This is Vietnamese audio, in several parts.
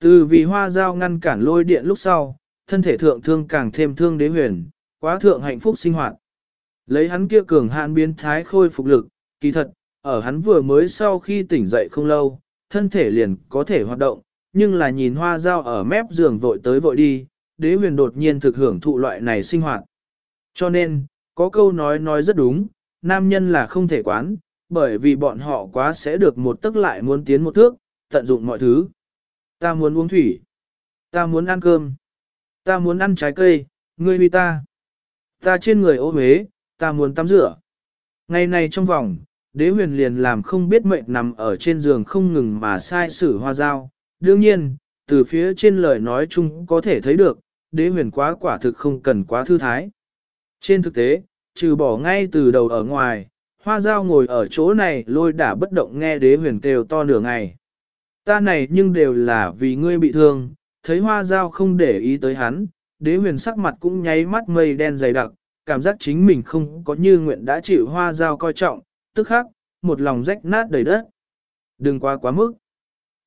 Từ vì hoa dao ngăn cản lôi điện lúc sau, thân thể thượng thương càng thêm thương đế huyền, quá thượng hạnh phúc sinh hoạt. Lấy hắn kia cường hạn biến thái khôi phục lực, kỳ thật, ở hắn vừa mới sau khi tỉnh dậy không lâu, thân thể liền có thể hoạt động, nhưng là nhìn hoa dao ở mép giường vội tới vội đi, đế huyền đột nhiên thực hưởng thụ loại này sinh hoạt. Cho nên, có câu nói nói rất đúng, nam nhân là không thể quán, bởi vì bọn họ quá sẽ được một tức lại muốn tiến một thước, tận dụng mọi thứ. Ta muốn uống thủy. Ta muốn ăn cơm. Ta muốn ăn trái cây, ngươi vì ta. Ta trên người ô huế, ta muốn tắm rửa. Ngày này trong vòng, đế huyền liền làm không biết mệnh nằm ở trên giường không ngừng mà sai sử hoa dao. Đương nhiên, từ phía trên lời nói chung có thể thấy được, đế huyền quá quả thực không cần quá thư thái. Trên thực tế, trừ bỏ ngay từ đầu ở ngoài, hoa dao ngồi ở chỗ này lôi đả bất động nghe đế huyền kêu to nửa ngày. Ta này nhưng đều là vì ngươi bị thương, thấy hoa dao không để ý tới hắn, đế huyền sắc mặt cũng nháy mắt mây đen dày đặc, cảm giác chính mình không có như nguyện đã chịu hoa dao coi trọng, tức khắc, một lòng rách nát đầy đất. Đừng quá quá mức.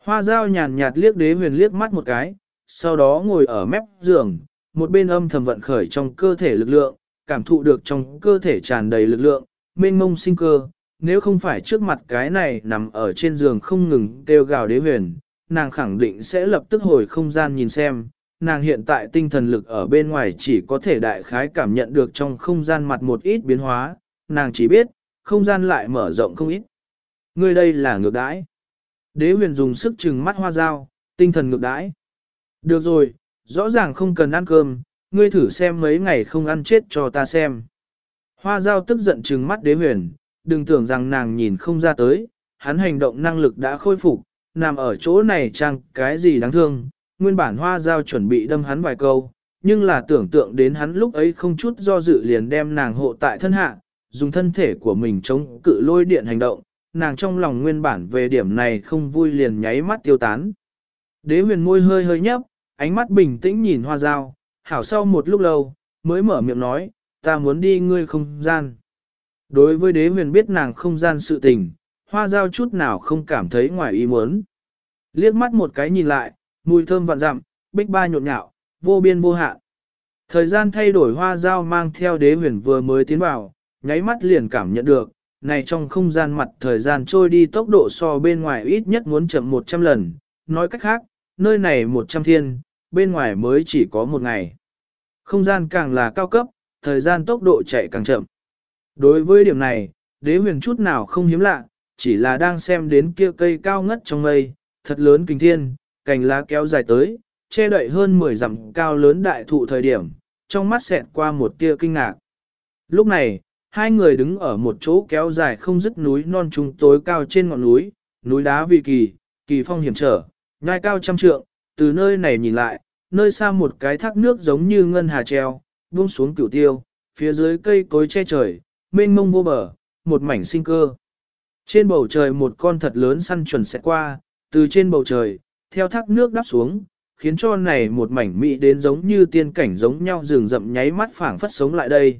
Hoa dao nhàn nhạt liếc đế huyền liếc mắt một cái, sau đó ngồi ở mép giường, một bên âm thầm vận khởi trong cơ thể lực lượng, cảm thụ được trong cơ thể tràn đầy lực lượng, mênh mông sinh cơ. Nếu không phải trước mặt cái này nằm ở trên giường không ngừng kêu gào đế huyền, nàng khẳng định sẽ lập tức hồi không gian nhìn xem, nàng hiện tại tinh thần lực ở bên ngoài chỉ có thể đại khái cảm nhận được trong không gian mặt một ít biến hóa, nàng chỉ biết, không gian lại mở rộng không ít. Ngươi đây là ngược đãi. Đế huyền dùng sức trừng mắt hoa dao, tinh thần ngược đãi. Được rồi, rõ ràng không cần ăn cơm, ngươi thử xem mấy ngày không ăn chết cho ta xem. Hoa dao tức giận trừng mắt đế huyền, đừng tưởng rằng nàng nhìn không ra tới, hắn hành động năng lực đã khôi phục, nằm ở chỗ này chăng cái gì đáng thương, nguyên bản hoa Giao chuẩn bị đâm hắn vài câu, nhưng là tưởng tượng đến hắn lúc ấy không chút do dự liền đem nàng hộ tại thân hạ, dùng thân thể của mình chống cự lôi điện hành động, nàng trong lòng nguyên bản về điểm này không vui liền nháy mắt tiêu tán. Đế huyền môi hơi hơi nhấp, ánh mắt bình tĩnh nhìn hoa dao, hảo sau một lúc lâu, mới mở miệng nói, ta muốn đi ngươi không gian. Đối với đế huyền biết nàng không gian sự tình, hoa Giao chút nào không cảm thấy ngoài ý muốn. Liếc mắt một cái nhìn lại, mùi thơm vạn dặm, bích ba nhộn nhạo, vô biên vô hạn. Thời gian thay đổi hoa Giao mang theo đế huyền vừa mới tiến vào, nháy mắt liền cảm nhận được, này trong không gian mặt thời gian trôi đi tốc độ so bên ngoài ít nhất muốn chậm 100 lần, nói cách khác, nơi này 100 thiên, bên ngoài mới chỉ có một ngày. Không gian càng là cao cấp, thời gian tốc độ chạy càng chậm. Đối với điểm này, đế huyền chút nào không hiếm lạ, chỉ là đang xem đến kia cây cao ngất trong mây, thật lớn kinh thiên, cành lá kéo dài tới, che đậy hơn 10 dặm cao lớn đại thụ thời điểm, trong mắt xẹt qua một tia kinh ngạc. Lúc này, hai người đứng ở một chỗ kéo dài không dứt núi non trùng tối cao trên ngọn núi, núi đá vì kỳ, kỳ phong hiểm trở, ngai cao trăm trượng, từ nơi này nhìn lại, nơi xa một cái thác nước giống như ngân hà treo, buông xuống cửu tiêu, phía dưới cây cối che trời, mênh mông vô bờ, một mảnh sinh cơ. Trên bầu trời một con thật lớn săn chuẩn sẽ qua, từ trên bầu trời, theo thác nước đắp xuống, khiến cho này một mảnh mỹ đến giống như tiên cảnh giống nhau rừng rậm nháy mắt phảng phất sống lại đây.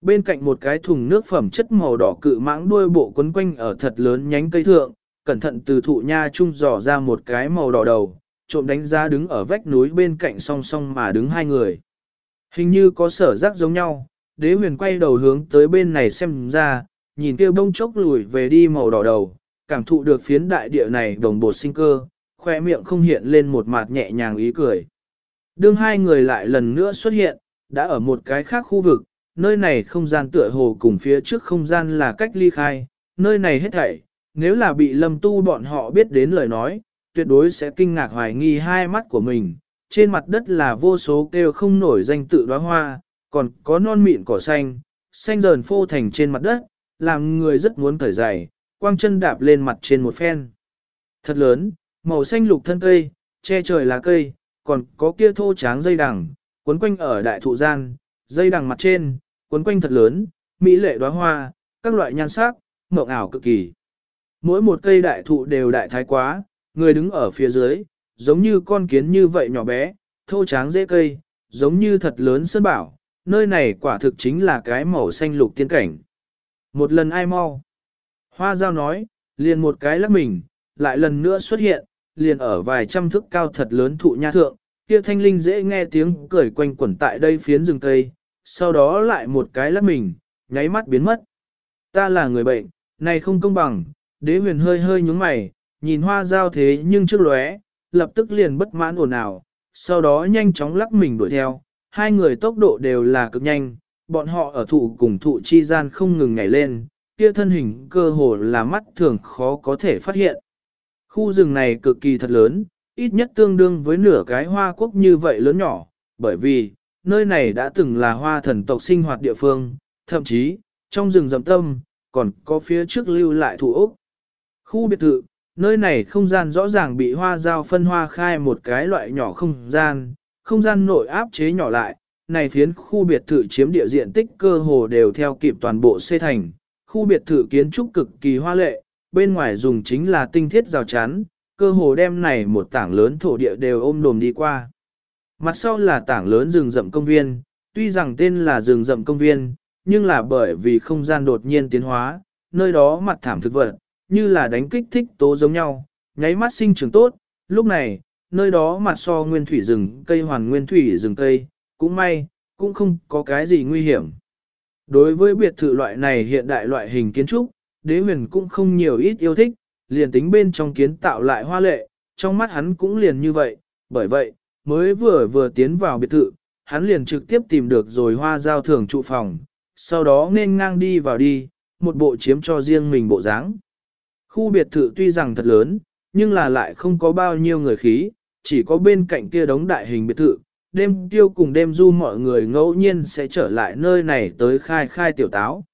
Bên cạnh một cái thùng nước phẩm chất màu đỏ cự mãng đuôi bộ quấn quanh ở thật lớn nhánh cây thượng, cẩn thận từ thụ nha trung dò ra một cái màu đỏ đầu, trộm đánh giá đứng ở vách núi bên cạnh song song mà đứng hai người. Hình như có sở giác giống nhau, đế huyền quay đầu hướng tới bên này xem ra, nhìn kêu bông chốc lùi về đi màu đỏ đầu, cảm thụ được phiến đại địa này đồng bột sinh cơ, khoe miệng không hiện lên một mặt nhẹ nhàng ý cười. Đương hai người lại lần nữa xuất hiện, đã ở một cái khác khu vực, nơi này không gian tựa hồ cùng phía trước không gian là cách ly khai, nơi này hết thảy, nếu là bị lâm tu bọn họ biết đến lời nói, tuyệt đối sẽ kinh ngạc hoài nghi hai mắt của mình. Trên mặt đất là vô số kêu không nổi danh tự đóa hoa, còn có non mịn cỏ xanh, xanh dờn phô thành trên mặt đất, làm người rất muốn cởi giày, quang chân đạp lên mặt trên một phen. Thật lớn, màu xanh lục thân cây, che trời lá cây, còn có kia thô tráng dây đằng, quấn quanh ở đại thụ gian, dây đằng mặt trên, quấn quanh thật lớn, mỹ lệ đóa hoa, các loại nhan sắc, mộng ảo cực kỳ. Mỗi một cây đại thụ đều đại thái quá, người đứng ở phía dưới, giống như con kiến như vậy nhỏ bé, thô tráng dễ cây, giống như thật lớn sơn bảo, nơi này quả thực chính là cái màu xanh lục tiên cảnh. Một lần ai mau. Hoa giao nói, liền một cái lắc mình, lại lần nữa xuất hiện, liền ở vài trăm thước cao thật lớn thụ nha thượng, kia thanh linh dễ nghe tiếng cười quanh quẩn tại đây phiến rừng cây, sau đó lại một cái lắc mình, nháy mắt biến mất. Ta là người bệnh, này không công bằng, đế huyền hơi hơi nhúng mày, nhìn hoa giao thế nhưng trước lóe, lập tức liền bất mãn ồn ào, sau đó nhanh chóng lắc mình đuổi theo, hai người tốc độ đều là cực nhanh, bọn họ ở thụ cùng thụ chi gian không ngừng nhảy lên, kia thân hình cơ hồ là mắt thường khó có thể phát hiện. Khu rừng này cực kỳ thật lớn, ít nhất tương đương với nửa cái hoa quốc như vậy lớn nhỏ, bởi vì, nơi này đã từng là hoa thần tộc sinh hoạt địa phương, thậm chí, trong rừng rậm tâm, còn có phía trước lưu lại thủ ốc. Khu biệt thự, nơi này không gian rõ ràng bị hoa giao phân hoa khai một cái loại nhỏ không gian, không gian nội áp chế nhỏ lại, này phiến khu biệt thự chiếm địa diện tích cơ hồ đều theo kịp toàn bộ xây thành, khu biệt thự kiến trúc cực kỳ hoa lệ, bên ngoài dùng chính là tinh thiết rào chắn, cơ hồ đem này một tảng lớn thổ địa đều ôm đồm đi qua. Mặt sau là tảng lớn rừng rậm công viên, tuy rằng tên là rừng rậm công viên, nhưng là bởi vì không gian đột nhiên tiến hóa, nơi đó mặt thảm thực vật, như là đánh kích thích tố giống nhau, nháy mắt sinh trưởng tốt, lúc này, nơi đó mặt so nguyên thủy rừng cây hoàn nguyên thủy rừng cây, cũng may, cũng không có cái gì nguy hiểm. Đối với biệt thự loại này hiện đại loại hình kiến trúc, đế huyền cũng không nhiều ít yêu thích, liền tính bên trong kiến tạo lại hoa lệ, trong mắt hắn cũng liền như vậy, bởi vậy, mới vừa vừa tiến vào biệt thự, hắn liền trực tiếp tìm được rồi hoa giao thường trụ phòng, sau đó nên ngang đi vào đi, một bộ chiếm cho riêng mình bộ dáng. Khu biệt thự tuy rằng thật lớn, nhưng là lại không có bao nhiêu người khí, chỉ có bên cạnh kia đống đại hình biệt thự, đêm tiêu cùng đêm du mọi người ngẫu nhiên sẽ trở lại nơi này tới khai khai tiểu táo.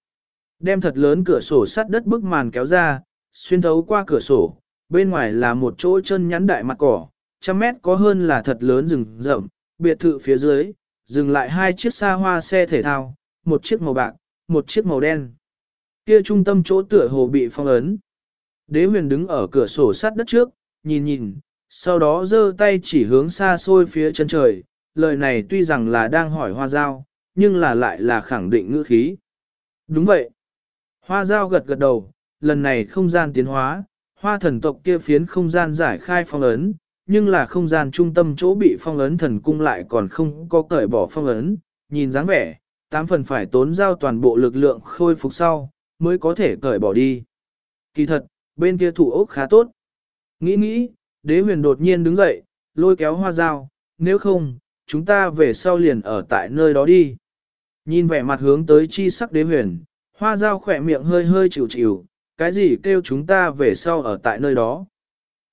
Đem thật lớn cửa sổ sắt đất bức màn kéo ra, xuyên thấu qua cửa sổ, bên ngoài là một chỗ chân nhắn đại mặt cỏ, trăm mét có hơn là thật lớn rừng rậm, biệt thự phía dưới, dừng lại hai chiếc xa hoa xe thể thao, một chiếc màu bạc, một chiếc màu đen. Kia trung tâm chỗ tựa hồ bị phong ấn. Đế huyền đứng ở cửa sổ sắt đất trước, nhìn nhìn, sau đó giơ tay chỉ hướng xa xôi phía chân trời, lời này tuy rằng là đang hỏi hoa giao, nhưng là lại là khẳng định ngữ khí. Đúng vậy. Hoa giao gật gật đầu, lần này không gian tiến hóa, hoa thần tộc kia phiến không gian giải khai phong ấn, nhưng là không gian trung tâm chỗ bị phong ấn thần cung lại còn không có cởi bỏ phong ấn, nhìn dáng vẻ, tám phần phải tốn giao toàn bộ lực lượng khôi phục sau, mới có thể cởi bỏ đi. Kỳ thật, bên kia thủ ốc khá tốt. Nghĩ nghĩ, đế huyền đột nhiên đứng dậy, lôi kéo hoa dao, nếu không, chúng ta về sau liền ở tại nơi đó đi. Nhìn vẻ mặt hướng tới chi sắc đế huyền, hoa dao khỏe miệng hơi hơi chịu chịu, cái gì kêu chúng ta về sau ở tại nơi đó.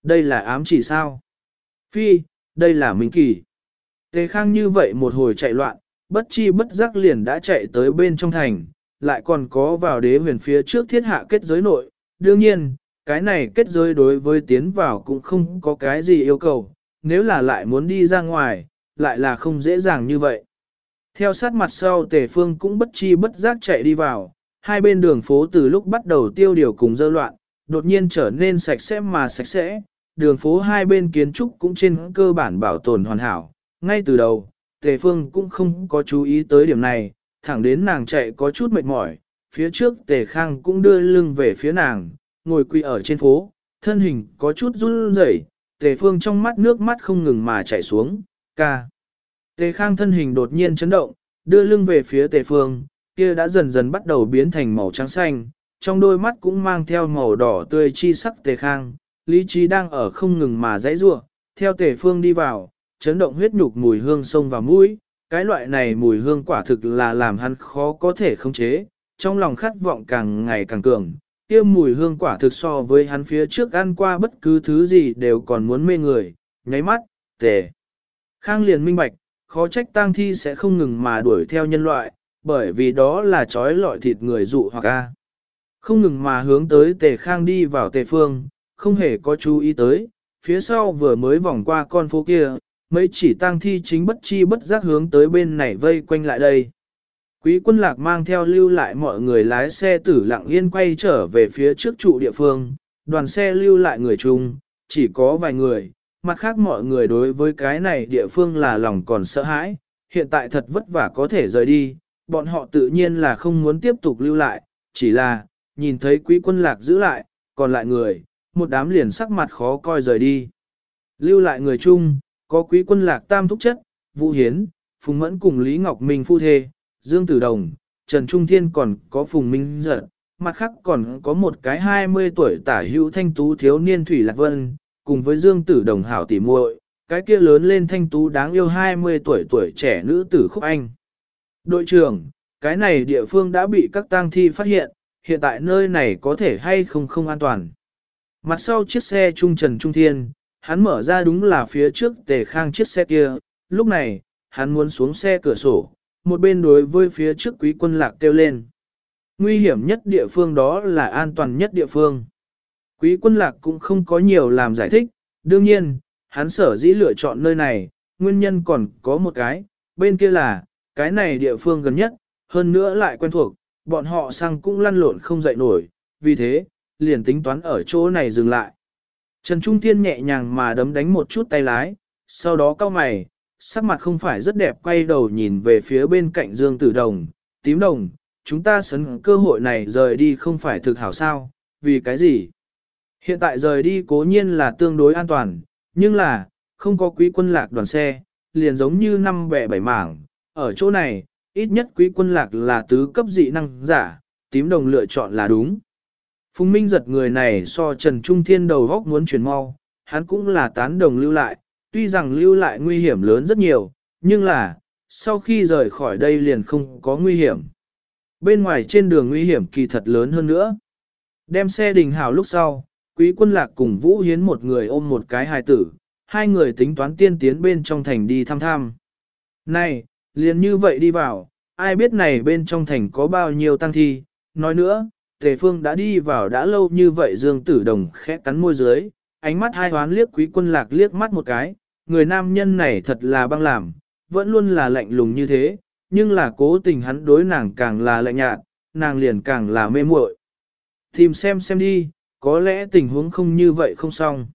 Đây là ám chỉ sao? Phi, đây là Minh Kỳ. Tề Khang như vậy một hồi chạy loạn, bất chi bất giác liền đã chạy tới bên trong thành, lại còn có vào đế huyền phía trước thiết hạ kết giới nội. Đương nhiên, cái này kết giới đối với tiến vào cũng không có cái gì yêu cầu, nếu là lại muốn đi ra ngoài, lại là không dễ dàng như vậy. Theo sát mặt sau tề phương cũng bất chi bất giác chạy đi vào, hai bên đường phố từ lúc bắt đầu tiêu điều cùng dơ loạn, đột nhiên trở nên sạch sẽ mà sạch sẽ, đường phố hai bên kiến trúc cũng trên cơ bản bảo tồn hoàn hảo. Ngay từ đầu, tề phương cũng không có chú ý tới điểm này, thẳng đến nàng chạy có chút mệt mỏi, phía trước tề khang cũng đưa lưng về phía nàng, ngồi quỳ ở trên phố, thân hình có chút run rẩy, tề phương trong mắt nước mắt không ngừng mà chảy xuống, ca. Tề khang thân hình đột nhiên chấn động, đưa lưng về phía tề phương, kia đã dần dần bắt đầu biến thành màu trắng xanh, trong đôi mắt cũng mang theo màu đỏ tươi chi sắc tề khang, lý trí đang ở không ngừng mà dãy rua, theo tề phương đi vào, chấn động huyết nhục mùi hương sông vào mũi, cái loại này mùi hương quả thực là làm hắn khó có thể khống chế, trong lòng khát vọng càng ngày càng cường, kia mùi hương quả thực so với hắn phía trước ăn qua bất cứ thứ gì đều còn muốn mê người, nháy mắt, tề. Khang liền minh bạch, khó trách tang thi sẽ không ngừng mà đuổi theo nhân loại, bởi vì đó là trói lọi thịt người dụ hoặc a. Không ngừng mà hướng tới tề khang đi vào tề phương, không hề có chú ý tới, phía sau vừa mới vòng qua con phố kia, mấy chỉ tang thi chính bất chi bất giác hướng tới bên này vây quanh lại đây. Quý quân lạc mang theo lưu lại mọi người lái xe tử lặng yên quay trở về phía trước trụ địa phương, đoàn xe lưu lại người chung, chỉ có vài người, mặt khác mọi người đối với cái này địa phương là lòng còn sợ hãi, hiện tại thật vất vả có thể rời đi, bọn họ tự nhiên là không muốn tiếp tục lưu lại, chỉ là, nhìn thấy quý quân lạc giữ lại, còn lại người, một đám liền sắc mặt khó coi rời đi. Lưu lại người chung, có quý quân lạc tam thúc chất, Vũ Hiến, Phùng Mẫn cùng Lý Ngọc Minh phu thê, Dương Tử Đồng, Trần Trung Thiên còn có Phùng Minh Giật, mặt khác còn có một cái 20 tuổi tả hữu thanh tú thiếu niên Thủy Lạc Vân, cùng với Dương Tử Đồng hảo tỉ muội, cái kia lớn lên thanh tú đáng yêu 20 tuổi tuổi trẻ nữ tử Khúc Anh. Đội trưởng, cái này địa phương đã bị các tang thi phát hiện, hiện tại nơi này có thể hay không không an toàn. Mặt sau chiếc xe Trung Trần Trung Thiên, hắn mở ra đúng là phía trước tề khang chiếc xe kia, lúc này, hắn muốn xuống xe cửa sổ, một bên đối với phía trước quý quân lạc kêu lên. Nguy hiểm nhất địa phương đó là an toàn nhất địa phương. Quý quân lạc cũng không có nhiều làm giải thích, đương nhiên, hắn sở dĩ lựa chọn nơi này, nguyên nhân còn có một cái, bên kia là, cái này địa phương gần nhất, hơn nữa lại quen thuộc, bọn họ sang cũng lăn lộn không dậy nổi, vì thế, liền tính toán ở chỗ này dừng lại. Trần Trung Thiên nhẹ nhàng mà đấm đánh một chút tay lái, sau đó cao mày, sắc mặt không phải rất đẹp quay đầu nhìn về phía bên cạnh Dương Tử Đồng, tím đồng, chúng ta sấn cơ hội này rời đi không phải thực hảo sao, vì cái gì? Hiện tại rời đi cố nhiên là tương đối an toàn, nhưng là, không có quý quân lạc đoàn xe, liền giống như năm bẻ bảy mảng, ở chỗ này, ít nhất quý quân lạc là tứ cấp dị năng giả, tím đồng lựa chọn là đúng. Phùng Minh giật người này so Trần Trung Thiên đầu góc muốn chuyển mau, hắn cũng là tán đồng lưu lại, tuy rằng lưu lại nguy hiểm lớn rất nhiều, nhưng là, sau khi rời khỏi đây liền không có nguy hiểm. Bên ngoài trên đường nguy hiểm kỳ thật lớn hơn nữa. Đem xe đình hào lúc sau, quý quân lạc cùng Vũ Hiến một người ôm một cái hài tử, hai người tính toán tiên tiến bên trong thành đi thăm thăm. Này, liền như vậy đi vào, ai biết này bên trong thành có bao nhiêu tăng thi, nói nữa, Tề Phương đã đi vào đã lâu như vậy Dương Tử Đồng khẽ cắn môi dưới, ánh mắt hai hoán liếc quý quân lạc liếc mắt một cái, người nam nhân này thật là băng làm, vẫn luôn là lạnh lùng như thế, nhưng là cố tình hắn đối nàng càng là lạnh nhạt, nàng liền càng là mê muội. Tìm xem xem đi, có lẽ tình huống không như vậy không xong.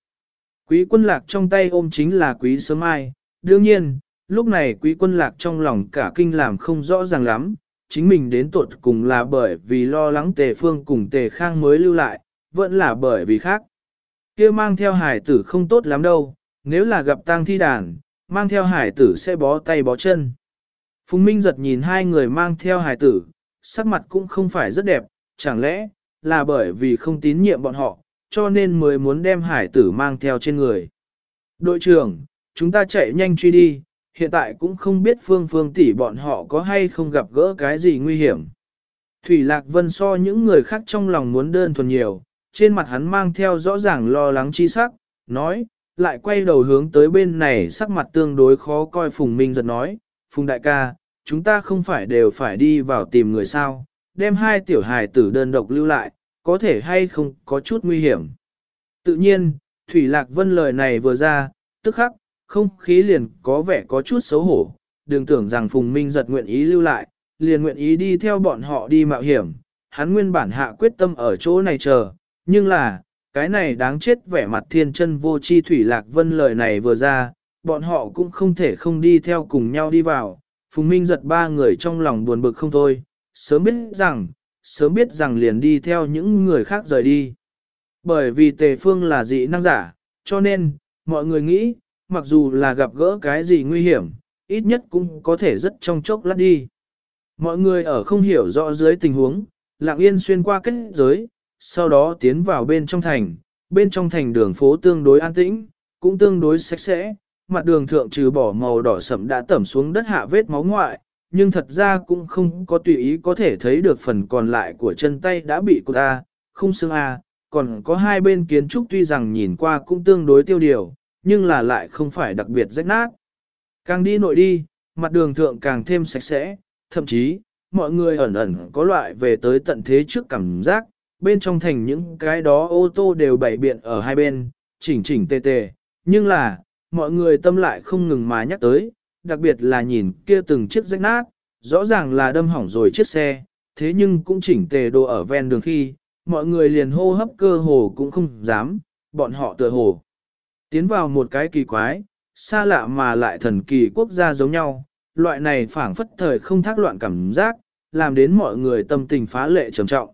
Quý quân lạc trong tay ôm chính là quý sớm ai, đương nhiên, lúc này quý quân lạc trong lòng cả kinh làm không rõ ràng lắm, chính mình đến tuột cùng là bởi vì lo lắng tề phương cùng tề khang mới lưu lại, vẫn là bởi vì khác. kia mang theo hải tử không tốt lắm đâu, nếu là gặp tang thi đàn, mang theo hải tử sẽ bó tay bó chân. Phùng Minh giật nhìn hai người mang theo hải tử, sắc mặt cũng không phải rất đẹp, chẳng lẽ là bởi vì không tín nhiệm bọn họ, cho nên mới muốn đem hải tử mang theo trên người. Đội trưởng, chúng ta chạy nhanh truy đi, hiện tại cũng không biết phương phương tỷ bọn họ có hay không gặp gỡ cái gì nguy hiểm. Thủy Lạc Vân so những người khác trong lòng muốn đơn thuần nhiều, trên mặt hắn mang theo rõ ràng lo lắng chi sắc, nói, lại quay đầu hướng tới bên này sắc mặt tương đối khó coi Phùng Minh giật nói, Phùng đại ca, chúng ta không phải đều phải đi vào tìm người sao, đem hai tiểu hài tử đơn độc lưu lại, có thể hay không có chút nguy hiểm. Tự nhiên, Thủy Lạc Vân lời này vừa ra, tức khắc, không khí liền có vẻ có chút xấu hổ, đừng tưởng rằng Phùng Minh giật nguyện ý lưu lại, liền nguyện ý đi theo bọn họ đi mạo hiểm, hắn nguyên bản hạ quyết tâm ở chỗ này chờ, nhưng là, cái này đáng chết vẻ mặt thiên chân vô chi Thủy Lạc Vân lời này vừa ra, bọn họ cũng không thể không đi theo cùng nhau đi vào, Phùng Minh giật ba người trong lòng buồn bực không thôi, sớm biết rằng, sớm biết rằng liền đi theo những người khác rời đi. Bởi vì tề phương là dị năng giả, cho nên, mọi người nghĩ, mặc dù là gặp gỡ cái gì nguy hiểm, ít nhất cũng có thể rất trong chốc lát đi. Mọi người ở không hiểu rõ dưới tình huống, lạng yên xuyên qua kết giới, sau đó tiến vào bên trong thành, bên trong thành đường phố tương đối an tĩnh, cũng tương đối sạch sẽ, mặt đường thượng trừ bỏ màu đỏ sẫm đã tẩm xuống đất hạ vết máu ngoại, nhưng thật ra cũng không có tùy ý có thể thấy được phần còn lại của chân tay đã bị cột A, không xương A, còn có hai bên kiến trúc tuy rằng nhìn qua cũng tương đối tiêu điều, nhưng là lại không phải đặc biệt rách nát. Càng đi nội đi, mặt đường thượng càng thêm sạch sẽ, thậm chí, mọi người ẩn ẩn có loại về tới tận thế trước cảm giác, bên trong thành những cái đó ô tô đều bảy biện ở hai bên, chỉnh chỉnh tề tề, nhưng là, mọi người tâm lại không ngừng mà nhắc tới, đặc biệt là nhìn kia từng chiếc rách nát, rõ ràng là đâm hỏng rồi chiếc xe, thế nhưng cũng chỉnh tề đồ ở ven đường khi, mọi người liền hô hấp cơ hồ cũng không dám, bọn họ tựa hồ. Tiến vào một cái kỳ quái, xa lạ mà lại thần kỳ quốc gia giống nhau, loại này phảng phất thời không thác loạn cảm giác, làm đến mọi người tâm tình phá lệ trầm trọng.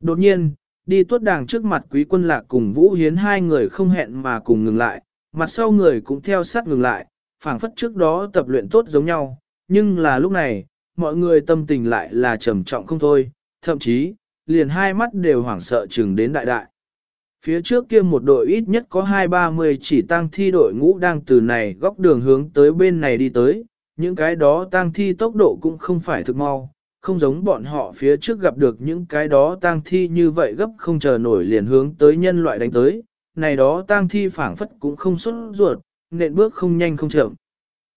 Đột nhiên, đi tuốt đàng trước mặt quý quân lạc cùng Vũ Hiến hai người không hẹn mà cùng ngừng lại, mặt sau người cũng theo sát ngừng lại, phảng phất trước đó tập luyện tốt giống nhau, nhưng là lúc này, mọi người tâm tình lại là trầm trọng không thôi, thậm chí, liền hai mắt đều hoảng sợ chừng đến đại đại. Phía trước kia một đội ít nhất có hai ba mươi chỉ tăng thi đội ngũ đang từ này góc đường hướng tới bên này đi tới, những cái đó tăng thi tốc độ cũng không phải thực mau, không giống bọn họ phía trước gặp được những cái đó tang thi như vậy gấp không chờ nổi liền hướng tới nhân loại đánh tới, này đó tang thi phảng phất cũng không xuất ruột, nện bước không nhanh không chậm.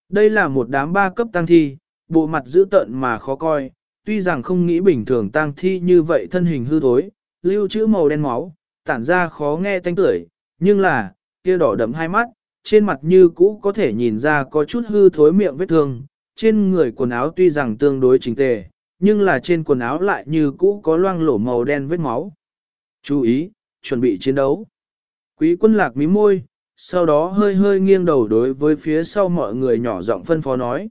Đây là một đám ba cấp tang thi, bộ mặt dữ tợn mà khó coi, tuy rằng không nghĩ bình thường tang thi như vậy thân hình hư thối, lưu trữ màu đen máu, tản ra khó nghe thanh tưởi, nhưng là, kia đỏ đậm hai mắt, trên mặt như cũ có thể nhìn ra có chút hư thối miệng vết thương, trên người quần áo tuy rằng tương đối chỉnh tề, nhưng là trên quần áo lại như cũ có loang lổ màu đen vết máu. Chú ý, chuẩn bị chiến đấu. Quý quân lạc mí môi, sau đó hơi hơi nghiêng đầu đối với phía sau mọi người nhỏ giọng phân phó nói.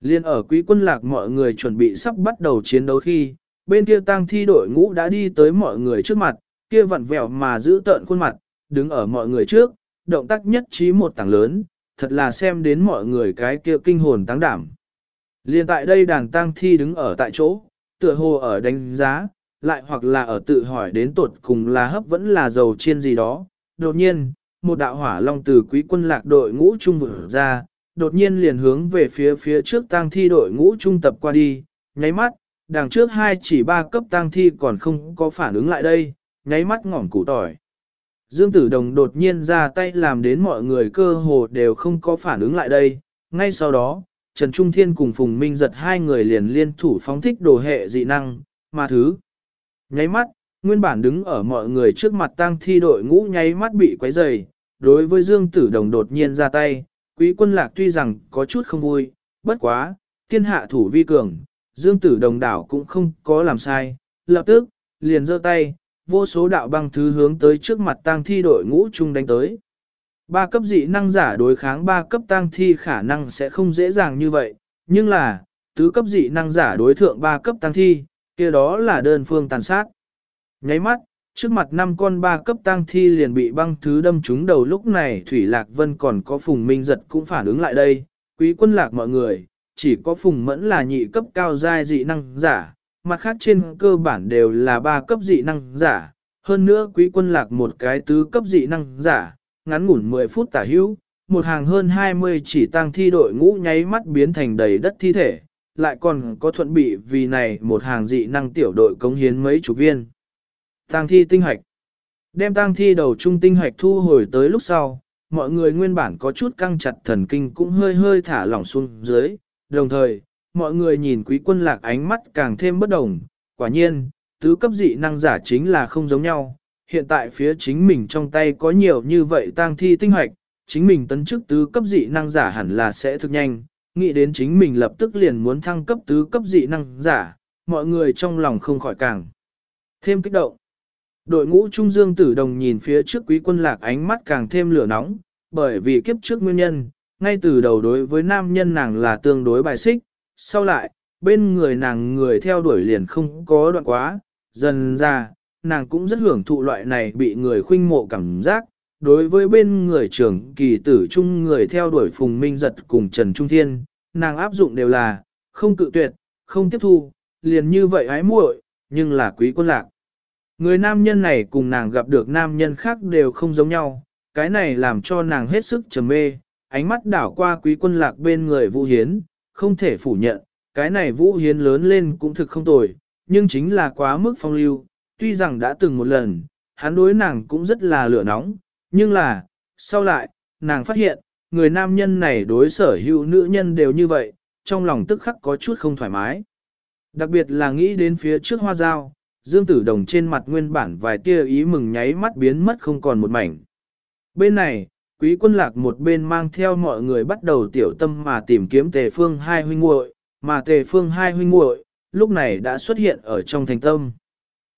Liên ở quý quân lạc mọi người chuẩn bị sắp bắt đầu chiến đấu khi, bên kia tăng thi đội ngũ đã đi tới mọi người trước mặt, kia vặn vẹo mà giữ tợn khuôn mặt, đứng ở mọi người trước, động tác nhất trí một tảng lớn, thật là xem đến mọi người cái kia kinh hồn tăng đảm. Liên tại đây đàn tang thi đứng ở tại chỗ, tựa hồ ở đánh giá, lại hoặc là ở tự hỏi đến tột cùng là hấp vẫn là dầu chiên gì đó. Đột nhiên, một đạo hỏa long từ quý quân lạc đội ngũ trung vừa ra, đột nhiên liền hướng về phía phía trước tang thi đội ngũ trung tập qua đi, nháy mắt, đằng trước hai chỉ ba cấp tang thi còn không có phản ứng lại đây, nháy mắt ngỏm củ tỏi. Dương Tử Đồng đột nhiên ra tay làm đến mọi người cơ hồ đều không có phản ứng lại đây, ngay sau đó, Trần Trung Thiên cùng Phùng Minh giật hai người liền liên thủ phóng thích đồ hệ dị năng, mà thứ. Nháy mắt, nguyên bản đứng ở mọi người trước mặt tăng thi đội ngũ nháy mắt bị quấy rầy, đối với Dương Tử Đồng đột nhiên ra tay, quý quân lạc tuy rằng có chút không vui, bất quá, thiên hạ thủ vi cường, Dương Tử Đồng đảo cũng không có làm sai, lập tức, liền giơ tay, vô số đạo băng thứ hướng tới trước mặt tăng thi đội ngũ chung đánh tới. Ba cấp dị năng giả đối kháng ba cấp tăng thi khả năng sẽ không dễ dàng như vậy, nhưng là, tứ cấp dị năng giả đối thượng ba cấp tăng thi, kia đó là đơn phương tàn sát. Nháy mắt, trước mặt năm con ba cấp tăng thi liền bị băng thứ đâm trúng đầu lúc này Thủy Lạc Vân còn có Phùng Minh Giật cũng phản ứng lại đây, quý quân lạc mọi người, chỉ có Phùng Mẫn là nhị cấp cao giai dị năng giả, mặt khác trên cơ bản đều là ba cấp dị năng giả, hơn nữa quý quân lạc một cái tứ cấp dị năng giả, ngắn ngủn 10 phút tả hữu, một hàng hơn 20 chỉ tăng thi đội ngũ nháy mắt biến thành đầy đất thi thể, lại còn có thuận bị vì này một hàng dị năng tiểu đội cống hiến mấy chủ viên. Tăng thi tinh hoạch Đem tăng thi đầu trung tinh hoạch thu hồi tới lúc sau, mọi người nguyên bản có chút căng chặt thần kinh cũng hơi hơi thả lỏng xuống dưới, đồng thời, mọi người nhìn quý quân lạc ánh mắt càng thêm bất đồng, quả nhiên, tứ cấp dị năng giả chính là không giống nhau, hiện tại phía chính mình trong tay có nhiều như vậy tang thi tinh hoạch, chính mình tấn chức tứ cấp dị năng giả hẳn là sẽ thực nhanh, nghĩ đến chính mình lập tức liền muốn thăng cấp tứ cấp dị năng giả, mọi người trong lòng không khỏi càng thêm kích động. Đội ngũ Trung Dương Tử Đồng nhìn phía trước quý quân lạc ánh mắt càng thêm lửa nóng, bởi vì kiếp trước nguyên nhân, ngay từ đầu đối với nam nhân nàng là tương đối bài xích, sau lại, bên người nàng người theo đuổi liền không có đoạn quá, dần ra, nàng cũng rất hưởng thụ loại này bị người khuynh mộ cảm giác. Đối với bên người trưởng kỳ tử trung người theo đuổi Phùng Minh Giật cùng Trần Trung Thiên, nàng áp dụng đều là, không cự tuyệt, không tiếp thu, liền như vậy ái muội, nhưng là quý quân lạc. Người nam nhân này cùng nàng gặp được nam nhân khác đều không giống nhau, cái này làm cho nàng hết sức trầm mê, ánh mắt đảo qua quý quân lạc bên người Vũ Hiến, không thể phủ nhận, cái này Vũ Hiến lớn lên cũng thực không tồi, nhưng chính là quá mức phong lưu, tuy rằng đã từng một lần, hắn đối nàng cũng rất là lửa nóng, nhưng là, sau lại, nàng phát hiện, người nam nhân này đối sở hữu nữ nhân đều như vậy, trong lòng tức khắc có chút không thoải mái. Đặc biệt là nghĩ đến phía trước hoa dao, Dương Tử Đồng trên mặt nguyên bản vài tia ý mừng nháy mắt biến mất không còn một mảnh. Bên này, quý quân lạc một bên mang theo mọi người bắt đầu tiểu tâm mà tìm kiếm tề phương hai huynh muội, mà tề phương hai huynh muội lúc này đã xuất hiện ở trong thành tâm.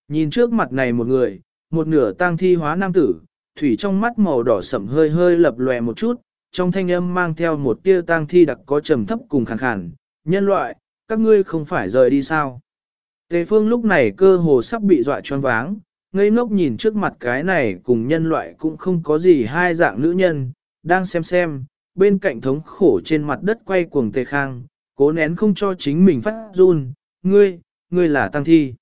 Nhìn trước mặt này một người, một nửa tang thi hóa nam tử, thủy trong mắt màu đỏ sậm hơi hơi lập lòe một chút, trong thanh âm mang theo một tia tang thi đặc có trầm thấp cùng khàn khàn, nhân loại, các ngươi không phải rời đi sao. Tề phương lúc này cơ hồ sắp bị dọa choáng váng, ngây ngốc nhìn trước mặt cái này cùng nhân loại cũng không có gì hai dạng nữ nhân, đang xem xem, bên cạnh thống khổ trên mặt đất quay cuồng tề khang, cố nén không cho chính mình phát run, ngươi, ngươi là tang thi.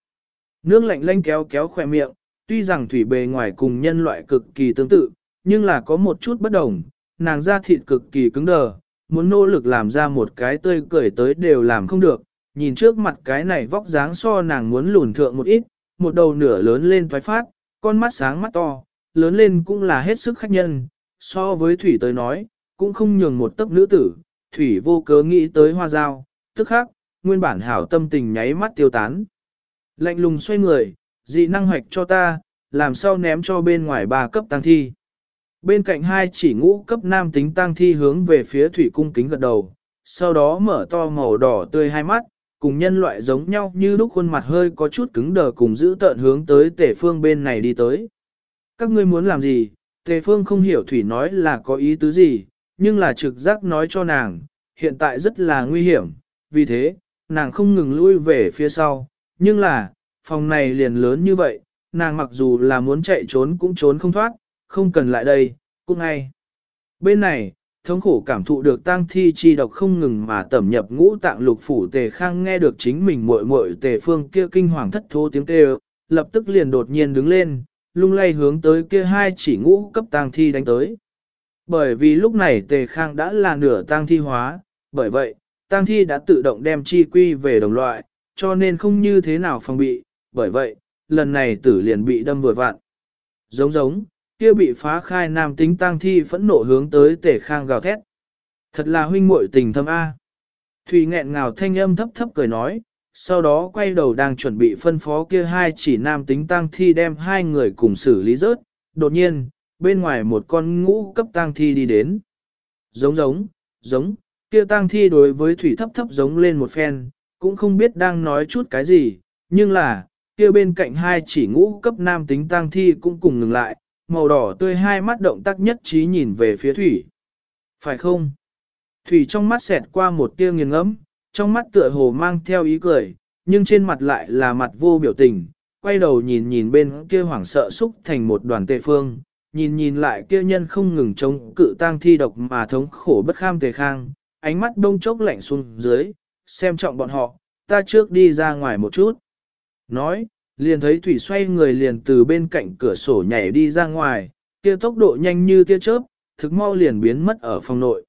Nước lạnh lanh kéo kéo khỏe miệng, tuy rằng thủy bề ngoài cùng nhân loại cực kỳ tương tự, nhưng là có một chút bất đồng, nàng da thịt cực kỳ cứng đờ, muốn nỗ lực làm ra một cái tươi cười tới đều làm không được, nhìn trước mặt cái này vóc dáng so nàng muốn lùn thượng một ít, một đầu nửa lớn lên thoái phát, con mắt sáng mắt to, lớn lên cũng là hết sức khách nhân, so với thủy tới nói, cũng không nhường một tấc nữ tử, thủy vô cớ nghĩ tới hoa dao, tức khác, nguyên bản hảo tâm tình nháy mắt tiêu tán. Lạnh lùng xoay người, dị năng hoạch cho ta, làm sao ném cho bên ngoài ba cấp tăng thi. Bên cạnh hai chỉ ngũ cấp nam tính tăng thi hướng về phía thủy cung kính gật đầu, sau đó mở to màu đỏ tươi hai mắt, cùng nhân loại giống nhau như lúc khuôn mặt hơi có chút cứng đờ cùng giữ tợn hướng tới tể phương bên này đi tới. Các ngươi muốn làm gì? Tề phương không hiểu thủy nói là có ý tứ gì, nhưng là trực giác nói cho nàng, hiện tại rất là nguy hiểm, vì thế, nàng không ngừng lui về phía sau, nhưng là, phòng này liền lớn như vậy, nàng mặc dù là muốn chạy trốn cũng trốn không thoát, không cần lại đây, cũng ngay. Bên này, thống khổ cảm thụ được tang thi chi độc không ngừng mà tẩm nhập ngũ tạng lục phủ tề khang nghe được chính mình muội muội tề phương kia kinh hoàng thất thố tiếng kêu, lập tức liền đột nhiên đứng lên, lung lay hướng tới kia hai chỉ ngũ cấp tang thi đánh tới. Bởi vì lúc này tề khang đã là nửa tang thi hóa, bởi vậy, tang thi đã tự động đem chi quy về đồng loại, cho nên không như thế nào phòng bị, bởi vậy, lần này tử liền bị đâm vừa vạn. Giống giống, kia bị phá khai nam tính tang thi phẫn nộ hướng tới tể khang gào thét. Thật là huynh muội tình thâm A. Thủy nghẹn ngào thanh âm thấp thấp cười nói, sau đó quay đầu đang chuẩn bị phân phó kia hai chỉ nam tính tang thi đem hai người cùng xử lý rớt. Đột nhiên, bên ngoài một con ngũ cấp tang thi đi đến. Giống giống, giống, kia tang thi đối với thủy thấp thấp giống lên một phen, cũng không biết đang nói chút cái gì, nhưng là, kia bên cạnh hai chỉ ngũ cấp nam tính tang thi cũng cùng ngừng lại, màu đỏ tươi hai mắt động tác nhất trí nhìn về phía thủy. Phải không? Thủy trong mắt xẹt qua một tia nghiền ngẫm, trong mắt tựa hồ mang theo ý cười, nhưng trên mặt lại là mặt vô biểu tình, quay đầu nhìn nhìn bên kia hoảng sợ xúc thành một đoàn tề phương, nhìn nhìn lại kia nhân không ngừng chống cự tang thi độc mà thống khổ bất kham tề khang, ánh mắt đông chốc lạnh xuống dưới, xem trọng bọn họ, ta trước đi ra ngoài một chút. Nói, liền thấy Thủy xoay người liền từ bên cạnh cửa sổ nhảy đi ra ngoài, kia tốc độ nhanh như tia chớp, thực mau liền biến mất ở phòng nội.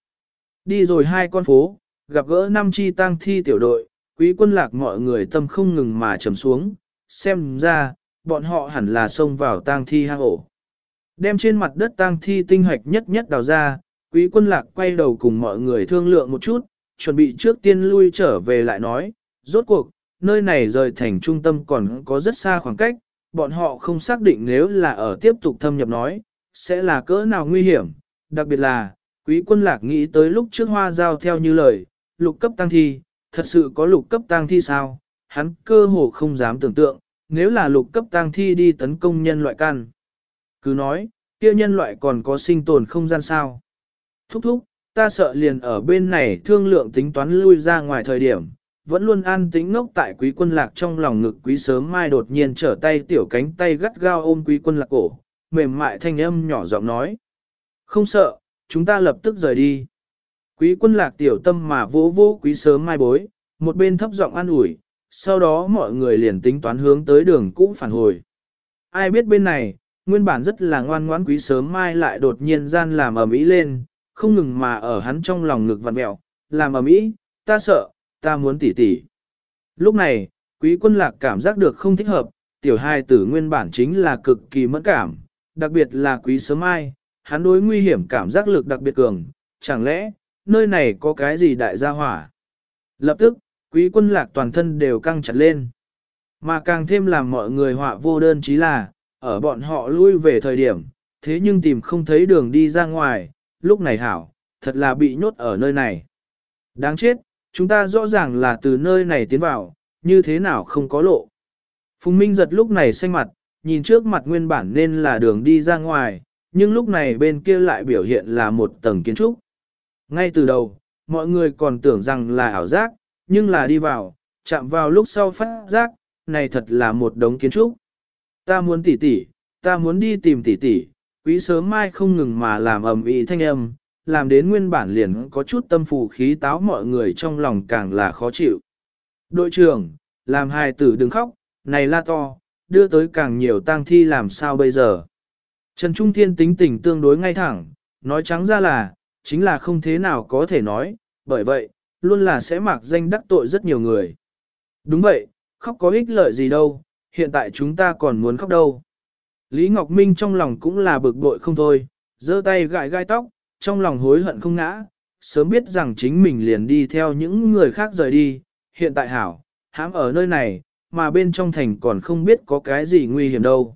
Đi rồi hai con phố, gặp gỡ năm chi tang thi tiểu đội, quý quân lạc mọi người tâm không ngừng mà trầm xuống, xem ra, bọn họ hẳn là xông vào tang thi hang ổ. Đem trên mặt đất tang thi tinh hoạch nhất nhất đào ra, quý quân lạc quay đầu cùng mọi người thương lượng một chút, chuẩn bị trước tiên lui trở về lại nói, rốt cuộc, nơi này rời thành trung tâm còn có rất xa khoảng cách, bọn họ không xác định nếu là ở tiếp tục thâm nhập nói, sẽ là cỡ nào nguy hiểm, đặc biệt là, quý quân lạc nghĩ tới lúc trước hoa giao theo như lời, lục cấp tăng thi, thật sự có lục cấp tăng thi sao, hắn cơ hồ không dám tưởng tượng, nếu là lục cấp tăng thi đi tấn công nhân loại căn. Cứ nói, kia nhân loại còn có sinh tồn không gian sao. Thúc thúc, ta sợ liền ở bên này thương lượng tính toán lui ra ngoài thời điểm, vẫn luôn an tính ngốc tại quý quân lạc trong lòng ngực quý sớm mai đột nhiên trở tay tiểu cánh tay gắt gao ôm quý quân lạc cổ, mềm mại thanh âm nhỏ giọng nói. Không sợ, chúng ta lập tức rời đi. Quý quân lạc tiểu tâm mà vỗ vỗ quý sớm mai bối, một bên thấp giọng an ủi, sau đó mọi người liền tính toán hướng tới đường cũ phản hồi. Ai biết bên này, nguyên bản rất là ngoan ngoãn quý sớm mai lại đột nhiên gian làm ầm ĩ lên, không ngừng mà ở hắn trong lòng ngực vặn mẹo, làm ầm ĩ, ta sợ, ta muốn tỉ tỉ. Lúc này, quý quân lạc cảm giác được không thích hợp, tiểu hai tử nguyên bản chính là cực kỳ mẫn cảm, đặc biệt là quý sớm ai, hắn đối nguy hiểm cảm giác lực đặc biệt cường, chẳng lẽ, nơi này có cái gì đại gia hỏa. Lập tức, quý quân lạc toàn thân đều căng chặt lên. Mà càng thêm làm mọi người họa vô đơn chí là, ở bọn họ lui về thời điểm, thế nhưng tìm không thấy đường đi ra ngoài, lúc này hảo, thật là bị nhốt ở nơi này. Đáng chết, chúng ta rõ ràng là từ nơi này tiến vào, như thế nào không có lộ. Phùng Minh giật lúc này xanh mặt, nhìn trước mặt nguyên bản nên là đường đi ra ngoài, nhưng lúc này bên kia lại biểu hiện là một tầng kiến trúc. Ngay từ đầu, mọi người còn tưởng rằng là ảo giác, nhưng là đi vào, chạm vào lúc sau phát giác, này thật là một đống kiến trúc. Ta muốn tỉ tỉ, ta muốn đi tìm tỉ tỉ, quý sớm mai không ngừng mà làm ầm ĩ thanh âm, làm đến nguyên bản liền có chút tâm phù khí táo mọi người trong lòng càng là khó chịu. Đội trưởng, làm hài tử đừng khóc, này la to, đưa tới càng nhiều tang thi làm sao bây giờ. Trần Trung Thiên tính tình tương đối ngay thẳng, nói trắng ra là, chính là không thế nào có thể nói, bởi vậy, luôn là sẽ mặc danh đắc tội rất nhiều người. Đúng vậy, khóc có ích lợi gì đâu, hiện tại chúng ta còn muốn khóc đâu. Lý Ngọc Minh trong lòng cũng là bực bội không thôi, giơ tay gãi gai tóc, trong lòng hối hận không ngã, sớm biết rằng chính mình liền đi theo những người khác rời đi, hiện tại hảo, hãm ở nơi này, mà bên trong thành còn không biết có cái gì nguy hiểm đâu.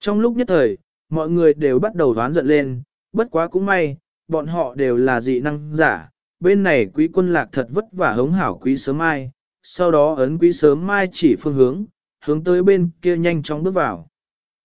Trong lúc nhất thời, mọi người đều bắt đầu đoán giận lên, bất quá cũng may, bọn họ đều là dị năng giả, bên này quý quân lạc thật vất vả hống hảo quý sớm mai, sau đó ấn quý sớm mai chỉ phương hướng, hướng tới bên kia nhanh chóng bước vào.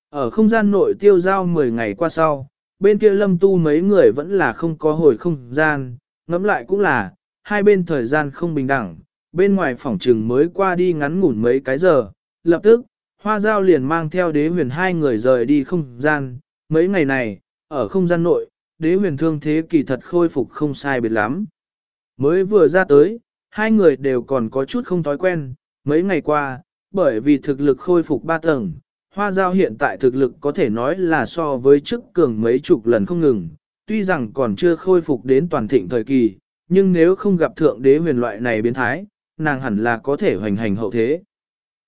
Ở không gian nội tiêu giao 10 ngày qua sau, bên kia lâm tu mấy người vẫn là không có hồi không gian, ngẫm lại cũng là, hai bên thời gian không bình đẳng, bên ngoài phòng trừng mới qua đi ngắn ngủn mấy cái giờ, lập tức, hoa giao liền mang theo đế huyền hai người rời đi không gian, mấy ngày này, ở không gian nội, đế huyền thương thế kỳ thật khôi phục không sai biệt lắm. Mới vừa ra tới, hai người đều còn có chút không thói quen, mấy ngày qua, bởi vì thực lực khôi phục ba tầng, hoa giao hiện tại thực lực có thể nói là so với trước cường mấy chục lần không ngừng, tuy rằng còn chưa khôi phục đến toàn thịnh thời kỳ, nhưng nếu không gặp thượng đế huyền loại này biến thái, nàng hẳn là có thể hoành hành hậu thế.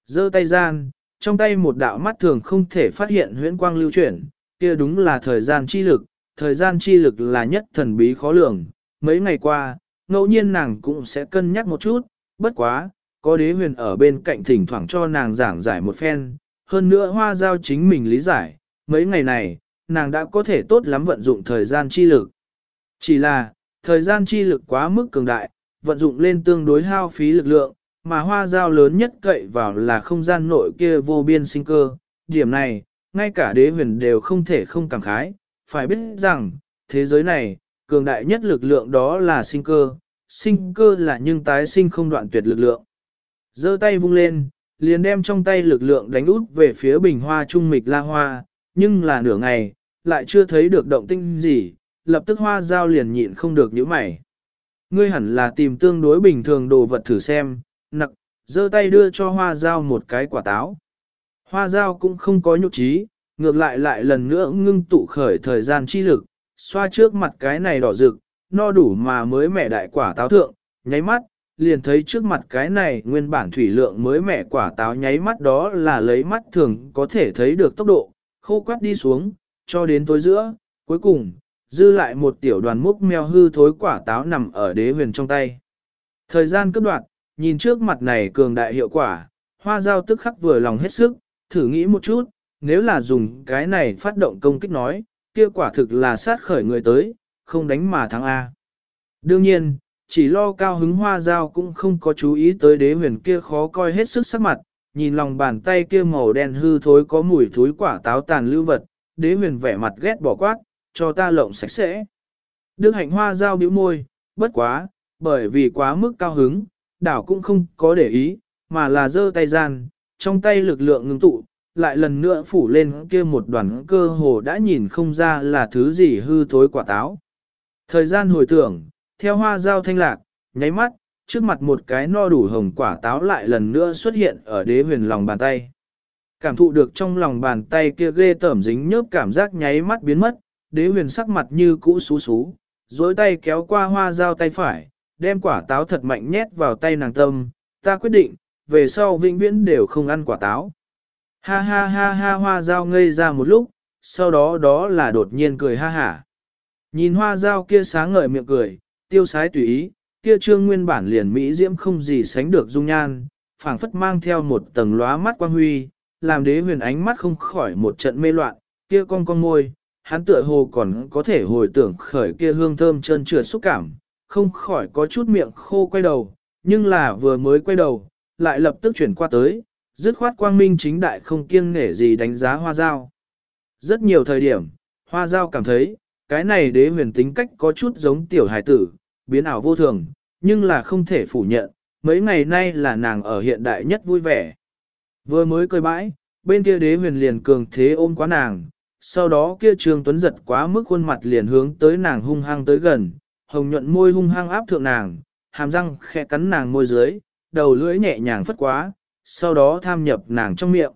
giơ tay gian, trong tay một đạo mắt thường không thể phát hiện huyễn quang lưu chuyển, kia đúng là thời gian chi lực, thời gian chi lực là nhất thần bí khó lường. Mấy ngày qua, ngẫu nhiên nàng cũng sẽ cân nhắc một chút, bất quá, có đế huyền ở bên cạnh thỉnh thoảng cho nàng giảng giải một phen, hơn nữa hoa giao chính mình lý giải, mấy ngày này, nàng đã có thể tốt lắm vận dụng thời gian chi lực. Chỉ là, thời gian chi lực quá mức cường đại, vận dụng lên tương đối hao phí lực lượng, mà hoa giao lớn nhất cậy vào là không gian nội kia vô biên sinh cơ. Điểm này, ngay cả đế huyền đều không thể không cảm khái, phải biết rằng, thế giới này, cường đại nhất lực lượng đó là sinh cơ, sinh cơ là nhưng tái sinh không đoạn tuyệt lực lượng. giơ tay vung lên, liền đem trong tay lực lượng đánh út về phía bình hoa trung mịch la hoa, nhưng là nửa ngày, lại chưa thấy được động tinh gì, lập tức hoa giao liền nhịn không được nhíu mày. Ngươi hẳn là tìm tương đối bình thường đồ vật thử xem, nặc, giơ tay đưa cho hoa giao một cái quả táo. Hoa giao cũng không có nhục trí, ngược lại lại lần nữa ngưng tụ khởi thời gian chi lực, xoa trước mặt cái này đỏ rực, no đủ mà mới mẻ đại quả táo thượng, nháy mắt, liền thấy trước mặt cái này nguyên bản thủy lượng mới mẻ quả táo nháy mắt đó là lấy mắt thường có thể thấy được tốc độ, khô quát đi xuống, cho đến tối giữa, cuối cùng, dư lại một tiểu đoàn múc mèo hư thối quả táo nằm ở đế huyền trong tay. Thời gian cấp đoạn, nhìn trước mặt này cường đại hiệu quả, hoa dao tức khắc vừa lòng hết sức, thử nghĩ một chút, nếu là dùng cái này phát động công kích nói, kia quả thực là sát khởi người tới, không đánh mà thắng A. Đương nhiên, chỉ lo cao hứng hoa giao cũng không có chú ý tới đế huyền kia khó coi hết sức sắc mặt, nhìn lòng bàn tay kia màu đen hư thối có mùi thối quả táo tàn lưu vật, đế huyền vẻ mặt ghét bỏ quát, cho ta lộng sạch sẽ. Đức hạnh hoa giao bĩu môi, bất quá, bởi vì quá mức cao hứng, đảo cũng không có để ý, mà là giơ tay gian, trong tay lực lượng ngưng tụ, lại lần nữa phủ lên kia một đoàn cơ hồ đã nhìn không ra là thứ gì hư thối quả táo. Thời gian hồi tưởng, theo hoa giao thanh lạc, nháy mắt, trước mặt một cái no đủ hồng quả táo lại lần nữa xuất hiện ở đế huyền lòng bàn tay. Cảm thụ được trong lòng bàn tay kia ghê tởm dính nhớp cảm giác nháy mắt biến mất, đế huyền sắc mặt như cũ xú xú, dối tay kéo qua hoa dao tay phải, đem quả táo thật mạnh nhét vào tay nàng tâm, ta quyết định, về sau vĩnh viễn đều không ăn quả táo. Ha ha ha ha hoa dao ngây ra một lúc, sau đó đó là đột nhiên cười ha hả. Nhìn hoa dao kia sáng ngời miệng cười, tiêu sái tùy ý, kia trương nguyên bản liền Mỹ diễm không gì sánh được dung nhan, phảng phất mang theo một tầng lóa mắt quang huy, làm đế huyền ánh mắt không khỏi một trận mê loạn, kia con con môi, hắn tựa hồ còn có thể hồi tưởng khởi kia hương thơm trơn trượt xúc cảm, không khỏi có chút miệng khô quay đầu, nhưng là vừa mới quay đầu, lại lập tức chuyển qua tới, dứt khoát quang minh chính đại không kiêng nể gì đánh giá hoa dao. Rất nhiều thời điểm, hoa dao cảm thấy, cái này đế huyền tính cách có chút giống tiểu hải tử, biến ảo vô thường, nhưng là không thể phủ nhận, mấy ngày nay là nàng ở hiện đại nhất vui vẻ. Vừa mới cười bãi, bên kia đế huyền liền cường thế ôm quá nàng, sau đó kia Trương Tuấn giật quá mức khuôn mặt liền hướng tới nàng hung hăng tới gần, hồng nhuận môi hung hăng áp thượng nàng, hàm răng khẽ cắn nàng môi dưới, đầu lưỡi nhẹ nhàng phất quá, sau đó tham nhập nàng trong miệng.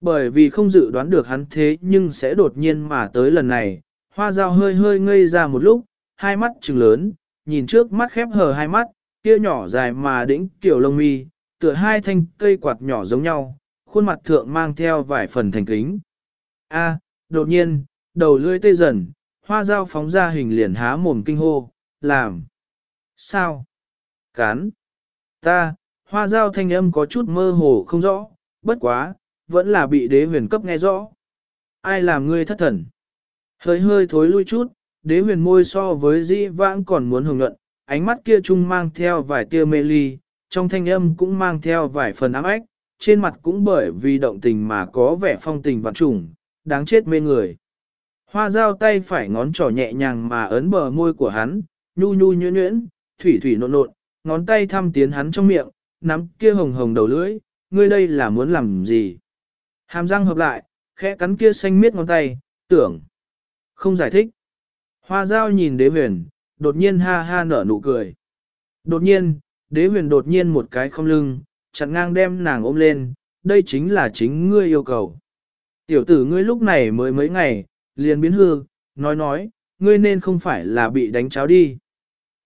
Bởi vì không dự đoán được hắn thế nhưng sẽ đột nhiên mà tới lần này, hoa dao hơi hơi ngây ra một lúc, hai mắt trừng lớn, nhìn trước mắt khép hờ hai mắt, kia nhỏ dài mà đĩnh kiểu lông mi, tựa hai thanh cây quạt nhỏ giống nhau, khuôn mặt thượng mang theo vài phần thành kính. A, đột nhiên, đầu lưỡi tê dần, hoa dao phóng ra hình liền há mồm kinh hô, làm. Sao? Cán. Ta, hoa dao thanh âm có chút mơ hồ không rõ, bất quá, vẫn là bị đế huyền cấp nghe rõ. Ai làm ngươi thất thần? Hơi hơi thối lui chút, đế huyền môi so với dĩ vãng còn muốn hưởng nhuận, ánh mắt kia chung mang theo vài tia mê ly, trong thanh âm cũng mang theo vài phần ám ách, trên mặt cũng bởi vì động tình mà có vẻ phong tình vạn trùng, đáng chết mê người. Hoa dao tay phải ngón trỏ nhẹ nhàng mà ấn bờ môi của hắn, nhu nhu nhuyễn nhuyễn, thủy thủy nộn nộn, ngón tay thăm tiến hắn trong miệng, nắm kia hồng hồng đầu lưỡi, ngươi đây là muốn làm gì? Hàm răng hợp lại, khẽ cắn kia xanh miết ngón tay, tưởng. Không giải thích. Hoa Giao nhìn đế huyền, đột nhiên ha ha nở nụ cười. Đột nhiên, đế huyền đột nhiên một cái không lưng, chặn ngang đem nàng ôm lên, đây chính là chính ngươi yêu cầu. Tiểu tử ngươi lúc này mới mấy ngày, liền biến hư, nói nói, ngươi nên không phải là bị đánh cháo đi.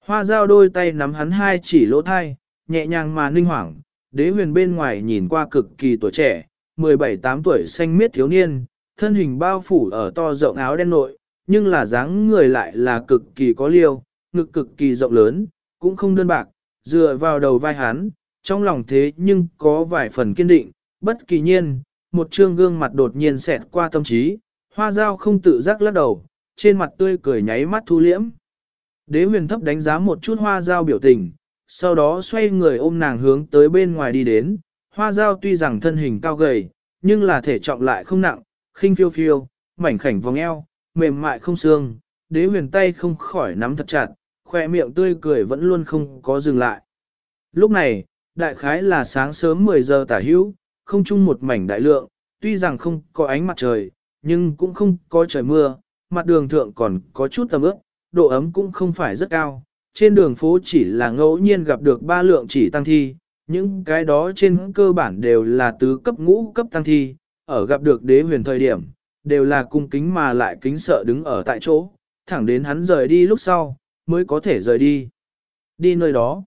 Hoa dao đôi tay nắm hắn hai chỉ lỗ thai, nhẹ nhàng mà ninh hoảng, đế huyền bên ngoài nhìn qua cực kỳ tuổi trẻ, 17-8 tuổi xanh miết thiếu niên, thân hình bao phủ ở to rộng áo đen nội, nhưng là dáng người lại là cực kỳ có liêu, ngực cực kỳ rộng lớn, cũng không đơn bạc, dựa vào đầu vai hắn, trong lòng thế nhưng có vài phần kiên định, bất kỳ nhiên, một trương gương mặt đột nhiên xẹt qua tâm trí, hoa dao không tự giác lắc đầu, trên mặt tươi cười nháy mắt thu liễm. Đế huyền thấp đánh giá một chút hoa dao biểu tình, sau đó xoay người ôm nàng hướng tới bên ngoài đi đến, hoa dao tuy rằng thân hình cao gầy, nhưng là thể trọng lại không nặng, khinh phiêu phiêu, mảnh khảnh vòng eo, mềm mại không xương, đế huyền tay không khỏi nắm thật chặt, khoe miệng tươi cười vẫn luôn không có dừng lại. Lúc này, đại khái là sáng sớm 10 giờ tả hữu, không chung một mảnh đại lượng, tuy rằng không có ánh mặt trời, nhưng cũng không có trời mưa, mặt đường thượng còn có chút tầm ướp, độ ấm cũng không phải rất cao. Trên đường phố chỉ là ngẫu nhiên gặp được ba lượng chỉ tăng thi, những cái đó trên cơ bản đều là tứ cấp ngũ cấp tăng thi, ở gặp được đế huyền thời điểm, đều là cung kính mà lại kính sợ đứng ở tại chỗ, thẳng đến hắn rời đi lúc sau, mới có thể rời đi. Đi nơi đó.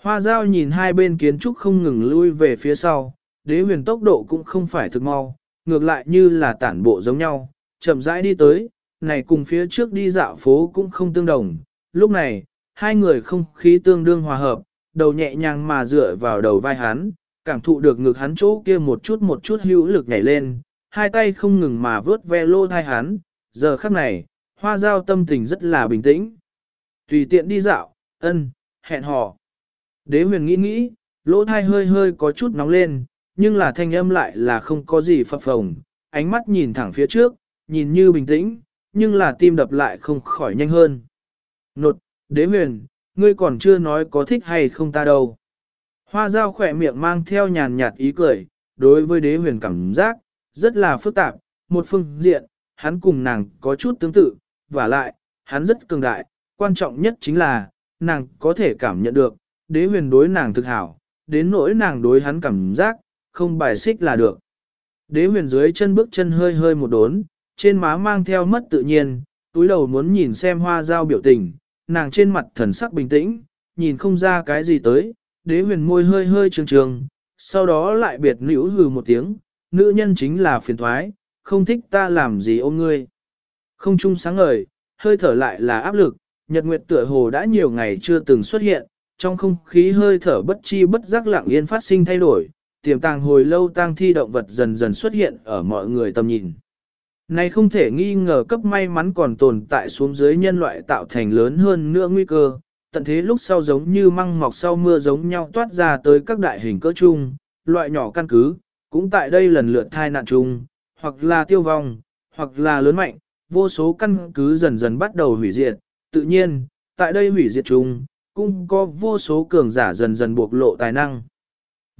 Hoa giao nhìn hai bên kiến trúc không ngừng lui về phía sau, đế huyền tốc độ cũng không phải thực mau, ngược lại như là tản bộ giống nhau, chậm rãi đi tới, này cùng phía trước đi dạo phố cũng không tương đồng. Lúc này, hai người không khí tương đương hòa hợp, đầu nhẹ nhàng mà dựa vào đầu vai hắn, cảm thụ được ngực hắn chỗ kia một chút một chút hữu lực nhảy lên, hai tay không ngừng mà vớt ve lô thai hắn, giờ khắc này, hoa giao tâm tình rất là bình tĩnh. Tùy tiện đi dạo, ân, hẹn hò. Đế huyền nghĩ nghĩ, lỗ thai hơi hơi có chút nóng lên, nhưng là thanh âm lại là không có gì phập phồng, ánh mắt nhìn thẳng phía trước, nhìn như bình tĩnh, nhưng là tim đập lại không khỏi nhanh hơn. Nột, đế huyền, ngươi còn chưa nói có thích hay không ta đâu. Hoa dao khỏe miệng mang theo nhàn nhạt ý cười, đối với đế huyền cảm giác, rất là phức tạp, một phương diện, hắn cùng nàng có chút tương tự, và lại, hắn rất cường đại, quan trọng nhất chính là, nàng có thể cảm nhận được, đế huyền đối nàng thực hảo, đến nỗi nàng đối hắn cảm giác, không bài xích là được. Đế huyền dưới chân bước chân hơi hơi một đốn, trên má mang theo mất tự nhiên, túi đầu muốn nhìn xem hoa giao biểu tình, nàng trên mặt thần sắc bình tĩnh, nhìn không ra cái gì tới, đế huyền môi hơi hơi trường trường, sau đó lại biệt nữ hừ một tiếng, nữ nhân chính là phiền thoái, không thích ta làm gì ôm ngươi. Không chung sáng ngời, hơi thở lại là áp lực, nhật nguyệt tựa hồ đã nhiều ngày chưa từng xuất hiện, trong không khí hơi thở bất chi bất giác lặng yên phát sinh thay đổi, tiềm tàng hồi lâu tang thi động vật dần dần xuất hiện ở mọi người tầm nhìn. Này không thể nghi ngờ cấp may mắn còn tồn tại xuống dưới nhân loại tạo thành lớn hơn nữa nguy cơ, tận thế lúc sau giống như măng mọc sau mưa giống nhau toát ra tới các đại hình cỡ chung, loại nhỏ căn cứ, cũng tại đây lần lượt thai nạn chung, hoặc là tiêu vong, hoặc là lớn mạnh, vô số căn cứ dần dần bắt đầu hủy diệt, tự nhiên, tại đây hủy diệt chung, cũng có vô số cường giả dần dần bộc lộ tài năng.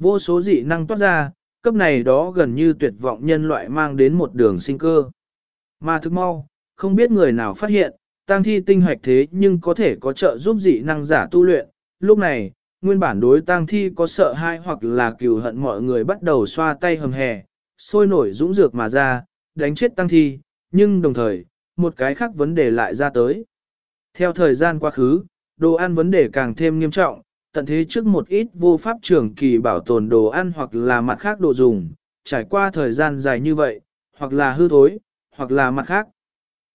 Vô số dị năng toát ra, cấp này đó gần như tuyệt vọng nhân loại mang đến một đường sinh cơ. Mà thức mau, không biết người nào phát hiện, tăng thi tinh hoạch thế nhưng có thể có trợ giúp dị năng giả tu luyện. Lúc này, nguyên bản đối tang thi có sợ hãi hoặc là cừu hận mọi người bắt đầu xoa tay hầm hè, sôi nổi dũng dược mà ra, đánh chết tang thi, nhưng đồng thời, một cái khác vấn đề lại ra tới. Theo thời gian quá khứ, đồ ăn vấn đề càng thêm nghiêm trọng, tận thế trước một ít vô pháp trường kỳ bảo tồn đồ ăn hoặc là mặt khác đồ dùng, trải qua thời gian dài như vậy, hoặc là hư thối, hoặc là mặt khác.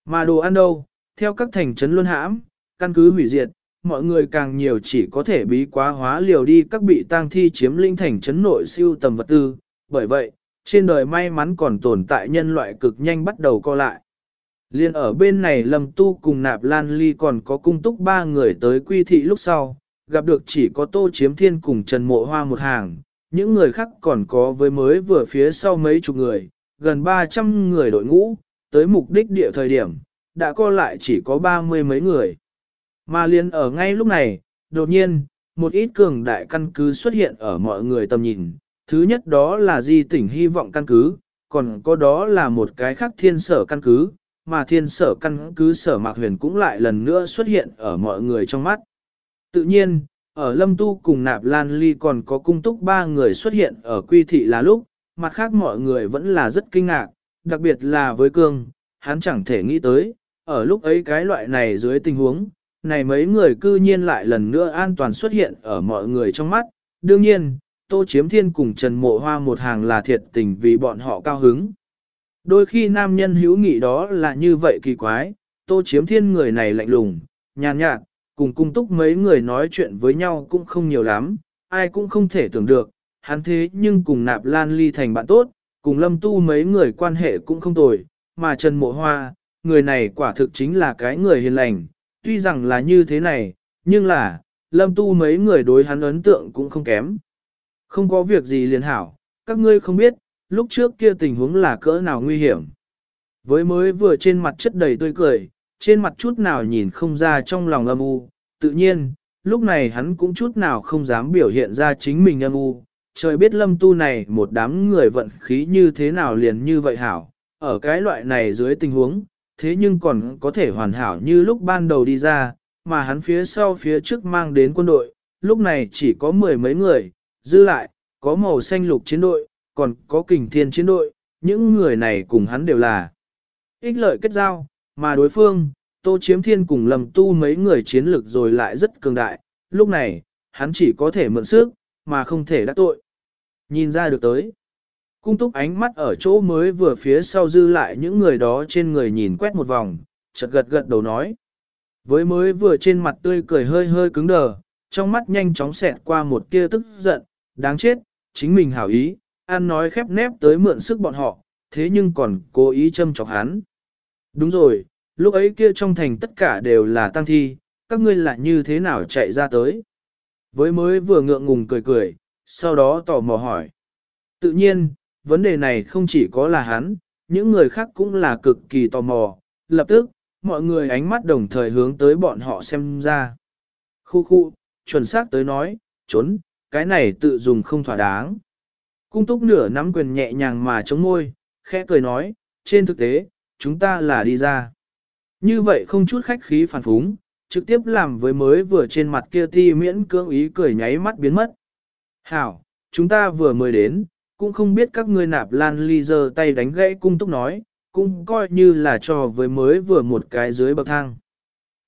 Mà đồ ăn đâu, theo các thành trấn luân hãm, căn cứ hủy diệt, mọi người càng nhiều chỉ có thể bí quá hóa liều đi các bị tang thi chiếm linh thành trấn nội siêu tầm vật tư, bởi vậy, trên đời may mắn còn tồn tại nhân loại cực nhanh bắt đầu co lại. Liên ở bên này Lâm Tu cùng Nạp Lan Ly còn có cung túc ba người tới quy thị lúc sau, gặp được chỉ có Tô Chiếm Thiên cùng Trần Mộ Hoa một hàng, những người khác còn có với mới vừa phía sau mấy chục người, gần 300 người đội ngũ, tới mục đích địa thời điểm, đã co lại chỉ có ba mươi mấy người. Mà liền ở ngay lúc này, đột nhiên, một ít cường đại căn cứ xuất hiện ở mọi người tầm nhìn. Thứ nhất đó là di tỉnh hy vọng căn cứ, còn có đó là một cái khác thiên sở căn cứ, mà thiên sở căn cứ sở mạc huyền cũng lại lần nữa xuất hiện ở mọi người trong mắt. Tự nhiên, ở Lâm Tu cùng Nạp Lan Ly còn có cung túc ba người xuất hiện ở quy thị là lúc, mặt khác mọi người vẫn là rất kinh ngạc, đặc biệt là với cương, hắn chẳng thể nghĩ tới, ở lúc ấy cái loại này dưới tình huống, này mấy người cư nhiên lại lần nữa an toàn xuất hiện ở mọi người trong mắt. Đương nhiên, Tô Chiếm Thiên cùng Trần Mộ Hoa một hàng là thiệt tình vì bọn họ cao hứng. Đôi khi nam nhân hữu nghị đó là như vậy kỳ quái, Tô Chiếm Thiên người này lạnh lùng, nhàn nhạt, cùng cung túc mấy người nói chuyện với nhau cũng không nhiều lắm, ai cũng không thể tưởng được, hắn thế nhưng cùng nạp lan ly thành bạn tốt, cùng lâm tu mấy người quan hệ cũng không tồi, mà Trần Mộ Hoa, người này quả thực chính là cái người hiền lành, tuy rằng là như thế này, nhưng là, lâm tu mấy người đối hắn ấn tượng cũng không kém. Không có việc gì liền hảo, các ngươi không biết, lúc trước kia tình huống là cỡ nào nguy hiểm. Với mới vừa trên mặt chất đầy tươi cười, trên mặt chút nào nhìn không ra trong lòng âm u, tự nhiên, lúc này hắn cũng chút nào không dám biểu hiện ra chính mình âm u. Trời biết lâm tu này một đám người vận khí như thế nào liền như vậy hảo, ở cái loại này dưới tình huống, thế nhưng còn có thể hoàn hảo như lúc ban đầu đi ra, mà hắn phía sau phía trước mang đến quân đội, lúc này chỉ có mười mấy người, dư lại, có màu xanh lục chiến đội, còn có kình thiên chiến đội, những người này cùng hắn đều là ích lợi kết giao, mà đối phương, Tô Chiếm Thiên cùng lầm tu mấy người chiến lực rồi lại rất cường đại, lúc này, hắn chỉ có thể mượn sức, mà không thể đắc tội. Nhìn ra được tới. Cung túc ánh mắt ở chỗ mới vừa phía sau dư lại những người đó trên người nhìn quét một vòng, chợt gật gật đầu nói. Với mới vừa trên mặt tươi cười hơi hơi cứng đờ, trong mắt nhanh chóng xẹt qua một tia tức giận, đáng chết, chính mình hảo ý, ăn nói khép nép tới mượn sức bọn họ, thế nhưng còn cố ý châm chọc hắn. Đúng rồi, lúc ấy kia trong thành tất cả đều là tăng thi, các ngươi lại như thế nào chạy ra tới. Với mới vừa ngượng ngùng cười cười, sau đó tò mò hỏi. Tự nhiên, vấn đề này không chỉ có là hắn, những người khác cũng là cực kỳ tò mò, lập tức, mọi người ánh mắt đồng thời hướng tới bọn họ xem ra. Khu khu, chuẩn xác tới nói, trốn, cái này tự dùng không thỏa đáng. Cung túc nửa nắm quyền nhẹ nhàng mà chống môi, khẽ cười nói, trên thực tế, chúng ta là đi ra. Như vậy không chút khách khí phản phúng, trực tiếp làm với mới vừa trên mặt kia ti miễn cưỡng ý cười nháy mắt biến mất. Hảo, chúng ta vừa mới đến, cũng không biết các ngươi nạp lan ly giơ tay đánh gãy cung túc nói, cũng coi như là cho với mới vừa một cái dưới bậc thang.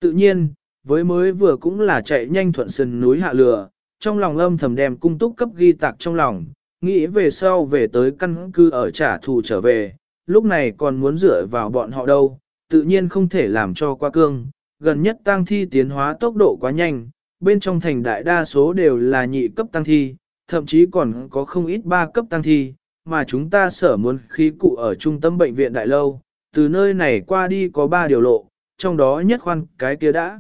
Tự nhiên, với mới vừa cũng là chạy nhanh thuận sườn núi hạ lửa, trong lòng âm thầm đem cung túc cấp ghi tạc trong lòng, nghĩ về sau về tới căn cứ ở trả thù trở về, lúc này còn muốn dựa vào bọn họ đâu, tự nhiên không thể làm cho qua cương, gần nhất tăng thi tiến hóa tốc độ quá nhanh, bên trong thành đại đa số đều là nhị cấp tăng thi, thậm chí còn có không ít ba cấp tăng thi, mà chúng ta sở muốn khí cụ ở trung tâm bệnh viện đại lâu, từ nơi này qua đi có ba điều lộ, trong đó nhất khoan cái kia đã.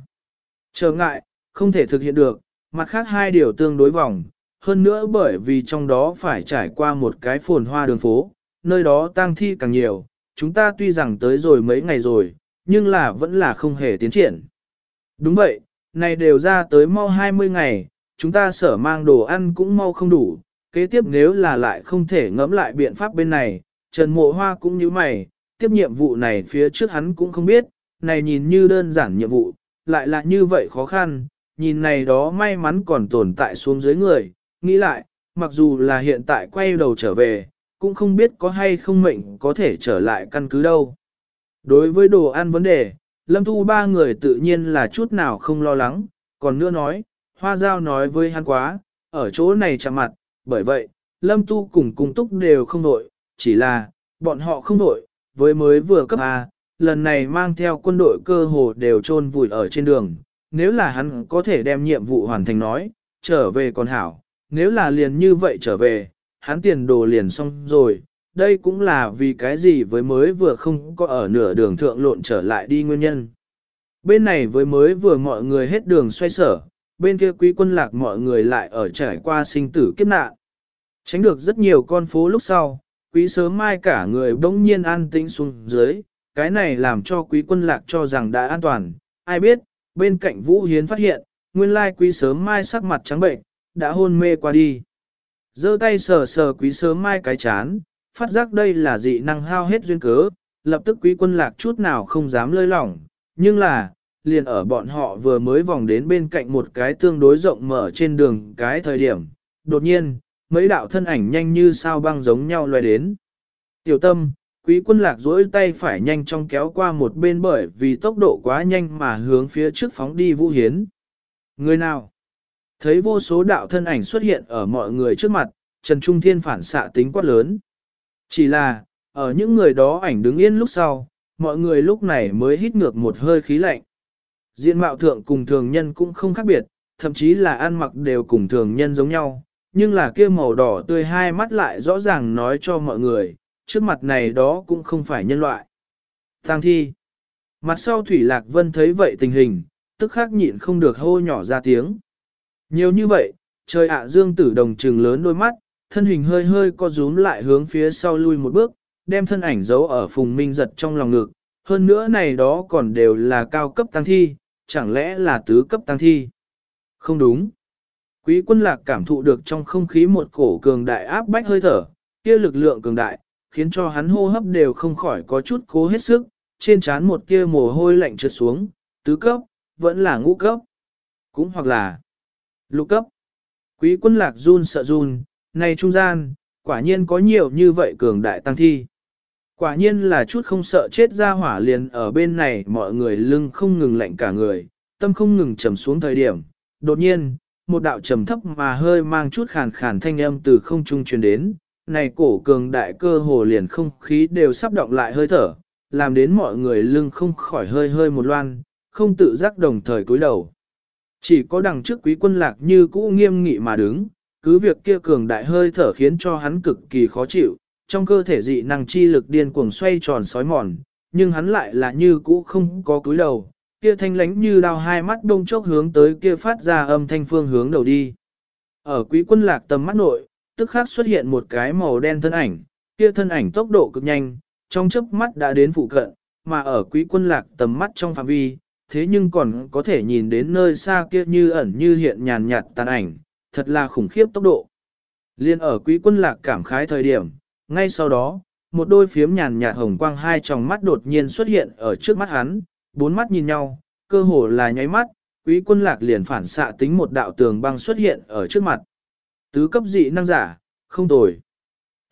Trở ngại, không thể thực hiện được, mặt khác hai điều tương đối vòng, hơn nữa bởi vì trong đó phải trải qua một cái phồn hoa đường phố, nơi đó tang thi càng nhiều, chúng ta tuy rằng tới rồi mấy ngày rồi, nhưng là vẫn là không hề tiến triển. Đúng vậy, này đều ra tới mau 20 ngày, chúng ta sở mang đồ ăn cũng mau không đủ, kế tiếp nếu là lại không thể ngẫm lại biện pháp bên này, Trần Mộ Hoa cũng như mày, tiếp nhiệm vụ này phía trước hắn cũng không biết, này nhìn như đơn giản nhiệm vụ, lại là như vậy khó khăn, nhìn này đó may mắn còn tồn tại xuống dưới người, nghĩ lại, mặc dù là hiện tại quay đầu trở về, cũng không biết có hay không mệnh có thể trở lại căn cứ đâu. Đối với đồ ăn vấn đề, Lâm Thu ba người tự nhiên là chút nào không lo lắng, còn nữa nói, Hoa Giao nói với hắn quá, ở chỗ này chạm mặt, bởi vậy, Lâm Tu cùng cung túc đều không nội, chỉ là, bọn họ không nội, với mới vừa cấp A, lần này mang theo quân đội cơ hồ đều chôn vùi ở trên đường, nếu là hắn có thể đem nhiệm vụ hoàn thành nói, trở về còn hảo, nếu là liền như vậy trở về, hắn tiền đồ liền xong rồi, đây cũng là vì cái gì với mới vừa không có ở nửa đường thượng lộn trở lại đi nguyên nhân. Bên này với mới vừa mọi người hết đường xoay sở, bên kia quý quân lạc mọi người lại ở trải qua sinh tử kiếp nạn. Tránh được rất nhiều con phố lúc sau, quý sớm mai cả người bỗng nhiên an tĩnh xuống dưới, cái này làm cho quý quân lạc cho rằng đã an toàn, ai biết, bên cạnh Vũ Hiến phát hiện, nguyên lai quý sớm mai sắc mặt trắng bệnh, đã hôn mê qua đi. giơ tay sờ sờ quý sớm mai cái chán, phát giác đây là dị năng hao hết duyên cớ, lập tức quý quân lạc chút nào không dám lơi lỏng, nhưng là, liền ở bọn họ vừa mới vòng đến bên cạnh một cái tương đối rộng mở trên đường cái thời điểm, đột nhiên, mấy đạo thân ảnh nhanh như sao băng giống nhau loài đến. Tiểu tâm, quý quân lạc duỗi tay phải nhanh trong kéo qua một bên bởi vì tốc độ quá nhanh mà hướng phía trước phóng đi vũ hiến. Người nào? Thấy vô số đạo thân ảnh xuất hiện ở mọi người trước mặt, Trần Trung Thiên phản xạ tính quát lớn. Chỉ là, ở những người đó ảnh đứng yên lúc sau, mọi người lúc này mới hít ngược một hơi khí lạnh. Diện mạo thượng cùng thường nhân cũng không khác biệt, thậm chí là ăn mặc đều cùng thường nhân giống nhau, nhưng là kia màu đỏ tươi hai mắt lại rõ ràng nói cho mọi người, trước mặt này đó cũng không phải nhân loại. Tăng thi. Mặt sau Thủy Lạc Vân thấy vậy tình hình, tức khắc nhịn không được hô nhỏ ra tiếng. Nhiều như vậy, trời ạ dương tử đồng trừng lớn đôi mắt, thân hình hơi hơi co rúm lại hướng phía sau lui một bước, đem thân ảnh giấu ở phùng minh giật trong lòng ngực. Hơn nữa này đó còn đều là cao cấp tăng thi, chẳng lẽ là tứ cấp tăng thi? Không đúng. Quý quân lạc cảm thụ được trong không khí một cổ cường đại áp bách hơi thở, kia lực lượng cường đại, khiến cho hắn hô hấp đều không khỏi có chút cố hết sức, trên trán một kia mồ hôi lạnh trượt xuống, tứ cấp, vẫn là ngũ cấp, cũng hoặc là lục cấp. Quý quân lạc run sợ run, này trung gian, quả nhiên có nhiều như vậy cường đại tăng thi. Quả nhiên là chút không sợ chết ra hỏa liền ở bên này mọi người lưng không ngừng lạnh cả người, tâm không ngừng trầm xuống thời điểm. Đột nhiên, một đạo trầm thấp mà hơi mang chút khàn khàn thanh âm từ không trung truyền đến, này cổ cường đại cơ hồ liền không khí đều sắp động lại hơi thở, làm đến mọi người lưng không khỏi hơi hơi một loan, không tự giác đồng thời cúi đầu. Chỉ có đằng trước quý quân lạc như cũ nghiêm nghị mà đứng, cứ việc kia cường đại hơi thở khiến cho hắn cực kỳ khó chịu, trong cơ thể dị năng chi lực điên cuồng xoay tròn sói mòn, nhưng hắn lại là như cũ không có cúi đầu, kia thanh lánh như đao hai mắt đông chốc hướng tới kia phát ra âm thanh phương hướng đầu đi. Ở quý quân lạc tầm mắt nội, tức khắc xuất hiện một cái màu đen thân ảnh, kia thân ảnh tốc độ cực nhanh, trong chớp mắt đã đến phụ cận, mà ở quý quân lạc tầm mắt trong phạm vi, thế nhưng còn có thể nhìn đến nơi xa kia như ẩn như hiện nhàn nhạt tàn ảnh, thật là khủng khiếp tốc độ. Liên ở quý quân lạc cảm khái thời điểm, ngay sau đó, một đôi phiếm nhàn nhạt hồng quang hai tròng mắt đột nhiên xuất hiện ở trước mắt hắn, bốn mắt nhìn nhau, cơ hồ là nháy mắt, quý quân lạc liền phản xạ tính một đạo tường băng xuất hiện ở trước mặt. Tứ cấp dị năng giả, không tồi.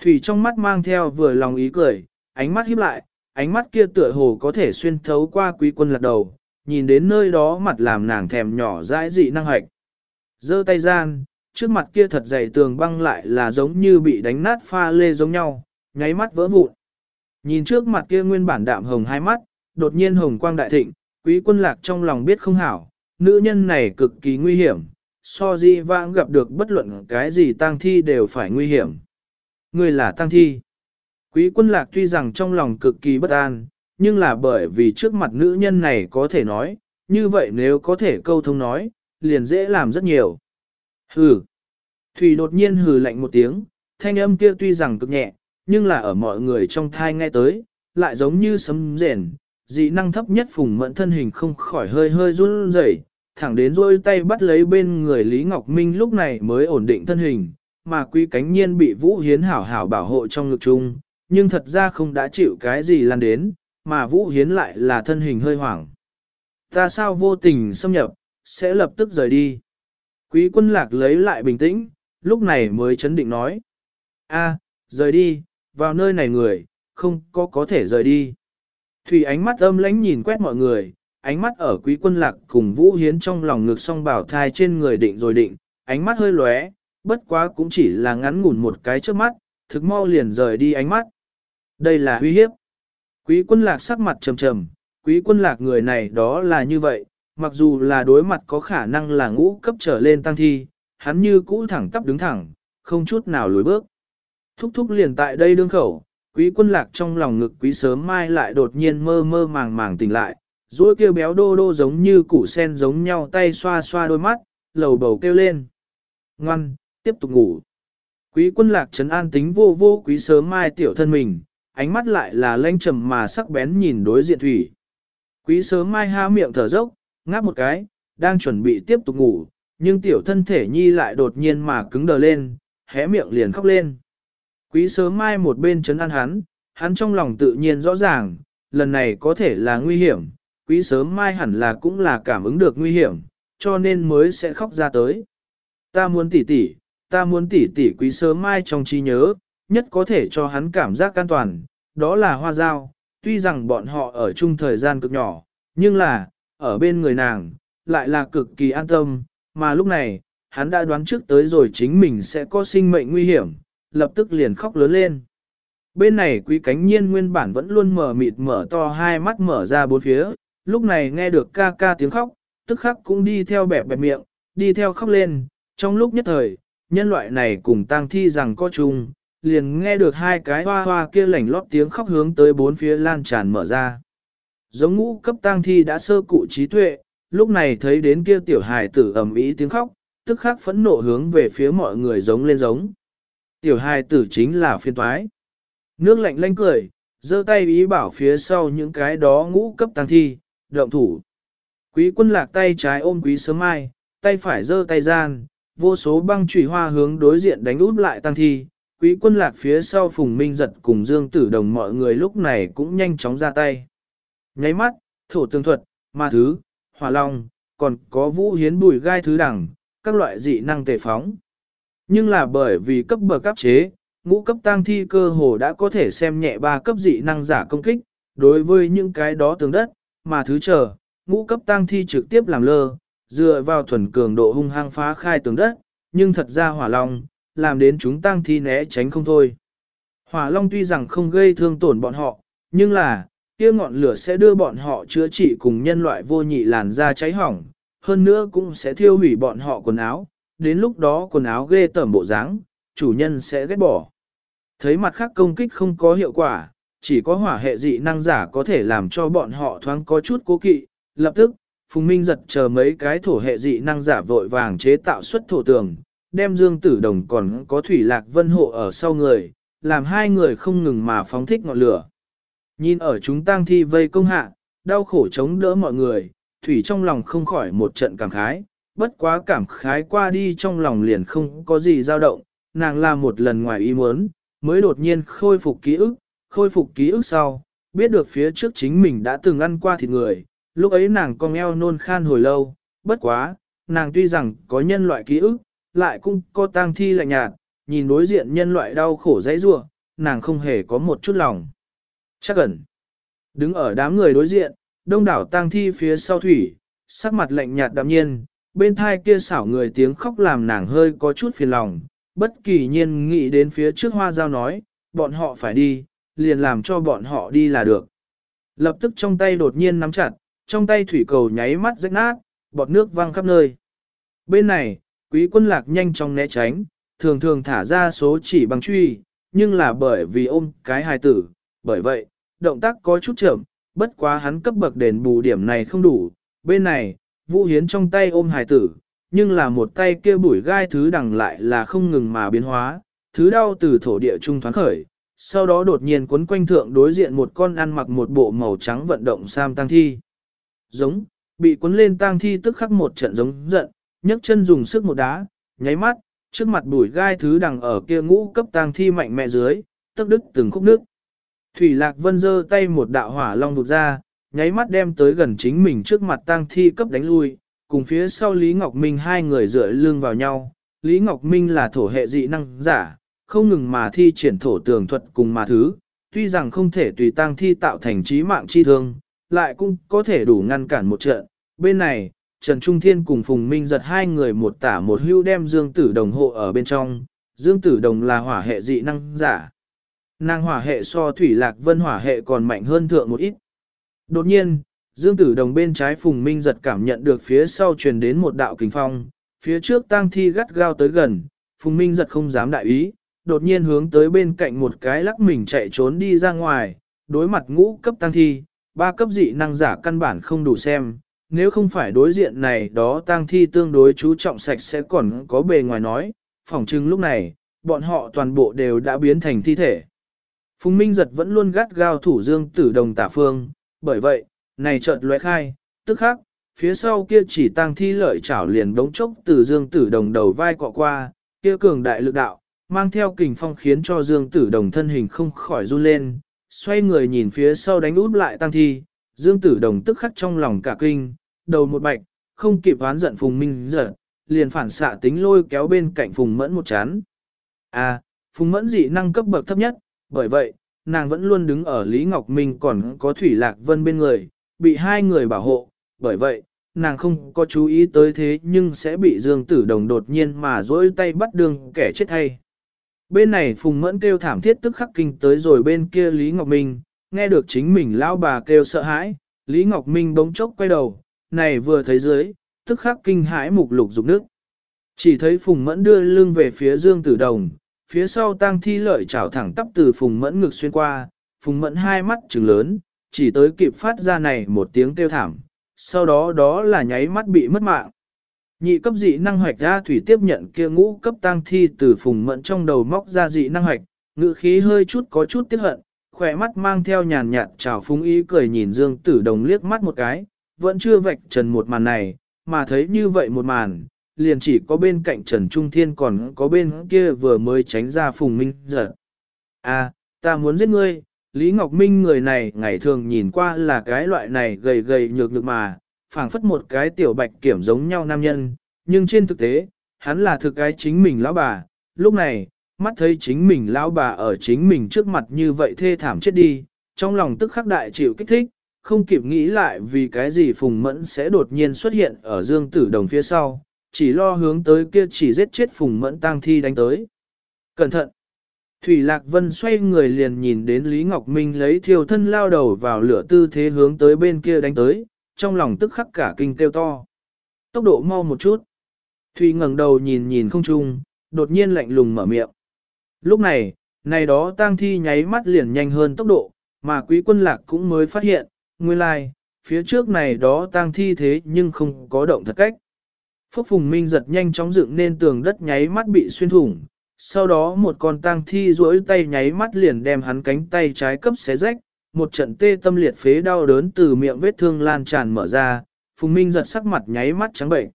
Thủy trong mắt mang theo vừa lòng ý cười, ánh mắt híp lại, ánh mắt kia tựa hồ có thể xuyên thấu qua quý quân lạc đầu, nhìn đến nơi đó mặt làm nàng thèm nhỏ dãi dị năng hạch. dơ tay gian, trước mặt kia thật dày tường băng lại là giống như bị đánh nát pha lê giống nhau, nháy mắt vỡ vụn. Nhìn trước mặt kia nguyên bản đạm hồng hai mắt, đột nhiên hồng quang đại thịnh, quý quân lạc trong lòng biết không hảo, nữ nhân này cực kỳ nguy hiểm, so di vãng gặp được bất luận cái gì tang thi đều phải nguy hiểm. Người là tang thi. Quý quân lạc tuy rằng trong lòng cực kỳ bất an, nhưng là bởi vì trước mặt nữ nhân này có thể nói, như vậy nếu có thể câu thông nói, liền dễ làm rất nhiều. Hừ. Thủy đột nhiên hừ lạnh một tiếng, thanh âm kia tuy rằng cực nhẹ, nhưng là ở mọi người trong thai nghe tới, lại giống như sấm rền, dị năng thấp nhất phùng mẫn thân hình không khỏi hơi hơi run rẩy, thẳng đến rôi tay bắt lấy bên người Lý Ngọc Minh lúc này mới ổn định thân hình, mà quý cánh nhiên bị Vũ Hiến hảo hảo bảo hộ trong ngực chung, nhưng thật ra không đã chịu cái gì lan đến, mà Vũ Hiến lại là thân hình hơi hoảng. Ta sao vô tình xâm nhập, sẽ lập tức rời đi. Quý quân lạc lấy lại bình tĩnh, lúc này mới chấn định nói. a rời đi, vào nơi này người, không có có thể rời đi. Thủy ánh mắt âm lãnh nhìn quét mọi người, ánh mắt ở quý quân lạc cùng Vũ Hiến trong lòng ngực song bảo thai trên người định rồi định, ánh mắt hơi lóe, bất quá cũng chỉ là ngắn ngủn một cái trước mắt, thực mau liền rời đi ánh mắt. Đây là uy hiếp. Quý quân lạc sắc mặt trầm trầm, quý quân lạc người này đó là như vậy, mặc dù là đối mặt có khả năng là ngũ cấp trở lên tăng thi, hắn như cũ thẳng tắp đứng thẳng, không chút nào lùi bước. Thúc thúc liền tại đây đương khẩu, quý quân lạc trong lòng ngực quý sớm mai lại đột nhiên mơ mơ màng màng tỉnh lại, duỗi kêu béo đô đô giống như củ sen giống nhau tay xoa xoa đôi mắt, lầu bầu kêu lên. Ngoan, tiếp tục ngủ. Quý quân lạc trấn an tính vô vô quý sớm mai tiểu thân mình, ánh mắt lại là lanh trầm mà sắc bén nhìn đối diện thủy. Quý sớm mai ha miệng thở dốc, ngáp một cái, đang chuẩn bị tiếp tục ngủ, nhưng tiểu thân thể nhi lại đột nhiên mà cứng đờ lên, hé miệng liền khóc lên. Quý sớm mai một bên chấn an hắn, hắn trong lòng tự nhiên rõ ràng, lần này có thể là nguy hiểm, quý sớm mai hẳn là cũng là cảm ứng được nguy hiểm, cho nên mới sẽ khóc ra tới. Ta muốn tỉ tỉ, ta muốn tỉ tỉ quý sớm mai trong trí nhớ, nhất có thể cho hắn cảm giác an toàn, đó là hoa giao, tuy rằng bọn họ ở chung thời gian cực nhỏ, nhưng là, ở bên người nàng, lại là cực kỳ an tâm, mà lúc này, hắn đã đoán trước tới rồi chính mình sẽ có sinh mệnh nguy hiểm, lập tức liền khóc lớn lên. Bên này quý cánh nhiên nguyên bản vẫn luôn mở mịt mở to hai mắt mở ra bốn phía, lúc này nghe được ca ca tiếng khóc, tức khắc cũng đi theo bẹp bẹp miệng, đi theo khóc lên, trong lúc nhất thời, nhân loại này cùng tang thi rằng có chung, liền nghe được hai cái hoa hoa kia lảnh lót tiếng khóc hướng tới bốn phía lan tràn mở ra. Giống ngũ cấp tang thi đã sơ cụ trí tuệ, lúc này thấy đến kia tiểu hài tử ầm ĩ tiếng khóc, tức khắc phẫn nộ hướng về phía mọi người giống lên giống. Tiểu hài tử chính là phiên toái. Nước lạnh lanh cười, giơ tay ý bảo phía sau những cái đó ngũ cấp tăng thi, động thủ. Quý quân lạc tay trái ôm quý sớm mai, tay phải giơ tay gian, vô số băng chủy hoa hướng đối diện đánh út lại tăng thi. Quý quân lạc phía sau phùng minh giật cùng dương tử đồng mọi người lúc này cũng nhanh chóng ra tay. Nháy mắt, thổ tương thuật, ma thứ, hỏa long, còn có vũ hiến bùi gai thứ đẳng, các loại dị năng tề phóng. Nhưng là bởi vì cấp bậc cấp chế, ngũ cấp tăng thi cơ hồ đã có thể xem nhẹ ba cấp dị năng giả công kích, đối với những cái đó tường đất, mà thứ chờ, ngũ cấp tăng thi trực tiếp làm lơ, dựa vào thuần cường độ hung hăng phá khai tường đất, nhưng thật ra hỏa long, làm đến chúng tăng thi né tránh không thôi. Hỏa long tuy rằng không gây thương tổn bọn họ, nhưng là, kia ngọn lửa sẽ đưa bọn họ chữa trị cùng nhân loại vô nhị làn da cháy hỏng, hơn nữa cũng sẽ thiêu hủy bọn họ quần áo, đến lúc đó quần áo ghê tởm bộ dáng, chủ nhân sẽ ghét bỏ. Thấy mặt khác công kích không có hiệu quả, chỉ có hỏa hệ dị năng giả có thể làm cho bọn họ thoáng có chút cố kỵ, lập tức, Phùng Minh giật chờ mấy cái thổ hệ dị năng giả vội vàng chế tạo xuất thổ tường, đem Dương Tử Đồng còn có Thủy Lạc Vân hộ ở sau người, làm hai người không ngừng mà phóng thích ngọn lửa. Nhìn ở chúng tang thi vây công hạ, đau khổ chống đỡ mọi người, Thủy trong lòng không khỏi một trận cảm khái, bất quá cảm khái qua đi trong lòng liền không có gì dao động, nàng là một lần ngoài ý muốn, mới đột nhiên khôi phục ký ức, khôi phục ký ức sau, biết được phía trước chính mình đã từng ăn qua thịt người, lúc ấy nàng cong eo nôn khan hồi lâu, bất quá, nàng tuy rằng có nhân loại ký ức, lại cũng có tang thi lạnh nhạt, nhìn đối diện nhân loại đau khổ dãy rua, nàng không hề có một chút lòng. Chắc ẩn. Đứng ở đám người đối diện, đông đảo tang thi phía sau thủy, sắc mặt lạnh nhạt đạm nhiên, bên thai kia xảo người tiếng khóc làm nàng hơi có chút phiền lòng, bất kỳ nhiên nghĩ đến phía trước hoa giao nói, bọn họ phải đi, liền làm cho bọn họ đi là được. Lập tức trong tay đột nhiên nắm chặt, trong tay thủy cầu nháy mắt rách nát, bọt nước văng khắp nơi. Bên này, quý quân lạc nhanh trong né tránh, thường thường thả ra số chỉ bằng truy, nhưng là bởi vì ôm cái hài tử, bởi vậy, động tác có chút chậm, bất quá hắn cấp bậc đền bù điểm này không đủ. Bên này, Vũ Hiến trong tay ôm hài tử, nhưng là một tay kia bủi gai thứ đằng lại là không ngừng mà biến hóa, thứ đau từ thổ địa trung thoáng khởi, sau đó đột nhiên quấn quanh thượng đối diện một con ăn mặc một bộ màu trắng vận động sam tăng thi. Giống, bị quấn lên tang thi tức khắc một trận giống giận, nhấc chân dùng sức một đá, nháy mắt, trước mặt bùi gai thứ đằng ở kia ngũ cấp tang thi mạnh mẽ dưới, tức đức từng khúc nước, Thủy Lạc Vân giơ tay một đạo hỏa long vụt ra, nháy mắt đem tới gần chính mình trước mặt tang thi cấp đánh lui, cùng phía sau Lý Ngọc Minh hai người dựa lưng vào nhau. Lý Ngọc Minh là thổ hệ dị năng giả, không ngừng mà thi triển thổ tường thuật cùng mà thứ, tuy rằng không thể tùy tang thi tạo thành trí mạng chi thương, lại cũng có thể đủ ngăn cản một trận. Bên này, Trần Trung Thiên cùng Phùng Minh giật hai người một tả một hưu đem Dương Tử Đồng hộ ở bên trong, Dương Tử Đồng là hỏa hệ dị năng giả. Nàng hỏa hệ so Thủy Lạc Vân hỏa hệ còn mạnh hơn thượng một ít. Đột nhiên, Dương Tử Đồng bên trái Phùng Minh giật cảm nhận được phía sau truyền đến một đạo kình phong, phía trước tang thi gắt gao tới gần, Phùng Minh giật không dám đại ý, đột nhiên hướng tới bên cạnh một cái lắc mình chạy trốn đi ra ngoài, đối mặt ngũ cấp tang thi, ba cấp dị năng giả căn bản không đủ xem, nếu không phải đối diện này đó tang thi tương đối chú trọng sạch sẽ còn có bề ngoài nói, phỏng chừng lúc này, bọn họ toàn bộ đều đã biến thành thi thể. Phùng Minh giật vẫn luôn gắt gao thủ dương tử đồng tả phương, bởi vậy, này chợt lóe khai, tức khắc, phía sau kia chỉ tang thi lợi chảo liền đống chốc từ dương tử đồng đầu vai cọ qua, kia cường đại lực đạo, mang theo kình phong khiến cho dương tử đồng thân hình không khỏi run lên, xoay người nhìn phía sau đánh út lại tang thi, dương tử đồng tức khắc trong lòng cả kinh, đầu một bạch, không kịp oán giận Phùng Minh giật, liền phản xạ tính lôi kéo bên cạnh Phùng Mẫn một chán. À, Phùng Mẫn dị năng cấp bậc thấp nhất, bởi vậy, nàng vẫn luôn đứng ở Lý Ngọc Minh còn có Thủy Lạc Vân bên người, bị hai người bảo hộ, bởi vậy, nàng không có chú ý tới thế nhưng sẽ bị Dương Tử Đồng đột nhiên mà dỗi tay bắt đường kẻ chết hay. Bên này Phùng Mẫn kêu thảm thiết tức khắc kinh tới rồi bên kia Lý Ngọc Minh, nghe được chính mình lao bà kêu sợ hãi, Lý Ngọc Minh bỗng chốc quay đầu, này vừa thấy dưới, tức khắc kinh hãi mục lục dục nước. Chỉ thấy Phùng Mẫn đưa lưng về phía Dương Tử Đồng, phía sau tang thi lợi chảo thẳng tắp từ Phùng Mẫn ngực xuyên qua, Phùng Mẫn hai mắt trừng lớn, chỉ tới kịp phát ra này một tiếng kêu thảm, sau đó đó là nháy mắt bị mất mạng. Nhị cấp dị năng hoạch ra thủy tiếp nhận kia ngũ cấp tang thi từ Phùng Mẫn trong đầu móc ra dị năng hoạch, ngữ khí hơi chút có chút tiếc hận, khỏe mắt mang theo nhàn nhạt chào phúng ý cười nhìn Dương Tử Đồng liếc mắt một cái, vẫn chưa vạch trần một màn này, mà thấy như vậy một màn, liền chỉ có bên cạnh Trần Trung Thiên còn có bên kia vừa mới tránh ra Phùng Minh giật. À, ta muốn giết ngươi, Lý Ngọc Minh người này ngày thường nhìn qua là cái loại này gầy gầy nhược nhược mà, phảng phất một cái tiểu bạch kiểm giống nhau nam nhân, nhưng trên thực tế, hắn là thực cái chính mình lão bà, lúc này, mắt thấy chính mình lão bà ở chính mình trước mặt như vậy thê thảm chết đi, trong lòng tức khắc đại chịu kích thích, không kịp nghĩ lại vì cái gì Phùng Mẫn sẽ đột nhiên xuất hiện ở Dương Tử Đồng phía sau, chỉ lo hướng tới kia chỉ giết chết Phùng Mẫn tang thi đánh tới. Cẩn thận! Thủy Lạc Vân xoay người liền nhìn đến Lý Ngọc Minh lấy thiêu thân lao đầu vào lửa tư thế hướng tới bên kia đánh tới, trong lòng tức khắc cả kinh kêu to. Tốc độ mau một chút. Thủy ngẩng đầu nhìn nhìn không trung, đột nhiên lạnh lùng mở miệng. Lúc này, này đó tang thi nháy mắt liền nhanh hơn tốc độ, mà quý quân lạc cũng mới phát hiện, nguyên lai, like, phía trước này đó tang thi thế nhưng không có động thật cách. Phúc Phùng Minh giật nhanh chóng dựng nên tường đất nháy mắt bị xuyên thủng, sau đó một con tang thi duỗi tay nháy mắt liền đem hắn cánh tay trái cấp xé rách, một trận tê tâm liệt phế đau đớn từ miệng vết thương lan tràn mở ra, Phùng Minh giật sắc mặt nháy mắt trắng bệnh.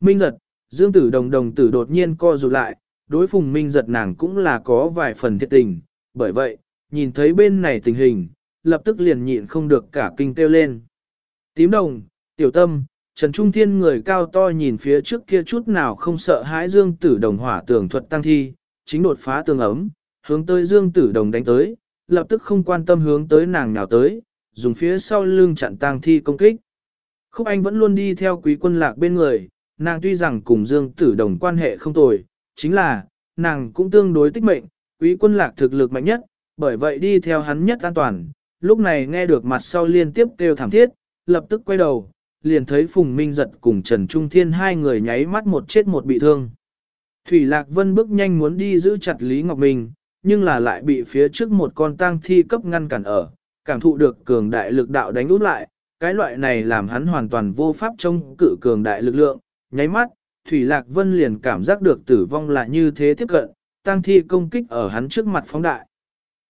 Minh giật, Dương tử đồng đồng tử đột nhiên co rụt lại, đối Phùng Minh giật nàng cũng là có vài phần thiệt tình, bởi vậy, nhìn thấy bên này tình hình, lập tức liền nhịn không được cả kinh kêu lên. Tím đồng, tiểu tâm, Trần Trung Thiên người cao to nhìn phía trước kia chút nào không sợ hãi Dương Tử Đồng hỏa tường thuật tăng thi, chính đột phá tường ấm, hướng tới Dương Tử Đồng đánh tới, lập tức không quan tâm hướng tới nàng nào tới, dùng phía sau lưng chặn tăng thi công kích. Khúc Anh vẫn luôn đi theo quý quân lạc bên người, nàng tuy rằng cùng Dương Tử Đồng quan hệ không tồi, chính là, nàng cũng tương đối tích mệnh, quý quân lạc thực lực mạnh nhất, bởi vậy đi theo hắn nhất an toàn. Lúc này nghe được mặt sau liên tiếp kêu thảm thiết, lập tức quay đầu, liền thấy Phùng Minh giật cùng Trần Trung Thiên hai người nháy mắt một chết một bị thương. Thủy Lạc Vân bước nhanh muốn đi giữ chặt Lý Ngọc Minh, nhưng là lại bị phía trước một con tang thi cấp ngăn cản ở, cảm thụ được cường đại lực đạo đánh út lại, cái loại này làm hắn hoàn toàn vô pháp chống cự cường đại lực lượng, nháy mắt, Thủy Lạc Vân liền cảm giác được tử vong là như thế tiếp cận, tang thi công kích ở hắn trước mặt phóng đại.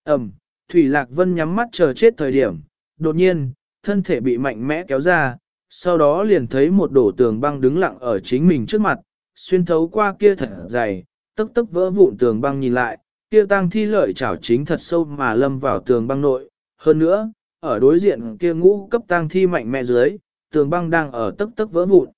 Ẩm, Thủy Lạc Vân nhắm mắt chờ chết thời điểm, đột nhiên, thân thể bị mạnh mẽ kéo ra, sau đó liền thấy một đổ tường băng đứng lặng ở chính mình trước mặt, xuyên thấu qua kia thật dày, tức tức vỡ vụn tường băng nhìn lại, kia tăng thi lợi chảo chính thật sâu mà lâm vào tường băng nội. Hơn nữa, ở đối diện kia ngũ cấp tăng thi mạnh mẽ dưới, tường băng đang ở tức tức vỡ vụn.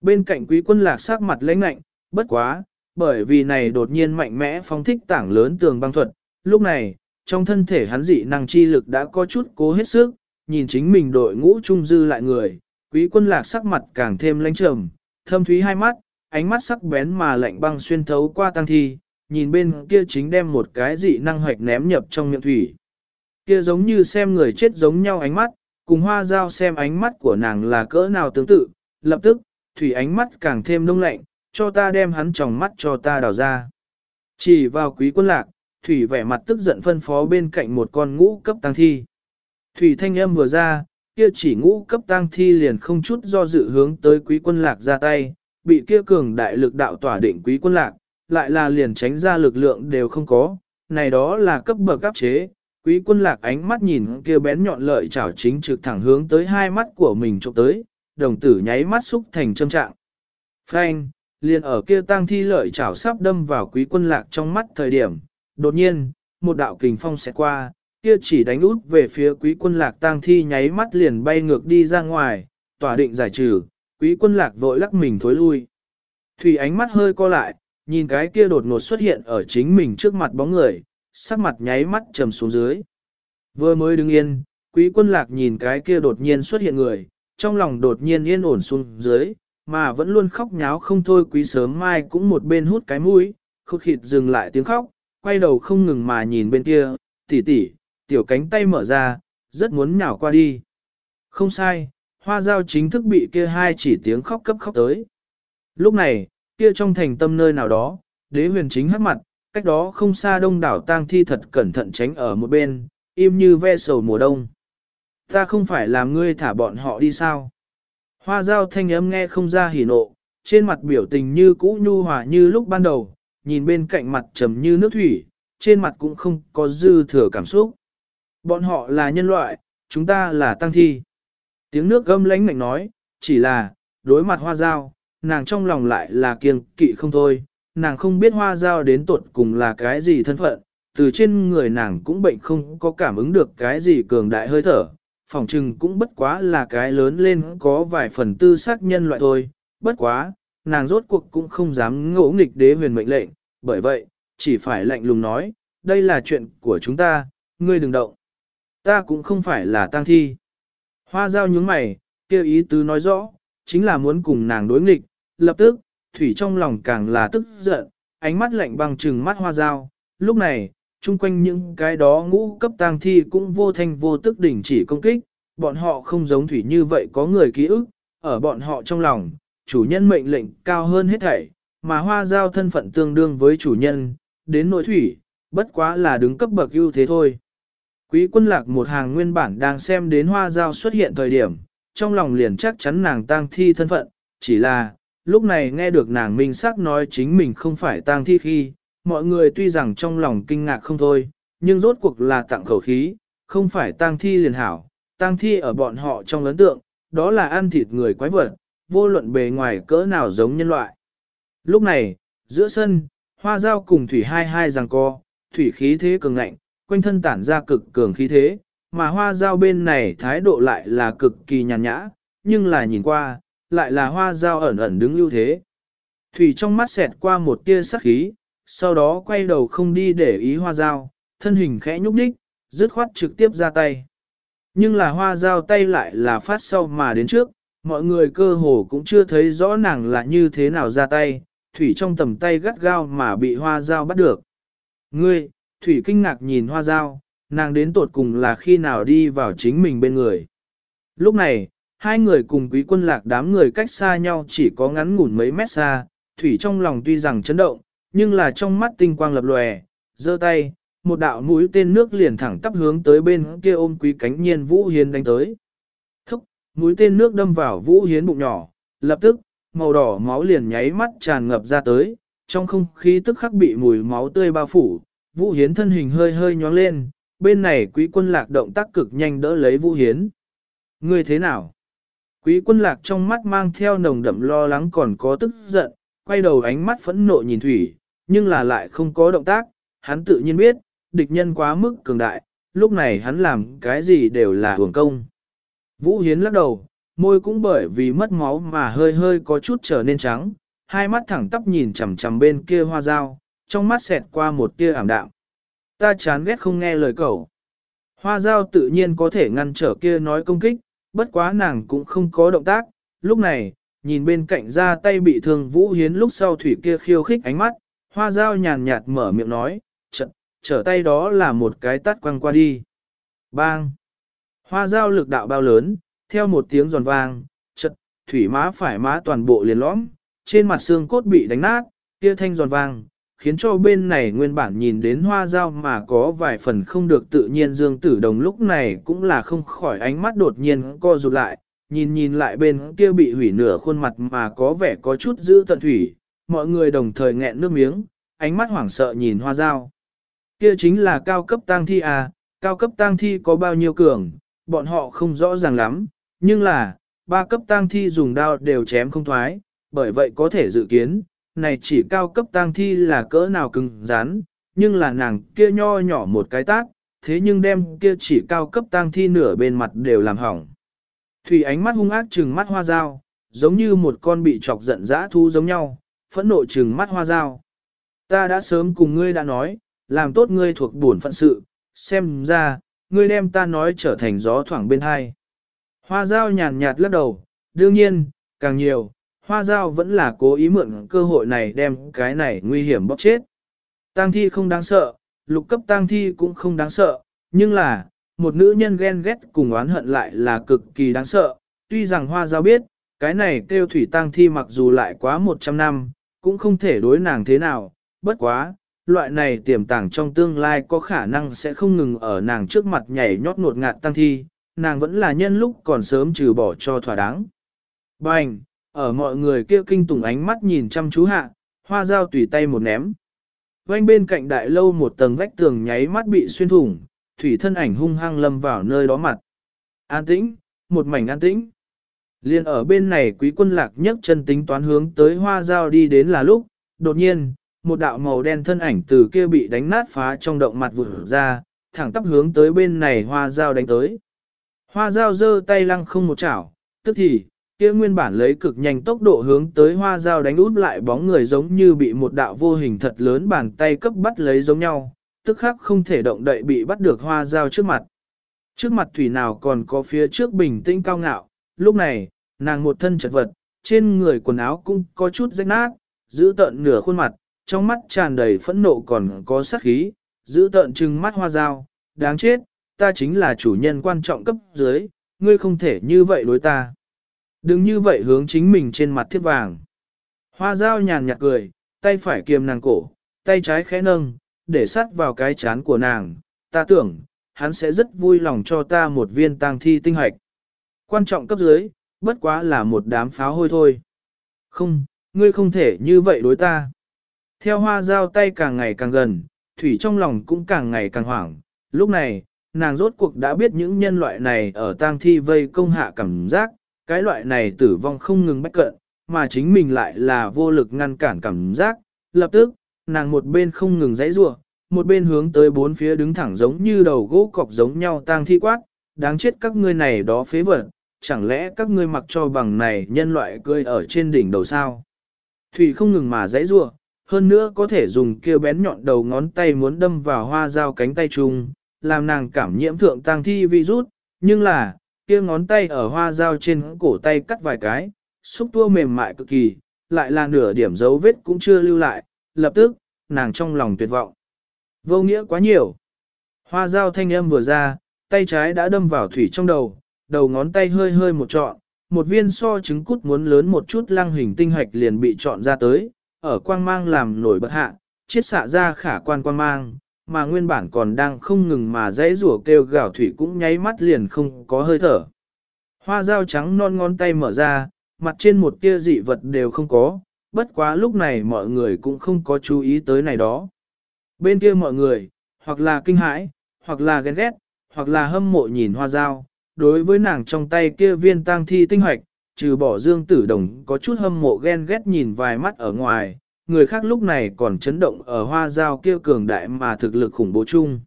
Bên cạnh quý quân lạc sắc mặt lãnh lạnh, bất quá, bởi vì này đột nhiên mạnh mẽ phóng thích tảng lớn tường băng thuật, lúc này, trong thân thể hắn dị năng chi lực đã có chút cố hết sức, nhìn chính mình đội ngũ trung dư lại người, quý quân lạc sắc mặt càng thêm lãnh trầm, thâm thúy hai mắt, ánh mắt sắc bén mà lạnh băng xuyên thấu qua tăng thi, nhìn bên kia chính đem một cái dị năng hoạch ném nhập trong miệng thủy. Kia giống như xem người chết giống nhau ánh mắt, cùng hoa dao xem ánh mắt của nàng là cỡ nào tương tự, lập tức, thủy ánh mắt càng thêm đông lạnh, cho ta đem hắn tròng mắt cho ta đào ra. Chỉ vào quý quân lạc, thủy vẻ mặt tức giận phân phó bên cạnh một con ngũ cấp tăng thi. Thủy thanh âm vừa ra, kia chỉ ngũ cấp tang thi liền không chút do dự hướng tới quý quân lạc ra tay, bị kia cường đại lực đạo tỏa định quý quân lạc, lại là liền tránh ra lực lượng đều không có, này đó là cấp bậc cấp chế. Quý quân lạc ánh mắt nhìn kia bén nhọn lợi chảo chính trực thẳng hướng tới hai mắt của mình trộm tới, đồng tử nháy mắt xúc thành châm trạng. Phanh, liền ở kia tang thi lợi chảo sắp đâm vào quý quân lạc trong mắt thời điểm, đột nhiên, một đạo kình phong sẽ qua, kia chỉ đánh út về phía quý quân lạc tang thi nháy mắt liền bay ngược đi ra ngoài, tỏa định giải trừ, quý quân lạc vội lắc mình thối lui. Thủy ánh mắt hơi co lại, nhìn cái kia đột ngột xuất hiện ở chính mình trước mặt bóng người, sắc mặt nháy mắt trầm xuống dưới. Vừa mới đứng yên, quý quân lạc nhìn cái kia đột nhiên xuất hiện người, trong lòng đột nhiên yên ổn xuống dưới, mà vẫn luôn khóc nháo không thôi quý sớm mai cũng một bên hút cái mũi, khúc khịt dừng lại tiếng khóc, quay đầu không ngừng mà nhìn bên kia, tỉ tỉ, tiểu cánh tay mở ra, rất muốn nhào qua đi. Không sai, hoa dao chính thức bị kia hai chỉ tiếng khóc cấp khóc tới. Lúc này, kia trong thành tâm nơi nào đó, đế huyền chính hắc mặt, cách đó không xa đông đảo tang thi thật cẩn thận tránh ở một bên, im như ve sầu mùa đông. Ta không phải làm ngươi thả bọn họ đi sao? Hoa dao thanh âm nghe không ra hỉ nộ, trên mặt biểu tình như cũ nhu hòa như lúc ban đầu, nhìn bên cạnh mặt trầm như nước thủy, trên mặt cũng không có dư thừa cảm xúc. Bọn họ là nhân loại, chúng ta là tăng thi. Tiếng nước gâm lánh mạnh nói, chỉ là, đối mặt hoa dao, nàng trong lòng lại là kiêng kỵ không thôi, nàng không biết hoa dao đến tuột cùng là cái gì thân phận, từ trên người nàng cũng bệnh không có cảm ứng được cái gì cường đại hơi thở, phòng trừng cũng bất quá là cái lớn lên có vài phần tư xác nhân loại thôi, bất quá, nàng rốt cuộc cũng không dám ngỗ nghịch đế huyền mệnh lệnh, bởi vậy, chỉ phải lạnh lùng nói, đây là chuyện của chúng ta, ngươi đừng động. Ta cũng không phải là tang thi. Hoa giao nhướng mày, kêu ý tứ nói rõ, chính là muốn cùng nàng đối nghịch, lập tức, thủy trong lòng càng là tức giận, ánh mắt lạnh băng trừng mắt hoa giao, lúc này, chung quanh những cái đó ngũ cấp tang thi cũng vô thanh vô tức đỉnh chỉ công kích, bọn họ không giống thủy như vậy có người ký ức, ở bọn họ trong lòng, chủ nhân mệnh lệnh cao hơn hết thảy, mà hoa giao thân phận tương đương với chủ nhân, đến nội thủy, bất quá là đứng cấp bậc ưu thế thôi. Quý quân lạc một hàng nguyên bản đang xem đến hoa giao xuất hiện thời điểm, trong lòng liền chắc chắn nàng tang thi thân phận, chỉ là, lúc này nghe được nàng minh xác nói chính mình không phải tang thi khi, mọi người tuy rằng trong lòng kinh ngạc không thôi, nhưng rốt cuộc là tặng khẩu khí, không phải tang thi liền hảo, tang thi ở bọn họ trong lớn tượng, đó là ăn thịt người quái vật, vô luận bề ngoài cỡ nào giống nhân loại. Lúc này, giữa sân, hoa dao cùng thủy hai hai rằng co, thủy khí thế cường ngạnh, quanh thân tản ra cực cường khí thế, mà hoa dao bên này thái độ lại là cực kỳ nhàn nhã, nhưng là nhìn qua, lại là hoa dao ẩn ẩn đứng ưu thế. Thủy trong mắt xẹt qua một tia sắc khí, sau đó quay đầu không đi để ý hoa dao, thân hình khẽ nhúc đích, dứt khoát trực tiếp ra tay. Nhưng là hoa dao tay lại là phát sau mà đến trước, mọi người cơ hồ cũng chưa thấy rõ nàng là như thế nào ra tay, thủy trong tầm tay gắt gao mà bị hoa dao bắt được. Ngươi, thủy kinh ngạc nhìn hoa dao, nàng đến tột cùng là khi nào đi vào chính mình bên người. Lúc này, hai người cùng quý quân lạc đám người cách xa nhau chỉ có ngắn ngủn mấy mét xa, thủy trong lòng tuy rằng chấn động, nhưng là trong mắt tinh quang lập lòe, giơ tay, một đạo mũi tên nước liền thẳng tắp hướng tới bên kia ôm quý cánh nhiên Vũ Hiến đánh tới. Thúc, mũi tên nước đâm vào Vũ Hiến bụng nhỏ, lập tức, màu đỏ máu liền nháy mắt tràn ngập ra tới, trong không khí tức khắc bị mùi máu tươi bao phủ, Vũ Hiến thân hình hơi hơi nhóng lên, bên này quý quân lạc động tác cực nhanh đỡ lấy Vũ Hiến. Ngươi thế nào? Quý quân lạc trong mắt mang theo nồng đậm lo lắng còn có tức giận, quay đầu ánh mắt phẫn nộ nhìn Thủy, nhưng là lại không có động tác, hắn tự nhiên biết, địch nhân quá mức cường đại, lúc này hắn làm cái gì đều là hưởng công. Vũ Hiến lắc đầu, môi cũng bởi vì mất máu mà hơi hơi có chút trở nên trắng, hai mắt thẳng tắp nhìn chằm chằm bên kia hoa dao, trong mắt xẹt qua một tia ảm đạm. Ta chán ghét không nghe lời cậu. Hoa dao tự nhiên có thể ngăn trở kia nói công kích, bất quá nàng cũng không có động tác. Lúc này, nhìn bên cạnh ra tay bị thương Vũ Hiến lúc sau thủy kia khiêu khích ánh mắt, hoa dao nhàn nhạt mở miệng nói, trận, trở tay đó là một cái tắt quăng qua đi. Bang! Hoa dao lực đạo bao lớn, theo một tiếng giòn vang, trận, thủy má phải má toàn bộ liền lõm, trên mặt xương cốt bị đánh nát, kia thanh giòn vang, khiến cho bên này nguyên bản nhìn đến hoa dao mà có vài phần không được tự nhiên dương tử đồng lúc này cũng là không khỏi ánh mắt đột nhiên co rụt lại, nhìn nhìn lại bên kia bị hủy nửa khuôn mặt mà có vẻ có chút giữ tận thủy, mọi người đồng thời nghẹn nước miếng, ánh mắt hoảng sợ nhìn hoa dao. Kia chính là cao cấp tang thi à, cao cấp tang thi có bao nhiêu cường, bọn họ không rõ ràng lắm, nhưng là, ba cấp tang thi dùng đao đều chém không thoái, bởi vậy có thể dự kiến, này chỉ cao cấp tang thi là cỡ nào cứng rắn, nhưng là nàng kia nho nhỏ một cái tác, thế nhưng đem kia chỉ cao cấp tang thi nửa bên mặt đều làm hỏng. Thủy ánh mắt hung ác trừng mắt hoa dao, giống như một con bị chọc giận dã thu giống nhau, phẫn nộ trừng mắt hoa dao. Ta đã sớm cùng ngươi đã nói, làm tốt ngươi thuộc bổn phận sự, xem ra, ngươi đem ta nói trở thành gió thoảng bên hai. Hoa dao nhàn nhạt lắc đầu, đương nhiên, càng nhiều, hoa dao vẫn là cố ý mượn cơ hội này đem cái này nguy hiểm bóc chết. Tang thi không đáng sợ, lục cấp tang thi cũng không đáng sợ, nhưng là, một nữ nhân ghen ghét cùng oán hận lại là cực kỳ đáng sợ. Tuy rằng hoa dao biết, cái này kêu thủy tang thi mặc dù lại quá 100 năm, cũng không thể đối nàng thế nào, bất quá, loại này tiềm tàng trong tương lai có khả năng sẽ không ngừng ở nàng trước mặt nhảy nhót nột ngạt tăng thi, nàng vẫn là nhân lúc còn sớm trừ bỏ cho thỏa đáng. Bành, ở mọi người kia kinh tủng ánh mắt nhìn chăm chú hạ, hoa dao tùy tay một ném. Quanh bên cạnh đại lâu một tầng vách tường nháy mắt bị xuyên thủng, thủy thân ảnh hung hăng lâm vào nơi đó mặt. An tĩnh, một mảnh an tĩnh. Liên ở bên này quý quân lạc nhất chân tính toán hướng tới hoa dao đi đến là lúc, đột nhiên, một đạo màu đen thân ảnh từ kia bị đánh nát phá trong động mặt vụt ra, thẳng tắp hướng tới bên này hoa dao đánh tới. Hoa dao giơ tay lăng không một chảo, tức thì, kia nguyên bản lấy cực nhanh tốc độ hướng tới hoa dao đánh út lại bóng người giống như bị một đạo vô hình thật lớn bàn tay cấp bắt lấy giống nhau, tức khắc không thể động đậy bị bắt được hoa dao trước mặt. Trước mặt thủy nào còn có phía trước bình tĩnh cao ngạo, lúc này, nàng một thân chật vật, trên người quần áo cũng có chút rách nát, giữ tận nửa khuôn mặt, trong mắt tràn đầy phẫn nộ còn có sát khí, giữ tận trừng mắt hoa dao, đáng chết, ta chính là chủ nhân quan trọng cấp dưới, ngươi không thể như vậy đối ta. Đừng như vậy hướng chính mình trên mặt thiết vàng. Hoa dao nhàn nhạt cười, tay phải kiềm nàng cổ, tay trái khẽ nâng, để sát vào cái chán của nàng, ta tưởng, hắn sẽ rất vui lòng cho ta một viên tang thi tinh hoạch. Quan trọng cấp dưới, bất quá là một đám pháo hôi thôi. Không, ngươi không thể như vậy đối ta. Theo hoa dao tay càng ngày càng gần, Thủy trong lòng cũng càng ngày càng hoảng. Lúc này, nàng rốt cuộc đã biết những nhân loại này ở tang thi vây công hạ cảm giác, cái loại này tử vong không ngừng bách cận, mà chính mình lại là vô lực ngăn cản cảm giác. Lập tức, nàng một bên không ngừng dãy rủa, một bên hướng tới bốn phía đứng thẳng giống như đầu gỗ cọc giống nhau tang thi quát, đáng chết các ngươi này đó phế vật, chẳng lẽ các ngươi mặc cho bằng này nhân loại cười ở trên đỉnh đầu sao? Thủy không ngừng mà dãy rủa, hơn nữa có thể dùng kia bén nhọn đầu ngón tay muốn đâm vào hoa dao cánh tay chung, làm nàng cảm nhiễm thượng tang thi virus, nhưng là, kia ngón tay ở hoa dao trên cổ tay cắt vài cái, xúc tua mềm mại cực kỳ, lại là nửa điểm dấu vết cũng chưa lưu lại, lập tức, nàng trong lòng tuyệt vọng. Vô nghĩa quá nhiều. Hoa dao thanh âm vừa ra, tay trái đã đâm vào thủy trong đầu, đầu ngón tay hơi hơi một trọn, một viên so trứng cút muốn lớn một chút lăng hình tinh hạch liền bị chọn ra tới, ở quang mang làm nổi bật hạ, chiết xạ ra khả quan quang mang, mà nguyên bản còn đang không ngừng mà dãy rủa kêu gào thủy cũng nháy mắt liền không có hơi thở. Hoa dao trắng non ngón tay mở ra, mặt trên một tia dị vật đều không có, bất quá lúc này mọi người cũng không có chú ý tới này đó. Bên kia mọi người, hoặc là kinh hãi, hoặc là ghen ghét, hoặc là hâm mộ nhìn hoa dao, đối với nàng trong tay kia viên tang thi tinh hoạch, trừ bỏ dương tử đồng có chút hâm mộ ghen ghét nhìn vài mắt ở ngoài, người khác lúc này còn chấn động ở hoa giao kia cường đại mà thực lực khủng bố chung.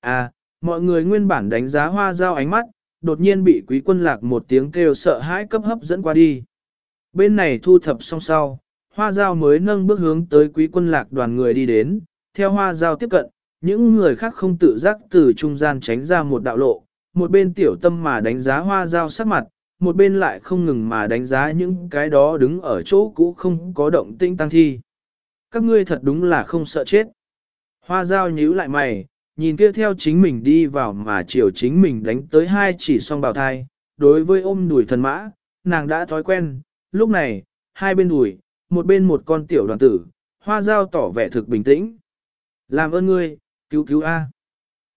À, mọi người nguyên bản đánh giá hoa giao ánh mắt, đột nhiên bị quý quân lạc một tiếng kêu sợ hãi cấp hấp dẫn qua đi. Bên này thu thập xong sau, hoa giao mới nâng bước hướng tới quý quân lạc đoàn người đi đến, theo hoa giao tiếp cận, những người khác không tự giác từ trung gian tránh ra một đạo lộ, một bên tiểu tâm mà đánh giá hoa giao sắc mặt, một bên lại không ngừng mà đánh giá những cái đó đứng ở chỗ cũ không có động tinh tăng thi. Các ngươi thật đúng là không sợ chết. Hoa giao nhíu lại mày, nhìn kia theo chính mình đi vào mà chiều chính mình đánh tới hai chỉ song bào thai, đối với ôm đùi thần mã, nàng đã thói quen, lúc này, hai bên đùi, một bên một con tiểu đoàn tử, hoa giao tỏ vẻ thực bình tĩnh. Làm ơn ngươi, cứu cứu A.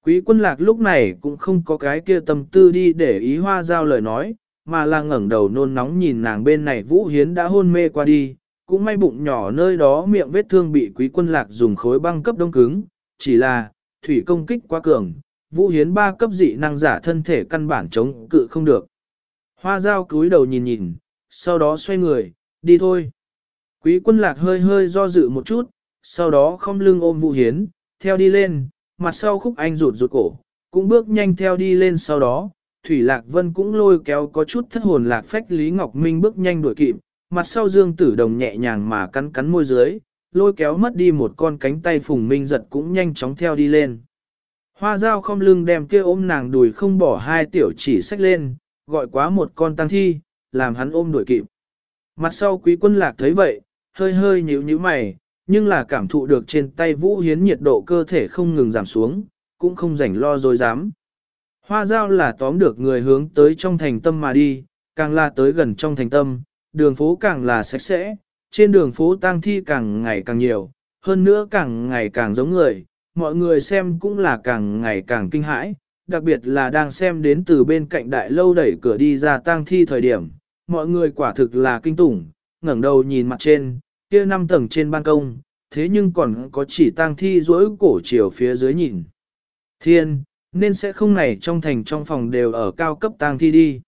Quý quân lạc lúc này cũng không có cái kia tâm tư đi để ý hoa giao lời nói, mà là ngẩng đầu nôn nóng nhìn nàng bên này Vũ Hiến đã hôn mê qua đi, cũng may bụng nhỏ nơi đó miệng vết thương bị quý quân lạc dùng khối băng cấp đông cứng, chỉ là, thủy công kích quá cường, Vũ Hiến ba cấp dị năng giả thân thể căn bản chống cự không được. Hoa dao cúi đầu nhìn nhìn, sau đó xoay người, đi thôi. Quý quân lạc hơi hơi do dự một chút, sau đó không lưng ôm Vũ Hiến, theo đi lên, mặt sau khúc anh rụt rụt cổ, cũng bước nhanh theo đi lên sau đó, Thủy Lạc Vân cũng lôi kéo có chút thất hồn lạc phách Lý Ngọc Minh bước nhanh đuổi kịp, mặt sau Dương Tử Đồng nhẹ nhàng mà cắn cắn môi dưới, lôi kéo mất đi một con cánh tay Phùng Minh giật cũng nhanh chóng theo đi lên. Hoa dao không lưng đem kia ôm nàng đùi không bỏ hai tiểu chỉ sách lên, gọi quá một con tăng thi, làm hắn ôm đuổi kịp. Mặt sau quý quân lạc thấy vậy, hơi hơi nhíu nhíu mày, nhưng là cảm thụ được trên tay Vũ Hiến nhiệt độ cơ thể không ngừng giảm xuống, cũng không rảnh lo dối dám. Hoa giao là tóm được người hướng tới trong thành tâm mà đi, càng là tới gần trong thành tâm, đường phố càng là sạch sẽ, trên đường phố tang thi càng ngày càng nhiều, hơn nữa càng ngày càng giống người, mọi người xem cũng là càng ngày càng kinh hãi, đặc biệt là đang xem đến từ bên cạnh đại lâu đẩy cửa đi ra tang thi thời điểm, mọi người quả thực là kinh tủng, ngẩng đầu nhìn mặt trên, kia năm tầng trên ban công, thế nhưng còn có chỉ tang thi rỗi cổ chiều phía dưới nhìn. Thiên, nên sẽ không này trong thành trong phòng đều ở cao cấp tang thi đi.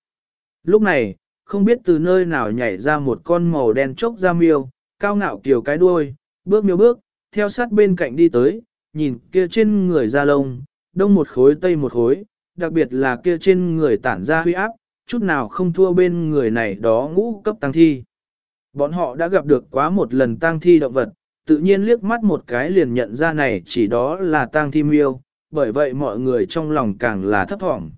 Lúc này, không biết từ nơi nào nhảy ra một con màu đen chốc ra miêu, cao ngạo kiểu cái đuôi, bước miêu bước, theo sát bên cạnh đi tới, nhìn kia trên người da lông, đông một khối tây một khối, đặc biệt là kia trên người tản ra huy áp, chút nào không thua bên người này đó ngũ cấp tăng thi. Bọn họ đã gặp được quá một lần tăng thi động vật, tự nhiên liếc mắt một cái liền nhận ra này chỉ đó là tang thi miêu, bởi vậy mọi người trong lòng càng là thấp thỏm.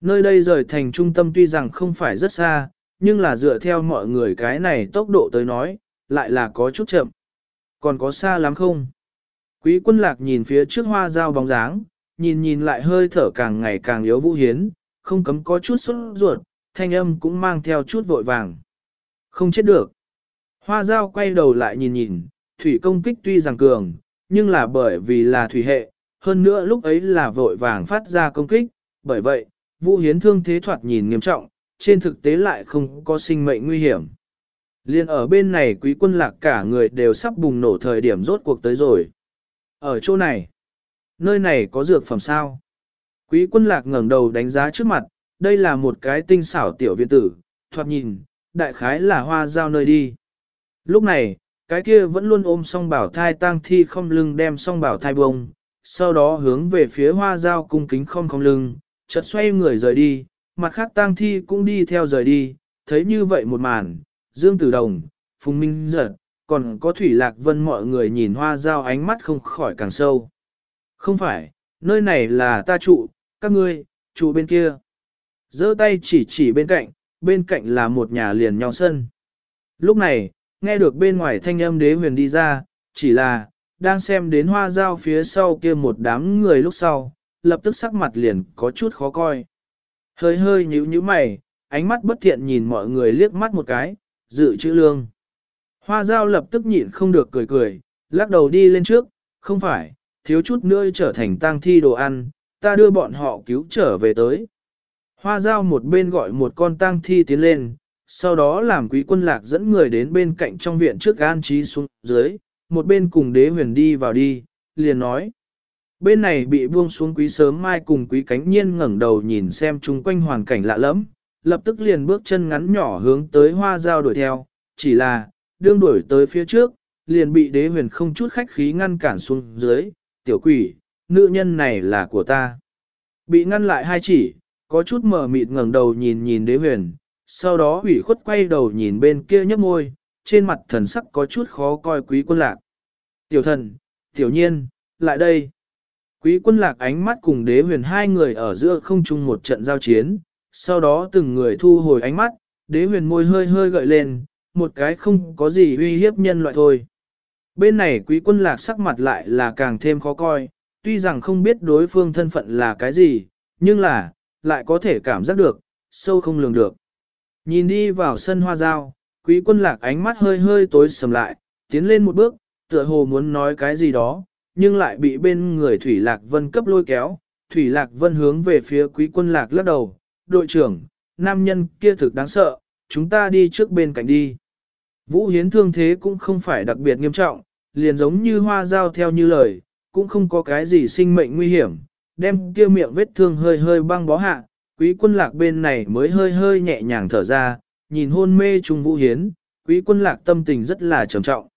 Nơi đây rời thành trung tâm tuy rằng không phải rất xa, nhưng là dựa theo mọi người cái này tốc độ tới nói, lại là có chút chậm. Còn có xa lắm không? Quý quân lạc nhìn phía trước hoa dao bóng dáng, nhìn nhìn lại hơi thở càng ngày càng yếu vũ hiến, không cấm có chút sốt ruột, thanh âm cũng mang theo chút vội vàng. Không chết được. Hoa dao quay đầu lại nhìn nhìn, thủy công kích tuy rằng cường, nhưng là bởi vì là thủy hệ, hơn nữa lúc ấy là vội vàng phát ra công kích, bởi vậy, Vũ Hiến thương thế thoạt nhìn nghiêm trọng, trên thực tế lại không có sinh mệnh nguy hiểm. Liên ở bên này quý quân lạc cả người đều sắp bùng nổ thời điểm rốt cuộc tới rồi. Ở chỗ này, nơi này có dược phẩm sao? Quý quân lạc ngẩng đầu đánh giá trước mặt, đây là một cái tinh xảo tiểu viện tử, thoạt nhìn, đại khái là hoa giao nơi đi. Lúc này, cái kia vẫn luôn ôm song bảo thai tang thi không lưng đem song bảo thai bông, sau đó hướng về phía hoa giao cung kính không không lưng, chợt xoay người rời đi, mặt khác tang thi cũng đi theo rời đi, thấy như vậy một màn, Dương Tử Đồng, Phùng Minh giật, còn có Thủy Lạc Vân mọi người nhìn hoa giao ánh mắt không khỏi càng sâu. Không phải, nơi này là ta trụ, các ngươi, trụ bên kia. giơ tay chỉ chỉ bên cạnh, bên cạnh là một nhà liền nhau sân. Lúc này, nghe được bên ngoài thanh âm đế huyền đi ra, chỉ là, đang xem đến hoa dao phía sau kia một đám người lúc sau, lập tức sắc mặt liền có chút khó coi. Hơi hơi nhíu nhíu mày, ánh mắt bất thiện nhìn mọi người liếc mắt một cái, dự chữ lương. Hoa dao lập tức nhịn không được cười cười, lắc đầu đi lên trước, không phải, thiếu chút nữa trở thành tang thi đồ ăn, ta đưa bọn họ cứu trở về tới. Hoa dao một bên gọi một con tang thi tiến lên, sau đó làm quý quân lạc dẫn người đến bên cạnh trong viện trước an trí xuống dưới, một bên cùng đế huyền đi vào đi, liền nói. Bên này bị buông xuống quý sớm mai cùng quý cánh nhiên ngẩng đầu nhìn xem chung quanh hoàn cảnh lạ lẫm, lập tức liền bước chân ngắn nhỏ hướng tới hoa dao đuổi theo, chỉ là, đương đuổi tới phía trước, liền bị đế huyền không chút khách khí ngăn cản xuống dưới, tiểu quỷ, nữ nhân này là của ta. Bị ngăn lại hai chỉ, có chút mờ mịt ngẩng đầu nhìn nhìn đế huyền, sau đó ủy khuất quay đầu nhìn bên kia nhấp môi, trên mặt thần sắc có chút khó coi quý quân lạc. Tiểu thần, tiểu nhiên, lại đây. Quý quân lạc ánh mắt cùng đế huyền hai người ở giữa không chung một trận giao chiến, sau đó từng người thu hồi ánh mắt, đế huyền môi hơi hơi gợi lên, một cái không có gì uy hiếp nhân loại thôi. Bên này quý quân lạc sắc mặt lại là càng thêm khó coi, tuy rằng không biết đối phương thân phận là cái gì, nhưng là, lại có thể cảm giác được, sâu không lường được. Nhìn đi vào sân hoa giao, quý quân lạc ánh mắt hơi hơi tối sầm lại, tiến lên một bước, tựa hồ muốn nói cái gì đó, nhưng lại bị bên người Thủy Lạc Vân cấp lôi kéo. Thủy Lạc Vân hướng về phía quý quân lạc lắc đầu, đội trưởng, nam nhân kia thực đáng sợ, chúng ta đi trước bên cạnh đi. Vũ Hiến thương thế cũng không phải đặc biệt nghiêm trọng, liền giống như hoa giao theo như lời, cũng không có cái gì sinh mệnh nguy hiểm, đem kia miệng vết thương hơi hơi băng bó hạ, quý quân lạc bên này mới hơi hơi nhẹ nhàng thở ra, nhìn hôn mê trung Vũ Hiến, quý quân lạc tâm tình rất là trầm trọng.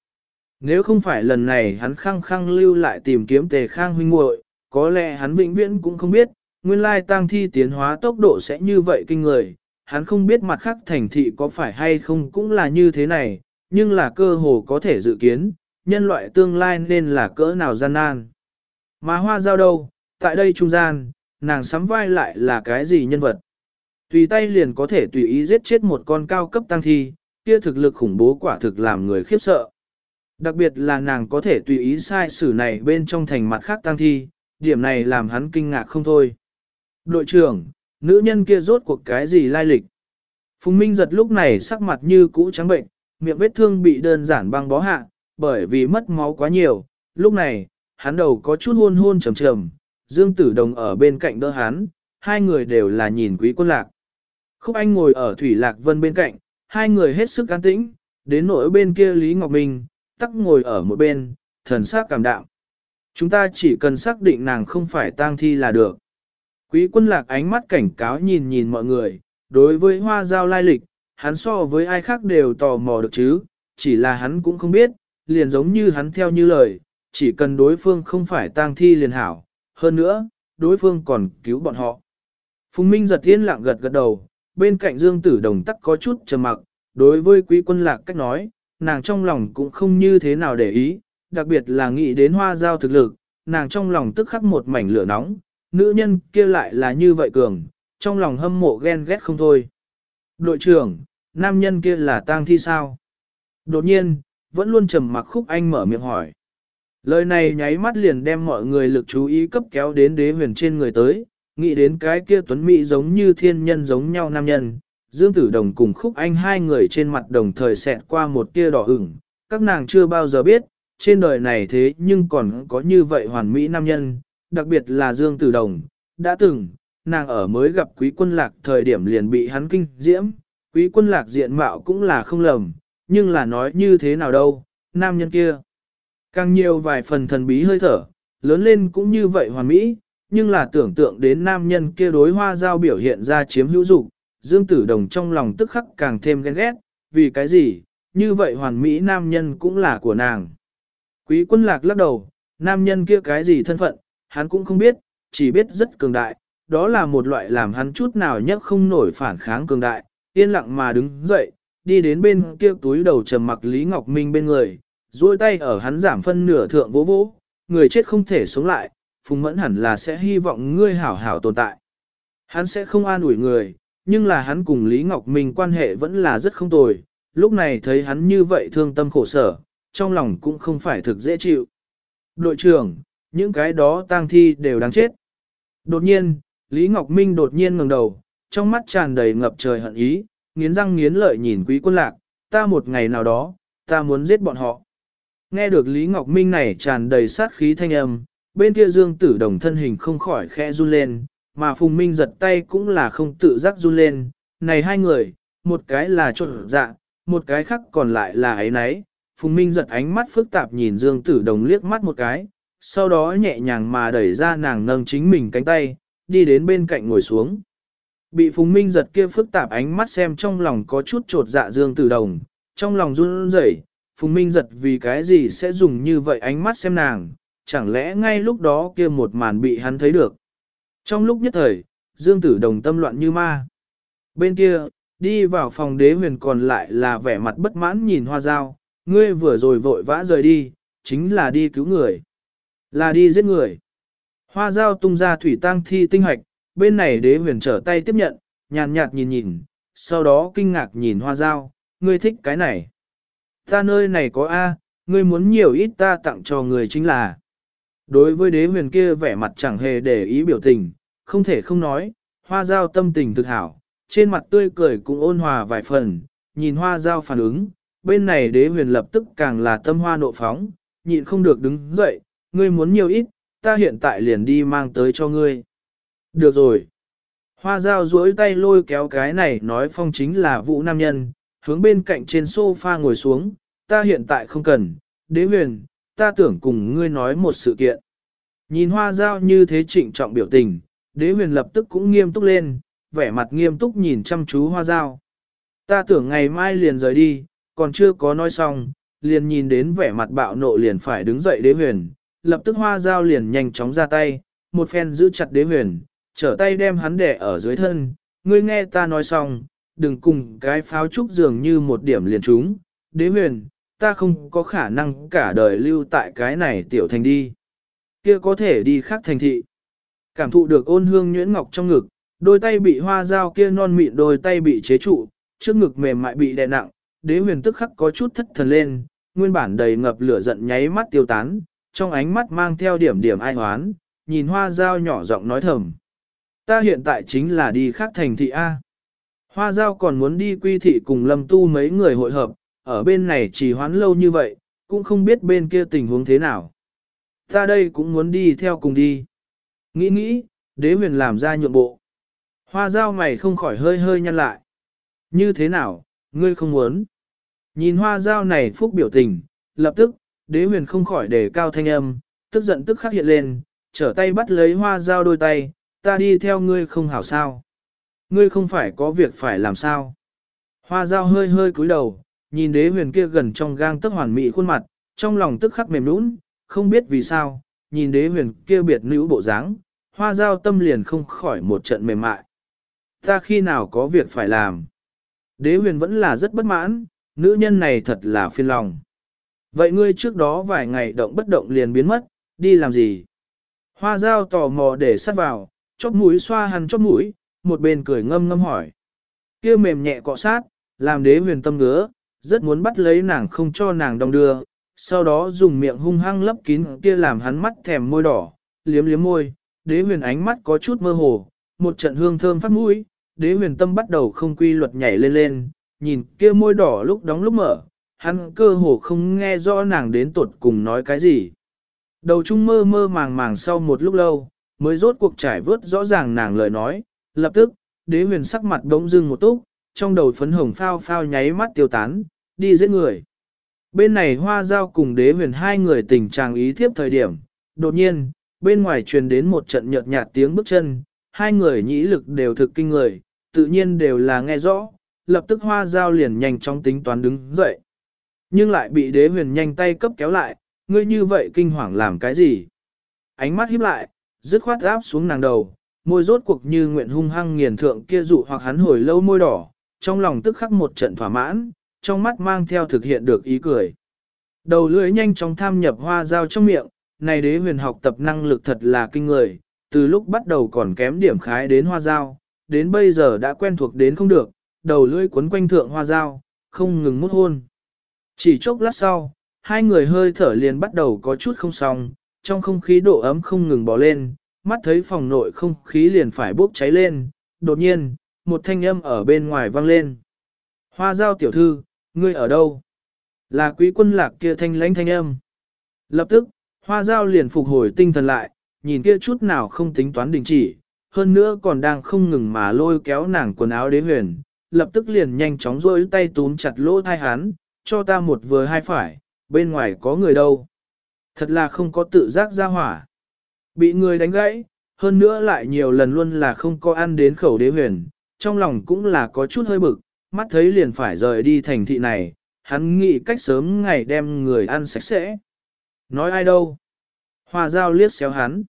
Nếu không phải lần này hắn khăng khăng lưu lại tìm kiếm tề khang huynh muội, có lẽ hắn vĩnh viễn cũng không biết, nguyên lai tang thi tiến hóa tốc độ sẽ như vậy kinh người. Hắn không biết mặt khác thành thị có phải hay không cũng là như thế này, nhưng là cơ hồ có thể dự kiến, nhân loại tương lai nên là cỡ nào gian nan. Mà hoa giao đâu, tại đây trung gian, nàng sắm vai lại là cái gì nhân vật. Tùy tay liền có thể tùy ý giết chết một con cao cấp tăng thi, kia thực lực khủng bố quả thực làm người khiếp sợ. Đặc biệt là nàng có thể tùy ý sai sử này bên trong thành mặt khác tăng thi, điểm này làm hắn kinh ngạc không thôi. Đội trưởng, nữ nhân kia rốt cuộc cái gì lai lịch? Phùng Minh giật lúc này sắc mặt như cũ trắng bệnh, miệng vết thương bị đơn giản băng bó hạ, bởi vì mất máu quá nhiều. Lúc này, hắn đầu có chút hôn hôn trầm trầm, Dương Tử Đồng ở bên cạnh đỡ hắn, hai người đều là nhìn quý quân lạc. Khúc Anh ngồi ở Thủy Lạc Vân bên cạnh, hai người hết sức an tĩnh, đến nỗi bên kia Lý Ngọc Minh, tắc ngồi ở một bên, thần sắc cảm đạm. Chúng ta chỉ cần xác định nàng không phải tang thi là được. Quý quân lạc ánh mắt cảnh cáo nhìn nhìn mọi người, đối với hoa giao lai lịch, hắn so với ai khác đều tò mò được chứ, chỉ là hắn cũng không biết, liền giống như hắn theo như lời, chỉ cần đối phương không phải tang thi liền hảo, hơn nữa, đối phương còn cứu bọn họ. Phùng Minh giật yên lặng gật gật đầu, bên cạnh Dương Tử Đồng tắc có chút trầm mặc, đối với quý quân lạc cách nói, nàng trong lòng cũng không như thế nào để ý, đặc biệt là nghĩ đến hoa giao thực lực, nàng trong lòng tức khắc một mảnh lửa nóng, nữ nhân kia lại là như vậy cường, trong lòng hâm mộ ghen ghét không thôi. Đội trưởng, nam nhân kia là tang thi sao? Đột nhiên, vẫn luôn trầm mặc khúc anh mở miệng hỏi. Lời này nháy mắt liền đem mọi người lực chú ý cấp kéo đến đế huyền trên người tới, nghĩ đến cái kia tuấn mỹ giống như thiên nhân giống nhau nam nhân, Dương Tử Đồng cùng Khúc Anh hai người trên mặt đồng thời xẹt qua một tia đỏ ửng, các nàng chưa bao giờ biết, trên đời này thế nhưng còn có như vậy hoàn mỹ nam nhân, đặc biệt là Dương Tử Đồng, đã từng, nàng ở mới gặp quý quân lạc thời điểm liền bị hắn kinh diễm, quý quân lạc diện mạo cũng là không lầm, nhưng là nói như thế nào đâu, nam nhân kia. Càng nhiều vài phần thần bí hơi thở, lớn lên cũng như vậy hoàn mỹ, nhưng là tưởng tượng đến nam nhân kia đối hoa giao biểu hiện ra chiếm hữu dục Dương Tử Đồng trong lòng tức khắc càng thêm ghen ghét, vì cái gì, như vậy hoàn mỹ nam nhân cũng là của nàng. Quý quân lạc lắc đầu, nam nhân kia cái gì thân phận, hắn cũng không biết, chỉ biết rất cường đại, đó là một loại làm hắn chút nào nhất không nổi phản kháng cường đại, yên lặng mà đứng dậy, đi đến bên kia túi đầu trầm mặc Lý Ngọc Minh bên người, duỗi tay ở hắn giảm phân nửa thượng vỗ vỗ, người chết không thể sống lại, Phùng Mẫn hẳn là sẽ hy vọng ngươi hảo hảo tồn tại. Hắn sẽ không an ủi người, nhưng là hắn cùng Lý Ngọc Minh quan hệ vẫn là rất không tồi, lúc này thấy hắn như vậy thương tâm khổ sở, trong lòng cũng không phải thực dễ chịu. Đội trưởng, những cái đó tang thi đều đáng chết. Đột nhiên, Lý Ngọc Minh đột nhiên ngẩng đầu, trong mắt tràn đầy ngập trời hận ý, nghiến răng nghiến lợi nhìn quý quân lạc, ta một ngày nào đó, ta muốn giết bọn họ. Nghe được Lý Ngọc Minh này tràn đầy sát khí thanh âm, bên kia Dương Tử Đồng thân hình không khỏi khẽ run lên, mà Phùng Minh giật tay cũng là không tự giác run lên, này hai người, một cái là trộn dạ, một cái khác còn lại là ấy nấy. Phùng Minh giật ánh mắt phức tạp nhìn Dương Tử Đồng liếc mắt một cái, sau đó nhẹ nhàng mà đẩy ra nàng nâng chính mình cánh tay, đi đến bên cạnh ngồi xuống. Bị Phùng Minh giật kia phức tạp ánh mắt xem trong lòng có chút trột dạ Dương Tử Đồng, trong lòng run rẩy, Phùng Minh giật vì cái gì sẽ dùng như vậy ánh mắt xem nàng, chẳng lẽ ngay lúc đó kia một màn bị hắn thấy được. Trong lúc nhất thời, Dương Tử Đồng tâm loạn như ma. Bên kia, đi vào phòng đế huyền còn lại là vẻ mặt bất mãn nhìn hoa dao, ngươi vừa rồi vội vã rời đi, chính là đi cứu người. Là đi giết người. Hoa dao tung ra thủy tang thi tinh hoạch, bên này đế huyền trở tay tiếp nhận, nhàn nhạt nhìn nhìn, sau đó kinh ngạc nhìn hoa dao, ngươi thích cái này. Ta nơi này có A, ngươi muốn nhiều ít ta tặng cho người chính là. Đối với đế huyền kia vẻ mặt chẳng hề để ý biểu tình, không thể không nói, hoa giao tâm tình thực hảo, trên mặt tươi cười cũng ôn hòa vài phần, nhìn hoa giao phản ứng, bên này đế huyền lập tức càng là tâm hoa nộ phóng, nhịn không được đứng dậy, ngươi muốn nhiều ít, ta hiện tại liền đi mang tới cho ngươi. Được rồi. Hoa dao duỗi tay lôi kéo cái này nói phong chính là vũ nam nhân, hướng bên cạnh trên sofa ngồi xuống, ta hiện tại không cần, đế huyền, ta tưởng cùng ngươi nói một sự kiện. Nhìn hoa dao như thế trịnh trọng biểu tình, đế huyền lập tức cũng nghiêm túc lên, vẻ mặt nghiêm túc nhìn chăm chú hoa dao. Ta tưởng ngày mai liền rời đi, còn chưa có nói xong, liền nhìn đến vẻ mặt bạo nộ liền phải đứng dậy đế huyền, lập tức hoa dao liền nhanh chóng ra tay, một phen giữ chặt đế huyền, trở tay đem hắn đẻ ở dưới thân, ngươi nghe ta nói xong, đừng cùng cái pháo trúc dường như một điểm liền trúng, đế huyền, ta không có khả năng cả đời lưu tại cái này tiểu thành đi. Kia có thể đi khác thành thị. Cảm thụ được ôn hương nhuyễn ngọc trong ngực, đôi tay bị hoa dao kia non mịn đôi tay bị chế trụ, trước ngực mềm mại bị đè nặng, đế huyền tức khắc có chút thất thần lên, nguyên bản đầy ngập lửa giận nháy mắt tiêu tán, trong ánh mắt mang theo điểm điểm ai hoán, nhìn hoa dao nhỏ giọng nói thầm. Ta hiện tại chính là đi khác thành thị A. Hoa dao còn muốn đi quy thị cùng lâm tu mấy người hội hợp, ở bên này chỉ hoán lâu như vậy, cũng không biết bên kia tình huống thế nào. Ta đây cũng muốn đi theo cùng đi. Nghĩ nghĩ, đế huyền làm ra nhượng bộ. Hoa giao mày không khỏi hơi hơi nhăn lại. Như thế nào, ngươi không muốn. Nhìn hoa giao này phúc biểu tình, lập tức, đế huyền không khỏi để cao thanh âm, tức giận tức khắc hiện lên, trở tay bắt lấy hoa giao đôi tay, ta đi theo ngươi không hảo sao. Ngươi không phải có việc phải làm sao. Hoa giao hơi hơi cúi đầu, nhìn đế huyền kia gần trong gang tức hoàn mỹ khuôn mặt, trong lòng tức khắc mềm nũng, không biết vì sao, nhìn đế huyền kia biệt nữ bộ dáng, hoa giao tâm liền không khỏi một trận mềm mại. Ta khi nào có việc phải làm? Đế huyền vẫn là rất bất mãn, nữ nhân này thật là phiền lòng. Vậy ngươi trước đó vài ngày động bất động liền biến mất, đi làm gì? Hoa dao tò mò để sát vào, chóp mũi xoa hằn chóp mũi, một bên cười ngâm ngâm hỏi. kia mềm nhẹ cọ sát, làm đế huyền tâm ngứa, rất muốn bắt lấy nàng không cho nàng đong đưa, sau đó dùng miệng hung hăng lấp kín kia làm hắn mắt thèm môi đỏ, liếm liếm môi, đế huyền ánh mắt có chút mơ hồ, một trận hương thơm phát mũi, đế huyền tâm bắt đầu không quy luật nhảy lên lên, nhìn kia môi đỏ lúc đóng lúc mở, hắn cơ hồ không nghe rõ nàng đến tuột cùng nói cái gì. Đầu trung mơ mơ màng màng sau một lúc lâu, mới rốt cuộc trải vớt rõ ràng nàng lời nói, lập tức, đế huyền sắc mặt đống dưng một túc, trong đầu phấn hồng phao phao nháy mắt tiêu tán, đi giết người. Bên này hoa giao cùng đế huyền hai người tình trạng ý thiếp thời điểm, đột nhiên, bên ngoài truyền đến một trận nhợt nhạt tiếng bước chân, hai người nhĩ lực đều thực kinh người, tự nhiên đều là nghe rõ, lập tức hoa giao liền nhanh chóng tính toán đứng dậy. Nhưng lại bị đế huyền nhanh tay cấp kéo lại, ngươi như vậy kinh hoàng làm cái gì? Ánh mắt híp lại, dứt khoát áp xuống nàng đầu, môi rốt cuộc như nguyện hung hăng nghiền thượng kia dụ hoặc hắn hồi lâu môi đỏ, trong lòng tức khắc một trận thỏa mãn, trong mắt mang theo thực hiện được ý cười. Đầu lưỡi nhanh chóng tham nhập hoa dao trong miệng, này đế huyền học tập năng lực thật là kinh người, từ lúc bắt đầu còn kém điểm khái đến hoa dao, đến bây giờ đã quen thuộc đến không được, đầu lưỡi quấn quanh thượng hoa dao, không ngừng mút hôn. Chỉ chốc lát sau, hai người hơi thở liền bắt đầu có chút không xong, trong không khí độ ấm không ngừng bò lên, mắt thấy phòng nội không khí liền phải bốc cháy lên, đột nhiên, một thanh âm ở bên ngoài vang lên. Hoa giao tiểu thư, ngươi ở đâu? Là quý quân lạc kia thanh lãnh thanh âm. Lập tức, hoa giao liền phục hồi tinh thần lại, nhìn kia chút nào không tính toán đình chỉ, hơn nữa còn đang không ngừng mà lôi kéo nàng quần áo đế huyền, lập tức liền nhanh chóng rôi tay túm chặt lỗ thai hắn, cho ta một vừa hai phải, bên ngoài có người đâu. Thật là không có tự giác ra hỏa. Bị người đánh gãy, hơn nữa lại nhiều lần luôn là không có ăn đến khẩu đế huyền, trong lòng cũng là có chút hơi bực, mắt thấy liền phải rời đi thành thị này, hắn nghĩ cách sớm ngày đem người ăn sạch sẽ. Nói ai đâu? Hoa giao liếc xéo hắn.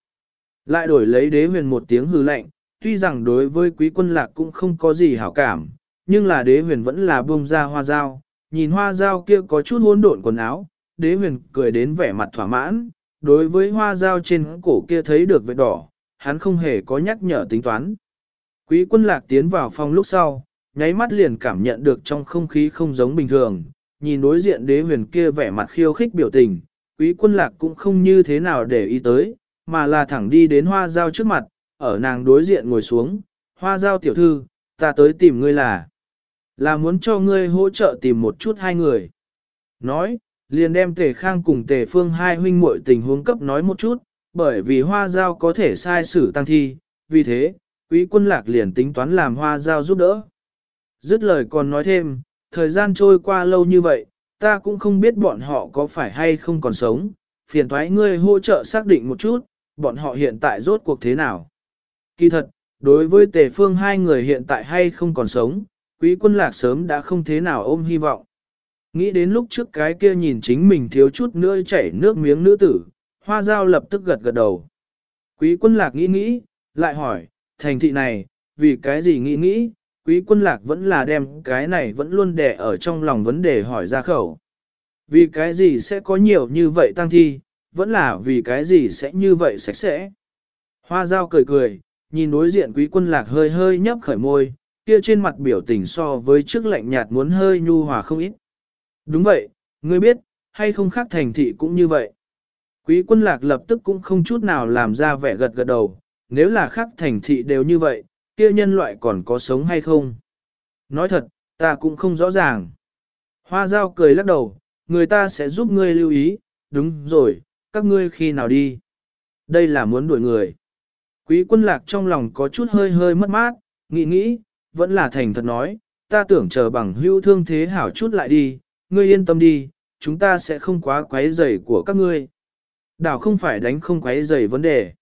Lại đổi lấy đế huyền một tiếng hư lạnh, tuy rằng đối với quý quân lạc cũng không có gì hảo cảm, nhưng là đế huyền vẫn là buông ra hoa giao, nhìn hoa giao kia có chút hỗn độn quần áo, đế huyền cười đến vẻ mặt thỏa mãn, đối với hoa giao trên cổ kia thấy được vết đỏ, hắn không hề có nhắc nhở tính toán. Quý quân lạc tiến vào phòng lúc sau, nháy mắt liền cảm nhận được trong không khí không giống bình thường, nhìn đối diện đế huyền kia vẻ mặt khiêu khích biểu tình, quý quân lạc cũng không như thế nào để ý tới, mà là thẳng đi đến hoa giao trước mặt, ở nàng đối diện ngồi xuống, hoa giao tiểu thư, ta tới tìm ngươi là, là muốn cho ngươi hỗ trợ tìm một chút hai người. Nói, liền đem tề khang cùng tề phương hai huynh muội tình huống cấp nói một chút, bởi vì hoa giao có thể sai xử tăng thi, vì thế, quý quân lạc liền tính toán làm hoa giao giúp đỡ. Dứt lời còn nói thêm, thời gian trôi qua lâu như vậy, ta cũng không biết bọn họ có phải hay không còn sống, phiền thoái ngươi hỗ trợ xác định một chút, bọn họ hiện tại rốt cuộc thế nào. Kỳ thật, đối với tề phương hai người hiện tại hay không còn sống, quý quân lạc sớm đã không thế nào ôm hy vọng. Nghĩ đến lúc trước cái kia nhìn chính mình thiếu chút nữa chảy nước miếng nữ tử, hoa giao lập tức gật gật đầu. Quý quân lạc nghĩ nghĩ, lại hỏi, thành thị này, vì cái gì nghĩ nghĩ, quý quân lạc vẫn là đem cái này vẫn luôn đè ở trong lòng vấn đề hỏi ra khẩu. Vì cái gì sẽ có nhiều như vậy tăng thi, vẫn là vì cái gì sẽ như vậy sạch sẽ. Hoa giao cười cười, nhìn đối diện quý quân lạc hơi hơi nhấp khởi môi, kia trên mặt biểu tình so với trước lạnh nhạt muốn hơi nhu hòa không ít. Đúng vậy, ngươi biết, hay không khác thành thị cũng như vậy. Quý quân lạc lập tức cũng không chút nào làm ra vẻ gật gật đầu, nếu là khác thành thị đều như vậy, kia nhân loại còn có sống hay không? Nói thật, ta cũng không rõ ràng. Hoa dao cười lắc đầu, người ta sẽ giúp ngươi lưu ý, đúng rồi, các ngươi khi nào đi? Đây là muốn đuổi người. Quý quân lạc trong lòng có chút hơi hơi mất mát, nghĩ nghĩ, vẫn là thành thật nói, ta tưởng chờ bằng hưu thương thế hảo chút lại đi, ngươi yên tâm đi, chúng ta sẽ không quá quấy rầy của các ngươi. Đảo không phải đánh không quấy rầy vấn đề.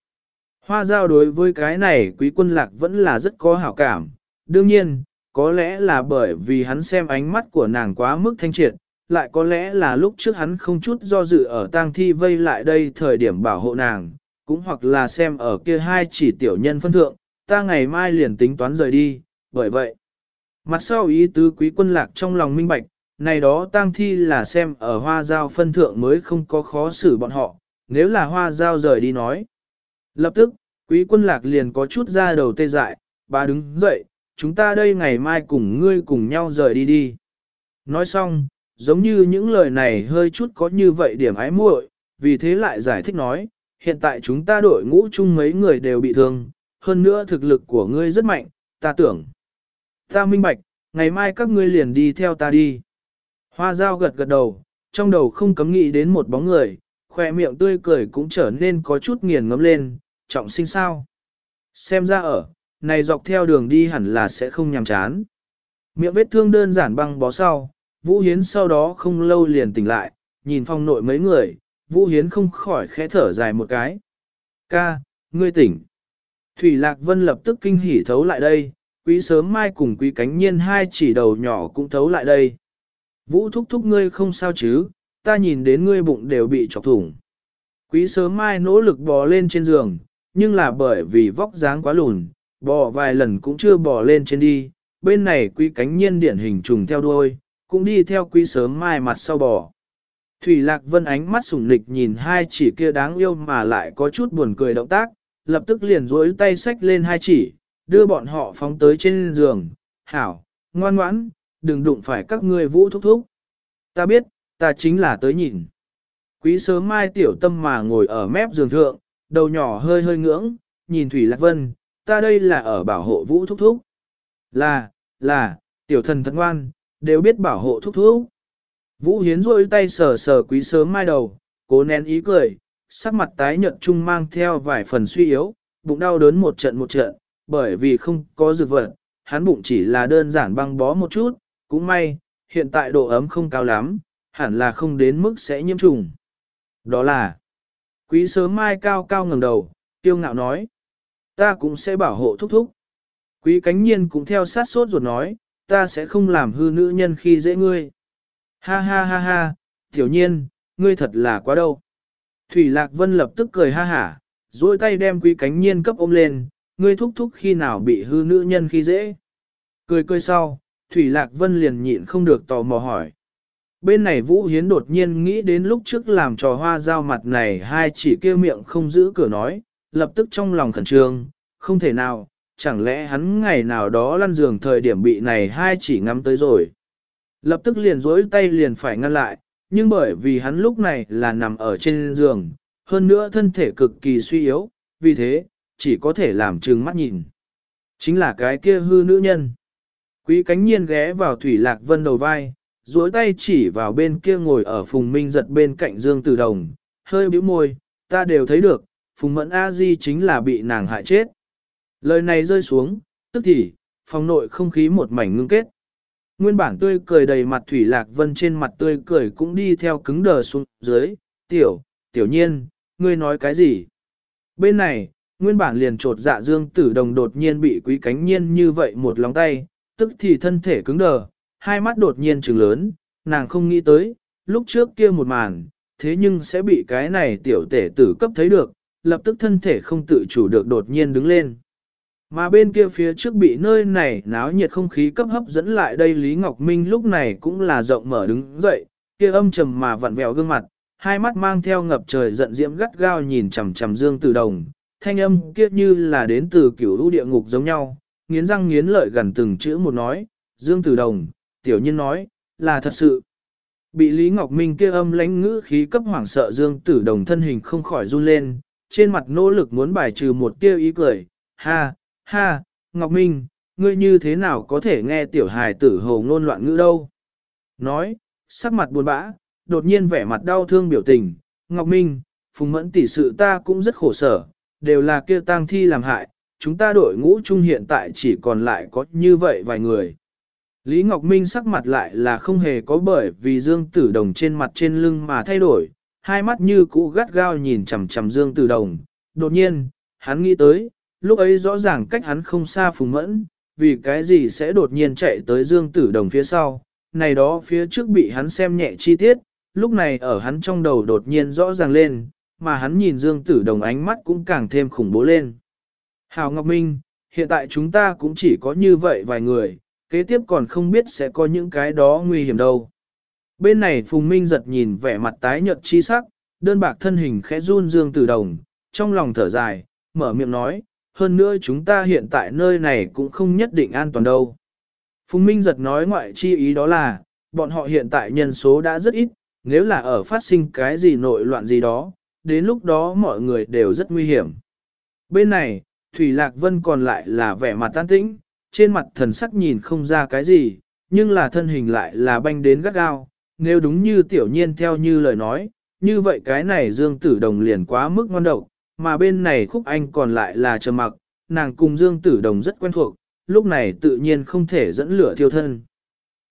Hoa giao đối với cái này quý quân lạc vẫn là rất có hảo cảm. Đương nhiên, có lẽ là bởi vì hắn xem ánh mắt của nàng quá mức thanh triệt, lại có lẽ là lúc trước hắn không chút do dự ở tang thi vây lại đây thời điểm bảo hộ nàng, cũng hoặc là xem ở kia hai chỉ tiểu nhân phân thượng, ta ngày mai liền tính toán rời đi, bởi vậy. Mặt sau ý tứ quý quân lạc trong lòng minh bạch, này đó tang thi là xem ở hoa giao phân thượng mới không có khó xử bọn họ, nếu là hoa giao rời đi nói. Lập tức, quý quân lạc liền có chút ra đầu tê dại, bà đứng dậy, chúng ta đây ngày mai cùng ngươi cùng nhau rời đi đi. Nói xong, giống như những lời này hơi chút có như vậy điểm ái muội, vì thế lại giải thích nói, hiện tại chúng ta đội ngũ chung mấy người đều bị thương, hơn nữa thực lực của ngươi rất mạnh, ta tưởng. Ta minh bạch, ngày mai các ngươi liền đi theo ta đi. Hoa dao gật gật đầu, trong đầu không cấm nghĩ đến một bóng người, khoe miệng tươi cười cũng trở nên có chút nghiền ngấm lên, trọng sinh sao. Xem ra ở, này dọc theo đường đi hẳn là sẽ không nhàm chán. Miệng vết thương đơn giản băng bó sau, Vũ Hiến sau đó không lâu liền tỉnh lại, nhìn phong nội mấy người, Vũ Hiến không khỏi khẽ thở dài một cái. Ca, ngươi tỉnh. Thủy Lạc Vân lập tức kinh hỉ thấu lại đây, quý sớm mai cùng quý cánh nhiên hai chỉ đầu nhỏ cũng thấu lại đây. Vũ thúc thúc ngươi không sao chứ, ta nhìn đến ngươi bụng đều bị chọc thủng. Quý sớm mai nỗ lực bò lên trên giường, nhưng là bởi vì vóc dáng quá lùn, bò vài lần cũng chưa bò lên trên đi, bên này quý cánh nhiên điển hình trùng theo đuôi, cũng đi theo quý sớm mai mặt sau bò. Thủy Lạc Vân ánh mắt sủng nịch nhìn hai chỉ kia đáng yêu mà lại có chút buồn cười động tác, lập tức liền duỗi tay xách lên hai chỉ, đưa bọn họ phóng tới trên giường. Hảo, ngoan ngoãn, đừng đụng phải các ngươi vũ thúc thúc. Ta biết, ta chính là tới nhìn. Quý sớm mai tiểu tâm mà ngồi ở mép giường thượng, đầu nhỏ hơi hơi ngưỡng, nhìn Thủy Lạc Vân, ta đây là ở bảo hộ vũ thúc thúc. Là, là, tiểu thần thật ngoan, đều biết bảo hộ thúc thúc. Vũ Hiến rôi tay sờ sờ quý sớm mai đầu, cố nén ý cười, sắc mặt tái nhợt trung mang theo vài phần suy yếu, bụng đau đớn một trận một trận, bởi vì không có dược vật, hắn bụng chỉ là đơn giản băng bó một chút, cũng may, hiện tại độ ấm không cao lắm, hẳn là không đến mức sẽ nhiễm trùng. Đó là, quý sớm mai cao cao ngẩng đầu, tiêu ngạo nói, ta cũng sẽ bảo hộ thúc thúc. Quý cánh nhiên cũng theo sát sốt ruột nói, ta sẽ không làm hư nữ nhân khi dễ ngươi. Ha ha ha ha, tiểu nhiên, ngươi thật là quá đâu. Thủy Lạc Vân lập tức cười ha hả, duỗi tay đem quý cánh nhiên cấp ôm lên, ngươi thúc thúc khi nào bị hư nữ nhân khi dễ. Cười cười sau, Thủy Lạc Vân liền nhịn không được tò mò hỏi. Bên này Vũ Hiến đột nhiên nghĩ đến lúc trước làm trò hoa giao mặt này hai chỉ kêu miệng không giữ cửa nói, lập tức trong lòng khẩn trương, không thể nào, chẳng lẽ hắn ngày nào đó lăn giường thời điểm bị này hai chỉ ngắm tới rồi. Lập tức liền dối tay liền phải ngăn lại, nhưng bởi vì hắn lúc này là nằm ở trên giường, hơn nữa thân thể cực kỳ suy yếu, vì thế, chỉ có thể làm trừng mắt nhìn. Chính là cái kia hư nữ nhân. Quý cánh nhiên ghé vào Thủy Lạc Vân đầu vai, duỗi tay chỉ vào bên kia ngồi ở Phùng Minh giật bên cạnh Dương Tử Đồng, hơi bĩu môi, ta đều thấy được, Phùng Mẫn A Di chính là bị nàng hại chết. Lời này rơi xuống, tức thì, phòng nội không khí một mảnh ngưng kết. Nguyên bản tươi cười đầy mặt Thủy Lạc Vân trên mặt tươi cười cũng đi theo cứng đờ xuống dưới, tiểu, tiểu nhiên, ngươi nói cái gì? Bên này, nguyên bản liền trột dạ Dương Tử Đồng đột nhiên bị quý cánh nhiên như vậy một lòng tay, tức thì thân thể cứng đờ, hai mắt đột nhiên trừng lớn, nàng không nghĩ tới, lúc trước kia một màn, thế nhưng sẽ bị cái này tiểu tể tử cấp thấy được, lập tức thân thể không tự chủ được đột nhiên đứng lên. Mà bên kia phía trước bị nơi này náo nhiệt không khí cấp hấp dẫn lại đây Lý Ngọc Minh lúc này cũng là rộng mở đứng dậy, kia âm trầm mà vặn vẹo gương mặt, hai mắt mang theo ngập trời giận diễm gắt gao nhìn chằm chằm Dương Tử Đồng, thanh âm kia như là đến từ kiểu lũ địa ngục giống nhau, nghiến răng nghiến lợi gần từng chữ một nói, Dương Tử Đồng, tiểu nhân nói, là thật sự. Bị Lý Ngọc Minh kia âm lãnh ngữ khí cấp hoảng sợ Dương Tử Đồng thân hình không khỏi run lên, trên mặt nỗ lực muốn bài trừ một tiêu ý cười, ha, ha, Ngọc Minh, ngươi như thế nào có thể nghe tiểu hài tử hồ ngôn loạn ngữ đâu. Nói, sắc mặt buồn bã, đột nhiên vẻ mặt đau thương biểu tình, Ngọc Minh, Phùng Mẫn tỷ sự ta cũng rất khổ sở, đều là kia tang thi làm hại, chúng ta đội ngũ chung hiện tại chỉ còn lại có như vậy vài người. Lý Ngọc Minh sắc mặt lại là không hề có bởi vì Dương Tử Đồng trên mặt trên lưng mà thay đổi, hai mắt như cũ gắt gao nhìn chằm chằm Dương Tử Đồng. Đột nhiên, hắn nghĩ tới, lúc ấy rõ ràng cách hắn không xa Phùng Mẫn, vì cái gì sẽ đột nhiên chạy tới Dương Tử Đồng phía sau, này đó phía trước bị hắn xem nhẹ chi tiết, lúc này ở hắn trong đầu đột nhiên rõ ràng lên, mà hắn nhìn Dương Tử Đồng ánh mắt cũng càng thêm khủng bố lên. Hào Ngọc Minh, hiện tại chúng ta cũng chỉ có như vậy vài người, kế tiếp còn không biết sẽ có những cái đó nguy hiểm đâu. Bên này Phùng Minh giật nhìn vẻ mặt tái nhợt chi sắc, đơn bạc thân hình khẽ run Dương Tử Đồng, trong lòng thở dài, mở miệng nói, hơn nữa chúng ta hiện tại nơi này cũng không nhất định an toàn đâu. Phùng Minh giật nói ngoại chi ý đó là, bọn họ hiện tại nhân số đã rất ít, nếu là ở phát sinh cái gì nội loạn gì đó, đến lúc đó mọi người đều rất nguy hiểm. Bên này, Thủy Lạc Vân còn lại là vẻ mặt tan tĩnh, trên mặt thần sắc nhìn không ra cái gì, nhưng là thân hình lại là banh đến gắt gao, nếu đúng như tiểu nhiên theo như lời nói, như vậy cái này Dương Tử Đồng liền quá mức ngon độc, mà bên này Khúc Anh còn lại là trầm mặc, nàng cùng Dương Tử Đồng rất quen thuộc, lúc này tự nhiên không thể dẫn lửa thiêu thân.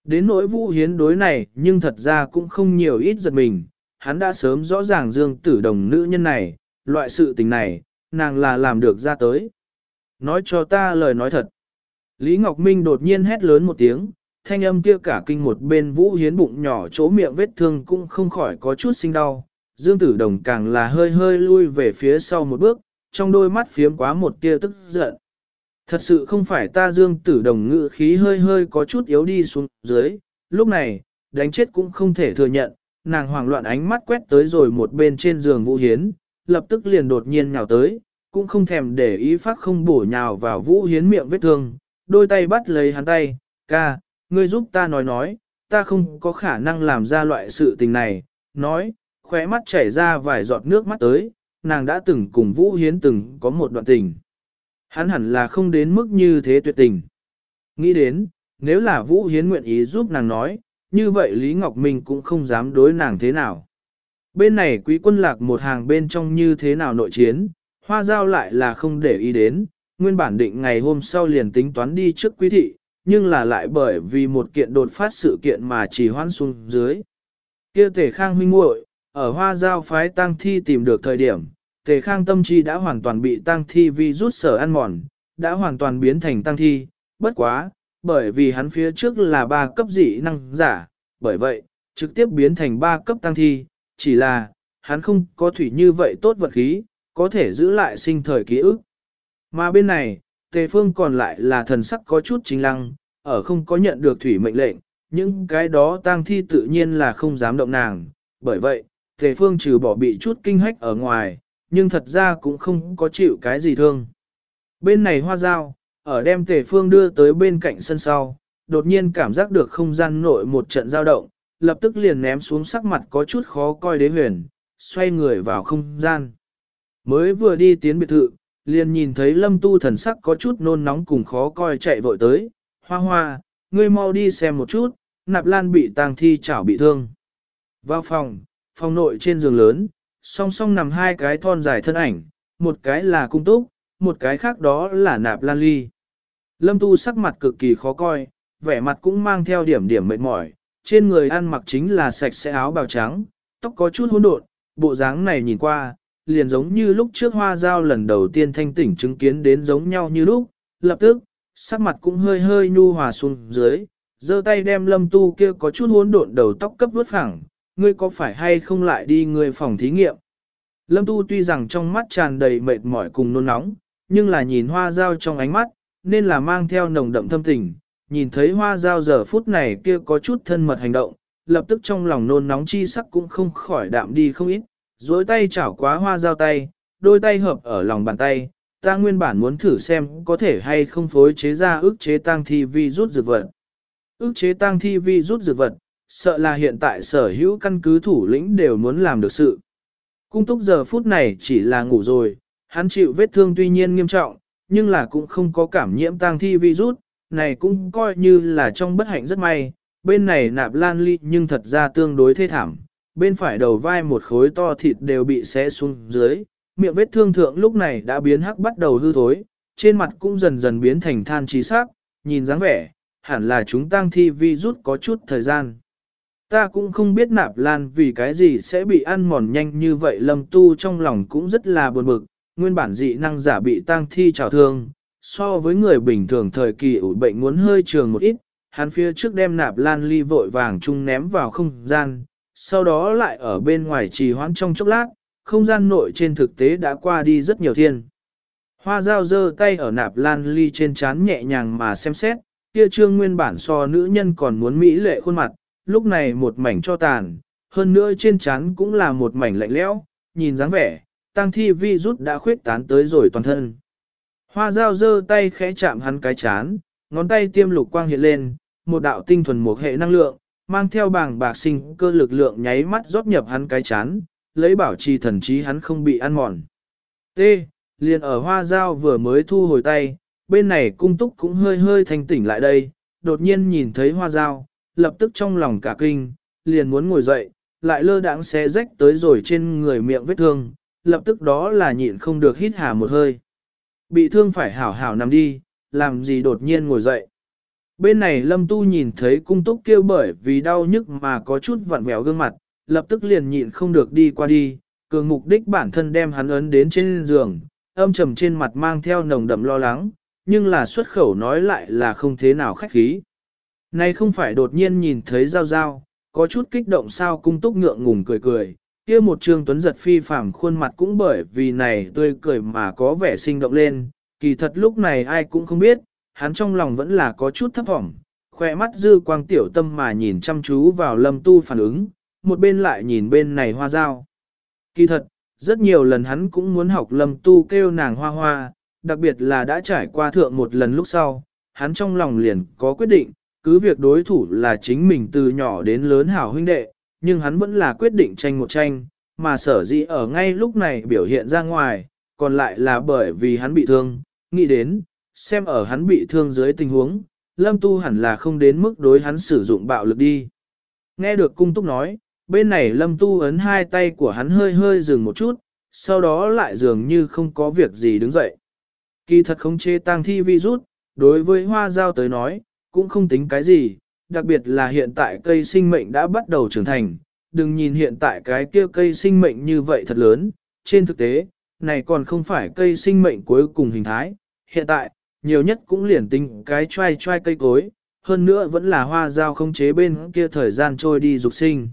Đến nỗi vũ hiến đối này nhưng thật ra cũng không nhiều ít giật mình, hắn đã sớm rõ ràng Dương Tử Đồng nữ nhân này, loại sự tình này, nàng là làm được ra tới. Nói cho ta lời nói thật. Lý Ngọc Minh đột nhiên hét lớn một tiếng, thanh âm kia cả kinh một bên vũ hiến bụng nhỏ chỗ miệng vết thương cũng không khỏi có chút sinh đau. Dương Tử Đồng càng là hơi hơi lui về phía sau một bước, trong đôi mắt phiếm quá một tia tức giận. Thật sự không phải ta Dương Tử Đồng ngự khí hơi hơi có chút yếu đi xuống dưới, lúc này, đánh chết cũng không thể thừa nhận, nàng hoảng loạn ánh mắt quét tới rồi một bên trên giường Vũ Hiến, lập tức liền đột nhiên nhào tới, cũng không thèm để ý phát không bổ nhào vào Vũ Hiến miệng vết thương, đôi tay bắt lấy hắn tay, ca, ngươi giúp ta nói nói, ta không có khả năng làm ra loại sự tình này, nói, khóe mắt chảy ra vài giọt nước mắt tới, nàng đã từng cùng Vũ Hiến từng có một đoạn tình. Hắn hẳn là không đến mức như thế tuyệt tình. Nghĩ đến, nếu là Vũ Hiến nguyện ý giúp nàng nói, như vậy Lý Ngọc Minh cũng không dám đối nàng thế nào. Bên này quý quân lạc một hàng bên trong như thế nào nội chiến, hoa giao lại là không để ý đến, nguyên bản định ngày hôm sau liền tính toán đi trước quý thị, nhưng là lại bởi vì một kiện đột phát sự kiện mà chỉ hoãn xuống dưới. Kia tề khang huynh muội ở hoa giao phái tăng thi tìm được thời điểm, tề khang tâm chi đã hoàn toàn bị tăng thi vi rút sở ăn mòn, đã hoàn toàn biến thành tăng thi, bất quá, bởi vì hắn phía trước là ba cấp dị năng giả, bởi vậy, trực tiếp biến thành ba cấp tăng thi, chỉ là, hắn không có thủy như vậy tốt vật khí, có thể giữ lại sinh thời ký ức. Mà bên này, tề phương còn lại là thần sắc có chút chính lăng, ở không có nhận được thủy mệnh lệnh, những cái đó tang thi tự nhiên là không dám động nàng, bởi vậy, tề phương trừ bỏ bị chút kinh hách ở ngoài, nhưng thật ra cũng không có chịu cái gì thương. Bên này hoa dao, ở đem tề phương đưa tới bên cạnh sân sau, đột nhiên cảm giác được không gian nội một trận dao động, lập tức liền ném xuống sắc mặt có chút khó coi đế huyền, xoay người vào không gian. Mới vừa đi tiến biệt thự, liền nhìn thấy lâm tu thần sắc có chút nôn nóng cùng khó coi chạy vội tới, hoa hoa, ngươi mau đi xem một chút, nạp lan bị tang thi chảo bị thương. Vào phòng, phòng nội trên giường lớn, song song nằm hai cái thon dài thân ảnh, một cái là cung túc, một cái khác đó là nạp lan ly. Lâm tu sắc mặt cực kỳ khó coi, vẻ mặt cũng mang theo điểm điểm mệt mỏi, trên người ăn mặc chính là sạch sẽ áo bào trắng, tóc có chút hỗn độn, bộ dáng này nhìn qua, liền giống như lúc trước hoa giao lần đầu tiên thanh tỉnh chứng kiến đến giống nhau như lúc, lập tức, sắc mặt cũng hơi hơi nhu hòa xuống dưới, giơ tay đem lâm tu kia có chút hỗn độn đầu tóc cấp vớt phẳng, ngươi có phải hay không lại đi người phòng thí nghiệm. Lâm tu tuy rằng trong mắt tràn đầy mệt mỏi cùng nôn nóng, nhưng là nhìn hoa giao trong ánh mắt, nên là mang theo nồng đậm thâm tình, nhìn thấy hoa giao giờ phút này kia có chút thân mật hành động, lập tức trong lòng nôn nóng chi sắc cũng không khỏi đạm đi không ít, dối tay chảo quá hoa giao tay, đôi tay hợp ở lòng bàn tay, ta nguyên bản muốn thử xem có thể hay không phối chế ra ức chế tăng thi vi rút dược vật. Ước chế tăng thi vi rút dược vật, sợ là hiện tại sở hữu căn cứ thủ lĩnh đều muốn làm được sự. Cung túc giờ phút này chỉ là ngủ rồi, hắn chịu vết thương tuy nhiên nghiêm trọng, nhưng là cũng không có cảm nhiễm tăng thi virus, này cũng coi như là trong bất hạnh rất may, bên này nạp lan ly nhưng thật ra tương đối thê thảm, bên phải đầu vai một khối to thịt đều bị xé xuống dưới, miệng vết thương thượng lúc này đã biến hắc bắt đầu hư thối, trên mặt cũng dần dần biến thành than trí sắc, nhìn dáng vẻ, hẳn là chúng tăng thi vi rút có chút thời gian. Ta cũng không biết nạp lan vì cái gì sẽ bị ăn mòn nhanh như vậy lâm tu trong lòng cũng rất là buồn bực, nguyên bản dị năng giả bị tăng thi trào thương, so với người bình thường thời kỳ ủ bệnh muốn hơi trường một ít, hắn phía trước đem nạp lan ly vội vàng chung ném vào không gian, sau đó lại ở bên ngoài trì hoãn trong chốc lát, không gian nội trên thực tế đã qua đi rất nhiều thiên. Hoa dao giơ tay ở nạp lan ly trên chán nhẹ nhàng mà xem xét, kia trương nguyên bản so nữ nhân còn muốn mỹ lệ khuôn mặt, lúc này một mảnh cho tàn, hơn nữa trên chán cũng là một mảnh lạnh lẽo, nhìn dáng vẻ, tăng thi vi rút đã khuyết tán tới rồi toàn thân. Hoa dao giơ tay khẽ chạm hắn cái chán, ngón tay tiêm lục quang hiện lên, một đạo tinh thuần một hệ năng lượng, mang theo bảng bạc sinh cơ lực lượng nháy mắt rót nhập hắn cái chán, lấy bảo trì thần trí hắn không bị ăn mòn. T. Liền ở hoa dao vừa mới thu hồi tay, bên này cung túc cũng hơi hơi thanh tỉnh lại đây, đột nhiên nhìn thấy hoa dao, lập tức trong lòng cả kinh, liền muốn ngồi dậy, lại lơ đãng xé rách tới rồi trên người miệng vết thương, lập tức đó là nhịn không được hít hà một hơi. Bị thương phải hảo hảo nằm đi, làm gì đột nhiên ngồi dậy. Bên này lâm tu nhìn thấy cung túc kêu bởi vì đau nhức mà có chút vặn vẹo gương mặt, lập tức liền nhịn không được đi qua đi, cường mục đích bản thân đem hắn ấn đến trên giường, âm trầm trên mặt mang theo nồng đậm lo lắng, nhưng là xuất khẩu nói lại là không thế nào khách khí. Này không phải đột nhiên nhìn thấy giao giao, có chút kích động sao cung túc ngượng ngùng cười cười, kia một trương tuấn giật phi phàm khuôn mặt cũng bởi vì này tươi cười mà có vẻ sinh động lên, kỳ thật lúc này ai cũng không biết, hắn trong lòng vẫn là có chút thấp thỏm, khỏe mắt dư quang tiểu tâm mà nhìn chăm chú vào lâm tu phản ứng, một bên lại nhìn bên này hoa dao. Kỳ thật, rất nhiều lần hắn cũng muốn học lâm tu kêu nàng hoa hoa, đặc biệt là đã trải qua thượng một lần lúc sau, hắn trong lòng liền có quyết định, cứ việc đối thủ là chính mình từ nhỏ đến lớn hảo huynh đệ, nhưng hắn vẫn là quyết định tranh một tranh, mà sở dĩ ở ngay lúc này biểu hiện ra ngoài, còn lại là bởi vì hắn bị thương, nghĩ đến, xem ở hắn bị thương dưới tình huống, Lâm Tu hẳn là không đến mức đối hắn sử dụng bạo lực đi. Nghe được cung túc nói, bên này Lâm Tu ấn hai tay của hắn hơi hơi dừng một chút, sau đó lại dường như không có việc gì đứng dậy. Kỳ thật không chê tang thi virus, đối với hoa giao tới nói, cũng không tính cái gì, đặc biệt là hiện tại cây sinh mệnh đã bắt đầu trưởng thành, đừng nhìn hiện tại cái kia cây sinh mệnh như vậy thật lớn, trên thực tế, này còn không phải cây sinh mệnh cuối cùng hình thái, hiện tại, nhiều nhất cũng liền tính cái trai trai cây cối, hơn nữa vẫn là hoa giao không chế bên kia thời gian trôi đi dục sinh.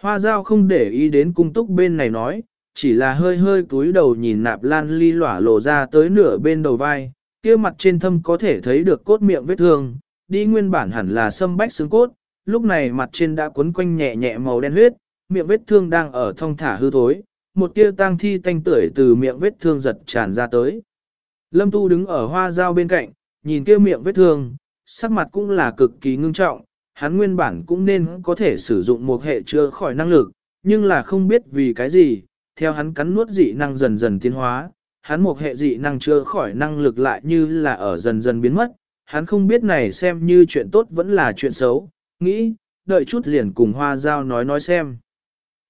Hoa giao không để ý đến cung túc bên này nói, chỉ là hơi hơi cúi đầu nhìn nạp lan ly lỏa lộ ra tới nửa bên đầu vai, kia mặt trên thâm có thể thấy được cốt miệng vết thương, đi nguyên bản hẳn là sâm bách xương cốt, lúc này mặt trên đã cuốn quanh nhẹ nhẹ màu đen huyết, miệng vết thương đang ở thông thả hư thối, một tia tang thi tanh tưởi từ miệng vết thương giật tràn ra tới. Lâm Tu đứng ở hoa dao bên cạnh, nhìn kia miệng vết thương, sắc mặt cũng là cực kỳ ngưng trọng, hắn nguyên bản cũng nên có thể sử dụng một hệ chữa khỏi năng lực, nhưng là không biết vì cái gì, theo hắn cắn nuốt dị năng dần dần tiến hóa, hắn một hệ dị năng chữa khỏi năng lực lại như là ở dần dần biến mất, hắn không biết này xem như chuyện tốt vẫn là chuyện xấu, nghĩ, đợi chút liền cùng hoa giao nói nói xem.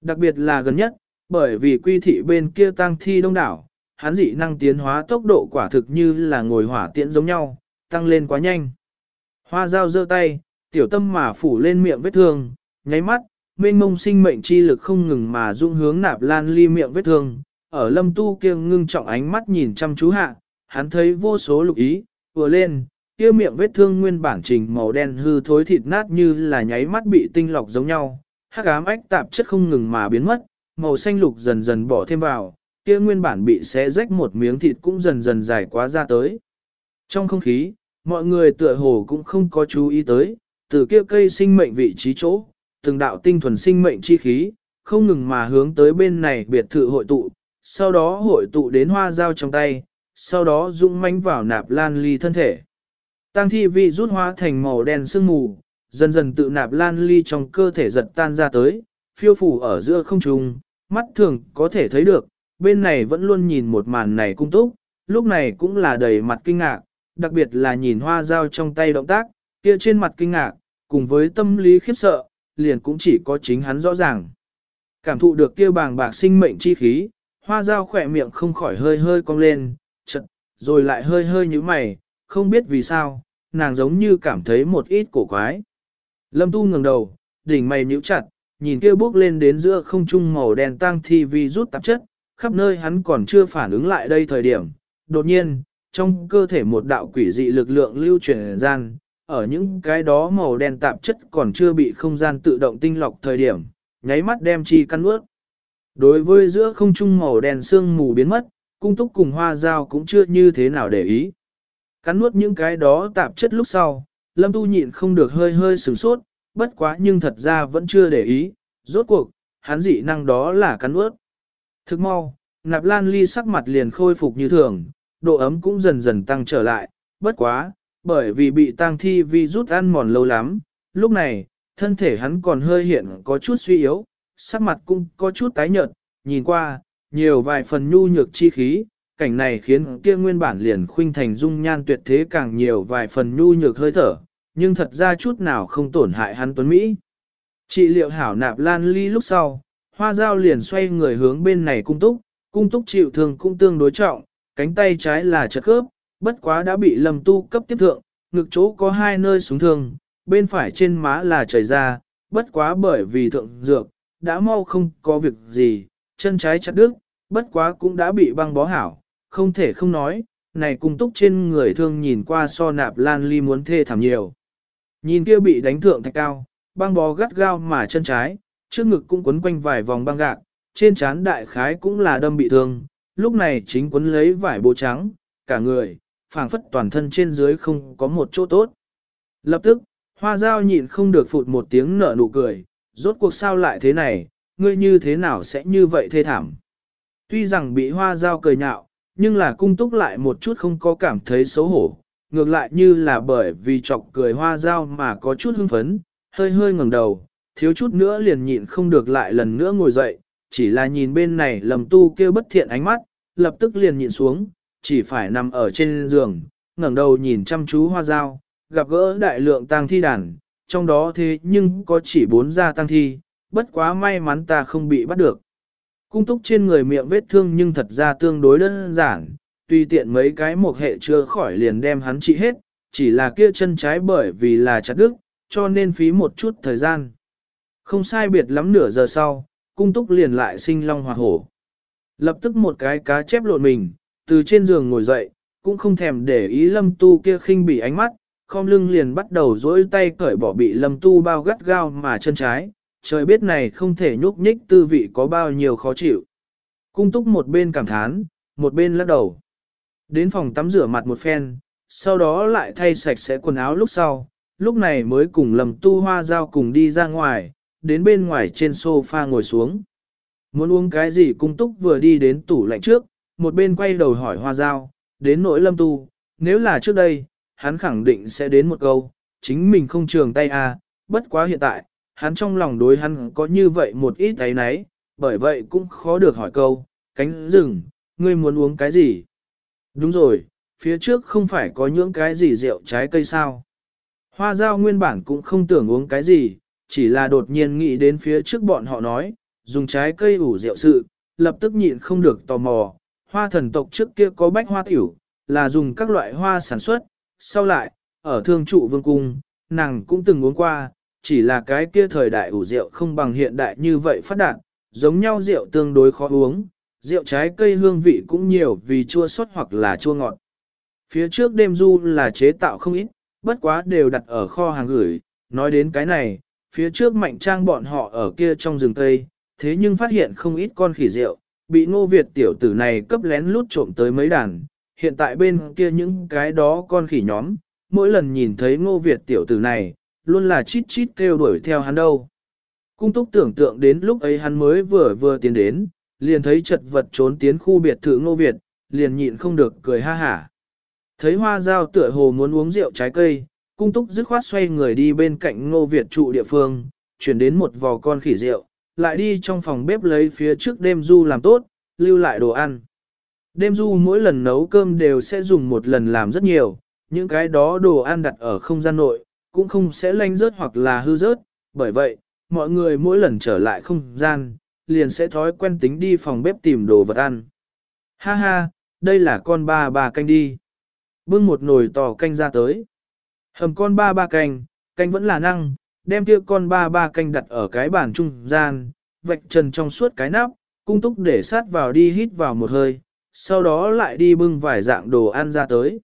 Đặc biệt là gần nhất, bởi vì quy thị bên kia tăng thi đông đảo, hắn dị năng tiến hóa tốc độ quả thực như là ngồi hỏa tiễn giống nhau, tăng lên quá nhanh. Hoa dao giơ tay, tiểu tâm mà phủ lên miệng vết thương, nháy mắt, mênh mông sinh mệnh chi lực không ngừng mà dung hướng nạp lan ly miệng vết thương. Ở lâm tu kia ngưng trọng ánh mắt nhìn chăm chú hạ, hắn thấy vô số lục ý, vừa lên, kia miệng vết thương nguyên bản trình màu đen hư thối thịt nát như là nháy mắt bị tinh lọc giống nhau, hắc ám ách tạp chất không ngừng mà biến mất, màu xanh lục dần dần bỏ thêm vào, kia nguyên bản bị xé rách một miếng thịt cũng dần dần dài quá ra tới. Trong không khí, mọi người tựa hồ cũng không có chú ý tới, từ kia cây sinh mệnh vị trí chỗ, từng đạo tinh thuần sinh mệnh chi khí, không ngừng mà hướng tới bên này biệt thự hội tụ, sau đó hội tụ đến hoa dao trong tay, sau đó dũng mãnh vào nạp lan ly thân thể. Tăng thi vi rút hóa thành màu đen sương mù, dần dần tự nạp lan ly trong cơ thể giật tan ra tới, phiêu phủ ở giữa không trung, mắt thường có thể thấy được, bên này vẫn luôn nhìn một màn này cung túc, lúc này cũng là đầy mặt kinh ngạc, đặc biệt là nhìn hoa dao trong tay động tác, kia trên mặt kinh ngạc, cùng với tâm lý khiếp sợ, liền cũng chỉ có chính hắn rõ ràng. Cảm thụ được kia bàng bạc sinh mệnh chi khí, hoa dao khỏe miệng không khỏi hơi hơi cong lên, chật, rồi lại hơi hơi như mày, không biết vì sao, nàng giống như cảm thấy một ít cổ quái. Lâm tu ngẩng đầu, đỉnh mày nhíu chặt, nhìn kia bước lên đến giữa không trung màu đen tăng thi vi rút tạp chất, khắp nơi hắn còn chưa phản ứng lại đây thời điểm. Đột nhiên, trong cơ thể một đạo quỷ dị lực lượng lưu chuyển gian, ở những cái đó màu đen tạp chất còn chưa bị không gian tự động tinh lọc thời điểm, nháy mắt đem chi căn ướt. Đối với giữa không trung màu đen sương mù biến mất, cung túc cùng hoa dao cũng chưa như thế nào để ý. Cắn nuốt những cái đó tạp chất lúc sau, lâm tu nhịn không được hơi hơi sửng sốt, bất quá nhưng thật ra vẫn chưa để ý, rốt cuộc, hắn dị năng đó là cắn nuốt. Thức mau, nạp lan ly sắc mặt liền khôi phục như thường, độ ấm cũng dần dần tăng trở lại, bất quá, bởi vì bị tang thi vi rút ăn mòn lâu lắm, lúc này, thân thể hắn còn hơi hiện có chút suy yếu, sắc mặt cũng có chút tái nhợt, nhìn qua, nhiều vài phần nhu nhược chi khí, cảnh này khiến kia nguyên bản liền khuynh thành dung nhan tuyệt thế càng nhiều vài phần nhu nhược hơi thở, nhưng thật ra chút nào không tổn hại hắn tuấn Mỹ. Trị liệu hảo nạp lan ly lúc sau, hoa dao liền xoay người hướng bên này cung túc, cung túc chịu thương cũng tương đối trọng, cánh tay trái là chật khớp, bất quá đã bị lầm tu cấp tiếp thượng, ngực chỗ có hai nơi súng thương, bên phải trên má là chảy ra, bất quá bởi vì thượng dược, đã mau không có việc gì, chân trái chặt đứt, bất quá cũng đã bị băng bó hảo, không thể không nói, này cung túc trên người thương nhìn qua so nạp lan ly muốn thê thảm nhiều. Nhìn kia bị đánh thượng thạch cao, băng bó gắt gao mà chân trái, trước ngực cũng quấn quanh vài vòng băng gạc, trên trán đại khái cũng là đâm bị thương, lúc này chính quấn lấy vải bố trắng, cả người, phảng phất toàn thân trên dưới không có một chỗ tốt. Lập tức, hoa dao nhịn không được phụt một tiếng nở nụ cười, rốt cuộc sao lại thế này, ngươi như thế nào sẽ như vậy thê thảm. Tuy rằng bị hoa dao cười nhạo, nhưng là cung túc lại một chút không có cảm thấy xấu hổ, ngược lại như là bởi vì chọc cười hoa dao mà có chút hưng phấn, hơi hơi ngẩng đầu, thiếu chút nữa liền nhịn không được lại lần nữa ngồi dậy, chỉ là nhìn bên này lầm tu kêu bất thiện ánh mắt, lập tức liền nhịn xuống, chỉ phải nằm ở trên giường, ngẩng đầu nhìn chăm chú hoa dao, gặp gỡ đại lượng tang thi đàn, trong đó thế nhưng có chỉ bốn gia tang thi, bất quá may mắn ta không bị bắt được. Cung túc trên người miệng vết thương nhưng thật ra tương đối đơn giản, tuy tiện mấy cái một hệ chưa khỏi liền đem hắn trị hết, chỉ là kia chân trái bởi vì là chặt đứt, cho nên phí một chút thời gian. Không sai biệt lắm nửa giờ sau, cung túc liền lại sinh long hoạt hổ. Lập tức một cái cá chép lộn mình, từ trên giường ngồi dậy, cũng không thèm để ý lâm tu kia khinh bỉ ánh mắt, khom lưng liền bắt đầu dỗi tay cởi bỏ bị lâm tu bao gắt gao mà chân trái, trời biết này không thể nhúc nhích tư vị có bao nhiêu khó chịu. Cung túc một bên cảm thán, một bên lắc đầu. Đến phòng tắm rửa mặt một phen, sau đó lại thay sạch sẽ quần áo lúc sau, lúc này mới cùng lầm tu hoa giao cùng đi ra ngoài, đến bên ngoài trên sofa ngồi xuống. Muốn uống cái gì cung túc vừa đi đến tủ lạnh trước, một bên quay đầu hỏi hoa giao, đến nỗi lâm tu, nếu là trước đây, hắn khẳng định sẽ đến một câu, chính mình không trường tay à, bất quá hiện tại, hắn trong lòng đối hắn có như vậy một ít ấy nấy, bởi vậy cũng khó được hỏi câu, cánh rừng, ngươi muốn uống cái gì? Đúng rồi, phía trước không phải có những cái gì rượu trái cây sao? Hoa giao nguyên bản cũng không tưởng uống cái gì, chỉ là đột nhiên nghĩ đến phía trước bọn họ nói, dùng trái cây ủ rượu sự, lập tức nhịn không được tò mò. Hoa thần tộc trước kia có bách hoa tiểu, là dùng các loại hoa sản xuất, sau lại, ở thương trụ vương cung, nàng cũng từng uống qua, chỉ là cái kia thời đại ủ rượu không bằng hiện đại như vậy phát đạt, giống nhau rượu tương đối khó uống, rượu trái cây hương vị cũng nhiều vì chua sót hoặc là chua ngọt. Phía trước đêm du là chế tạo không ít, bất quá đều đặt ở kho hàng gửi, nói đến cái này, phía trước mạnh trang bọn họ ở kia trong rừng cây, thế nhưng phát hiện không ít con khỉ rượu, bị ngô Việt tiểu tử này cấp lén lút trộm tới mấy đàn, hiện tại bên kia những cái đó con khỉ nhóm, mỗi lần nhìn thấy ngô Việt tiểu tử này, luôn là chít chít kêu đuổi theo hắn đâu. Cung túc tưởng tượng đến lúc ấy hắn mới vừa vừa tiến đến, liền thấy chật vật trốn tiến khu biệt thự ngô Việt, liền nhịn không được cười ha hả. Thấy hoa dao tựa hồ muốn uống rượu trái cây, cung túc dứt khoát xoay người đi bên cạnh ngô Việt trụ địa phương, chuyển đến một vò con khỉ rượu, lại đi trong phòng bếp lấy phía trước đêm du làm tốt, lưu lại đồ ăn. Đêm du mỗi lần nấu cơm đều sẽ dùng một lần làm rất nhiều, những cái đó đồ ăn đặt ở không gian nội, cũng không sẽ lanh rớt hoặc là hư rớt, bởi vậy, mọi người mỗi lần trở lại không gian, liền sẽ thói quen tính đi phòng bếp tìm đồ vật ăn. Ha ha, đây là con ba bà canh đi. Bưng một nồi tò canh ra tới. Hầm con ba ba canh, canh vẫn là năng, đem kia con ba ba canh đặt ở cái bàn trung gian, vạch trần trong suốt cái nắp, cung túc để sát vào đi hít vào một hơi, sau đó lại đi bưng vài dạng đồ ăn ra tới.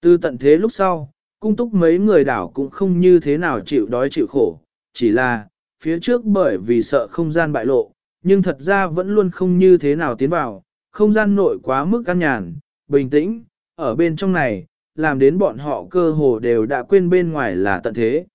Từ tận thế lúc sau, cung túc mấy người đảo cũng không như thế nào chịu đói chịu khổ, chỉ là, phía trước bởi vì sợ không gian bại lộ, nhưng thật ra vẫn luôn không như thế nào tiến vào, không gian nội quá mức căn nhàn, bình tĩnh, ở bên trong này, làm đến bọn họ cơ hồ đều đã quên bên ngoài là tận thế.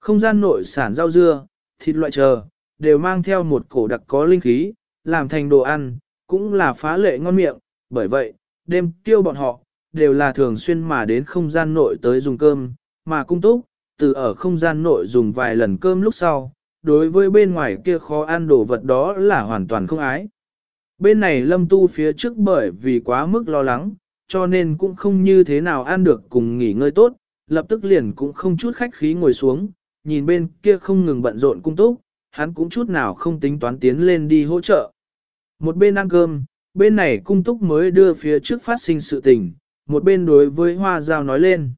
Không gian nội sản rau dưa, thịt loại chờ, đều mang theo một cổ đặc có linh khí, làm thành đồ ăn, cũng là phá lệ ngon miệng, bởi vậy, đêm tiêu bọn họ, đều là thường xuyên mà đến không gian nội tới dùng cơm, mà cung túc, từ ở không gian nội dùng vài lần cơm lúc sau, đối với bên ngoài kia khó ăn đồ vật đó là hoàn toàn không ái. Bên này lâm tu phía trước bởi vì quá mức lo lắng, cho nên cũng không như thế nào ăn được cùng nghỉ ngơi tốt, lập tức liền cũng không chút khách khí ngồi xuống, nhìn bên kia không ngừng bận rộn cung túc, hắn cũng chút nào không tính toán tiến lên đi hỗ trợ. Một bên ăn cơm, bên này cung túc mới đưa phía trước phát sinh sự tình, một bên đối với hoa giao nói lên.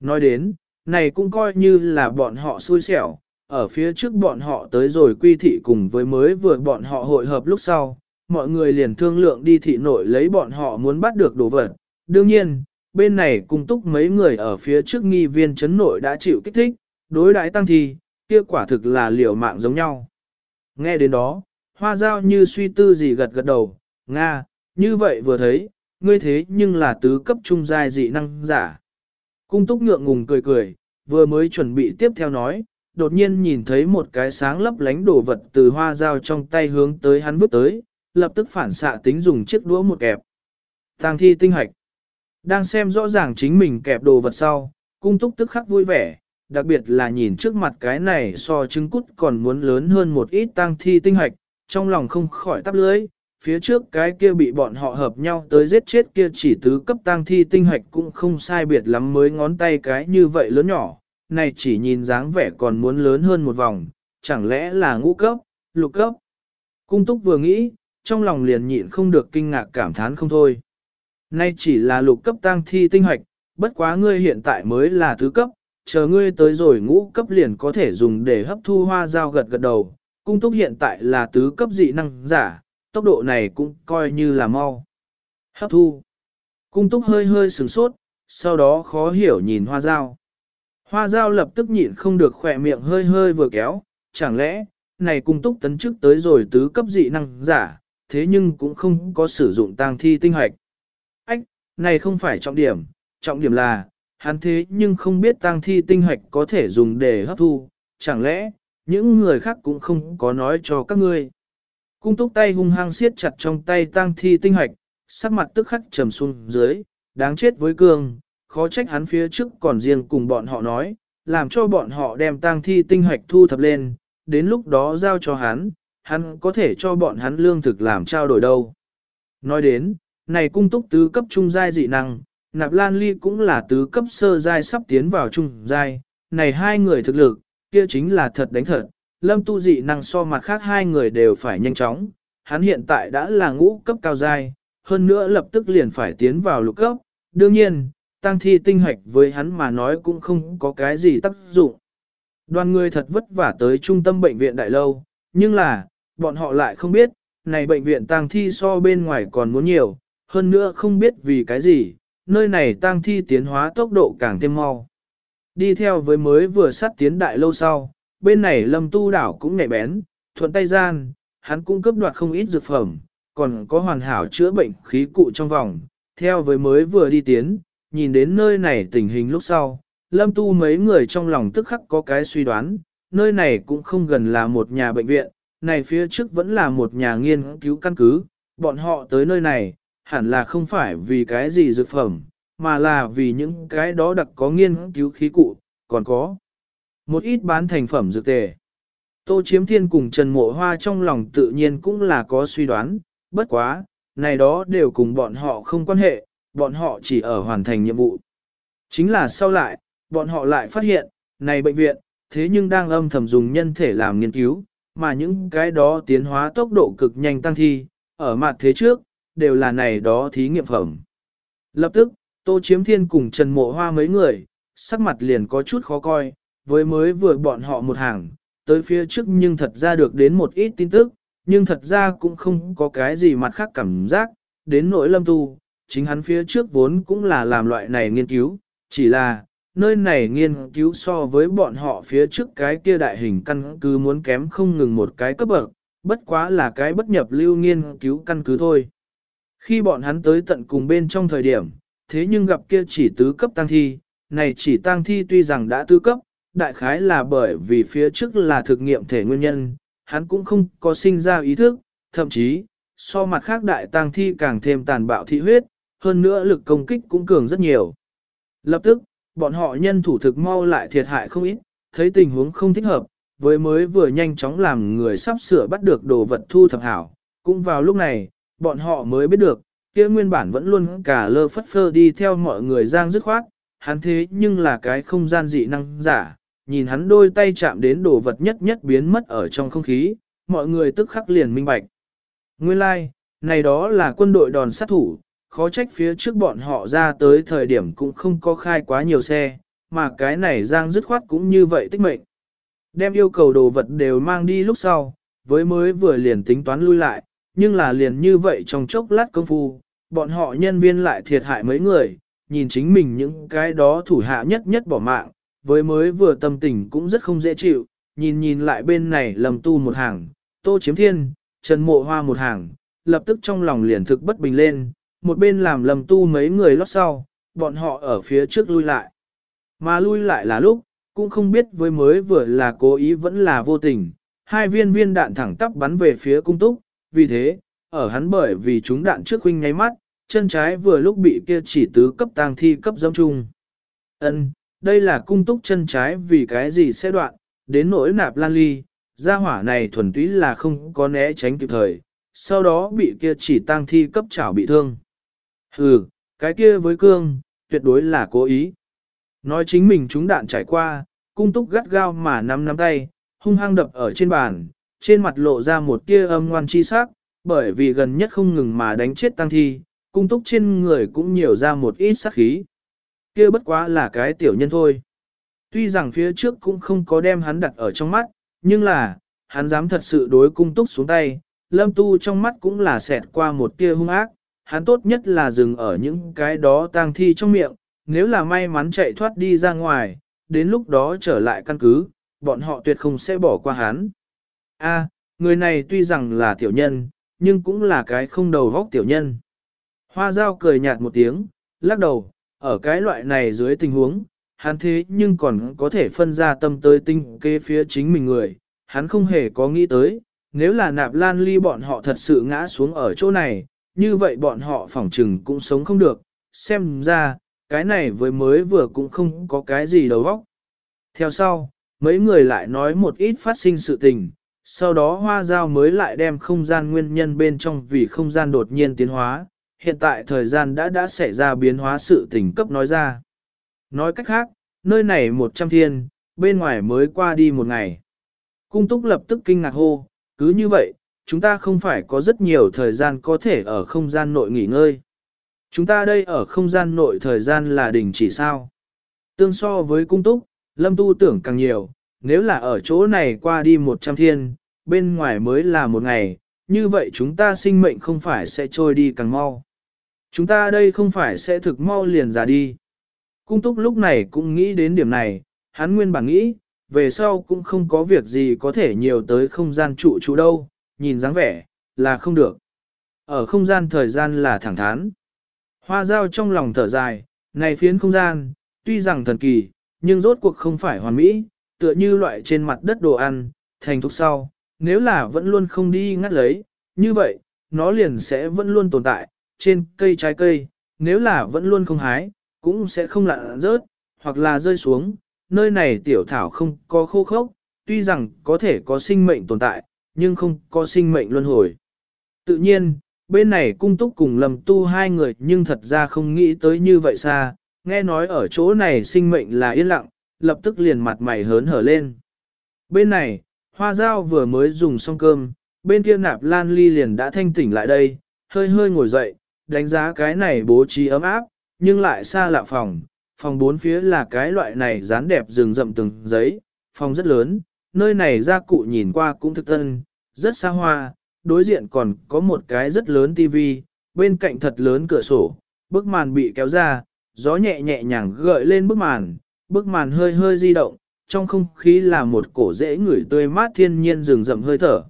Nói đến, này cũng coi như là bọn họ xui xẻo, ở phía trước bọn họ tới rồi quy thị cùng với mới vừa bọn họ hội hợp lúc sau, mọi người liền thương lượng đi thị nội lấy bọn họ muốn bắt được đồ vật. Đương nhiên, bên này cung túc mấy người ở phía trước nghi viên chấn nội đã chịu kích thích, đối đãi tăng thì, kia quả thực là liều mạng giống nhau. Nghe đến đó, hoa giao như suy tư gì gật gật đầu, Nga, như vậy vừa thấy, ngươi thế nhưng là tứ cấp trung giai dị năng giả. Cung túc ngượng ngùng cười cười, vừa mới chuẩn bị tiếp theo nói, đột nhiên nhìn thấy một cái sáng lấp lánh đồ vật từ hoa dao trong tay hướng tới hắn vứt tới, lập tức phản xạ tính dùng chiếc đũa một kẹp. tang thi tinh hạch. Đang xem rõ ràng chính mình kẹp đồ vật sau, cung túc tức khắc vui vẻ, đặc biệt là nhìn trước mặt cái này so trứng cút còn muốn lớn hơn một ít tang thi tinh hạch, trong lòng không khỏi tắp lưới, phía trước cái kia bị bọn họ hợp nhau tới giết chết kia chỉ tứ cấp tang thi tinh hạch cũng không sai biệt lắm mới ngón tay cái như vậy lớn nhỏ, này chỉ nhìn dáng vẻ còn muốn lớn hơn một vòng, chẳng lẽ là ngũ cấp, lục cấp. Cung túc vừa nghĩ, trong lòng liền nhịn không được kinh ngạc cảm thán không thôi. Nay chỉ là lục cấp tang thi tinh hoạch, bất quá ngươi hiện tại mới là tứ cấp, chờ ngươi tới rồi ngũ cấp liền có thể dùng để hấp thu hoa dao gật gật đầu. Cung túc hiện tại là tứ cấp dị năng giả, tốc độ này cũng coi như là mau. Hấp thu. Cung túc hơi hơi sửng sốt, sau đó khó hiểu nhìn hoa dao. Hoa dao lập tức nhịn không được khỏe miệng hơi hơi vừa kéo, chẳng lẽ, này cung túc tấn chức tới rồi tứ cấp dị năng giả, thế nhưng cũng không có sử dụng tang thi tinh hoạch. Ách, này không phải trọng điểm, trọng điểm là, hắn thế nhưng không biết tang thi tinh hoạch có thể dùng để hấp thu, chẳng lẽ, những người khác cũng không có nói cho các ngươi. Cung túc tay hung hăng siết chặt trong tay tang thi tinh hoạch, sắc mặt tức khắc trầm xuống dưới, đáng chết với cương, khó trách hắn phía trước còn riêng cùng bọn họ nói, làm cho bọn họ đem tang thi tinh hoạch thu thập lên, đến lúc đó giao cho hắn, hắn có thể cho bọn hắn lương thực làm trao đổi đâu. Nói đến, này cung túc tứ cấp trung giai dị năng, nạp lan ly cũng là tứ cấp sơ giai sắp tiến vào trung giai, này hai người thực lực, kia chính là thật đánh thật, lâm tu dị năng so mặt khác hai người đều phải nhanh chóng, hắn hiện tại đã là ngũ cấp cao giai, hơn nữa lập tức liền phải tiến vào lục cấp, đương nhiên, tăng thi tinh hoạch với hắn mà nói cũng không có cái gì tác dụng. Đoàn người thật vất vả tới trung tâm bệnh viện đại lâu, nhưng là, bọn họ lại không biết, này bệnh viện tang thi so bên ngoài còn muốn nhiều, hơn nữa không biết vì cái gì, nơi này tang thi tiến hóa tốc độ càng thêm mau. Đi theo với mới vừa sát tiến đại lâu sau, bên này lâm tu đảo cũng nhạy bén, thuận tay gian, hắn cũng cướp đoạt không ít dược phẩm, còn có hoàn hảo chữa bệnh khí cụ trong vòng, theo với mới vừa đi tiến, nhìn đến nơi này tình hình lúc sau, lâm tu mấy người trong lòng tức khắc có cái suy đoán, nơi này cũng không gần là một nhà bệnh viện, này phía trước vẫn là một nhà nghiên cứu căn cứ, bọn họ tới nơi này, hẳn là không phải vì cái gì dược phẩm, mà là vì những cái đó đặc có nghiên cứu khí cụ, còn có một ít bán thành phẩm dược tề. Tô Chiếm Thiên cùng Trần Mộ Hoa trong lòng tự nhiên cũng là có suy đoán, bất quá, này đó đều cùng bọn họ không quan hệ, bọn họ chỉ ở hoàn thành nhiệm vụ. Chính là sau lại, bọn họ lại phát hiện, này bệnh viện, thế nhưng đang âm thầm dùng nhân thể làm nghiên cứu, mà những cái đó tiến hóa tốc độ cực nhanh tăng thi, ở mặt thế trước, đều là này đó thí nghiệm phẩm. Lập tức, Tô Chiếm Thiên cùng Trần Mộ Hoa mấy người, sắc mặt liền có chút khó coi, với mới vừa bọn họ một hàng, tới phía trước nhưng thật ra được đến một ít tin tức, nhưng thật ra cũng không có cái gì mặt khác cảm giác, đến nỗi lâm tu, chính hắn phía trước vốn cũng là làm loại này nghiên cứu, chỉ là, nơi này nghiên cứu so với bọn họ phía trước cái kia đại hình căn cứ muốn kém không ngừng một cái cấp bậc, bất quá là cái bất nhập lưu nghiên cứu căn cứ thôi. Khi bọn hắn tới tận cùng bên trong thời điểm, thế nhưng gặp kia chỉ tứ cấp tăng thi, này chỉ tăng thi tuy rằng đã tứ cấp, đại khái là bởi vì phía trước là thực nghiệm thể nguyên nhân, hắn cũng không có sinh ra ý thức, thậm chí, so mặt khác đại tăng thi càng thêm tàn bạo thị huyết, hơn nữa lực công kích cũng cường rất nhiều. Lập tức, bọn họ nhân thủ thực mau lại thiệt hại không ít, thấy tình huống không thích hợp, với mới vừa nhanh chóng làm người sắp sửa bắt được đồ vật thu thập hảo. Cũng vào lúc này, bọn họ mới biết được, kia nguyên bản vẫn luôn cả lơ phất phơ đi theo mọi người giang dứt khoát, hắn thế nhưng là cái không gian dị năng giả, nhìn hắn đôi tay chạm đến đồ vật nhất nhất biến mất ở trong không khí, mọi người tức khắc liền minh bạch. Nguyên lai, like, này đó là quân đội đòn sát thủ, khó trách phía trước bọn họ ra tới thời điểm cũng không có khai quá nhiều xe, mà cái này giang dứt khoát cũng như vậy tích mệnh. Đem yêu cầu đồ vật đều mang đi lúc sau, với mới vừa liền tính toán lui lại, nhưng là liền như vậy trong chốc lát công phu, bọn họ nhân viên lại thiệt hại mấy người, nhìn chính mình những cái đó thủ hạ nhất nhất bỏ mạng, với mới vừa tâm tình cũng rất không dễ chịu, nhìn nhìn lại bên này lầm tu một hàng, tô chiếm thiên, trần mộ hoa một hàng, lập tức trong lòng liền thực bất bình lên, một bên làm lầm tu mấy người lót sau, bọn họ ở phía trước lui lại. Mà lui lại là lúc, cũng không biết với mới vừa là cố ý vẫn là vô tình, hai viên viên đạn thẳng tắp bắn về phía cung túc, vì thế, ở hắn bởi vì chúng đạn trước huynh nháy mắt, chân trái vừa lúc bị kia chỉ tứ cấp tang thi cấp dâm trung. Ân, đây là cung túc chân trái vì cái gì sẽ đoạn, đến nỗi nạp lan ly, gia hỏa này thuần túy là không có né tránh kịp thời, sau đó bị kia chỉ tang thi cấp chảo bị thương. Hừ, cái kia với cương, tuyệt đối là cố ý. Nói chính mình chúng đạn trải qua, cung túc gắt gao mà nắm nắm tay, hung hăng đập ở trên bàn, trên mặt lộ ra một tia âm ngoan chi sắc, bởi vì gần nhất không ngừng mà đánh chết tăng thi, cung túc trên người cũng nhiều ra một ít sát khí. kia bất quá là cái tiểu nhân thôi. Tuy rằng phía trước cũng không có đem hắn đặt ở trong mắt, nhưng là, hắn dám thật sự đối cung túc xuống tay, lâm tu trong mắt cũng là xẹt qua một tia hung ác, hắn tốt nhất là dừng ở những cái đó tang thi trong miệng, nếu là may mắn chạy thoát đi ra ngoài, đến lúc đó trở lại căn cứ, bọn họ tuyệt không sẽ bỏ qua hắn. A, người này tuy rằng là tiểu nhân, nhưng cũng là cái không đầu góc tiểu nhân. Hoa dao cười nhạt một tiếng, lắc đầu, ở cái loại này dưới tình huống, hắn thế nhưng còn có thể phân ra tâm tới tinh kế phía chính mình người, hắn không hề có nghĩ tới, nếu là nạp lan ly bọn họ thật sự ngã xuống ở chỗ này, như vậy bọn họ phỏng trừng cũng sống không được, xem ra, cái này với mới vừa cũng không có cái gì đầu óc. Theo sau, mấy người lại nói một ít phát sinh sự tình, sau đó hoa giao mới lại đem không gian nguyên nhân bên trong vì không gian đột nhiên tiến hóa, hiện tại thời gian đã đã xảy ra biến hóa sự tình cấp nói ra. Nói cách khác, nơi này một trăm thiên, bên ngoài mới qua đi một ngày. Cung túc lập tức kinh ngạc hô, cứ như vậy, chúng ta không phải có rất nhiều thời gian có thể ở không gian nội nghỉ ngơi. Chúng ta đây ở không gian nội thời gian là đình chỉ sao. Tương so với cung túc, lâm tu tưởng càng nhiều, nếu là ở chỗ này qua đi một trăm thiên, bên ngoài mới là một ngày, như vậy chúng ta sinh mệnh không phải sẽ trôi đi càng mau. Chúng ta đây không phải sẽ thực mau liền ra đi. Cung túc lúc này cũng nghĩ đến điểm này, hắn nguyên bản nghĩ, về sau cũng không có việc gì có thể nhiều tới không gian trụ trụ đâu, nhìn dáng vẻ, là không được. Ở không gian thời gian là thẳng thắn. Hoa dao trong lòng thở dài, này phiến không gian, tuy rằng thần kỳ, nhưng rốt cuộc không phải hoàn mỹ, tựa như loại trên mặt đất đồ ăn, thành thúc sau, nếu là vẫn luôn không đi ngắt lấy, như vậy, nó liền sẽ vẫn luôn tồn tại, trên cây trái cây, nếu là vẫn luôn không hái, cũng sẽ không lặn rớt, hoặc là rơi xuống, nơi này tiểu thảo không có khô khốc, tuy rằng có thể có sinh mệnh tồn tại, nhưng không có sinh mệnh luân hồi. Tự nhiên, bên này cung túc cùng lầm tu hai người nhưng thật ra không nghĩ tới như vậy xa, nghe nói ở chỗ này sinh mệnh là yên lặng, lập tức liền mặt mày hớn hở lên. Bên này, hoa dao vừa mới dùng xong cơm, bên kia nạp lan ly liền đã thanh tỉnh lại đây, hơi hơi ngồi dậy, đánh giá cái này bố trí ấm áp, nhưng lại xa lạ phòng, phòng bốn phía là cái loại này dán đẹp rừng rậm từng giấy, phòng rất lớn, nơi này gia cụ nhìn qua cũng thực tân, rất xa hoa, đối diện còn có một cái rất lớn tivi, bên cạnh thật lớn cửa sổ, bức màn bị kéo ra, gió nhẹ nhẹ nhàng gợi lên bức màn, bức màn hơi hơi di động, trong không khí là một cổ dễ ngửi tươi mát thiên nhiên rừng rậm hơi thở.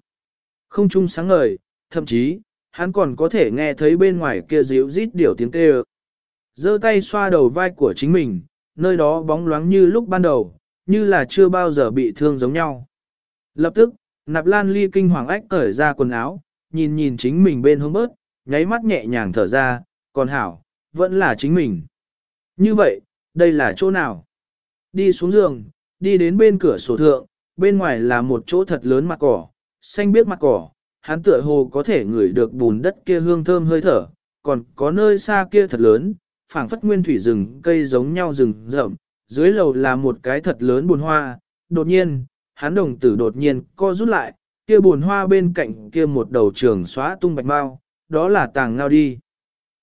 Không trung sáng ngời, thậm chí, hắn còn có thể nghe thấy bên ngoài kia ríu rít điểu tiếng kêu. giơ tay xoa đầu vai của chính mình, nơi đó bóng loáng như lúc ban đầu, như là chưa bao giờ bị thương giống nhau. Lập tức, nạp lan ly kinh hoàng ách cởi ra quần áo, nhìn nhìn chính mình bên hông bớt, nháy mắt nhẹ nhàng thở ra, còn hảo, vẫn là chính mình. Như vậy, đây là chỗ nào? Đi xuống giường, đi đến bên cửa sổ thượng, bên ngoài là một chỗ thật lớn mặt cỏ, xanh biết mặt cỏ, hắn tựa hồ có thể ngửi được bùn đất kia hương thơm hơi thở, còn có nơi xa kia thật lớn, phảng phất nguyên thủy rừng cây giống nhau rừng rậm, dưới lầu là một cái thật lớn bùn hoa, đột nhiên, hắn đồng tử đột nhiên co rút lại, kia bùn hoa bên cạnh kia một đầu trường xóa tung bạch mau, đó là tàng ngao đi.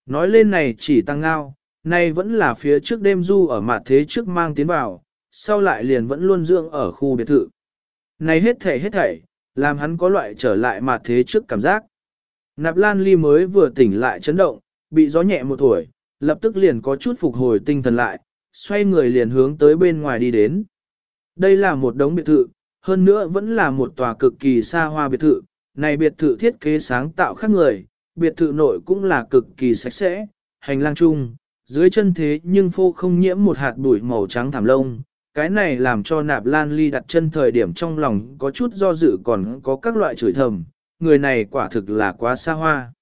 Nói lên này chỉ tăng ngao, nay vẫn là phía trước đêm du ở mặt thế trước mang tiến vào, sau lại liền vẫn luôn dưỡng ở khu biệt thự. Này hết thảy hết thảy, làm hắn có loại trở lại mặt thế trước cảm giác. Nạp Lan Ly mới vừa tỉnh lại chấn động, bị gió nhẹ một tuổi, lập tức liền có chút phục hồi tinh thần lại, xoay người liền hướng tới bên ngoài đi đến. Đây là một đống biệt thự, hơn nữa vẫn là một tòa cực kỳ xa hoa biệt thự, này biệt thự thiết kế sáng tạo khác người, biệt thự nội cũng là cực kỳ sạch sẽ, hành lang chung, dưới chân thế nhưng phô không nhiễm một hạt bụi màu trắng thảm lông. Cái này làm cho nạp lan ly đặt chân thời điểm trong lòng có chút do dự còn có các loại chửi thầm, người này quả thực là quá xa hoa.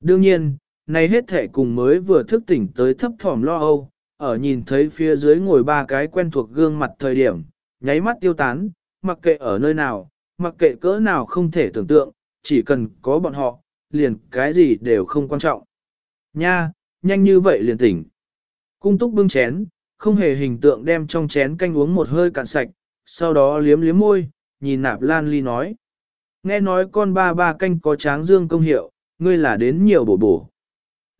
Đương nhiên, này hết thể cùng mới vừa thức tỉnh tới thấp thỏm lo âu, ở nhìn thấy phía dưới ngồi ba cái quen thuộc gương mặt thời điểm, nháy mắt tiêu tán, mặc kệ ở nơi nào, mặc kệ cỡ nào không thể tưởng tượng, chỉ cần có bọn họ, liền cái gì đều không quan trọng. Nha, nhanh như vậy liền tỉnh. Cung túc bưng chén, không hề hình tượng đem trong chén canh uống một hơi cạn sạch, sau đó liếm liếm môi, nhìn nạp lan ly nói. Nghe nói con ba ba canh có tráng dương công hiệu, ngươi là đến nhiều bổ bổ.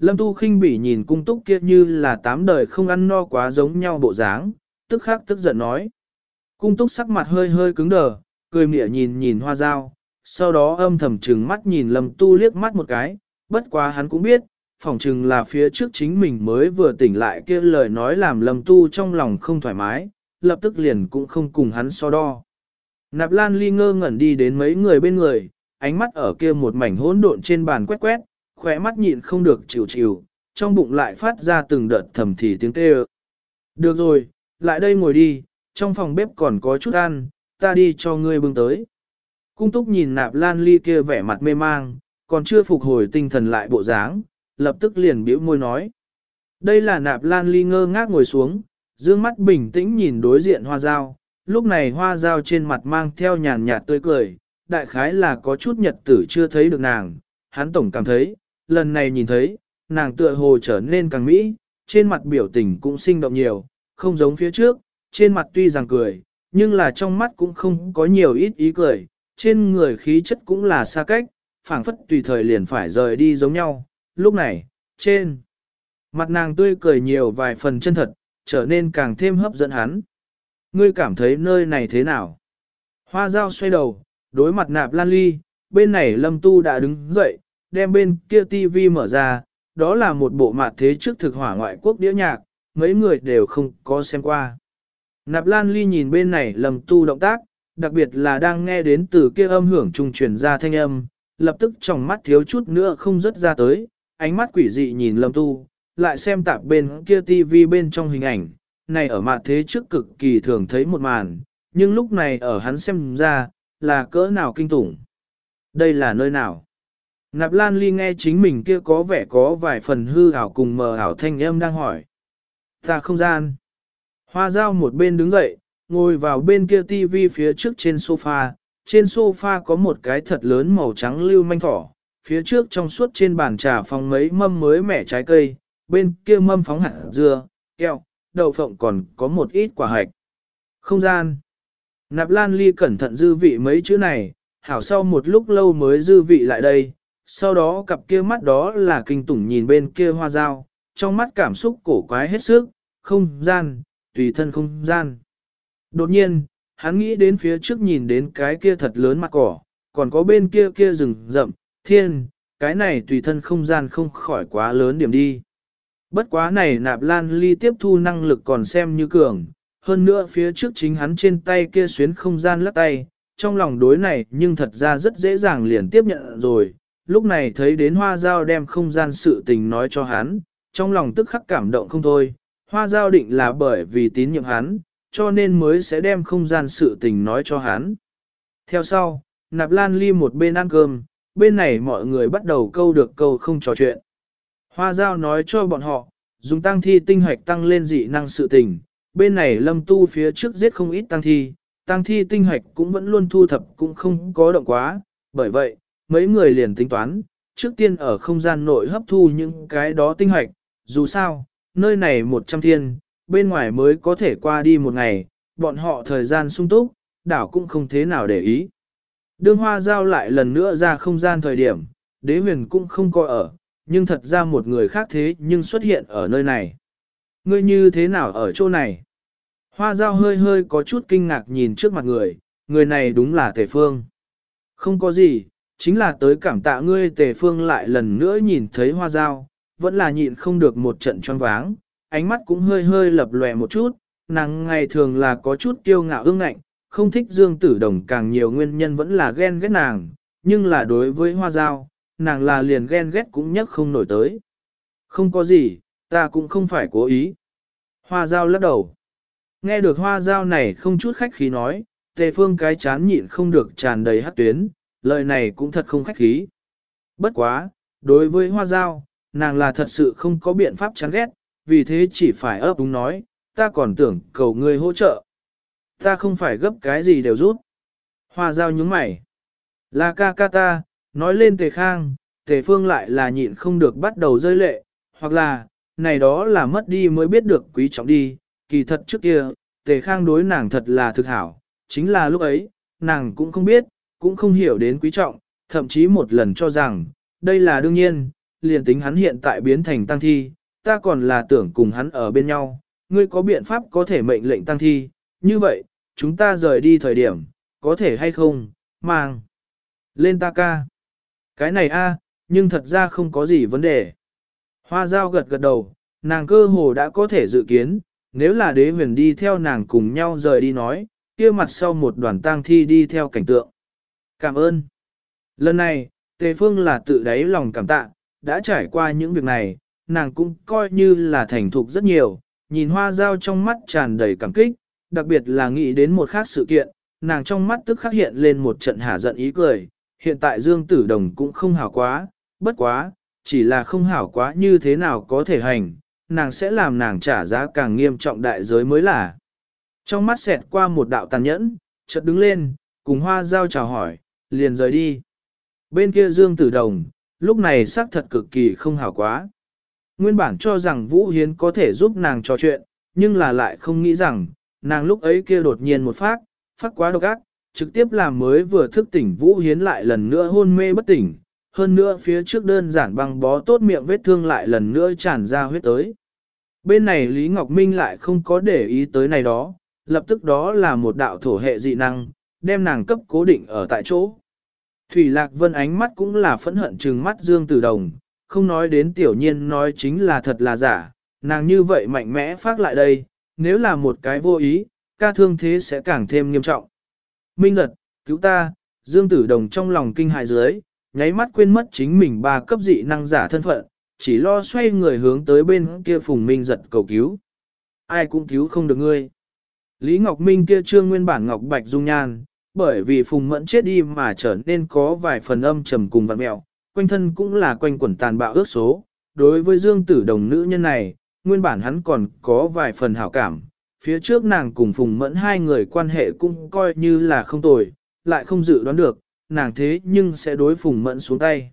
Lâm tu khinh bỉ nhìn cung túc kia như là tám đời không ăn no quá giống nhau bộ dáng, tức khắc tức giận nói. Cung túc sắc mặt hơi hơi cứng đờ, cười mỉa nhìn nhìn hoa dao, sau đó âm thầm trừng mắt nhìn lâm tu liếc mắt một cái, bất quá hắn cũng biết, phỏng chừng là phía trước chính mình mới vừa tỉnh lại kia lời nói làm lâm tu trong lòng không thoải mái, lập tức liền cũng không cùng hắn so đo. Nạp Lan Ly ngơ ngẩn đi đến mấy người bên người, ánh mắt ở kia một mảnh hỗn độn trên bàn quét quét, khỏe mắt nhịn không được chịu chịu, trong bụng lại phát ra từng đợt thầm thì tiếng kêu. Được rồi, lại đây ngồi đi, trong phòng bếp còn có chút ăn, ta đi cho ngươi bưng tới. Cung túc nhìn nạp lan ly kia vẻ mặt mê mang, còn chưa phục hồi tinh thần lại bộ dáng, lập tức liền biểu môi nói. Đây là nạp lan ly ngơ ngác ngồi xuống, dương mắt bình tĩnh nhìn đối diện hoa dao, lúc này hoa dao trên mặt mang theo nhàn nhạt tươi cười, đại khái là có chút nhật tử chưa thấy được nàng, hắn tổng cảm thấy, lần này nhìn thấy, nàng tựa hồ trở nên càng mỹ, trên mặt biểu tình cũng sinh động nhiều, không giống phía trước, trên mặt tuy rằng cười, nhưng là trong mắt cũng không có nhiều ít ý cười, trên người khí chất cũng là xa cách, phảng phất tùy thời liền phải rời đi giống nhau, lúc này, trên mặt nàng tươi cười nhiều vài phần chân thật, trở nên càng thêm hấp dẫn hắn. Ngươi cảm thấy nơi này thế nào? Hoa dao xoay đầu, đối mặt nạp lan ly, bên này lâm tu đã đứng dậy, đem bên kia TV mở ra, đó là một bộ mạt thế trước thực hỏa ngoại quốc đĩa nhạc, mấy người đều không có xem qua. Nạp Lan Ly nhìn bên này lầm tu động tác, đặc biệt là đang nghe đến từ kia âm hưởng trung truyền ra thanh âm, lập tức trong mắt thiếu chút nữa không rớt ra tới, ánh mắt quỷ dị nhìn lâm tu, lại xem tạp bên kia TV bên trong hình ảnh, này ở mặt thế trước cực kỳ thường thấy một màn, nhưng lúc này ở hắn xem ra, là cỡ nào kinh tủng. Đây là nơi nào? Nạp Lan Ly nghe chính mình kia có vẻ có vài phần hư ảo cùng mờ ảo thanh âm đang hỏi. Ta không gian. Hoa dao một bên đứng dậy, ngồi vào bên kia tivi phía trước trên sofa. Trên sofa có một cái thật lớn màu trắng lưu manh thỏ. Phía trước trong suốt trên bàn trà phòng mấy mâm mới mẻ trái cây. Bên kia mâm phóng hạt dưa, keo, đậu phộng còn có một ít quả hạch. Không gian. Nạp Lan Ly cẩn thận dư vị mấy chữ này, hảo sau một lúc lâu mới dư vị lại đây, sau đó cặp kia mắt đó là kinh tủng nhìn bên kia hoa dao, trong mắt cảm xúc cổ quái hết sức, không gian, tùy thân không gian. Đột nhiên, hắn nghĩ đến phía trước nhìn đến cái kia thật lớn mặt cỏ, còn có bên kia kia rừng rậm, thiên, cái này tùy thân không gian không khỏi quá lớn điểm đi. Bất quá này nạp lan ly tiếp thu năng lực còn xem như cường, hơn nữa phía trước chính hắn trên tay kia xuyến không gian lắc tay, trong lòng đối này nhưng thật ra rất dễ dàng liền tiếp nhận rồi, lúc này thấy đến hoa dao đem không gian sự tình nói cho hắn, trong lòng tức khắc cảm động không thôi, hoa dao định là bởi vì tín nhiệm hắn, cho nên mới sẽ đem không gian sự tình nói cho hắn. Theo sau, nạp lan ly một bên ăn cơm, bên này mọi người bắt đầu câu được câu không trò chuyện. Hoa dao nói cho bọn họ, dùng tăng thi tinh hoạch tăng lên dị năng sự tình, bên này lâm tu phía trước giết không ít tăng thi, tăng thi tinh hoạch cũng vẫn luôn thu thập cũng không có động quá, bởi vậy, mấy người liền tính toán, trước tiên ở không gian nội hấp thu những cái đó tinh hoạch, dù sao, nơi này một trăm thiên, bên ngoài mới có thể qua đi một ngày, bọn họ thời gian sung túc, đảo cũng không thế nào để ý. Đương hoa giao lại lần nữa ra không gian thời điểm, đế huyền cũng không coi ở, nhưng thật ra một người khác thế nhưng xuất hiện ở nơi này. Ngươi như thế nào ở chỗ này? Hoa giao hơi hơi có chút kinh ngạc nhìn trước mặt người, người này đúng là tề phương. Không có gì, chính là tới cảm tạ ngươi tề phương lại lần nữa nhìn thấy hoa dao, vẫn là nhịn không được một trận tròn váng, ánh mắt cũng hơi hơi lập lòe một chút, nàng ngày thường là có chút kiêu ngạo ương ngạnh, không thích dương tử đồng càng nhiều nguyên nhân vẫn là ghen ghét nàng, nhưng là đối với hoa dao, nàng là liền ghen ghét cũng nhất không nổi tới. Không có gì, ta cũng không phải cố ý. Hoa dao lắc đầu. Nghe được hoa dao này không chút khách khí nói, tề phương cái chán nhịn không được tràn đầy hát tuyến, lời này cũng thật không khách khí. Bất quá, đối với hoa giao, nàng là thật sự không có biện pháp chán ghét, vì thế chỉ phải ấp đúng nói, ta còn tưởng cầu ngươi hỗ trợ. Ta không phải gấp cái gì đều rút. Hoa giao nhúng mày. Là ca ca ta, nói lên tề khang, tề phương lại là nhịn không được bắt đầu rơi lệ, hoặc là, này đó là mất đi mới biết được quý trọng đi, kỳ thật trước kia, tề khang đối nàng thật là thực hảo, chính là lúc ấy, nàng cũng không biết, cũng không hiểu đến quý trọng, thậm chí một lần cho rằng, đây là đương nhiên, liền tính hắn hiện tại biến thành tăng thi, ta còn là tưởng cùng hắn ở bên nhau, ngươi có biện pháp có thể mệnh lệnh tăng thi, như vậy, chúng ta rời đi thời điểm, có thể hay không, mang lên ta ca. Cái này a, nhưng thật ra không có gì vấn đề. Hoa giao gật gật đầu, nàng cơ hồ đã có thể dự kiến, nếu là đế huyền đi theo nàng cùng nhau rời đi nói, kia mặt sau một đoàn tang thi đi theo cảnh tượng. Cảm ơn. Lần này, Tề Phương là tự đáy lòng cảm tạ, đã trải qua những việc này, nàng cũng coi như là thành thục rất nhiều, nhìn hoa dao trong mắt tràn đầy cảm kích, đặc biệt là nghĩ đến một khác sự kiện, nàng trong mắt tức khắc hiện lên một trận hả giận ý cười, hiện tại Dương Tử Đồng cũng không hảo quá, bất quá, chỉ là không hảo quá như thế nào có thể hành, nàng sẽ làm nàng trả giá càng nghiêm trọng đại giới mới là. Trong mắt xẹt qua một đạo tàn nhẫn, chợt đứng lên, cùng hoa dao chào hỏi, liền rời đi. Bên kia Dương Tử Đồng, lúc này xác thật cực kỳ không hảo quá. Nguyên bản cho rằng Vũ Hiến có thể giúp nàng trò chuyện, nhưng là lại không nghĩ rằng, nàng lúc ấy kia đột nhiên một phát, phát quá độc ác, trực tiếp làm mới vừa thức tỉnh Vũ Hiến lại lần nữa hôn mê bất tỉnh, hơn nữa phía trước đơn giản băng bó tốt miệng vết thương lại lần nữa tràn ra huyết tới. Bên này Lý Ngọc Minh lại không có để ý tới này đó, lập tức đó là một đạo thổ hệ dị năng, đem nàng cấp cố định ở tại chỗ. Thủy Lạc Vân ánh mắt cũng là phẫn hận trừng mắt Dương Tử Đồng, không nói đến tiểu nhiên nói chính là thật là giả, nàng như vậy mạnh mẽ phát lại đây, nếu là một cái vô ý, ca thương thế sẽ càng thêm nghiêm trọng. Minh giật, cứu ta, Dương Tử Đồng trong lòng kinh hại dưới, nháy mắt quên mất chính mình ba cấp dị năng giả thân phận, chỉ lo xoay người hướng tới bên kia Phùng Minh giật cầu cứu. Ai cũng cứu không được ngươi. Lý Ngọc Minh kia trương nguyên bản Ngọc Bạch dung nhan, bởi vì Phùng Mẫn chết đi mà trở nên có vài phần âm trầm cùng vặn mẹo, quanh thân cũng là quanh quẩn tàn bạo ước số. Đối với Dương Tử Đồng nữ nhân này, nguyên bản hắn còn có vài phần hảo cảm. Phía trước nàng cùng Phùng Mẫn hai người quan hệ cũng coi như là không tồi, lại không dự đoán được, nàng thế nhưng sẽ đối Phùng Mẫn xuống tay.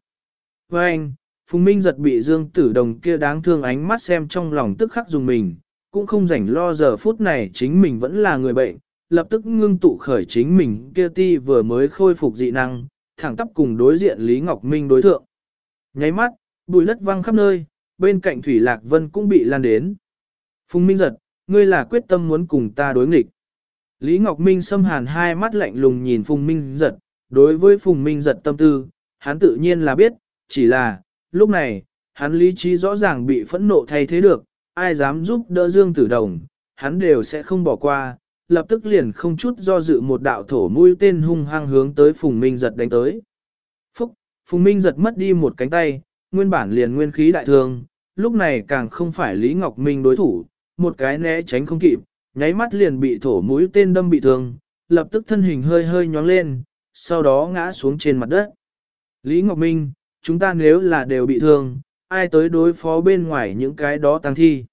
Với anh, Phùng Minh giật bị Dương Tử Đồng kia đáng thương ánh mắt xem trong lòng tức khắc dùng mình, cũng không rảnh lo giờ phút này chính mình vẫn là người bệnh, lập tức ngưng tụ khởi chính mình kia ti vừa mới khôi phục dị năng, thẳng tắp cùng đối diện Lý Ngọc Minh đối thượng. Nháy mắt, bụi đất văng khắp nơi, bên cạnh Thủy Lạc Vân cũng bị lan đến. Phùng Minh giật, ngươi là quyết tâm muốn cùng ta đối nghịch. Lý Ngọc Minh xâm hàn hai mắt lạnh lùng nhìn Phùng Minh giật, đối với Phùng Minh giật tâm tư, hắn tự nhiên là biết, chỉ là, lúc này, hắn lý trí rõ ràng bị phẫn nộ thay thế được, ai dám giúp đỡ Dương Tử Đồng, hắn đều sẽ không bỏ qua, lập tức liền không chút do dự một đạo thổ mũi tên hung hăng hướng tới Phùng Minh giật đánh tới. Phúc, Phùng Minh giật mất đi một cánh tay, nguyên bản liền nguyên khí đại thương, lúc này càng không phải Lý Ngọc Minh đối thủ, một cái né tránh không kịp, nháy mắt liền bị thổ mũi tên đâm bị thương, lập tức thân hình hơi hơi nhóng lên, sau đó ngã xuống trên mặt đất. Lý Ngọc Minh, chúng ta nếu là đều bị thương, ai tới đối phó bên ngoài những cái đó tăng thi.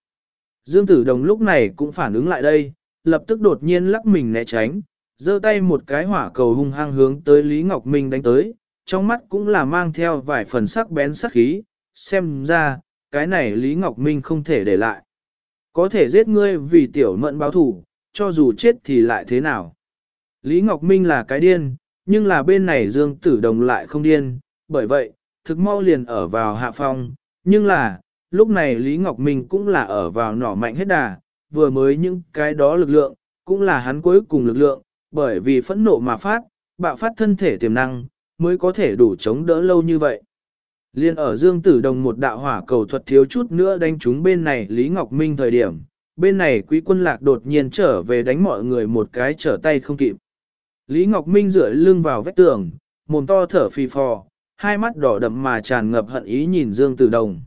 Dương Tử Đồng lúc này cũng phản ứng lại đây, lập tức đột nhiên lắc mình né tránh, giơ tay một cái hỏa cầu hung hăng hướng tới Lý Ngọc Minh đánh tới, trong mắt cũng là mang theo vài phần sắc bén sắc khí, xem ra, cái này Lý Ngọc Minh không thể để lại. Có thể giết ngươi vì tiểu mận báo thủ, cho dù chết thì lại thế nào. Lý Ngọc Minh là cái điên, nhưng là bên này Dương Tử Đồng lại không điên, bởi vậy, thực mau liền ở vào hạ phong, nhưng là, lúc này Lý Ngọc Minh cũng là ở vào nỏ mạnh hết đà, vừa mới những cái đó lực lượng, cũng là hắn cuối cùng lực lượng, bởi vì phẫn nộ mà phát, bạo phát thân thể tiềm năng, mới có thể đủ chống đỡ lâu như vậy. Liên ở Dương Tử Đồng một đạo hỏa cầu thuật thiếu chút nữa đánh trúng bên này Lý Ngọc Minh thời điểm, bên này quý quân lạc đột nhiên trở về đánh mọi người một cái trở tay không kịp. Lý Ngọc Minh rửa lưng vào vách tường, mồm to thở phì phò, hai mắt đỏ đậm mà tràn ngập hận ý nhìn Dương Tử Đồng.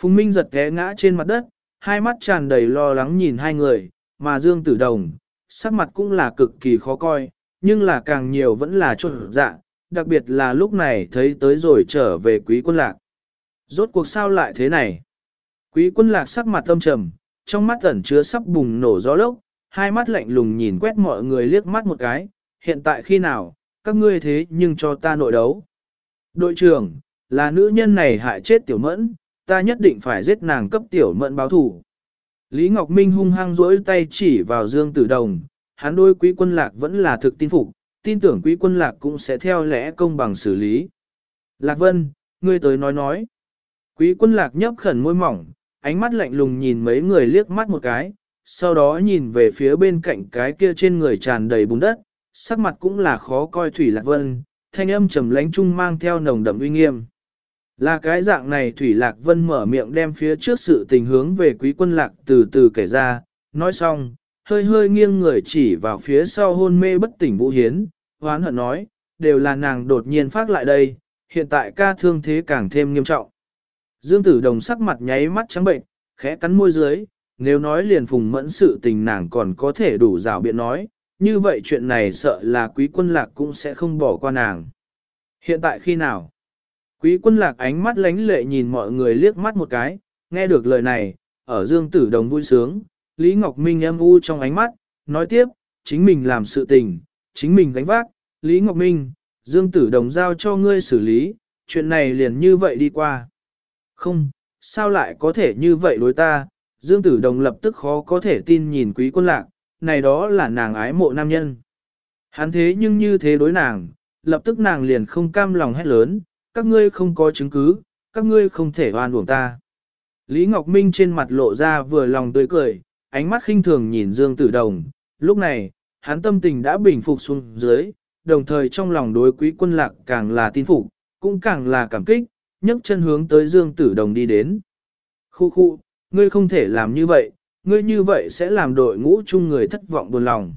Phùng Minh giật té ngã trên mặt đất, hai mắt tràn đầy lo lắng nhìn hai người, mà Dương Tử Đồng, sắc mặt cũng là cực kỳ khó coi, nhưng là càng nhiều vẫn là trộn dạ, đặc biệt là lúc này thấy tới rồi trở về quý quân lạc. Rốt cuộc sao lại thế này? Quý quân lạc sắc mặt tâm trầm, trong mắt ẩn chứa sắp bùng nổ gió lốc, hai mắt lạnh lùng nhìn quét mọi người liếc mắt một cái, hiện tại khi nào, các ngươi thế nhưng cho ta nội đấu. Đội trưởng, là nữ nhân này hại chết tiểu mẫn, ta nhất định phải giết nàng cấp tiểu mẫn báo thủ. Lý Ngọc Minh hung hăng rỗi tay chỉ vào Dương Tử Đồng, hắn đôi quý quân lạc vẫn là thực tin phục, tin tưởng quý quân lạc cũng sẽ theo lẽ công bằng xử lý. Lạc Vân, ngươi tới nói nói. Quý quân lạc nhấp khẩn môi mỏng, ánh mắt lạnh lùng nhìn mấy người liếc mắt một cái, sau đó nhìn về phía bên cạnh cái kia trên người tràn đầy bùn đất, sắc mặt cũng là khó coi Thủy Lạc Vân, thanh âm trầm lánh trung mang theo nồng đậm uy nghiêm. Là cái dạng này Thủy Lạc Vân mở miệng đem phía trước sự tình hướng về quý quân lạc từ từ kể ra, Nói xong, hơi hơi nghiêng người chỉ vào phía sau hôn mê bất tỉnh Vũ Hiến, hoán hận nói, đều là nàng đột nhiên phát lại đây, hiện tại ca thương thế càng thêm nghiêm trọng. Dương Tử Đồng sắc mặt nháy mắt trắng bệnh, khẽ cắn môi dưới, nếu nói liền phùng mẫn sự tình nàng còn có thể đủ rào biện nói, như vậy chuyện này sợ là quý quân lạc cũng sẽ không bỏ qua nàng. Hiện tại khi nào? Quý quân lạc ánh mắt lánh lệ nhìn mọi người liếc mắt một cái, nghe được lời này, ở Dương Tử Đồng vui sướng, Lý Ngọc Minh âm u trong ánh mắt, nói tiếp, chính mình làm sự tình, chính mình gánh vác, Lý Ngọc Minh, Dương Tử Đồng giao cho ngươi xử lý, chuyện này liền như vậy đi qua. Không, sao lại có thể như vậy đối ta, Dương Tử Đồng lập tức khó có thể tin nhìn quý quân lạc, này đó là nàng ái mộ nam nhân. Hắn thế nhưng như thế đối nàng, lập tức nàng liền không cam lòng hét lớn, các ngươi không có chứng cứ, các ngươi không thể oan uổng ta. Lý Ngọc Minh trên mặt lộ ra vừa lòng tươi cười, ánh mắt khinh thường nhìn Dương Tử Đồng, lúc này, hắn tâm tình đã bình phục xuống dưới, đồng thời trong lòng đối quý quân lạc càng là tin phục, cũng càng là cảm kích, nhấc chân hướng tới Dương Tử Đồng đi đến. Khu khu, ngươi không thể làm như vậy, ngươi như vậy sẽ làm đội ngũ chung người thất vọng buồn lòng.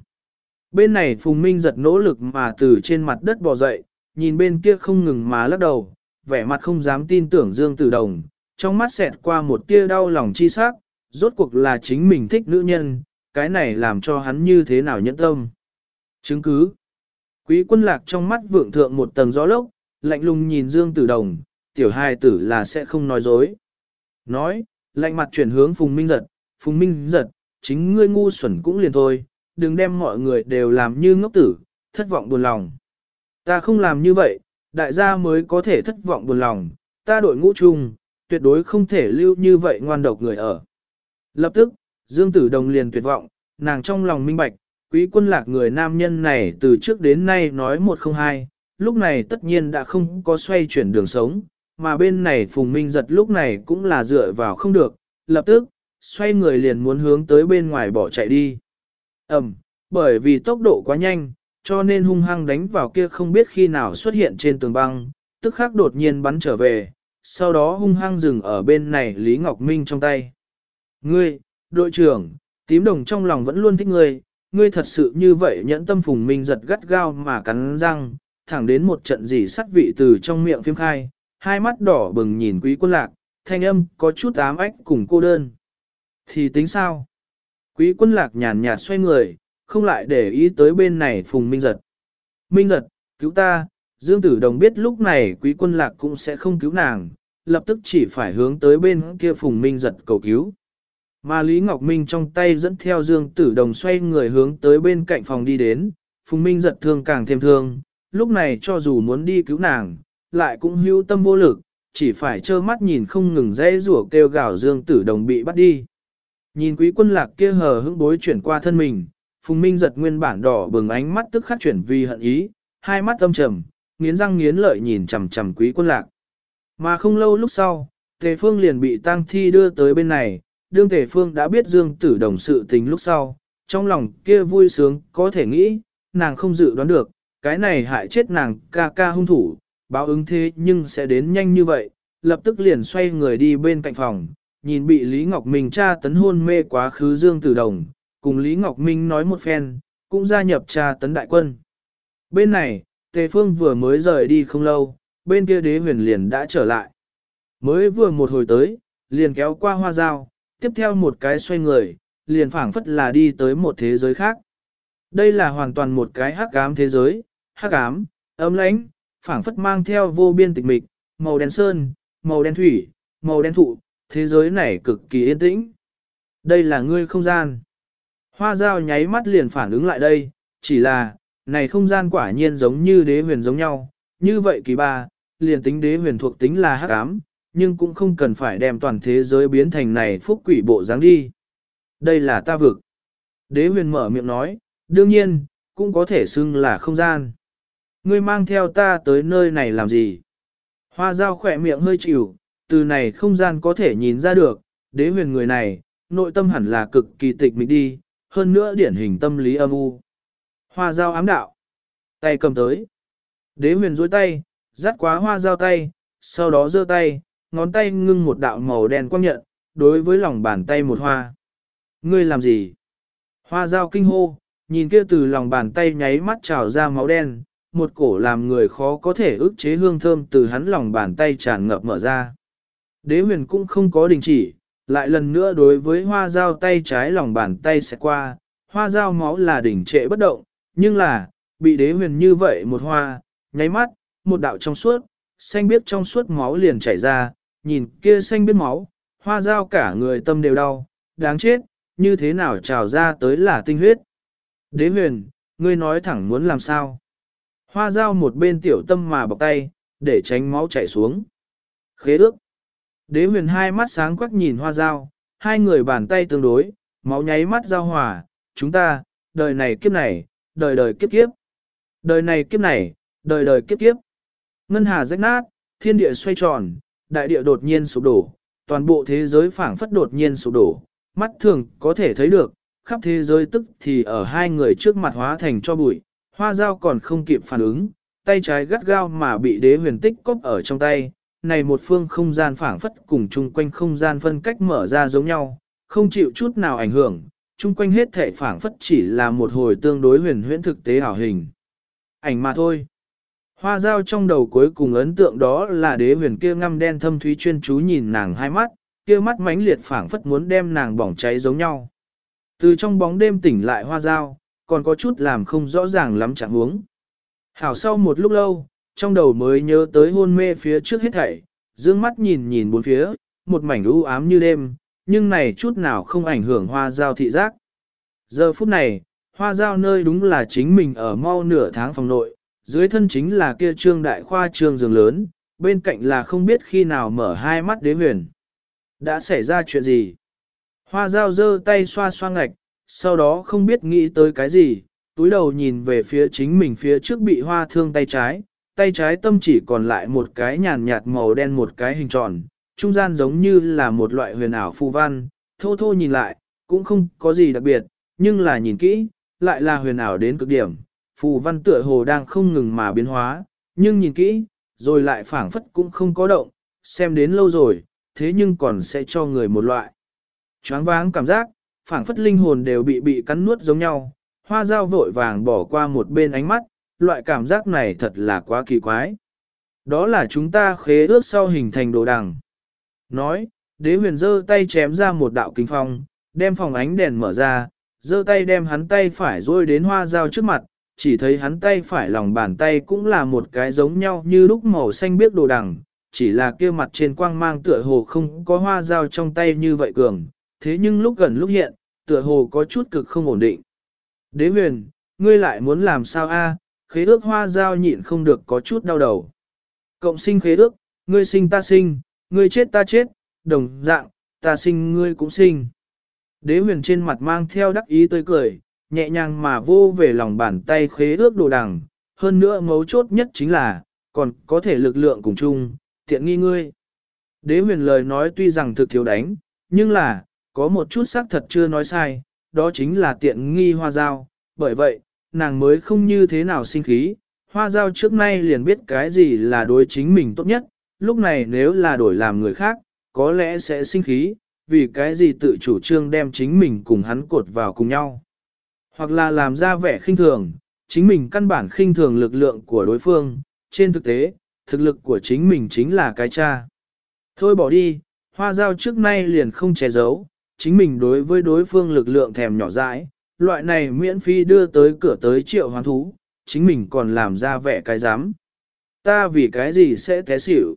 Bên này Phùng Minh giật nỗ lực mà từ trên mặt đất bò dậy, nhìn bên kia không ngừng mà lắc đầu, vẻ mặt không dám tin tưởng Dương Tử Đồng, trong mắt xẹt qua một tia đau lòng chi sắc, rốt cuộc là chính mình thích nữ nhân, cái này làm cho hắn như thế nào nhẫn tâm. Chứng cứ. Quý quân lạc trong mắt vượng thượng một tầng gió lốc, lạnh lùng nhìn Dương Tử Đồng, tiểu hài tử là sẽ không nói dối. Nói, lạnh mặt chuyển hướng Phùng Minh Giật, Phùng Minh Giật, chính ngươi ngu xuẩn cũng liền thôi, đừng đem mọi người đều làm như ngốc tử, thất vọng buồn lòng. Ta không làm như vậy, đại gia mới có thể thất vọng buồn lòng, ta đội ngũ chung, tuyệt đối không thể lưu như vậy ngoan độc người ở. Lập tức, Dương Tử Đồng liền tuyệt vọng, nàng trong lòng minh bạch, quý quân lạc người nam nhân này từ trước đến nay nói một không hai, lúc này tất nhiên đã không có xoay chuyển đường sống, mà bên này Phùng Minh giật lúc này cũng là dựa vào không được, lập tức, xoay người liền muốn hướng tới bên ngoài bỏ chạy đi. Ẩm, bởi vì tốc độ quá nhanh, cho nên hung hăng đánh vào kia không biết khi nào xuất hiện trên tường băng, tức khắc đột nhiên bắn trở về, sau đó hung hăng dừng ở bên này Lý Ngọc Minh trong tay. Ngươi, đội trưởng, tím đồng trong lòng vẫn luôn thích ngươi, ngươi thật sự như vậy nhẫn tâm phùng minh giật gắt gao mà cắn răng, thẳng đến một trận dỉ sắt vị từ trong miệng phim khai, hai mắt đỏ bừng nhìn quý quân lạc, thanh âm có chút ám ách cùng cô đơn. Thì tính sao? Quý quân lạc nhàn nhạt xoay người, không lại để ý tới bên này phùng minh giật. Minh giật, cứu ta, Dương Tử Đồng biết lúc này quý quân lạc cũng sẽ không cứu nàng, lập tức chỉ phải hướng tới bên kia phùng minh giật cầu cứu. Mà Lý Ngọc Minh trong tay dẫn theo Dương Tử Đồng xoay người hướng tới bên cạnh phòng đi đến, Phùng Minh giật thương càng thêm thương, lúc này cho dù muốn đi cứu nàng, lại cũng hưu tâm vô lực, chỉ phải trơ mắt nhìn không ngừng dãy rủa kêu gào Dương Tử Đồng bị bắt đi. Nhìn quý quân lạc kia hờ hững bối chuyển qua thân mình, Phùng Minh giật nguyên bản đỏ bừng ánh mắt tức khắc chuyển vì hận ý, hai mắt âm trầm, nghiến răng nghiến lợi nhìn chằm chằm quý quân lạc. Mà không lâu lúc sau, Tề Phương liền bị tang thi đưa tới bên này, đương Tề Phương đã biết Dương Tử Đồng sự tình lúc sau, trong lòng kia vui sướng có thể nghĩ, nàng không dự đoán được, cái này hại chết nàng ca ca hung thủ, báo ứng thế nhưng sẽ đến nhanh như vậy, lập tức liền xoay người đi bên cạnh phòng, nhìn bị Lý Ngọc Minh tra tấn hôn mê quá khứ Dương Tử Đồng, cùng Lý Ngọc Minh nói một phen, cũng gia nhập tra tấn đại quân. Bên này, Tề Phương vừa mới rời đi không lâu, bên kia đế huyền liền đã trở lại. Mới vừa một hồi tới, liền kéo qua hoa dao, tiếp theo một cái xoay người, liền phảng phất là đi tới một thế giới khác. Đây là hoàn toàn một cái hắc ám thế giới, hắc ám, ấm lãnh, phảng phất mang theo vô biên tịch mịch, màu đen sơn, màu đen thủy, màu đen thụ, thế giới này cực kỳ yên tĩnh. Đây là ngươi không gian. Hoa dao nháy mắt liền phản ứng lại đây, chỉ là, này không gian quả nhiên giống như đế huyền giống nhau, như vậy kỳ ba, liền tính đế huyền thuộc tính là hắc ám, nhưng cũng không cần phải đem toàn thế giới biến thành này phúc quỷ bộ dáng đi. Đây là ta vực. Đế huyền mở miệng nói, đương nhiên, cũng có thể xưng là không gian. Ngươi mang theo ta tới nơi này làm gì? Hoa dao khỏe miệng hơi chịu, từ này không gian có thể nhìn ra được, đế huyền người này, nội tâm hẳn là cực kỳ tịch mịch đi, hơn nữa điển hình tâm lý âm u. Hoa dao ám đạo. Tay cầm tới. Đế huyền dối tay, dắt quá hoa dao tay, sau đó giơ tay, ngón tay ngưng một đạo màu đen quang nhận, đối với lòng bàn tay một hoa. Ngươi làm gì? Hoa dao kinh hô, nhìn kia từ lòng bàn tay nháy mắt trào ra máu đen, một cổ làm người khó có thể ức chế hương thơm từ hắn lòng bàn tay tràn ngập mở ra. Đế huyền cũng không có đình chỉ, lại lần nữa đối với hoa dao tay trái lòng bàn tay sẽ qua, hoa dao máu là đỉnh trệ bất động, nhưng là, bị đế huyền như vậy một hoa, nháy mắt, một đạo trong suốt, xanh biết trong suốt máu liền chảy ra, nhìn kia xanh biết máu, hoa dao cả người tâm đều đau, đáng chết, như thế nào trào ra tới là tinh huyết. Đế huyền, ngươi nói thẳng muốn làm sao? Hoa dao một bên tiểu tâm mà bọc tay, để tránh máu chảy xuống. Khế ước. Đế huyền hai mắt sáng quắc nhìn hoa dao, hai người bàn tay tương đối, máu nháy mắt giao hòa, chúng ta, đời này kiếp này, đời đời kiếp kiếp. Đời này kiếp này, đời đời kiếp kiếp. Ngân hà rách nát, thiên địa xoay tròn, đại địa đột nhiên sụp đổ, toàn bộ thế giới phảng phất đột nhiên sụp đổ, mắt thường có thể thấy được, khắp thế giới tức thì ở hai người trước mặt hóa thành cho bụi, hoa dao còn không kịp phản ứng, tay trái gắt gao mà bị đế huyền tích cóp ở trong tay, này một phương không gian phảng phất cùng chung quanh không gian phân cách mở ra giống nhau, không chịu chút nào ảnh hưởng, chung quanh hết thể phảng phất chỉ là một hồi tương đối huyền huyễn thực tế ảo hình. Ảnh mà thôi. Hoa dao trong đầu cuối cùng ấn tượng đó là đế huyền kia ngăm đen thâm thúy chuyên chú nhìn nàng hai mắt, kia mắt mãnh liệt phảng phất muốn đem nàng bỏng cháy giống nhau. Từ trong bóng đêm tỉnh lại hoa dao, còn có chút làm không rõ ràng lắm chẳng huống. Hảo sau một lúc lâu, trong đầu mới nhớ tới hôn mê phía trước hết thảy, dương mắt nhìn nhìn bốn phía, một mảnh u ám như đêm, nhưng này chút nào không ảnh hưởng hoa Giao thị giác. Giờ phút này, hoa Giao nơi đúng là chính mình ở mau nửa tháng phòng nội, dưới thân chính là kia trương đại khoa trương giường lớn, bên cạnh là không biết khi nào mở hai mắt đế huyền. Đã xảy ra chuyện gì? Hoa dao giơ tay xoa xoa ngạch, sau đó không biết nghĩ tới cái gì, túi đầu nhìn về phía chính mình phía trước bị hoa thương tay trái, tay trái tâm chỉ còn lại một cái nhàn nhạt màu đen một cái hình tròn, trung gian giống như là một loại huyền ảo phù văn, thô thô nhìn lại, cũng không có gì đặc biệt, nhưng là nhìn kỹ, lại là huyền ảo đến cực điểm, phù văn tựa hồ đang không ngừng mà biến hóa, nhưng nhìn kỹ, rồi lại phảng phất cũng không có động, xem đến lâu rồi, thế nhưng còn sẽ cho người một loại. Choáng váng cảm giác, phảng phất linh hồn đều bị bị cắn nuốt giống nhau, hoa dao vội vàng bỏ qua một bên ánh mắt, loại cảm giác này thật là quá kỳ quái. Đó là chúng ta khế ước sau hình thành đồ đằng. Nói, đế huyền giơ tay chém ra một đạo kinh phong, đem phòng ánh đèn mở ra, giơ tay đem hắn tay phải rôi đến hoa dao trước mặt, chỉ thấy hắn tay phải lòng bàn tay cũng là một cái giống nhau như lúc màu xanh biếc đồ đằng, chỉ là kia mặt trên quang mang tựa hồ không có hoa dao trong tay như vậy cường, thế nhưng lúc gần lúc hiện, tựa hồ có chút cực không ổn định. Đế huyền, ngươi lại muốn làm sao a? Khế ước hoa giao nhịn không được có chút đau đầu. Cộng sinh khế ước, ngươi sinh ta sinh, ngươi chết ta chết, đồng dạng, ta sinh ngươi cũng sinh. Đế huyền trên mặt mang theo đắc ý tươi cười, nhẹ nhàng mà vô về lòng bàn tay khế ước đồ đằng, hơn nữa mấu chốt nhất chính là, còn có thể lực lượng cùng chung, tiện nghi ngươi. Đế huyền lời nói tuy rằng thực thiếu đánh, nhưng là, có một chút xác thật chưa nói sai, đó chính là tiện nghi hoa giao, bởi vậy, nàng mới không như thế nào sinh khí, hoa giao trước nay liền biết cái gì là đối chính mình tốt nhất, lúc này nếu là đổi làm người khác, có lẽ sẽ sinh khí, vì cái gì tự chủ trương đem chính mình cùng hắn cột vào cùng nhau. Hoặc là làm ra vẻ khinh thường, chính mình căn bản khinh thường lực lượng của đối phương, trên thực tế, thực lực của chính mình chính là cái cha. Thôi bỏ đi, hoa giao trước nay liền không che giấu, chính mình đối với đối phương lực lượng thèm nhỏ dãi, loại này miễn phí đưa tới cửa tới triệu hoán thú, chính mình còn làm ra vẻ cái dám. Ta vì cái gì sẽ té xỉu?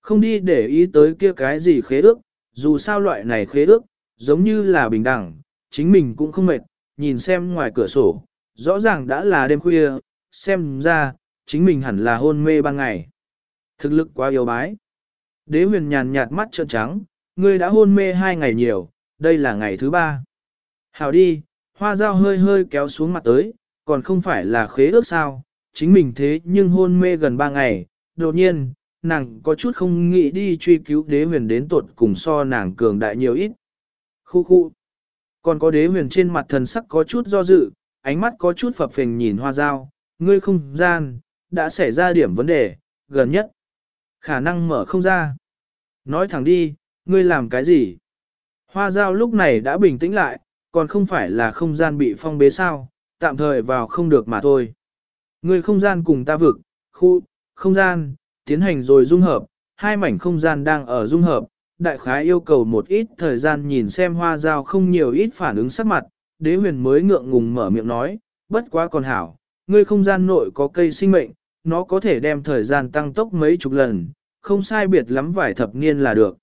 Không đi để ý tới kia cái gì khế ước, dù sao loại này khế ước, giống như là bình đẳng, chính mình cũng không mệt, nhìn xem ngoài cửa sổ, rõ ràng đã là đêm khuya, xem ra, chính mình hẳn là hôn mê ban ngày. Thực lực quá yếu bái. Đế huyền nhàn nhạt mắt trợn trắng, ngươi đã hôn mê hai ngày nhiều, đây là ngày thứ ba. Hảo đi, hoa dao hơi hơi kéo xuống mặt tới, còn không phải là khế ước sao, chính mình thế nhưng hôn mê gần ba ngày, đột nhiên, nàng có chút không nghĩ đi truy cứu đế huyền đến tột cùng so nàng cường đại nhiều ít. Khu khu. Còn có đế huyền trên mặt thần sắc có chút do dự, ánh mắt có chút phập phình nhìn hoa dao, ngươi không gian, đã xảy ra điểm vấn đề, gần nhất. Khả năng mở không ra. Nói thẳng đi, ngươi làm cái gì? Hoa giao lúc này đã bình tĩnh lại, còn không phải là không gian bị phong bế sao, tạm thời vào không được mà thôi. Người không gian cùng ta vực, khu, không gian, tiến hành rồi dung hợp, hai mảnh không gian đang ở dung hợp, đại khái yêu cầu một ít thời gian nhìn xem hoa giao không nhiều ít phản ứng sắc mặt, đế huyền mới ngượng ngùng mở miệng nói, bất quá còn hảo, ngươi không gian nội có cây sinh mệnh, nó có thể đem thời gian tăng tốc mấy chục lần, không sai biệt lắm vài thập niên là được.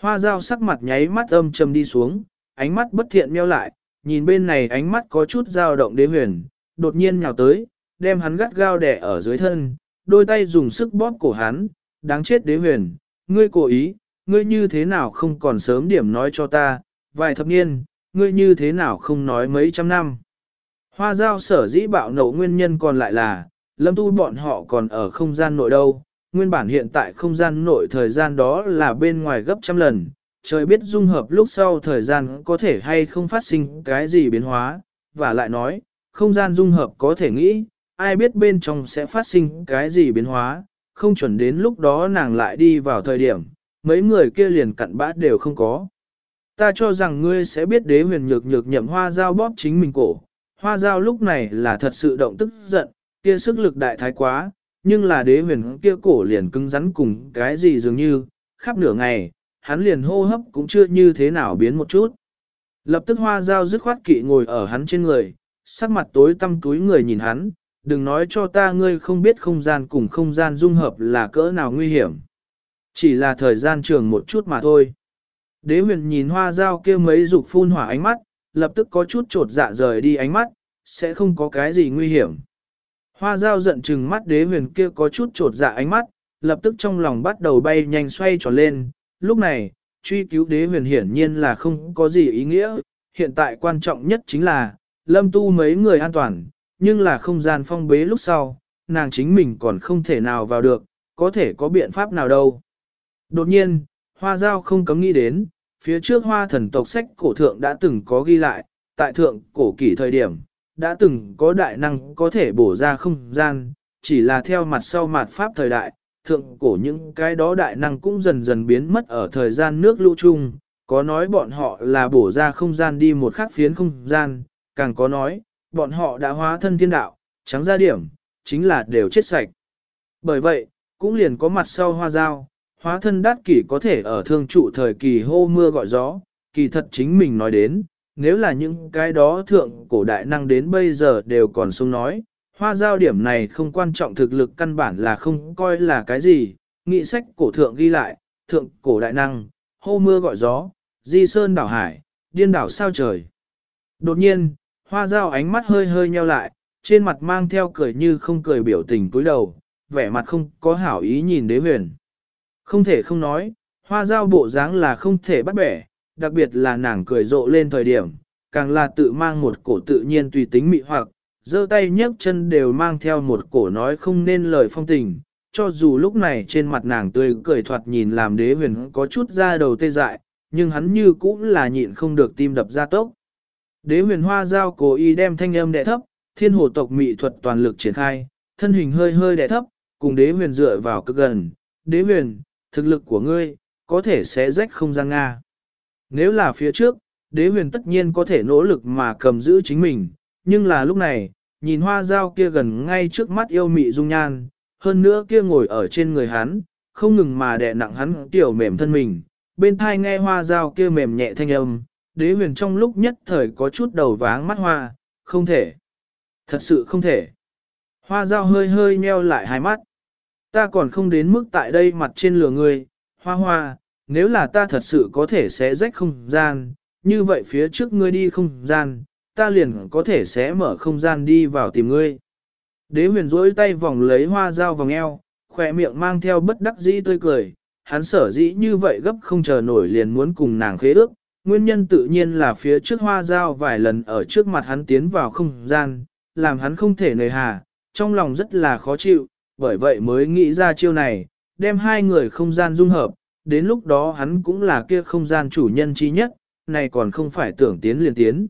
Hoa dao sắc mặt nháy mắt âm trầm đi xuống, ánh mắt bất thiện meo lại, nhìn bên này ánh mắt có chút dao động đế huyền, đột nhiên nhào tới, đem hắn gắt gao đẻ ở dưới thân, đôi tay dùng sức bóp cổ hắn, đáng chết đế huyền, ngươi cố ý, ngươi như thế nào không còn sớm điểm nói cho ta, vài thập niên, ngươi như thế nào không nói mấy trăm năm. Hoa giao sở dĩ bạo nộ nguyên nhân còn lại là, lâm tu bọn họ còn ở không gian nội đâu, nguyên bản hiện tại không gian nội thời gian đó là bên ngoài gấp trăm lần, trời biết dung hợp lúc sau thời gian có thể hay không phát sinh cái gì biến hóa, và lại nói, không gian dung hợp có thể nghĩ, ai biết bên trong sẽ phát sinh cái gì biến hóa, không chuẩn đến lúc đó nàng lại đi vào thời điểm, mấy người kia liền cặn bã đều không có. Ta cho rằng ngươi sẽ biết đế huyền nhược nhược nhậm hoa dao bóp chính mình cổ. Hoa dao lúc này là thật sự động tức giận, kia sức lực đại thái quá, nhưng là đế huyền kia cổ liền cứng rắn cùng cái gì dường như, khắp nửa ngày, hắn liền hô hấp cũng chưa như thế nào biến một chút. Lập tức hoa dao dứt khoát kỵ ngồi ở hắn trên người, sắc mặt tối tăm túi người nhìn hắn, đừng nói cho ta ngươi không biết không gian cùng không gian dung hợp là cỡ nào nguy hiểm. Chỉ là thời gian trường một chút mà thôi. Đế huyền nhìn hoa dao kia mấy dục phun hỏa ánh mắt, lập tức có chút trột dạ rời đi ánh mắt, sẽ không có cái gì nguy hiểm. Hoa dao giận chừng mắt đế huyền kia có chút trột dạ ánh mắt, lập tức trong lòng bắt đầu bay nhanh xoay tròn lên. Lúc này, truy cứu đế huyền hiển nhiên là không có gì ý nghĩa, hiện tại quan trọng nhất chính là, lâm tu mấy người an toàn, nhưng là không gian phong bế lúc sau, nàng chính mình còn không thể nào vào được, có thể có biện pháp nào đâu. Đột nhiên, hoa giao không cấm nghĩ đến, phía trước hoa thần tộc sách cổ thượng đã từng có ghi lại, tại thượng cổ kỷ thời điểm, đã từng có đại năng có thể bổ ra không gian, chỉ là theo mặt sau mặt pháp thời đại, thượng cổ những cái đó đại năng cũng dần dần biến mất ở thời gian nước lũ chung, có nói bọn họ là bổ ra không gian đi một khắc phiến không gian, càng có nói, bọn họ đã hóa thân thiên đạo, trắng ra điểm, chính là đều chết sạch. Bởi vậy, cũng liền có mặt sau hoa dao, hóa thân đát kỷ có thể ở thương trụ thời kỳ hô mưa gọi gió, kỳ thật chính mình nói đến, nếu là những cái đó thượng cổ đại năng đến bây giờ đều còn sống nói, hoa giao điểm này không quan trọng thực lực căn bản là không coi là cái gì, nghị sách cổ thượng ghi lại, thượng cổ đại năng, hô mưa gọi gió, di sơn đảo hải, điên đảo sao trời. Đột nhiên, hoa giao ánh mắt hơi hơi nheo lại, trên mặt mang theo cười như không cười biểu tình cúi đầu, vẻ mặt không có hảo ý nhìn đế huyền. Không thể không nói, hoa giao bộ dáng là không thể bắt bẻ, đặc biệt là nàng cười rộ lên thời điểm, càng là tự mang một cổ tự nhiên tùy tính mị hoặc, giơ tay nhấc chân đều mang theo một cổ nói không nên lời phong tình, cho dù lúc này trên mặt nàng tươi cười thoạt nhìn làm đế huyền có chút ra đầu tê dại, nhưng hắn như cũng là nhịn không được tim đập ra tốc. Đế huyền hoa giao cố ý đem thanh âm đẻ thấp, thiên hồ tộc mị thuật toàn lực triển khai, thân hình hơi hơi đẻ thấp, cùng đế huyền dựa vào cực gần. Đế huyền, thực lực của ngươi, có thể sẽ rách không gian Nga. Nếu là phía trước, đế huyền tất nhiên có thể nỗ lực mà cầm giữ chính mình, nhưng là lúc này, nhìn hoa dao kia gần ngay trước mắt yêu mị dung nhan, hơn nữa kia ngồi ở trên người hắn, không ngừng mà đè nặng hắn tiểu mềm thân mình, bên thai nghe hoa dao kia mềm nhẹ thanh âm, đế huyền trong lúc nhất thời có chút đầu váng mắt hoa, không thể, thật sự không thể. Hoa dao hơi hơi nheo lại hai mắt, ta còn không đến mức tại đây mặt trên lửa người, hoa hoa, nếu là ta thật sự có thể sẽ rách không gian, như vậy phía trước ngươi đi không gian, ta liền có thể sẽ mở không gian đi vào tìm ngươi. Đế huyền rỗi tay vòng lấy hoa dao vòng eo, khỏe miệng mang theo bất đắc dĩ tươi cười, hắn sở dĩ như vậy gấp không chờ nổi liền muốn cùng nàng khế ước, nguyên nhân tự nhiên là phía trước hoa dao vài lần ở trước mặt hắn tiến vào không gian, làm hắn không thể nề hà, trong lòng rất là khó chịu, bởi vậy mới nghĩ ra chiêu này, đem hai người không gian dung hợp, đến lúc đó hắn cũng là kia không gian chủ nhân chi nhất, này còn không phải tưởng tiến liền tiến.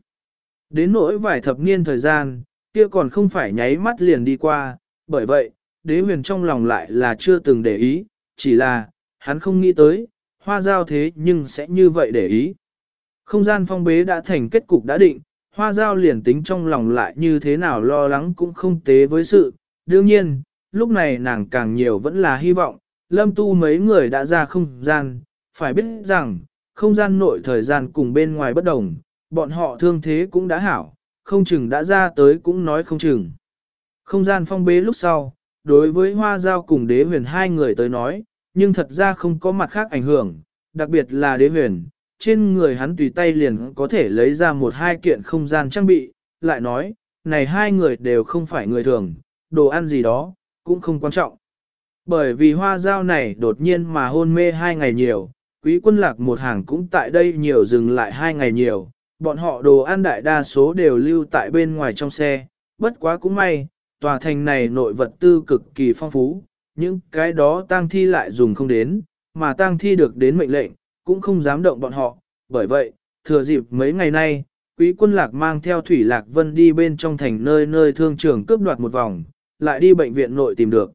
Đến nỗi vài thập niên thời gian, kia còn không phải nháy mắt liền đi qua, bởi vậy, đế huyền trong lòng lại là chưa từng để ý, chỉ là, hắn không nghĩ tới, hoa giao thế nhưng sẽ như vậy để ý. Không gian phong bế đã thành kết cục đã định, hoa giao liền tính trong lòng lại như thế nào lo lắng cũng không tế với sự. Đương nhiên, lúc này nàng càng nhiều vẫn là hy vọng, lâm tu mấy người đã ra không gian, phải biết rằng, không gian nội thời gian cùng bên ngoài bất đồng, bọn họ thương thế cũng đã hảo, không chừng đã ra tới cũng nói không chừng. Không gian phong bế lúc sau, đối với hoa giao cùng đế huyền hai người tới nói, nhưng thật ra không có mặt khác ảnh hưởng, đặc biệt là đế huyền, trên người hắn tùy tay liền có thể lấy ra một hai kiện không gian trang bị, lại nói, này hai người đều không phải người thường, đồ ăn gì đó, cũng không quan trọng. Bởi vì hoa giao này đột nhiên mà hôn mê hai ngày nhiều, quý quân lạc một hàng cũng tại đây nhiều dừng lại hai ngày nhiều, bọn họ đồ ăn đại đa số đều lưu tại bên ngoài trong xe, bất quá cũng may, tòa thành này nội vật tư cực kỳ phong phú, những cái đó tang thi lại dùng không đến, mà tang thi được đến mệnh lệnh, cũng không dám động bọn họ, bởi vậy, thừa dịp mấy ngày nay, quý quân lạc mang theo Thủy Lạc Vân đi bên trong thành nơi nơi thương trường cướp đoạt một vòng, lại đi bệnh viện nội tìm được.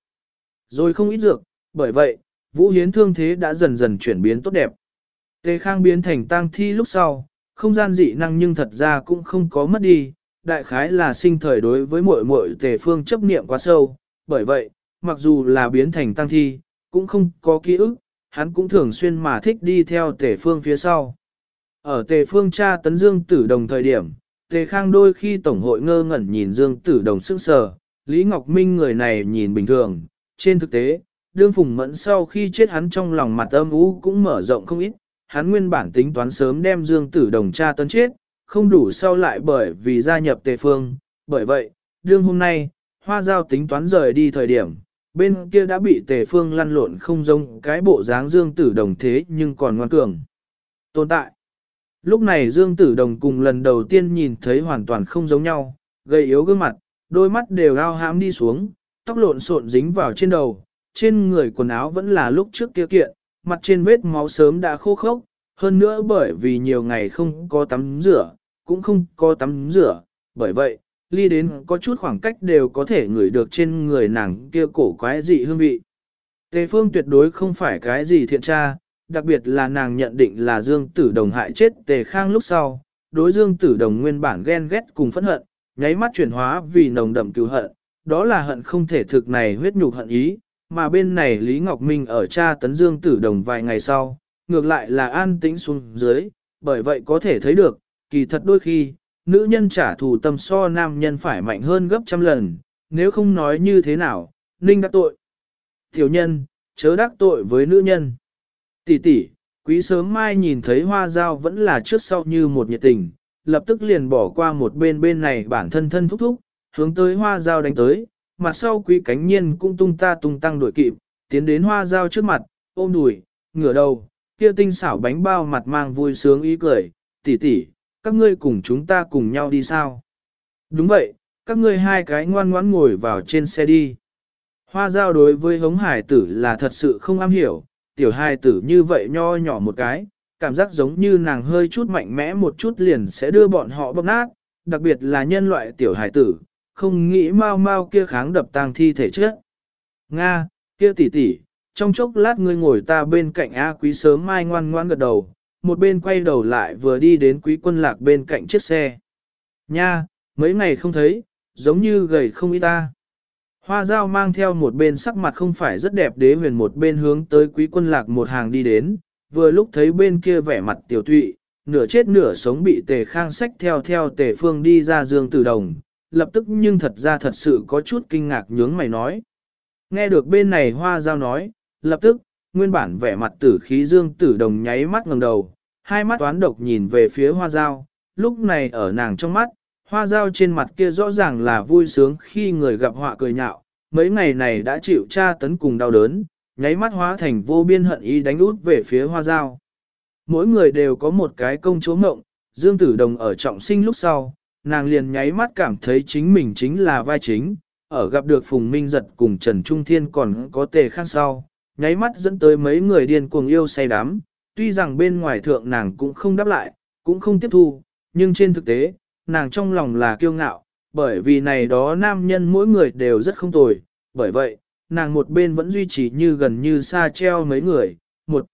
Rồi không ít dược, bởi vậy, Vũ Hiến thương thế đã dần dần chuyển biến tốt đẹp. Tề Khang biến thành tang thi lúc sau, không gian dị năng nhưng thật ra cũng không có mất đi, đại khái là sinh thời đối với muội muội Tề Phương chấp niệm quá sâu, bởi vậy, mặc dù là biến thành tăng thi, cũng không có ký ức, hắn cũng thường xuyên mà thích đi theo Tề Phương phía sau. Ở Tề Phương cha tấn Dương Tử Đồng thời điểm, Tề Khang đôi khi tổng hội ngơ ngẩn nhìn Dương Tử Đồng sức sờ, Lý Ngọc Minh người này nhìn bình thường, trên thực tế, đương phùng mẫn sau khi chết hắn trong lòng mặt âm u cũng mở rộng không ít, hắn nguyên bản tính toán sớm đem Dương Tử Đồng cha tấn chết, không đủ sau lại bởi vì gia nhập Tề Phương, bởi vậy, đương hôm nay, hoa giao tính toán rời đi thời điểm, bên kia đã bị Tề Phương lăn lộn không giống cái bộ dáng Dương Tử Đồng thế nhưng còn ngoan cường. Tồn tại. Lúc này Dương Tử Đồng cùng lần đầu tiên nhìn thấy hoàn toàn không giống nhau, gầy yếu gương mặt, đôi mắt đều ao hãm đi xuống, tóc lộn xộn dính vào trên đầu, trên người quần áo vẫn là lúc trước kia kiện, mặt trên vết máu sớm đã khô khốc, hơn nữa bởi vì nhiều ngày không có tắm rửa, cũng không có tắm rửa, bởi vậy, ly đến có chút khoảng cách đều có thể ngửi được trên người nàng kia cổ quái dị hương vị. Tề phương tuyệt đối không phải cái gì thiện tra, đặc biệt là nàng nhận định là Dương Tử Đồng hại chết Tề Khang lúc sau, đối Dương Tử Đồng nguyên bản ghen ghét cùng phẫn hận, nháy mắt chuyển hóa vì nồng đậm cứu hận, đó là hận không thể thực này huyết nhục hận ý, mà bên này Lý Ngọc Minh ở cha tấn Dương Tử Đồng vài ngày sau, ngược lại là an tĩnh xuống dưới, bởi vậy có thể thấy được, kỳ thật đôi khi, nữ nhân trả thù tâm so nam nhân phải mạnh hơn gấp trăm lần, nếu không nói như thế nào, ninh đã tội. Tiểu nhân, chớ đắc tội với nữ nhân. Tỷ tỷ, quý sớm mai nhìn thấy hoa dao vẫn là trước sau như một nhiệt tình, lập tức liền bỏ qua một bên bên này bản thân thân thúc thúc, hướng tới hoa dao đánh tới, mặt sau quý cánh nhiên cũng tung ta tung tăng đuổi kịp, tiến đến hoa dao trước mặt, ôm đùi, ngửa đầu, kia tinh xảo bánh bao mặt mang vui sướng ý cười, tỷ tỷ, các ngươi cùng chúng ta cùng nhau đi sao? Đúng vậy, các ngươi hai cái ngoan ngoãn ngồi vào trên xe đi. Hoa giao đối với hống hải tử là thật sự không am hiểu, tiểu hài tử như vậy nho nhỏ một cái, cảm giác giống như nàng hơi chút mạnh mẽ một chút liền sẽ đưa bọn họ bóp nát, đặc biệt là nhân loại tiểu hài tử, không nghĩ mau mau kia kháng đập tang thi thể trước. Nga, kia tỷ tỷ, trong chốc lát ngươi ngồi ta bên cạnh A quý sớm mai ngoan ngoan gật đầu, một bên quay đầu lại vừa đi đến quý quân lạc bên cạnh chiếc xe. Nha, mấy ngày không thấy, giống như gầy không ít ta. Hoa dao mang theo một bên sắc mặt không phải rất đẹp đế huyền một bên hướng tới quý quân lạc một hàng đi đến, vừa lúc thấy bên kia vẻ mặt tiểu tụy, nửa chết nửa sống bị tề khang sách theo theo tề phương đi ra dương tử đồng, lập tức nhưng thật ra thật sự có chút kinh ngạc nhướng mày nói. Nghe được bên này hoa giao nói, lập tức, nguyên bản vẻ mặt tử khí dương tử đồng nháy mắt ngẩng đầu, hai mắt toán độc nhìn về phía hoa giao, lúc này ở nàng trong mắt, hoa giao trên mặt kia rõ ràng là vui sướng khi người gặp họa cười nhạo, mấy ngày này đã chịu tra tấn cùng đau đớn, nháy mắt hóa thành vô biên hận ý đánh út về phía hoa giao. Mỗi người đều có một cái công chúa mộng, Dương Tử Đồng ở trọng sinh lúc sau, nàng liền nháy mắt cảm thấy chính mình chính là vai chính, ở gặp được Phùng Minh Giật cùng Trần Trung Thiên còn có tề khác sau, nháy mắt dẫn tới mấy người điên cuồng yêu say đắm, tuy rằng bên ngoài thượng nàng cũng không đáp lại, cũng không tiếp thu, nhưng trên thực tế, nàng trong lòng là kiêu ngạo, bởi vì này đó nam nhân mỗi người đều rất không tồi, bởi vậy, nàng một bên vẫn duy trì như gần như xa treo mấy người, một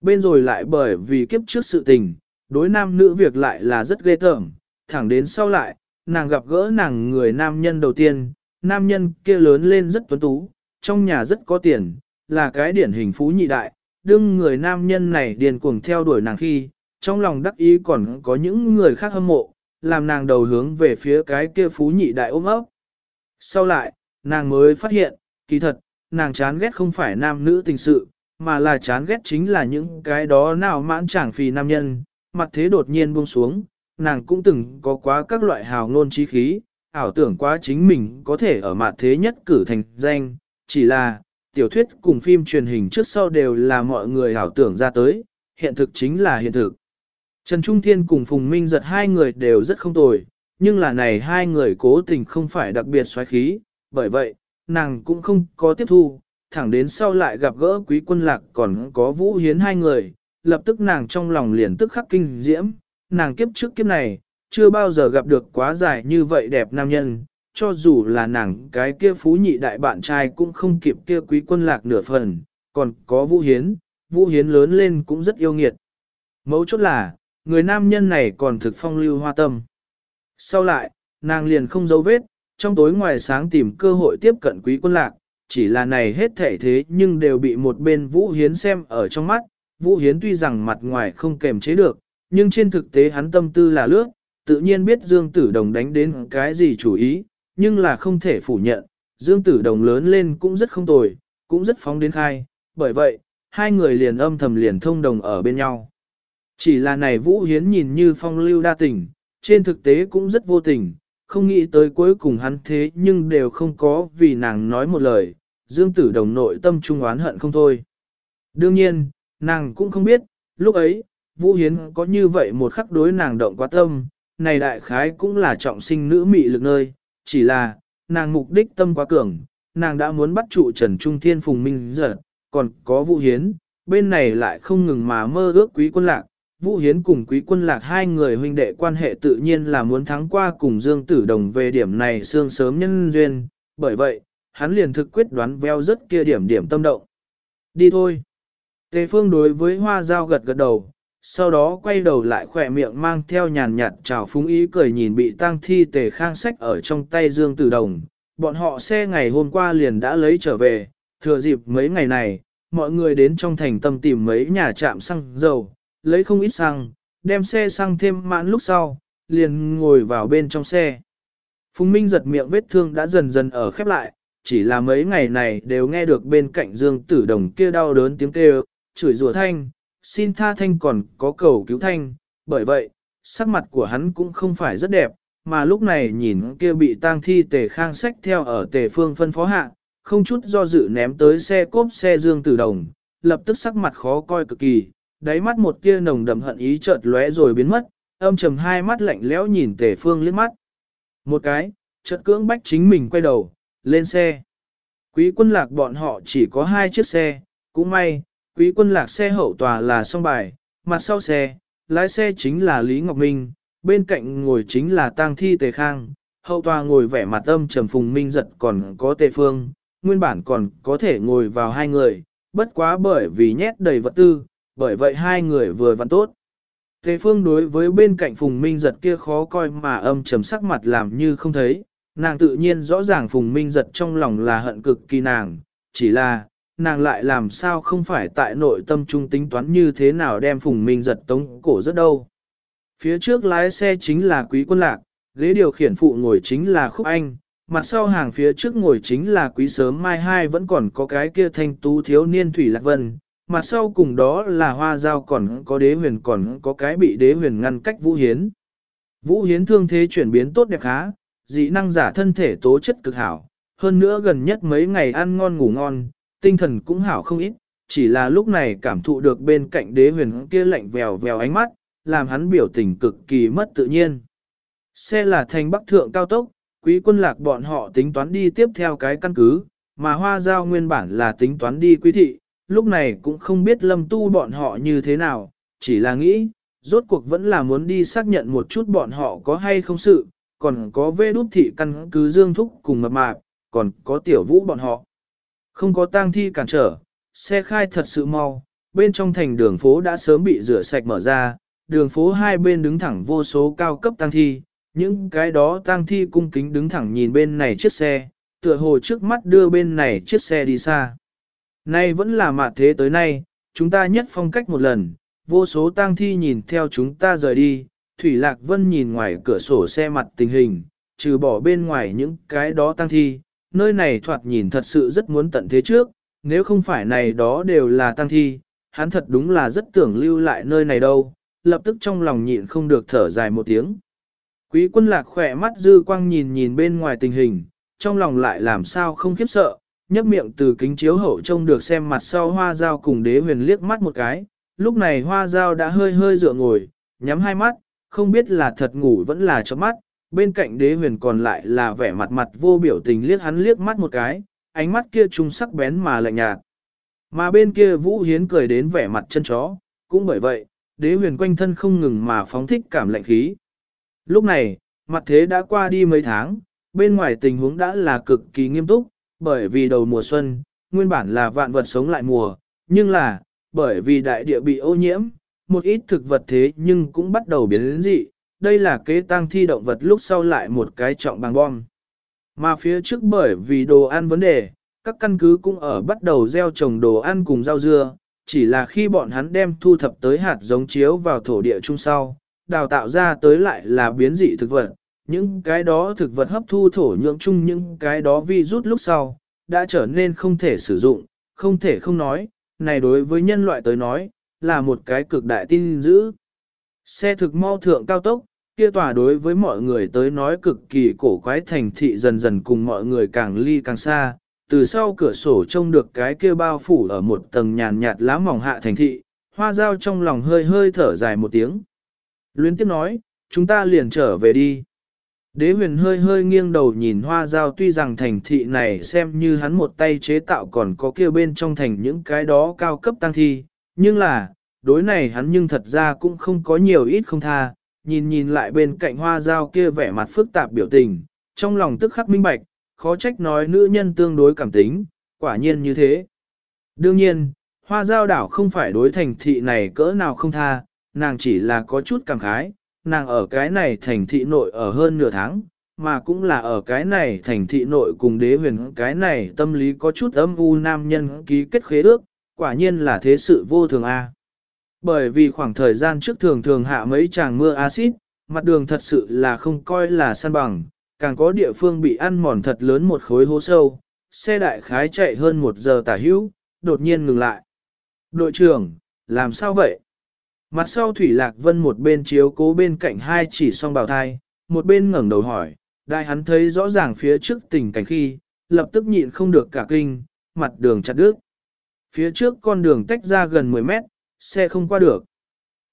bên rồi lại bởi vì kiếp trước sự tình, đối nam nữ việc lại là rất ghê tởm, thẳng đến sau lại, nàng gặp gỡ nàng người nam nhân đầu tiên, nam nhân kia lớn lên rất tuấn tú, trong nhà rất có tiền, là cái điển hình phú nhị đại, đương người nam nhân này điền cuồng theo đuổi nàng khi, trong lòng đắc ý còn có những người khác hâm mộ, làm nàng đầu hướng về phía cái kia phú nhị đại ôm ấp. Sau lại, nàng mới phát hiện, kỳ thật, nàng chán ghét không phải nam nữ tình sự, mà là chán ghét chính là những cái đó nào mãn chẳng phì nam nhân, mặt thế đột nhiên buông xuống, nàng cũng từng có quá các loại hào ngôn trí khí, ảo tưởng quá chính mình có thể ở mặt thế nhất cử thành danh, chỉ là, tiểu thuyết cùng phim truyền hình trước sau đều là mọi người ảo tưởng ra tới, hiện thực chính là hiện thực. Trần Trung Thiên cùng Phùng Minh giật hai người đều rất không tồi, nhưng là này hai người cố tình không phải đặc biệt xoáy khí, bởi vậy, nàng cũng không có tiếp thu, thẳng đến sau lại gặp gỡ quý quân lạc còn có vũ hiến hai người, lập tức nàng trong lòng liền tức khắc kinh diễm, nàng kiếp trước kiếp này, chưa bao giờ gặp được quá dài như vậy đẹp nam nhân, cho dù là nàng cái kia phú nhị đại bạn trai cũng không kịp kia quý quân lạc nửa phần, còn có vũ hiến, vũ hiến lớn lên cũng rất yêu nghiệt. Mấu chốt là, người nam nhân này còn thực phong lưu hoa tâm. Sau lại, nàng liền không giấu vết, trong tối ngoài sáng tìm cơ hội tiếp cận quý quân lạc, chỉ là này hết thể thế nhưng đều bị một bên Vũ Hiến xem ở trong mắt. Vũ Hiến tuy rằng mặt ngoài không kềm chế được, nhưng trên thực tế hắn tâm tư là lướt, tự nhiên biết Dương Tử Đồng đánh đến cái gì chủ ý, nhưng là không thể phủ nhận, Dương Tử Đồng lớn lên cũng rất không tồi, cũng rất phóng đến khai, bởi vậy, hai người liền âm thầm liền thông đồng ở bên nhau. Chỉ là này Vũ Hiến nhìn như phong lưu đa tình, trên thực tế cũng rất vô tình, không nghĩ tới cuối cùng hắn thế nhưng đều không có vì nàng nói một lời, Dương Tử Đồng nội tâm trung oán hận không thôi. Đương nhiên, nàng cũng không biết, lúc ấy, Vũ Hiến có như vậy một khắc đối nàng động quá tâm, này đại khái cũng là trọng sinh nữ mị lực nơi, chỉ là, nàng mục đích tâm quá cường, nàng đã muốn bắt trụ Trần Trung Thiên Phùng Minh giật, còn có Vũ Hiến, bên này lại không ngừng mà mơ ước quý quân lạc, Vũ Hiến cùng Quý Quân Lạc hai người huynh đệ quan hệ tự nhiên là muốn thắng qua cùng Dương Tử Đồng về điểm này xương sớm nhân duyên, bởi vậy, hắn liền thực quyết đoán veo rất kia điểm điểm tâm động. Đi thôi. Tề Phương đối với hoa dao gật gật đầu, sau đó quay đầu lại khỏe miệng mang theo nhàn nhạt chào phúng ý cười nhìn bị tang thi tề khang sách ở trong tay Dương Tử Đồng. Bọn họ xe ngày hôm qua liền đã lấy trở về, thừa dịp mấy ngày này, mọi người đến trong thành tâm tìm mấy nhà trạm xăng dầu, lấy không ít xăng, đem xe xăng thêm mãn lúc sau, liền ngồi vào bên trong xe. Phùng Minh giật miệng vết thương đã dần dần ở khép lại, chỉ là mấy ngày này đều nghe được bên cạnh Dương Tử Đồng kia đau đớn tiếng kêu, chửi rủa thanh, xin tha thanh còn có cầu cứu thanh, bởi vậy, sắc mặt của hắn cũng không phải rất đẹp, mà lúc này nhìn kia bị tang thi tề khang sách theo ở tề phương phân phó hạ, không chút do dự ném tới xe cốp xe Dương Tử Đồng, lập tức sắc mặt khó coi cực kỳ, đáy mắt một tia nồng đậm hận ý chợt lóe rồi biến mất, âm trầm hai mắt lạnh lẽo nhìn tề phương liếc mắt. Một cái, chợt cưỡng bách chính mình quay đầu, lên xe. Quý quân lạc bọn họ chỉ có hai chiếc xe, cũng may, quý quân lạc xe hậu tòa là song bài, mặt sau xe, lái xe chính là Lý Ngọc Minh, bên cạnh ngồi chính là tang thi tề khang, hậu tòa ngồi vẻ mặt âm trầm phùng minh giật còn có tề phương, nguyên bản còn có thể ngồi vào hai người, bất quá bởi vì nhét đầy vật tư, bởi vậy hai người vừa vặn tốt. Tề phương đối với bên cạnh Phùng Minh giật kia khó coi mà âm trầm sắc mặt làm như không thấy, nàng tự nhiên rõ ràng Phùng Minh giật trong lòng là hận cực kỳ nàng, chỉ là, nàng lại làm sao không phải tại nội tâm trung tính toán như thế nào đem Phùng Minh giật tống cổ rất đâu. Phía trước lái xe chính là Quý Quân Lạc, ghế điều khiển phụ ngồi chính là Khúc Anh, mặt sau hàng phía trước ngồi chính là Quý Sớm Mai Hai vẫn còn có cái kia thanh tú thiếu niên Thủy Lạc Vân, mặt sau cùng đó là hoa giao còn có đế huyền còn có cái bị đế huyền ngăn cách Vũ Hiến. Vũ Hiến thương thế chuyển biến tốt đẹp khá, dị năng giả thân thể tố chất cực hảo, hơn nữa gần nhất mấy ngày ăn ngon ngủ ngon, tinh thần cũng hảo không ít, chỉ là lúc này cảm thụ được bên cạnh đế huyền kia lạnh vèo vèo ánh mắt, làm hắn biểu tình cực kỳ mất tự nhiên. Xe là thành bắc thượng cao tốc, quý quân lạc bọn họ tính toán đi tiếp theo cái căn cứ, mà hoa giao nguyên bản là tính toán đi quý thị, lúc này cũng không biết lâm tu bọn họ như thế nào, chỉ là nghĩ, rốt cuộc vẫn là muốn đi xác nhận một chút bọn họ có hay không sự, còn có vê đút thị căn cứ dương thúc cùng mập mạp, còn có tiểu vũ bọn họ. Không có tang thi cản trở, xe khai thật sự mau, bên trong thành đường phố đã sớm bị rửa sạch mở ra, đường phố hai bên đứng thẳng vô số cao cấp tang thi, những cái đó tang thi cung kính đứng thẳng nhìn bên này chiếc xe, tựa hồ trước mắt đưa bên này chiếc xe đi xa. Nay vẫn là mạt thế tới nay, chúng ta nhất phong cách một lần, vô số tang thi nhìn theo chúng ta rời đi, Thủy Lạc Vân nhìn ngoài cửa sổ xe mặt tình hình, trừ bỏ bên ngoài những cái đó tang thi, nơi này thoạt nhìn thật sự rất muốn tận thế trước, nếu không phải này đó đều là tăng thi, hắn thật đúng là rất tưởng lưu lại nơi này đâu, lập tức trong lòng nhịn không được thở dài một tiếng. Quý quân lạc khỏe mắt dư quang nhìn nhìn bên ngoài tình hình, trong lòng lại làm sao không khiếp sợ, nhấp miệng từ kính chiếu hậu trông được xem mặt sau hoa dao cùng đế huyền liếc mắt một cái, lúc này hoa dao đã hơi hơi dựa ngồi, nhắm hai mắt, không biết là thật ngủ vẫn là cho mắt, bên cạnh đế huyền còn lại là vẻ mặt mặt vô biểu tình liếc hắn liếc mắt một cái, ánh mắt kia trung sắc bén mà lạnh nhạt. Mà bên kia Vũ Hiến cười đến vẻ mặt chân chó, cũng bởi vậy, đế huyền quanh thân không ngừng mà phóng thích cảm lạnh khí. Lúc này, mặt thế đã qua đi mấy tháng, bên ngoài tình huống đã là cực kỳ nghiêm túc, bởi vì đầu mùa xuân, nguyên bản là vạn vật sống lại mùa, nhưng là, bởi vì đại địa bị ô nhiễm, một ít thực vật thế nhưng cũng bắt đầu biến dị, đây là kế tăng thi động vật lúc sau lại một cái trọng bằng bom. Mà phía trước bởi vì đồ ăn vấn đề, các căn cứ cũng ở bắt đầu gieo trồng đồ ăn cùng rau dưa, chỉ là khi bọn hắn đem thu thập tới hạt giống chiếu vào thổ địa chung sau, đào tạo ra tới lại là biến dị thực vật, những cái đó thực vật hấp thu thổ nhưỡng chung những cái đó vi rút lúc sau, đã trở nên không thể sử dụng, không thể không nói, này đối với nhân loại tới nói, là một cái cực đại tin dữ. Xe thực mau thượng cao tốc, kia tòa đối với mọi người tới nói cực kỳ cổ quái thành thị dần dần cùng mọi người càng ly càng xa, từ sau cửa sổ trông được cái kia bao phủ ở một tầng nhàn nhạt lá mỏng hạ thành thị, hoa dao trong lòng hơi hơi thở dài một tiếng. Luyến tiếp nói, chúng ta liền trở về đi. Đế huyền hơi hơi nghiêng đầu nhìn hoa dao tuy rằng thành thị này xem như hắn một tay chế tạo còn có kia bên trong thành những cái đó cao cấp tăng thi, nhưng là, đối này hắn nhưng thật ra cũng không có nhiều ít không tha, nhìn nhìn lại bên cạnh hoa dao kia vẻ mặt phức tạp biểu tình, trong lòng tức khắc minh bạch, khó trách nói nữ nhân tương đối cảm tính, quả nhiên như thế. Đương nhiên, hoa giao đảo không phải đối thành thị này cỡ nào không tha, nàng chỉ là có chút cảm khái, nàng ở cái này thành thị nội ở hơn nửa tháng, mà cũng là ở cái này thành thị nội cùng đế huyền cái này tâm lý có chút âm u nam nhân ký kết khế ước, quả nhiên là thế sự vô thường a. Bởi vì khoảng thời gian trước thường thường hạ mấy tràng mưa axit, mặt đường thật sự là không coi là săn bằng, càng có địa phương bị ăn mòn thật lớn một khối hố sâu, xe đại khái chạy hơn một giờ tả hữu, đột nhiên ngừng lại. Đội trưởng, làm sao vậy? Mặt sau Thủy Lạc Vân một bên chiếu cố bên cạnh hai chỉ song bào thai, một bên ngẩng đầu hỏi, đại hắn thấy rõ ràng phía trước tình cảnh khi, lập tức nhịn không được cả kinh, mặt đường chặt đứt. Phía trước con đường tách ra gần 10 mét, xe không qua được.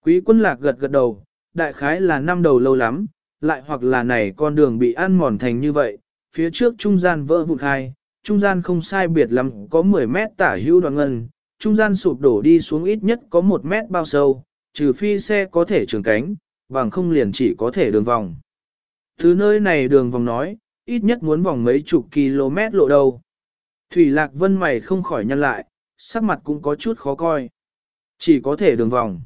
Quý quân lạc gật gật đầu, đại khái là năm đầu lâu lắm, lại hoặc là này con đường bị ăn mòn thành như vậy, phía trước trung gian vỡ vụn hai, trung gian không sai biệt lắm có 10 mét tả hữu đoạn ngân, trung gian sụp đổ đi xuống ít nhất có 1 mét bao sâu, trừ phi xe có thể trường cánh, bằng không liền chỉ có thể đường vòng. Từ nơi này đường vòng nói, ít nhất muốn vòng mấy chục km lộ đâu. Thủy Lạc Vân mày không khỏi nhăn lại, sắc mặt cũng có chút khó coi. Chỉ có thể đường vòng.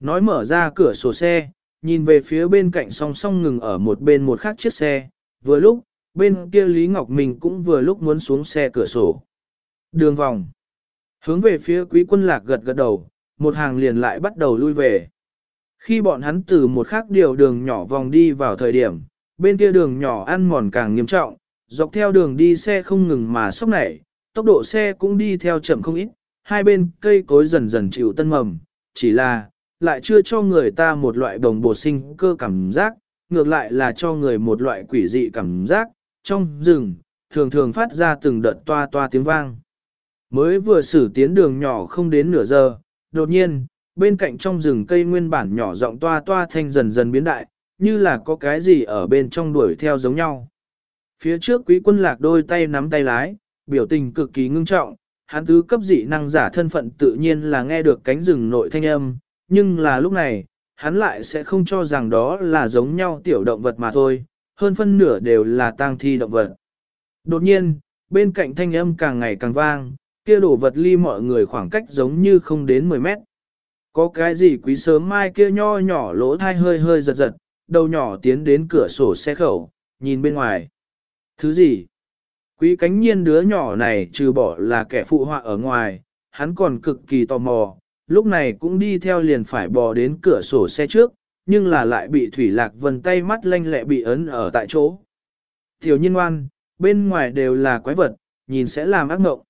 Nói mở ra cửa sổ xe, nhìn về phía bên cạnh song song ngừng ở một bên một khác chiếc xe, vừa lúc, bên kia Lý Ngọc Minh cũng vừa lúc muốn xuống xe cửa sổ. Đường vòng. Hướng về phía quý quân lạc gật gật đầu, một hàng liền lại bắt đầu lui về. Khi bọn hắn từ một khác điều đường nhỏ vòng đi vào thời điểm, bên kia đường nhỏ ăn mòn càng nghiêm trọng, dọc theo đường đi xe không ngừng mà sốc nảy, tốc độ xe cũng đi theo chậm không ít, hai bên cây cối dần dần chịu tân mầm, chỉ là, lại chưa cho người ta một loại đồng bộ sinh cơ cảm giác, ngược lại là cho người một loại quỷ dị cảm giác, trong rừng, thường thường phát ra từng đợt toa toa tiếng vang. Mới vừa xử tiến đường nhỏ không đến nửa giờ, đột nhiên, bên cạnh trong rừng cây nguyên bản nhỏ giọng toa toa thanh dần dần biến đại, như là có cái gì ở bên trong đuổi theo giống nhau. Phía trước quý quân lạc đôi tay nắm tay lái, biểu tình cực kỳ ngưng trọng, hắn tứ cấp dị năng giả thân phận tự nhiên là nghe được cánh rừng nội thanh âm, nhưng là lúc này, hắn lại sẽ không cho rằng đó là giống nhau tiểu động vật mà thôi, hơn phân nửa đều là tang thi động vật. Đột nhiên, bên cạnh thanh âm càng ngày càng vang, kia đổ vật ly mọi người khoảng cách giống như không đến 10 mét. Có cái gì quý sớm mai kia nho nhỏ lỗ thai hơi hơi giật giật, đầu nhỏ tiến đến cửa sổ xe khẩu, nhìn bên ngoài. Thứ gì? Quý cánh nhiên đứa nhỏ này trừ bỏ là kẻ phụ họa ở ngoài, hắn còn cực kỳ tò mò, lúc này cũng đi theo liền phải bò đến cửa sổ xe trước, nhưng là lại bị Thủy Lạc Vân tay mắt lanh lẹ bị ấn ở tại chỗ. Tiểu nhiên ngoan, bên ngoài đều là quái vật, nhìn sẽ làm ác ngộng.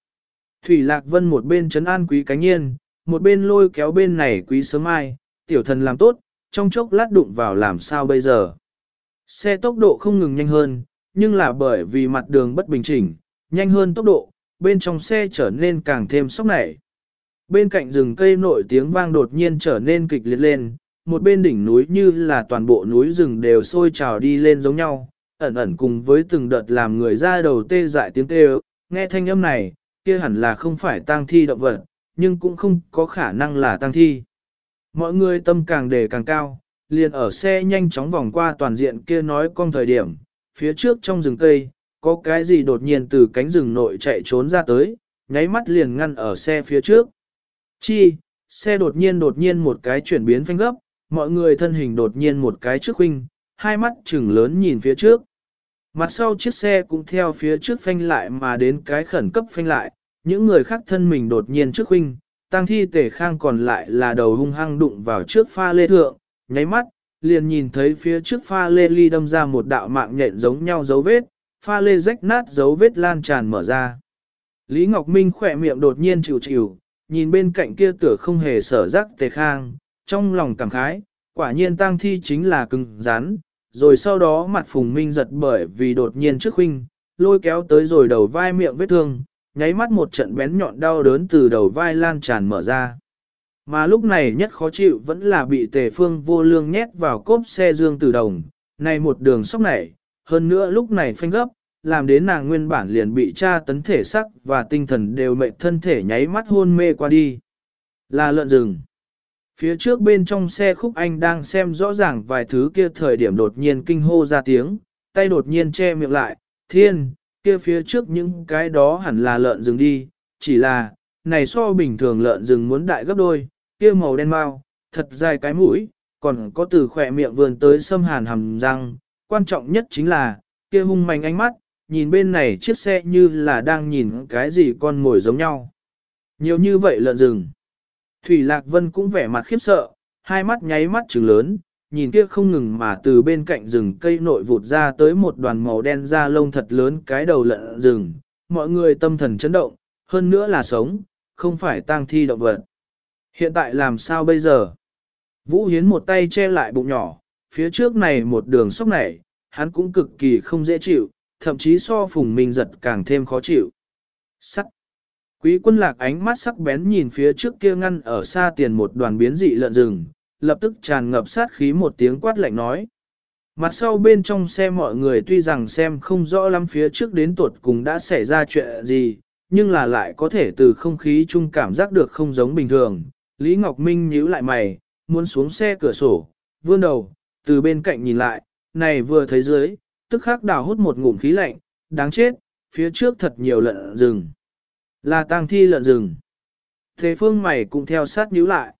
Thủy Lạc Vân một bên chấn an quý cánh nhiên, một bên lôi kéo bên này quý sớm mai, tiểu thần làm tốt, trong chốc lát đụng vào làm sao bây giờ. Xe tốc độ không ngừng nhanh hơn, nhưng là bởi vì mặt đường bất bình chỉnh, nhanh hơn tốc độ, bên trong xe trở nên càng thêm sốc nảy. Bên cạnh rừng cây nổi tiếng vang đột nhiên trở nên kịch liệt lên, một bên đỉnh núi như là toàn bộ núi rừng đều sôi trào đi lên giống nhau, ẩn ẩn cùng với từng đợt làm người ra đầu tê dại tiếng kêu, nghe thanh âm này, kia hẳn là không phải tang thi động vật, nhưng cũng không có khả năng là tang thi. Mọi người tâm càng đề càng cao, liền ở xe nhanh chóng vòng qua toàn diện kia nói con thời điểm, phía trước trong rừng cây, có cái gì đột nhiên từ cánh rừng nội chạy trốn ra tới, nháy mắt liền ngăn ở xe phía trước. Chi, xe đột nhiên đột nhiên một cái chuyển biến phanh gấp, mọi người thân hình đột nhiên một cái trước huynh, hai mắt trừng lớn nhìn phía trước. Mặt sau chiếc xe cũng theo phía trước phanh lại mà đến cái khẩn cấp phanh lại, những người khác thân mình đột nhiên trước huynh, tăng thi tể khang còn lại là đầu hung hăng đụng vào trước pha lê thượng, nháy mắt, liền nhìn thấy phía trước pha lê ly đâm ra một đạo mạng nhện giống nhau dấu vết, pha lê rách nát dấu vết lan tràn mở ra. Lý Ngọc Minh khỏe miệng đột nhiên chịu chịu, nhìn bên cạnh kia tựa không hề sở rắc tề khang, trong lòng cảm khái, quả nhiên tang thi chính là cứng rắn, rồi sau đó mặt phùng minh giật bởi vì đột nhiên trước huynh, lôi kéo tới rồi đầu vai miệng vết thương, nháy mắt một trận bén nhọn đau đớn từ đầu vai lan tràn mở ra. Mà lúc này nhất khó chịu vẫn là bị tề phương vô lương nhét vào cốp xe dương tử đồng, này một đường sóc này, hơn nữa lúc này phanh gấp, làm đến nàng nguyên bản liền bị tra tấn thể sắc và tinh thần đều mệt thân thể nháy mắt hôn mê qua đi. Là lợn rừng. Phía trước bên trong xe khúc anh đang xem rõ ràng vài thứ kia thời điểm đột nhiên kinh hô ra tiếng, tay đột nhiên che miệng lại, thiên, kia phía trước những cái đó hẳn là lợn rừng đi, chỉ là, này so bình thường lợn rừng muốn đại gấp đôi, kia màu đen mau, thật dài cái mũi, còn có từ khỏe miệng vườn tới xâm hàn hầm răng, quan trọng nhất chính là, kia hung manh ánh mắt, nhìn bên này chiếc xe như là đang nhìn cái gì con mồi giống nhau. Nhiều như vậy lợn rừng. Thủy Lạc Vân cũng vẻ mặt khiếp sợ, hai mắt nháy mắt trừng lớn, nhìn kia không ngừng mà từ bên cạnh rừng cây nội vụt ra tới một đoàn màu đen da lông thật lớn cái đầu lợn rừng, mọi người tâm thần chấn động, hơn nữa là sống, không phải tang thi động vật. Hiện tại làm sao bây giờ? Vũ Hiến một tay che lại bụng nhỏ, phía trước này một đường sóc này, hắn cũng cực kỳ không dễ chịu, thậm chí so phùng minh giật càng thêm khó chịu. Sắt. Quý quân lạc ánh mắt sắc bén nhìn phía trước kia ngăn ở xa tiền một đoàn biến dị lợn rừng, lập tức tràn ngập sát khí một tiếng quát lạnh nói. Mặt sau bên trong xe mọi người tuy rằng xem không rõ lắm phía trước đến tuột cùng đã xảy ra chuyện gì, nhưng là lại có thể từ không khí chung cảm giác được không giống bình thường. Lý Ngọc Minh nhíu lại mày, muốn xuống xe cửa sổ, vươn đầu, từ bên cạnh nhìn lại, này vừa thấy dưới, tức khắc đào hút một ngụm khí lạnh, đáng chết, phía trước thật nhiều lợn rừng. Là tang thi lợn rừng. Thế phương mày cũng theo sát nhíu lại.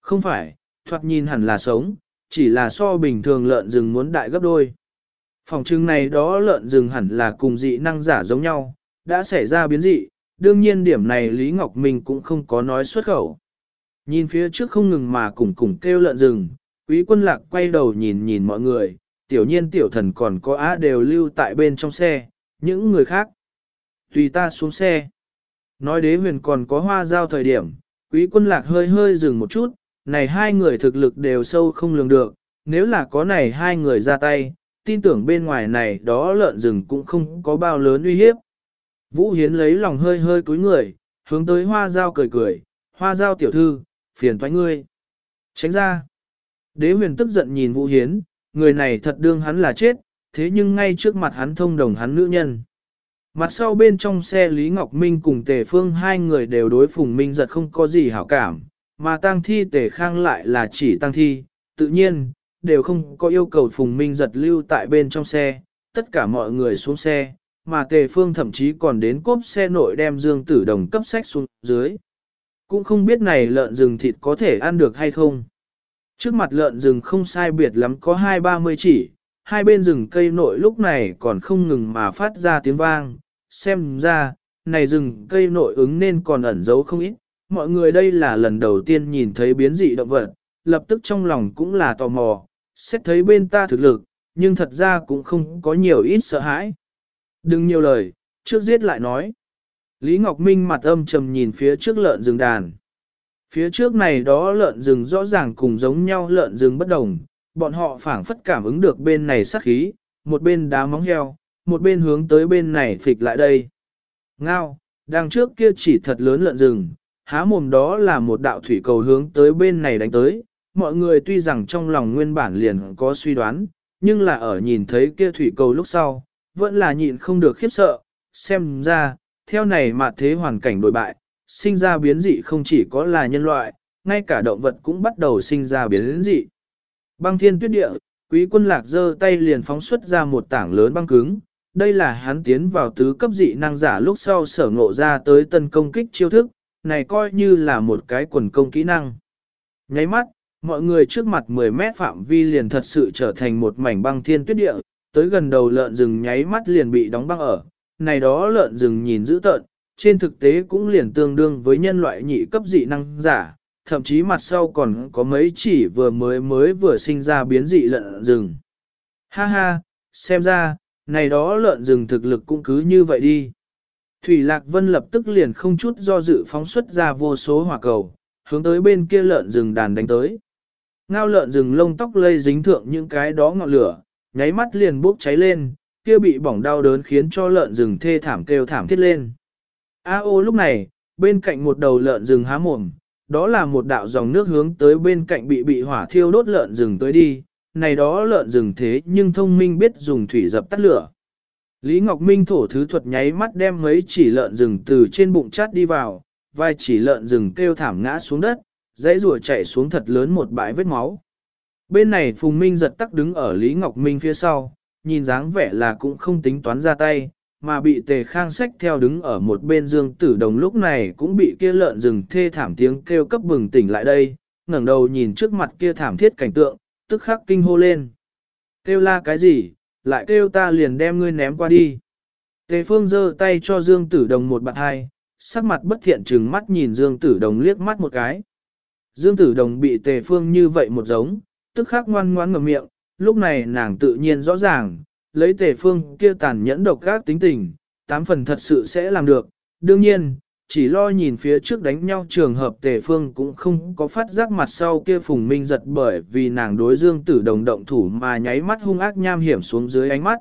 Không phải, thoạt nhìn hẳn là sống, chỉ là so bình thường lợn rừng muốn đại gấp đôi. Phòng trưng này đó lợn rừng hẳn là cùng dị năng giả giống nhau, đã xảy ra biến dị, đương nhiên điểm này Lý Ngọc Minh cũng không có nói xuất khẩu. Nhìn phía trước không ngừng mà cùng cùng kêu lợn rừng, quý quân lạc quay đầu nhìn nhìn mọi người, tiểu nhiên tiểu thần còn có á đều lưu tại bên trong xe, những người khác. Tùy ta xuống xe. Nói đế huyền còn có hoa giao thời điểm, quý quân lạc hơi hơi dừng một chút, này hai người thực lực đều sâu không lường được, nếu là có này hai người ra tay, tin tưởng bên ngoài này đó lợn rừng cũng không có bao lớn uy hiếp. Vũ Hiến lấy lòng hơi hơi cúi người, hướng tới hoa giao cười cười, hoa giao tiểu thư, phiền thoái ngươi. Tránh ra. Đế huyền tức giận nhìn Vũ Hiến, người này thật đương hắn là chết, thế nhưng ngay trước mặt hắn thông đồng hắn nữ nhân. Mặt sau bên trong xe Lý Ngọc Minh cùng Tề Phương hai người đều đối Phùng Minh giật không có gì hảo cảm, mà tang thi Tề Khang lại là chỉ tang thi, tự nhiên, đều không có yêu cầu Phùng Minh giật lưu tại bên trong xe, tất cả mọi người xuống xe, mà Tề Phương thậm chí còn đến cốp xe nội đem Dương Tử Đồng cấp sách xuống dưới. Cũng không biết này lợn rừng thịt có thể ăn được hay không. Trước mặt lợn rừng không sai biệt lắm có hai ba mươi chỉ, hai bên rừng cây nội lúc này còn không ngừng mà phát ra tiếng vang. Xem ra, này rừng cây nội ứng nên còn ẩn giấu không ít. Mọi người đây là lần đầu tiên nhìn thấy biến dị động vật, lập tức trong lòng cũng là tò mò, xét thấy bên ta thực lực, nhưng thật ra cũng không có nhiều ít sợ hãi. Đừng nhiều lời, trước giết lại nói. Lý Ngọc Minh mặt âm trầm nhìn phía trước lợn rừng đàn. Phía trước này đó lợn rừng rõ ràng cùng giống nhau lợn rừng bất đồng, bọn họ phảng phất cảm ứng được bên này sát khí, một bên đá móng heo, một bên hướng tới bên này phịch lại đây. Ngao, đằng trước kia chỉ thật lớn lợn rừng, há mồm đó là một đạo thủy cầu hướng tới bên này đánh tới, mọi người tuy rằng trong lòng nguyên bản liền có suy đoán, nhưng là ở nhìn thấy kia thủy cầu lúc sau, vẫn là nhịn không được khiếp sợ, xem ra, theo này mà thế hoàn cảnh đổi bại, sinh ra biến dị không chỉ có là nhân loại, ngay cả động vật cũng bắt đầu sinh ra biến dị. Băng thiên tuyết địa, quý quân lạc giơ tay liền phóng xuất ra một tảng lớn băng cứng, đây là hắn tiến vào tứ cấp dị năng giả lúc sau sở ngộ ra tới tân công kích chiêu thức, này coi như là một cái quần công kỹ năng. Nháy mắt, mọi người trước mặt 10 mét phạm vi liền thật sự trở thành một mảnh băng thiên tuyết địa, tới gần đầu lợn rừng nháy mắt liền bị đóng băng ở, này đó lợn rừng nhìn dữ tợn, trên thực tế cũng liền tương đương với nhân loại nhị cấp dị năng giả, thậm chí mặt sau còn có mấy chỉ vừa mới mới vừa sinh ra biến dị lợn rừng. Ha ha, xem ra, này đó lợn rừng thực lực cũng cứ như vậy đi. Thủy Lạc Vân lập tức liền không chút do dự phóng xuất ra vô số hỏa cầu, hướng tới bên kia lợn rừng đàn đánh tới. Ngao lợn rừng lông tóc lây dính thượng những cái đó ngọn lửa, nháy mắt liền bốc cháy lên, kia bị bỏng đau đớn khiến cho lợn rừng thê thảm kêu thảm thiết lên. A ô lúc này, bên cạnh một đầu lợn rừng há mồm, đó là một đạo dòng nước hướng tới bên cạnh bị bị hỏa thiêu đốt lợn rừng tới đi, này đó lợn rừng thế nhưng thông minh biết dùng thủy dập tắt lửa. Lý Ngọc Minh thổ thứ thuật nháy mắt đem mấy chỉ lợn rừng từ trên bụng chát đi vào, vai chỉ lợn rừng kêu thảm ngã xuống đất, dãy rùa chạy xuống thật lớn một bãi vết máu. Bên này Phùng Minh giật tắc đứng ở Lý Ngọc Minh phía sau, nhìn dáng vẻ là cũng không tính toán ra tay, mà bị tề khang sách theo đứng ở một bên dương tử đồng lúc này cũng bị kia lợn rừng thê thảm tiếng kêu cấp bừng tỉnh lại đây, ngẩng đầu nhìn trước mặt kia thảm thiết cảnh tượng, tức khắc kinh hô lên. Kêu la cái gì, lại kêu ta liền đem ngươi ném qua đi. Tề phương giơ tay cho dương tử đồng một bạn hai, sắc mặt bất thiện trừng mắt nhìn dương tử đồng liếc mắt một cái. Dương tử đồng bị tề phương như vậy một giống, tức khắc ngoan ngoãn ngậm miệng, lúc này nàng tự nhiên rõ ràng, lấy tề phương kia tàn nhẫn độc gác tính tình, tám phần thật sự sẽ làm được. Đương nhiên, chỉ lo nhìn phía trước đánh nhau trường hợp tề phương cũng không có phát giác mặt sau kia phùng minh giật bởi vì nàng đối dương tử đồng động thủ mà nháy mắt hung ác nham hiểm xuống dưới ánh mắt.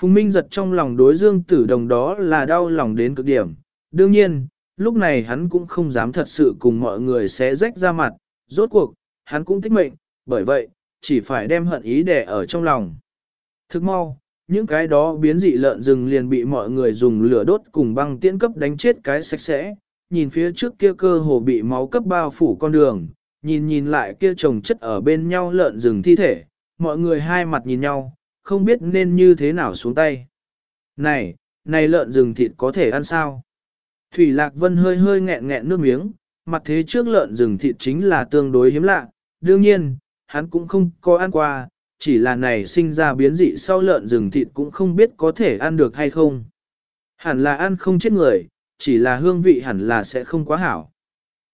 Phùng minh giật trong lòng đối dương tử đồng đó là đau lòng đến cực điểm. Đương nhiên, lúc này hắn cũng không dám thật sự cùng mọi người sẽ rách ra mặt, rốt cuộc, hắn cũng thích mệnh, bởi vậy, chỉ phải đem hận ý đẻ ở trong lòng. Thức mau, những cái đó biến dị lợn rừng liền bị mọi người dùng lửa đốt cùng băng tiễn cấp đánh chết cái sạch sẽ, nhìn phía trước kia cơ hồ bị máu cấp bao phủ con đường, nhìn nhìn lại kia chồng chất ở bên nhau lợn rừng thi thể, mọi người hai mặt nhìn nhau, không biết nên như thế nào xuống tay. Này, này lợn rừng thịt có thể ăn sao? Thủy Lạc Vân hơi hơi nghẹn nghẹn nước miếng, mặt thế trước lợn rừng thịt chính là tương đối hiếm lạ, đương nhiên, hắn cũng không có ăn qua, chỉ là này sinh ra biến dị sau lợn rừng thịt cũng không biết có thể ăn được hay không. Hẳn là ăn không chết người, chỉ là hương vị hẳn là sẽ không quá hảo.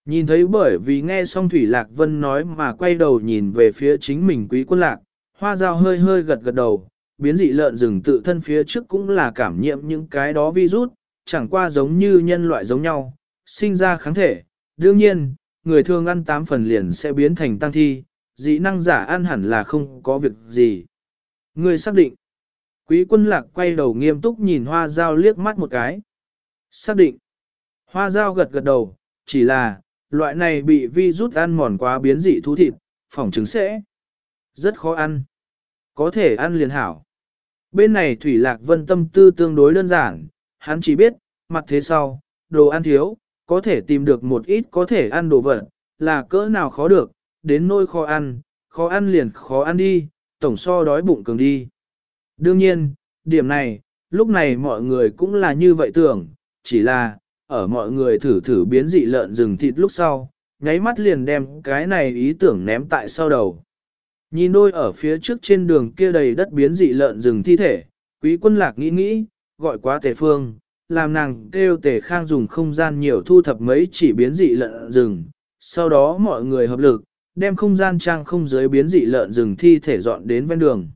Nhìn thấy bởi vì nghe xong Thủy Lạc Vân nói mà quay đầu nhìn về phía chính mình quý quân lạc, hoa dao hơi hơi gật gật đầu, biến dị lợn rừng tự thân phía trước cũng là cảm nhiễm những cái đó virus, chẳng qua giống như nhân loại giống nhau, sinh ra kháng thể. Đương nhiên, người thường ăn tám phần liền sẽ biến thành tăng thi, dị năng giả ăn hẳn là không có việc gì. Người xác định. Quý quân lạc quay đầu nghiêm túc nhìn hoa dao liếc mắt một cái. Xác định. Hoa dao gật gật đầu, chỉ là, loại này bị vi rút ăn mòn quá biến dị thú thịt, phỏng trứng sẽ rất khó ăn. Có thể ăn liền hảo. Bên này Thủy Lạc Vân tâm tư tương đối đơn giản, hắn chỉ biết, mặt thế sau, đồ ăn thiếu, có thể tìm được một ít có thể ăn đồ vật, là cỡ nào khó được, đến nôi khó ăn, khó ăn liền khó ăn đi, tổng so đói bụng cường đi. Đương nhiên, điểm này, lúc này mọi người cũng là như vậy tưởng, chỉ là, ở mọi người thử thử biến dị lợn rừng thịt lúc sau, nháy mắt liền đem cái này ý tưởng ném tại sau đầu. Nhìn đôi ở phía trước trên đường kia đầy đất biến dị lợn rừng thi thể, quý quân lạc nghĩ nghĩ, gọi quá tề phương, làm nàng kêu tề khang dùng không gian nhiều thu thập mấy chỉ biến dị lợn rừng, sau đó mọi người hợp lực, đem không gian trang không giới biến dị lợn rừng thi thể dọn đến ven đường.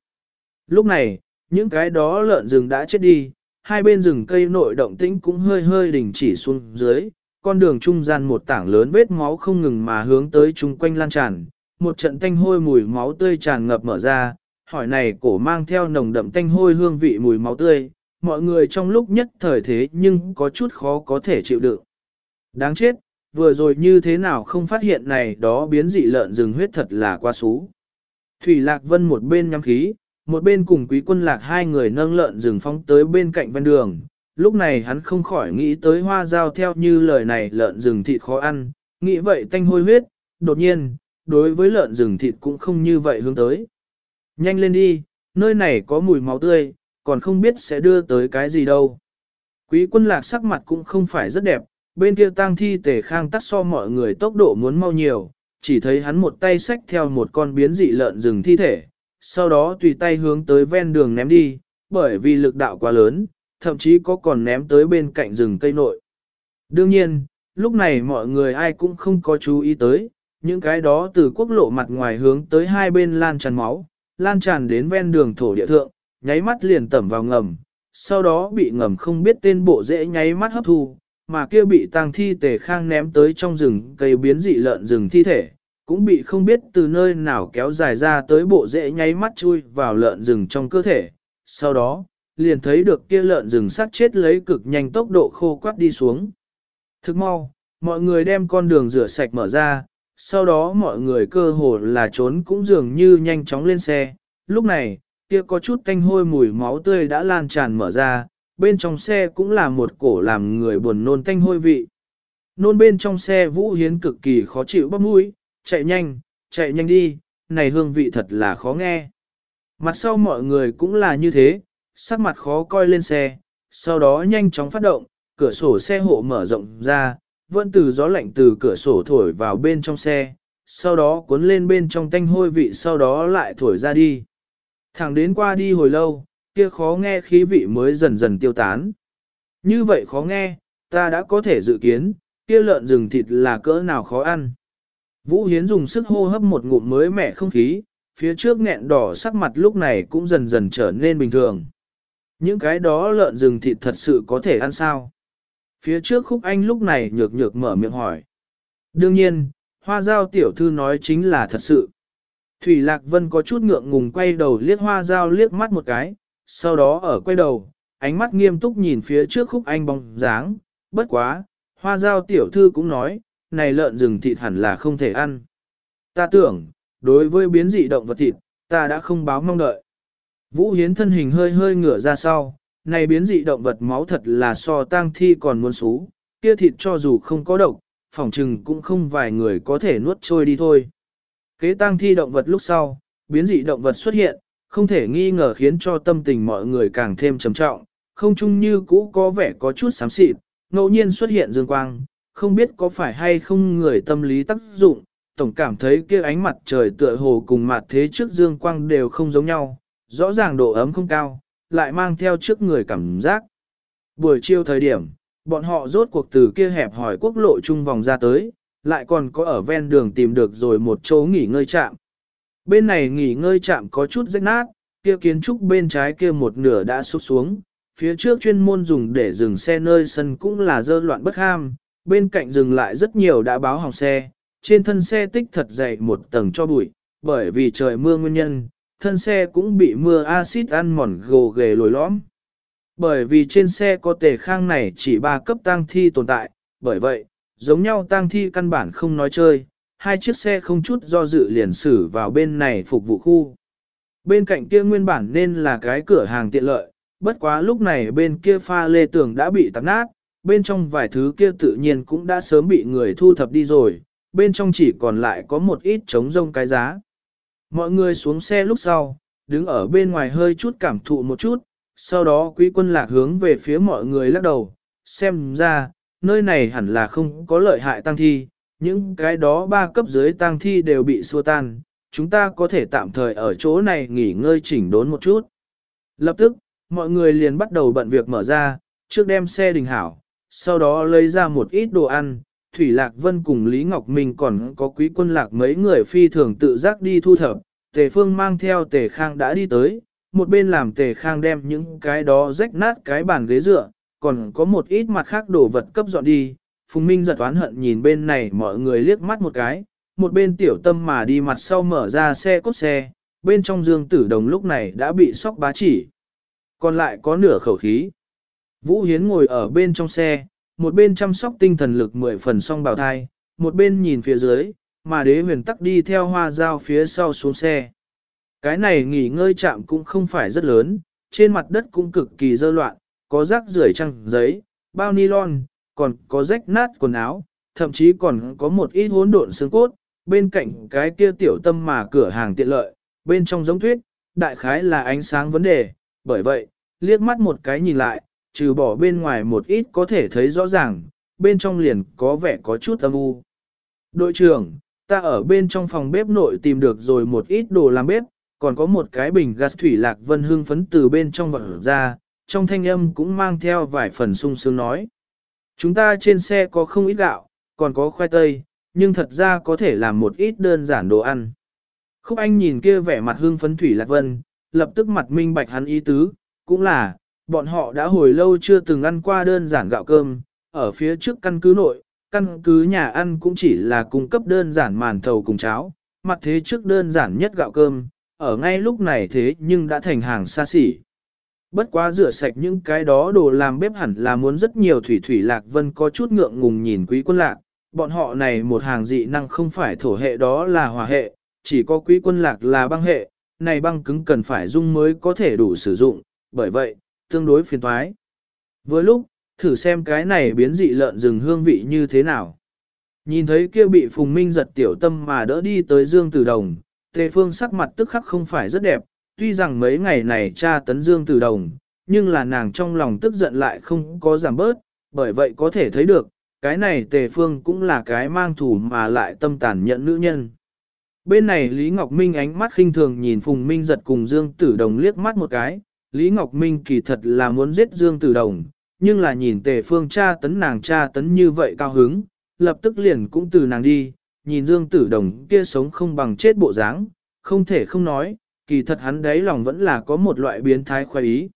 Lúc này, những cái đó lợn rừng đã chết đi, hai bên rừng cây nội động tĩnh cũng hơi hơi đình chỉ xuống dưới, con đường trung gian một tảng lớn vết máu không ngừng mà hướng tới chung quanh lan tràn, một trận tanh hôi mùi máu tươi tràn ngập mở ra, hỏi này cổ mang theo nồng đậm tanh hôi hương vị mùi máu tươi, mọi người trong lúc nhất thời thế nhưng có chút khó có thể chịu đựng. Đáng chết, vừa rồi như thế nào không phát hiện này đó biến dị lợn rừng huyết thật là quá xú. Thủy Lạc Vân một bên nhắm khí, một bên cùng quý quân lạc hai người nâng lợn rừng phóng tới bên cạnh ven đường. Lúc này hắn không khỏi nghĩ tới hoa giao theo như lời này lợn rừng thịt khó ăn, nghĩ vậy tanh hôi huyết, đột nhiên, đối với lợn rừng thịt cũng không như vậy hướng tới. Nhanh lên đi, nơi này có mùi máu tươi, còn không biết sẽ đưa tới cái gì đâu. Quý quân lạc sắc mặt cũng không phải rất đẹp, bên kia tang thi tề khang tắt so mọi người tốc độ muốn mau nhiều, chỉ thấy hắn một tay xách theo một con biến dị lợn rừng thi thể, sau đó tùy tay hướng tới ven đường ném đi, bởi vì lực đạo quá lớn, thậm chí có còn ném tới bên cạnh rừng cây nội. Đương nhiên, lúc này mọi người ai cũng không có chú ý tới, những cái đó từ quốc lộ mặt ngoài hướng tới hai bên lan tràn máu, lan tràn đến ven đường thổ địa thượng, nháy mắt liền tẩm vào ngầm, sau đó bị ngầm không biết tên bộ dễ nháy mắt hấp thu, mà kia bị tang thi tề khang ném tới trong rừng cây biến dị lợn rừng thi thể, cũng bị không biết từ nơi nào kéo dài ra tới bộ rễ nháy mắt chui vào lợn rừng trong cơ thể. Sau đó, liền thấy được kia lợn rừng sát chết lấy cực nhanh tốc độ khô quắt đi xuống. Thức mau, mọi người đem con đường rửa sạch mở ra, sau đó mọi người cơ hồ là trốn cũng dường như nhanh chóng lên xe. Lúc này, kia có chút tanh hôi mùi máu tươi đã lan tràn mở ra, bên trong xe cũng là một cổ làm người buồn nôn tanh hôi vị. Nôn bên trong xe Vũ Hiến cực kỳ khó chịu bắp mũi, chạy nhanh, chạy nhanh đi, này hương vị thật là khó nghe. Mặt sau mọi người cũng là như thế, sắc mặt khó coi lên xe, sau đó nhanh chóng phát động, cửa sổ xe hộ mở rộng ra, vẫn từ gió lạnh từ cửa sổ thổi vào bên trong xe, sau đó cuốn lên bên trong tanh hôi vị sau đó lại thổi ra đi. Thẳng đến qua đi hồi lâu, kia khó nghe khí vị mới dần dần tiêu tán. Như vậy khó nghe, ta đã có thể dự kiến, kia lợn rừng thịt là cỡ nào khó ăn. Vũ Hiến dùng sức hô hấp một ngụm mới mẻ không khí, phía trước nghẹn đỏ sắc mặt lúc này cũng dần dần trở nên bình thường. Những cái đó lợn rừng thịt thật sự có thể ăn sao? Phía trước khúc anh lúc này nhược nhược mở miệng hỏi. Đương nhiên, hoa giao tiểu thư nói chính là thật sự. Thủy Lạc Vân có chút ngượng ngùng quay đầu liếc hoa giao liếc mắt một cái, sau đó ở quay đầu, ánh mắt nghiêm túc nhìn phía trước khúc anh bóng dáng, bất quá, hoa giao tiểu thư cũng nói, này lợn rừng thịt hẳn là không thể ăn. Ta tưởng, đối với biến dị động vật thịt, ta đã không báo mong đợi. Vũ Hiến thân hình hơi hơi ngửa ra sau, này biến dị động vật máu thật là so tang thi còn muốn xú, kia thịt cho dù không có độc, phỏng trừng cũng không vài người có thể nuốt trôi đi thôi. Kế tang thi động vật lúc sau, biến dị động vật xuất hiện, không thể nghi ngờ khiến cho tâm tình mọi người càng thêm trầm trọng, không chung như cũ có vẻ có chút xám xịt, ngẫu nhiên xuất hiện dương quang, không biết có phải hay không người tâm lý tác dụng, tổng cảm thấy kia ánh mặt trời tựa hồ cùng mặt thế trước dương quang đều không giống nhau, rõ ràng độ ấm không cao, lại mang theo trước người cảm giác. Buổi chiều thời điểm, bọn họ rốt cuộc từ kia hẹp hỏi quốc lộ trung vòng ra tới, lại còn có ở ven đường tìm được rồi một chỗ nghỉ ngơi trạm. Bên này nghỉ ngơi chạm có chút rách nát, kia kiến trúc bên trái kia một nửa đã sụp xuống, phía trước chuyên môn dùng để dừng xe nơi sân cũng là dơ loạn bất ham, bên cạnh dừng lại rất nhiều đã báo hỏng xe, trên thân xe tích thật dày một tầng cho bụi, bởi vì trời mưa nguyên nhân, thân xe cũng bị mưa axit ăn mòn gồ ghề lồi lõm. Bởi vì trên xe có tề khang này chỉ ba cấp tang thi tồn tại, bởi vậy, giống nhau tang thi căn bản không nói chơi, hai chiếc xe không chút do dự liền xử vào bên này phục vụ khu. Bên cạnh kia nguyên bản nên là cái cửa hàng tiện lợi, bất quá lúc này bên kia pha lê tường đã bị tạp nát, bên trong vài thứ kia tự nhiên cũng đã sớm bị người thu thập đi rồi, bên trong chỉ còn lại có một ít trống rông cái giá. Mọi người xuống xe lúc sau, đứng ở bên ngoài hơi chút cảm thụ một chút, sau đó quý quân lạc hướng về phía mọi người lắc đầu, xem ra, nơi này hẳn là không có lợi hại tăng thi, những cái đó ba cấp dưới tang thi đều bị xua tan, chúng ta có thể tạm thời ở chỗ này nghỉ ngơi chỉnh đốn một chút. Lập tức, mọi người liền bắt đầu bận việc mở ra, trước đem xe đình hảo, sau đó lấy ra một ít đồ ăn. Thủy Lạc Vân cùng Lý Ngọc Minh còn có quý quân lạc mấy người phi thường tự giác đi thu thập, Tề Phương mang theo Tề Khang đã đi tới, một bên làm Tề Khang đem những cái đó rách nát cái bàn ghế dựa, còn có một ít mặt khác đồ vật cấp dọn đi. Phùng Minh giật oán hận nhìn bên này mọi người liếc mắt một cái, một bên tiểu tâm mà đi mặt sau mở ra xe cốt xe, bên trong dương tử đồng lúc này đã bị sóc bá chỉ. Còn lại có nửa khẩu khí. Vũ Hiến ngồi ở bên trong xe, một bên chăm sóc tinh thần lực mười phần song bào thai, một bên nhìn phía dưới, mà đế huyền tắc đi theo hoa dao phía sau xuống xe. Cái này nghỉ ngơi chạm cũng không phải rất lớn, trên mặt đất cũng cực kỳ dơ loạn, có rác rưởi trăng giấy, bao nylon, còn có rách nát quần áo, thậm chí còn có một ít hỗn độn xương cốt, bên cạnh cái kia tiểu tâm mà cửa hàng tiện lợi, bên trong giống thuyết, đại khái là ánh sáng vấn đề, bởi vậy, liếc mắt một cái nhìn lại, trừ bỏ bên ngoài một ít có thể thấy rõ ràng, bên trong liền có vẻ có chút âm u. Đội trưởng, ta ở bên trong phòng bếp nội tìm được rồi một ít đồ làm bếp, còn có một cái bình gas thủy lạc vân hương phấn từ bên trong vật ra, trong thanh âm cũng mang theo vài phần sung sướng nói. Chúng ta trên xe có không ít gạo, còn có khoai tây, nhưng thật ra có thể làm một ít đơn giản đồ ăn. Khúc Anh nhìn kia vẻ mặt hương phấn Thủy Lạc Vân, lập tức mặt minh bạch hắn ý tứ, cũng là, bọn họ đã hồi lâu chưa từng ăn qua đơn giản gạo cơm, ở phía trước căn cứ nội, căn cứ nhà ăn cũng chỉ là cung cấp đơn giản màn thầu cùng cháo, mặt thế trước đơn giản nhất gạo cơm, ở ngay lúc này thế nhưng đã thành hàng xa xỉ. Bất quá rửa sạch những cái đó đồ làm bếp hẳn là muốn rất nhiều thủy thủy lạc vân có chút ngượng ngùng nhìn quý quân lạc, bọn họ này một hàng dị năng không phải thổ hệ đó là hòa hệ, chỉ có quý quân lạc là băng hệ, này băng cứng cần phải dung mới có thể đủ sử dụng, bởi vậy, tương đối phiền toái. Với lúc, thử xem cái này biến dị lợn rừng hương vị như thế nào. Nhìn thấy kia bị Phùng Minh giật tiểu tâm mà đỡ đi tới Dương Tử Đồng, Tề Phương sắc mặt tức khắc không phải rất đẹp, tuy rằng mấy ngày này cha tấn Dương Tử Đồng, nhưng là nàng trong lòng tức giận lại không có giảm bớt, bởi vậy có thể thấy được, cái này Tề Phương cũng là cái mang thủ mà lại tâm tàn nhận nữ nhân. Bên này Lý Ngọc Minh ánh mắt khinh thường nhìn Phùng Minh giật cùng Dương Tử Đồng liếc mắt một cái, Lý Ngọc Minh kỳ thật là muốn giết Dương Tử Đồng, nhưng là nhìn tề phương cha tấn nàng cha tấn như vậy cao hứng, lập tức liền cũng từ nàng đi, nhìn Dương Tử Đồng kia sống không bằng chết bộ dáng, không thể không nói, kỳ thật hắn đấy lòng vẫn là có một loại biến thái khoái ý.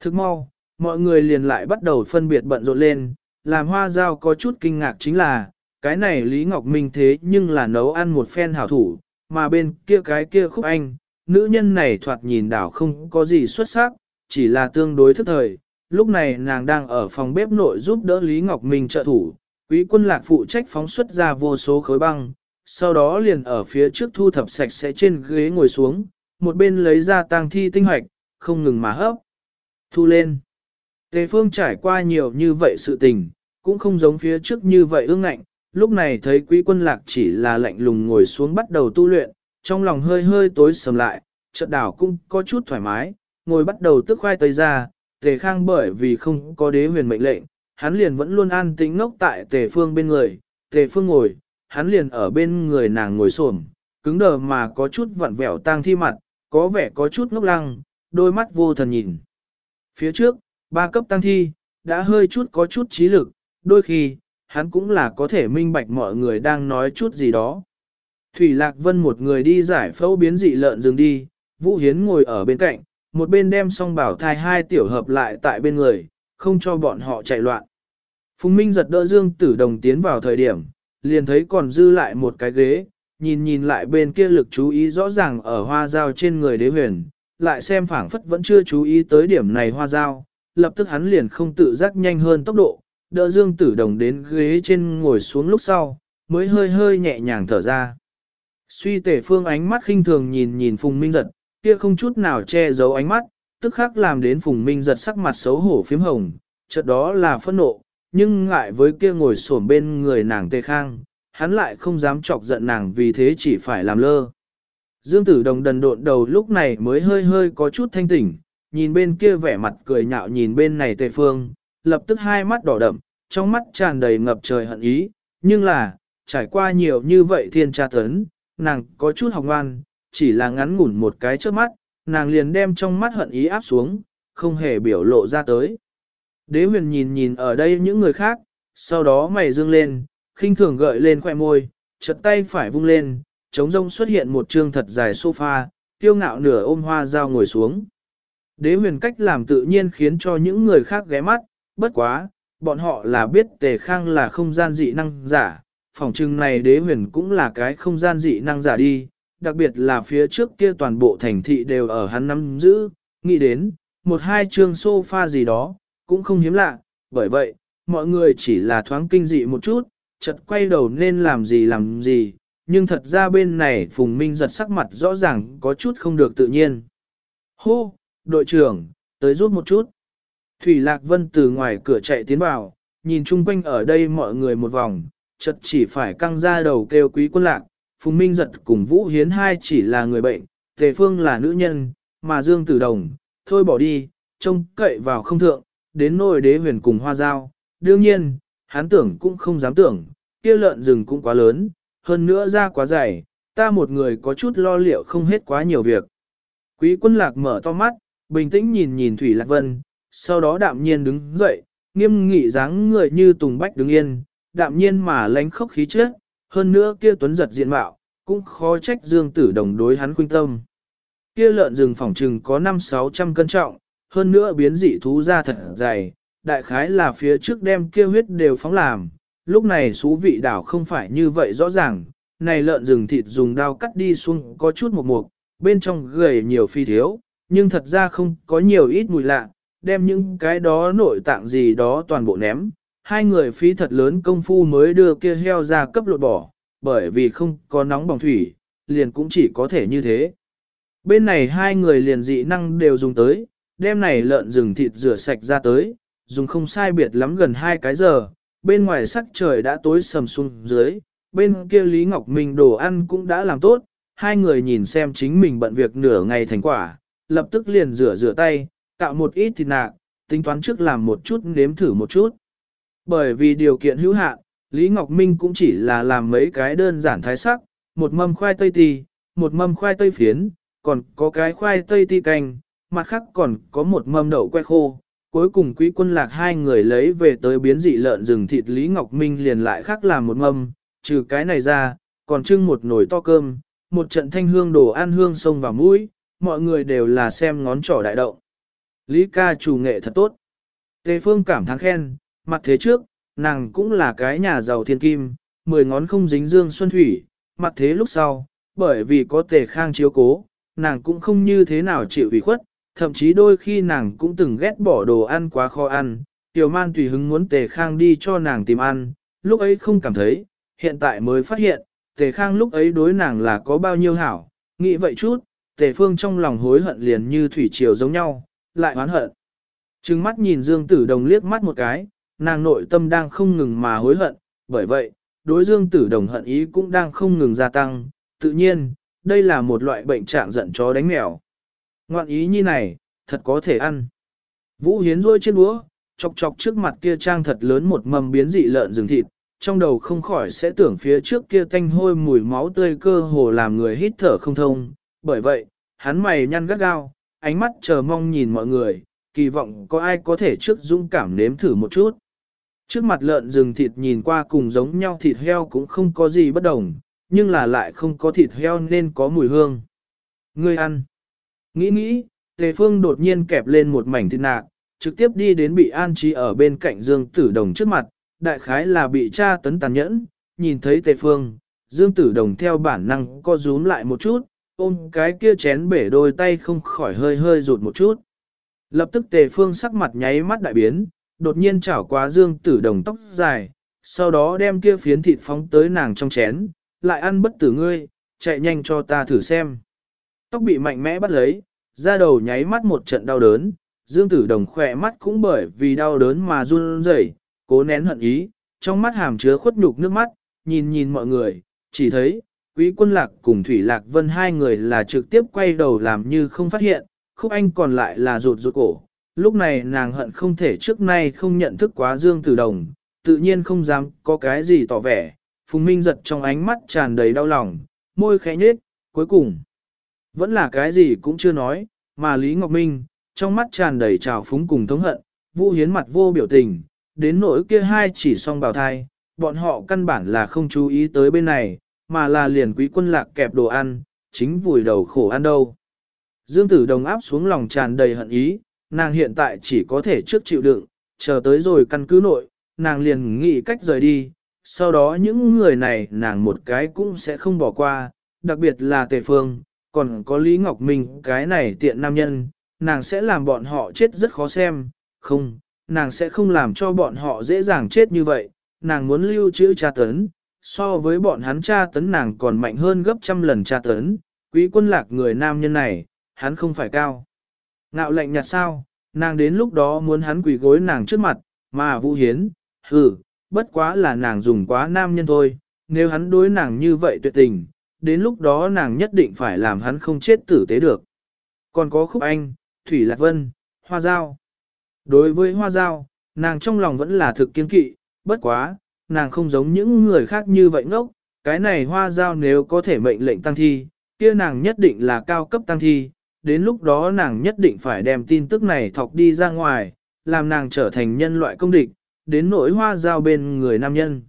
Thức mau, mọi người liền lại bắt đầu phân biệt bận rộn lên, làm hoa giao có chút kinh ngạc chính là, cái này Lý Ngọc Minh thế nhưng là nấu ăn một phen hảo thủ, mà bên kia cái kia khúc anh, nữ nhân này thoạt nhìn đảo không có gì xuất sắc, chỉ là tương đối thức thời. Lúc này nàng đang ở phòng bếp nội giúp đỡ Lý Ngọc Minh trợ thủ, quý quân lạc phụ trách phóng xuất ra vô số khối băng, sau đó liền ở phía trước thu thập sạch sẽ trên ghế ngồi xuống, một bên lấy ra tang thi tinh hoạch, không ngừng mà hấp. Thu lên. Tề phương trải qua nhiều như vậy sự tình, cũng không giống phía trước như vậy ương ngạnh, lúc này thấy quý quân lạc chỉ là lạnh lùng ngồi xuống bắt đầu tu luyện, trong lòng hơi hơi tối sầm lại, chợt đảo cũng có chút thoải mái, ngồi bắt đầu tức khoai tây ra, tề khang bởi vì không có đế huyền mệnh lệnh, hắn liền vẫn luôn an tĩnh ngốc tại tề phương bên người, tề phương ngồi, hắn liền ở bên người nàng ngồi xổm, cứng đờ mà có chút vặn vẹo tang thi mặt, có vẻ có chút ngốc lăng, đôi mắt vô thần nhìn. Phía trước, ba cấp tăng thi, đã hơi chút có chút trí lực, đôi khi, hắn cũng là có thể minh bạch mọi người đang nói chút gì đó. Thủy Lạc Vân một người đi giải phẫu biến dị lợn rừng đi, Vũ Hiến ngồi ở bên cạnh, một bên đem song bảo thai hai tiểu hợp lại tại bên người, không cho bọn họ chạy loạn. Phùng Minh giật đỡ Dương Tử Đồng tiến vào thời điểm, liền thấy còn dư lại một cái ghế, nhìn nhìn lại bên kia lực chú ý rõ ràng ở hoa dao trên người đế huyền, lại xem phảng phất vẫn chưa chú ý tới điểm này hoa dao, lập tức hắn liền không tự giác nhanh hơn tốc độ, đỡ Dương Tử Đồng đến ghế trên ngồi xuống lúc sau, mới hơi hơi nhẹ nhàng thở ra. Suy tể phương ánh mắt khinh thường nhìn nhìn Phùng Minh giật, kia không chút nào che giấu ánh mắt, tức khắc làm đến Phùng Minh giật sắc mặt xấu hổ phím hồng, chợt đó là phẫn nộ, nhưng ngại với kia ngồi xổm bên người nàng tê khang, hắn lại không dám chọc giận nàng vì thế chỉ phải làm lơ. Dương tử đồng đần độn đầu lúc này mới hơi hơi có chút thanh tỉnh, nhìn bên kia vẻ mặt cười nhạo nhìn bên này tề phương, lập tức hai mắt đỏ đậm, trong mắt tràn đầy ngập trời hận ý, nhưng là, trải qua nhiều như vậy thiên tra tấn, nàng có chút học ngoan, chỉ là ngắn ngủn một cái trước mắt, nàng liền đem trong mắt hận ý áp xuống, không hề biểu lộ ra tới. Đế huyền nhìn nhìn ở đây những người khác, sau đó mày dương lên, khinh thường gợi lên khoe môi, chật tay phải vung lên, trống rông xuất hiện một trương thật dài sofa, tiêu ngạo nửa ôm hoa dao ngồi xuống. Đế huyền cách làm tự nhiên khiến cho những người khác ghé mắt, bất quá, bọn họ là biết tề khang là không gian dị năng giả, phòng trưng này đế huyền cũng là cái không gian dị năng giả đi, đặc biệt là phía trước kia toàn bộ thành thị đều ở hắn nắm giữ, nghĩ đến, một hai trương sofa gì đó, cũng không hiếm lạ, bởi vậy, mọi người chỉ là thoáng kinh dị một chút, chợt quay đầu nên làm gì làm gì, nhưng thật ra bên này Phùng Minh giật sắc mặt rõ ràng có chút không được tự nhiên. Hô, đội trưởng, tới rút một chút. Thủy Lạc Vân từ ngoài cửa chạy tiến vào, nhìn chung quanh ở đây mọi người một vòng, chợt chỉ phải căng ra đầu kêu quý quân lạc, Phùng Minh giật cùng Vũ Hiến hai chỉ là người bệnh, Tề Phương là nữ nhân, mà Dương Tử Đồng, thôi bỏ đi, trông cậy vào không thượng, đến nôi đế huyền cùng hoa giao. Đương nhiên, hắn tưởng cũng không dám tưởng, kia lợn rừng cũng quá lớn, hơn nữa ra quá dày, ta một người có chút lo liệu không hết quá nhiều việc. Quý quân lạc mở to mắt, bình tĩnh nhìn nhìn Thủy Lạc Vân, sau đó đạm nhiên đứng dậy, nghiêm nghị dáng người như tùng bách đứng yên, đạm nhiên mà lánh khốc khí chất, hơn nữa kia tuấn giật diện mạo, cũng khó trách Dương Tử Đồng đối hắn khuynh tâm. Kia lợn rừng phỏng trừng có 5-600 cân trọng, hơn nữa biến dị thú ra thật dày, đại khái là phía trước đem kia huyết đều phóng làm, lúc này xú vị đảo không phải như vậy rõ ràng, này lợn rừng thịt dùng dao cắt đi xuống có chút một mục, bên trong gầy nhiều phi thiếu, nhưng thật ra không có nhiều ít mùi lạ, đem những cái đó nội tạng gì đó toàn bộ ném. Hai người phí thật lớn công phu mới đưa kia heo ra cấp lột bỏ, bởi vì không có nóng bỏng thủy, liền cũng chỉ có thể như thế. Bên này hai người liền dị năng đều dùng tới, đem này lợn rừng thịt rửa sạch ra tới, dùng không sai biệt lắm gần hai cái giờ, bên ngoài sắc trời đã tối sầm xuống dưới, bên kia Lý Ngọc Minh đồ ăn cũng đã làm tốt, hai người nhìn xem chính mình bận việc nửa ngày thành quả, lập tức liền rửa rửa tay, cạo một ít thịt nạc, tính toán trước làm một chút nếm thử một chút. Bởi vì điều kiện hữu hạn, Lý Ngọc Minh cũng chỉ là làm mấy cái đơn giản thái sắc, một mâm khoai tây tì, một mâm khoai tây phiến, còn có cái khoai tây ti canh, mặt khác còn có một mâm đậu que khô. Cuối cùng quý quân lạc hai người lấy về tới biến dị lợn rừng thịt Lý Ngọc Minh liền lại khác làm một mâm, trừ cái này ra, còn trưng một nồi to cơm, một trận thanh hương đồ ăn hương sông vào mũi, mọi người đều là xem ngón trỏ đại động. Lý ca chủ nghệ thật tốt. Tề phương cảm thán khen, mặt thế trước, nàng cũng là cái nhà giàu thiên kim, mười ngón không dính dương xuân thủy, mặt thế lúc sau, bởi vì có tề khang chiếu cố, nàng cũng không như thế nào chịu ủy khuất, thậm chí đôi khi nàng cũng từng ghét bỏ đồ ăn quá khó ăn, tiểu man tùy hứng muốn tề khang đi cho nàng tìm ăn, lúc ấy không cảm thấy, hiện tại mới phát hiện, tề khang lúc ấy đối nàng là có bao nhiêu hảo, nghĩ vậy chút, tề phương trong lòng hối hận liền như thủy triều giống nhau, lại oán hận. Trừng mắt nhìn Dương Tử Đồng liếc mắt một cái, nàng nội tâm đang không ngừng mà hối hận, bởi vậy, đối Dương Tử Đồng hận ý cũng đang không ngừng gia tăng, tự nhiên, đây là một loại bệnh trạng giận chó đánh mèo. Ngoạn ý như này, thật có thể ăn. Vũ Hiến rôi trên búa, chọc chọc trước mặt kia trang thật lớn một mầm biến dị lợn rừng thịt, trong đầu không khỏi sẽ tưởng phía trước kia tanh hôi mùi máu tươi cơ hồ làm người hít thở không thông. Bởi vậy, hắn mày nhăn gắt gao, ánh mắt chờ mong nhìn mọi người, kỳ vọng có ai có thể trước dũng cảm nếm thử một chút. Trước mặt lợn rừng thịt nhìn qua cùng giống nhau thịt heo cũng không có gì bất đồng, nhưng là lại không có thịt heo nên có mùi hương. Ngươi ăn. Nghĩ nghĩ, Tề Phương đột nhiên kẹp lên một mảnh thịt nạc, trực tiếp đi đến bị an trí ở bên cạnh Dương Tử Đồng trước mặt, đại khái là bị cha tấn tàn nhẫn, nhìn thấy Tề Phương, Dương Tử Đồng theo bản năng co rúm lại một chút, ôm cái kia chén bể đôi tay không khỏi hơi hơi rụt một chút. Lập tức Tề Phương sắc mặt nháy mắt đại biến, đột nhiên chảo quá Dương Tử Đồng tóc dài, sau đó đem kia phiến thịt phóng tới nàng trong chén, lại ăn bất tử ngươi, chạy nhanh cho ta thử xem. Tóc bị mạnh mẽ bắt lấy, ra đầu nháy mắt một trận đau đớn, Dương Tử Đồng khỏe mắt cũng bởi vì đau đớn mà run rẩy, cố nén hận ý, trong mắt hàm chứa khuất nhục nước mắt, nhìn nhìn mọi người, chỉ thấy, Quý Quân Lạc cùng Thủy Lạc Vân hai người là trực tiếp quay đầu làm như không phát hiện, Khúc Anh còn lại là rụt rụt cổ. Lúc này nàng hận không thể trước nay không nhận thức quá Dương Tử Đồng, tự nhiên không dám có cái gì tỏ vẻ, Phùng Minh giật trong ánh mắt tràn đầy đau lòng, môi khẽ nhếch, cuối cùng, vẫn là cái gì cũng chưa nói, mà Lý Ngọc Minh, trong mắt tràn đầy trào phúng cùng thống hận, Vũ Hiến mặt vô biểu tình, đến nỗi kia hai chỉ song bào thai, bọn họ căn bản là không chú ý tới bên này, mà là liền quý quân lạc kẹp đồ ăn, chính vùi đầu khổ ăn đâu. Dương Tử Đồng áp xuống lòng tràn đầy hận ý, nàng hiện tại chỉ có thể trước chịu đựng, chờ tới rồi căn cứ nội, nàng liền nghĩ cách rời đi, sau đó những người này nàng một cái cũng sẽ không bỏ qua, đặc biệt là Tề Phương, còn có Lý Ngọc Minh cái này tiện nam nhân, nàng sẽ làm bọn họ chết rất khó xem, không, nàng sẽ không làm cho bọn họ dễ dàng chết như vậy, nàng muốn lưu trữ tra tấn, so với bọn hắn tra tấn nàng còn mạnh hơn gấp trăm lần tra tấn, quý quân lạc người nam nhân này, hắn không phải cao. Ngạo lệnh nhạt sao, nàng đến lúc đó muốn hắn quỳ gối nàng trước mặt, mà Vũ Hiến, hừ, bất quá là nàng dùng quá nam nhân thôi, nếu hắn đối nàng như vậy tuyệt tình, đến lúc đó nàng nhất định phải làm hắn không chết tử tế được. Còn có khúc anh, Thủy Lạc Vân, Hoa Giao. Đối với Hoa Giao, nàng trong lòng vẫn là thực kiên kỵ, bất quá, nàng không giống những người khác như vậy ngốc, cái này Hoa Giao nếu có thể mệnh lệnh tăng thi, kia nàng nhất định là cao cấp tăng thi, đến lúc đó nàng nhất định phải đem tin tức này thọc đi ra ngoài, làm nàng trở thành nhân loại công địch, đến nỗi hoa giao bên người nam nhân.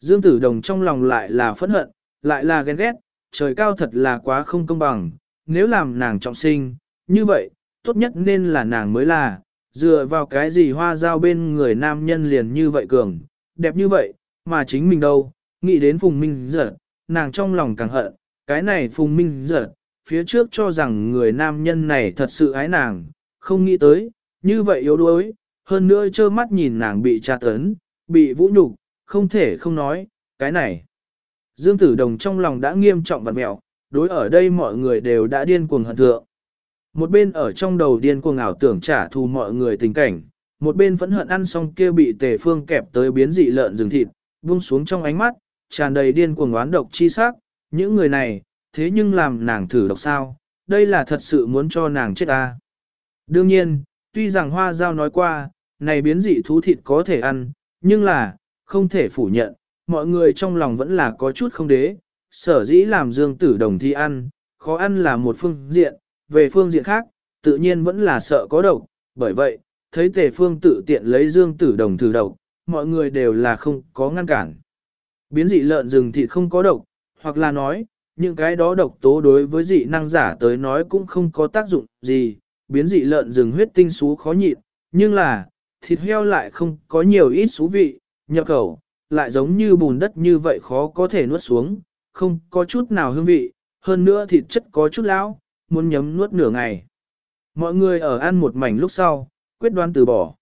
Dương Tử Đồng trong lòng lại là phẫn hận, lại là ghen ghét, trời cao thật là quá không công bằng, nếu làm nàng trọng sinh, như vậy, tốt nhất nên là nàng mới là, dựa vào cái gì hoa giao bên người nam nhân liền như vậy cường, đẹp như vậy, mà chính mình đâu, nghĩ đến Phùng Minh giật, nàng trong lòng càng hận, cái này Phùng Minh giật, phía trước cho rằng người nam nhân này thật sự ái nàng, không nghĩ tới, như vậy yếu đuối, hơn nữa trơ mắt nhìn nàng bị tra tấn, bị vũ nhục, không thể không nói, cái này. Dương Tử Đồng trong lòng đã nghiêm trọng vặn mẹo, đối ở đây mọi người đều đã điên cuồng hận thượng. Một bên ở trong đầu điên cuồng ảo tưởng trả thù mọi người tình cảnh, một bên vẫn hận ăn xong kia bị tề phương kẹp tới biến dị lợn rừng thịt, buông xuống trong ánh mắt, tràn đầy điên cuồng oán độc chi sắc, những người này, thế nhưng làm nàng thử độc sao, đây là thật sự muốn cho nàng chết ta. Đương nhiên, tuy rằng hoa giao nói qua, này biến dị thú thịt có thể ăn, nhưng là, không thể phủ nhận, mọi người trong lòng vẫn là có chút không đế, sở dĩ làm dương tử đồng thi ăn, khó ăn là một phương diện, về phương diện khác, tự nhiên vẫn là sợ có độc, bởi vậy, thấy tề phương tự tiện lấy dương tử đồng thử độc, mọi người đều là không có ngăn cản. Biến dị lợn rừng thịt không có độc, hoặc là nói, những cái đó độc tố đối với dị năng giả tới nói cũng không có tác dụng gì, biến dị lợn rừng huyết tinh xú khó nhịn, nhưng là, thịt heo lại không có nhiều ít xú vị, nhập khẩu, lại giống như bùn đất như vậy khó có thể nuốt xuống, không có chút nào hương vị, hơn nữa thịt chất có chút lão, muốn nhấm nuốt nửa ngày. Mọi người ở ăn một mảnh lúc sau, quyết đoán từ bỏ.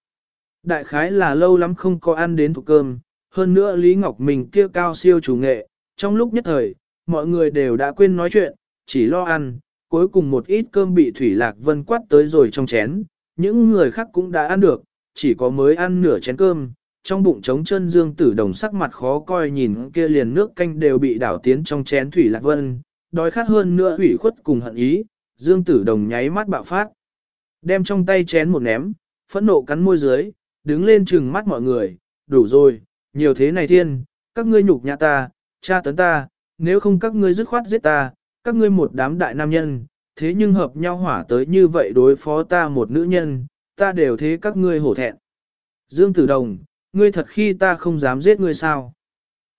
Đại khái là lâu lắm không có ăn đến thuộc cơm, hơn nữa Lý Ngọc mình kia cao siêu chủ nghệ, trong lúc nhất thời, mọi người đều đã quên nói chuyện, chỉ lo ăn, cuối cùng một ít cơm bị Thủy Lạc Vân quát tới rồi trong chén, những người khác cũng đã ăn được, chỉ có mới ăn nửa chén cơm, trong bụng trống chân Dương Tử Đồng sắc mặt khó coi nhìn kia liền nước canh đều bị đảo tiến trong chén Thủy Lạc Vân, đói khát hơn nữa hủy khuất cùng hận ý, Dương Tử Đồng nháy mắt bạo phát. Đem trong tay chén một ném, phẫn nộ cắn môi dưới, đứng lên trừng mắt mọi người, đủ rồi, nhiều thế này thiên, các ngươi nhục nhã ta, cha tấn ta, nếu không các ngươi dứt khoát giết ta, các ngươi một đám đại nam nhân, thế nhưng hợp nhau hỏa tới như vậy đối phó ta một nữ nhân, ta đều thế các ngươi hổ thẹn. Dương Tử Đồng, ngươi thật khi ta không dám giết ngươi sao?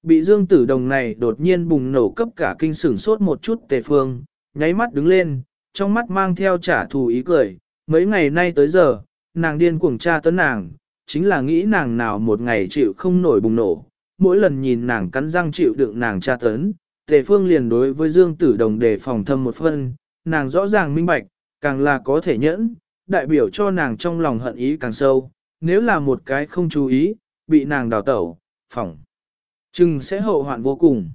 Bị Dương Tử Đồng này đột nhiên bùng nổ cấp cả kinh sửng sốt một chút tề phương, nháy mắt đứng lên, trong mắt mang theo trả thù ý cười, mấy ngày nay tới giờ, nàng điên cuồng tra tấn nàng, chính là nghĩ nàng nào một ngày chịu không nổi bùng nổ, mỗi lần nhìn nàng cắn răng chịu đựng nàng tra tấn, Tề Phương liền đối với Dương Tử Đồng đề phòng thâm một phân, nàng rõ ràng minh bạch, càng là có thể nhẫn, đại biểu cho nàng trong lòng hận ý càng sâu, nếu là một cái không chú ý, bị nàng đào tẩu, phỏng. Chừng sẽ hậu hoạn vô cùng.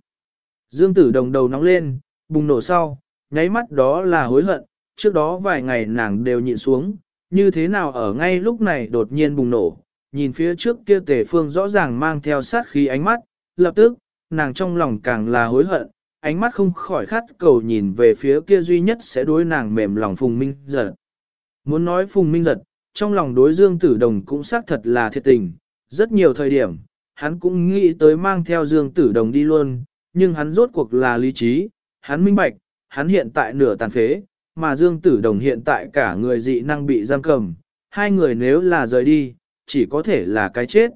Dương Tử Đồng đầu nóng lên, bùng nổ sau, nháy mắt đó là hối hận, trước đó vài ngày nàng đều nhịn xuống, như thế nào ở ngay lúc này đột nhiên bùng nổ, nhìn phía trước kia tề phương rõ ràng mang theo sát khí ánh mắt, lập tức, nàng trong lòng càng là hối hận, ánh mắt không khỏi khát cầu nhìn về phía kia duy nhất sẽ đối nàng mềm lòng Phùng Minh giật. Muốn nói Phùng Minh giật, trong lòng đối Dương Tử Đồng cũng xác thật là thiệt tình, rất nhiều thời điểm, hắn cũng nghĩ tới mang theo Dương Tử Đồng đi luôn, nhưng hắn rốt cuộc là lý trí, hắn minh bạch, hắn hiện tại nửa tàn phế, mà Dương Tử Đồng hiện tại cả người dị năng bị giam cầm, hai người nếu là rời đi, chỉ có thể là cái chết.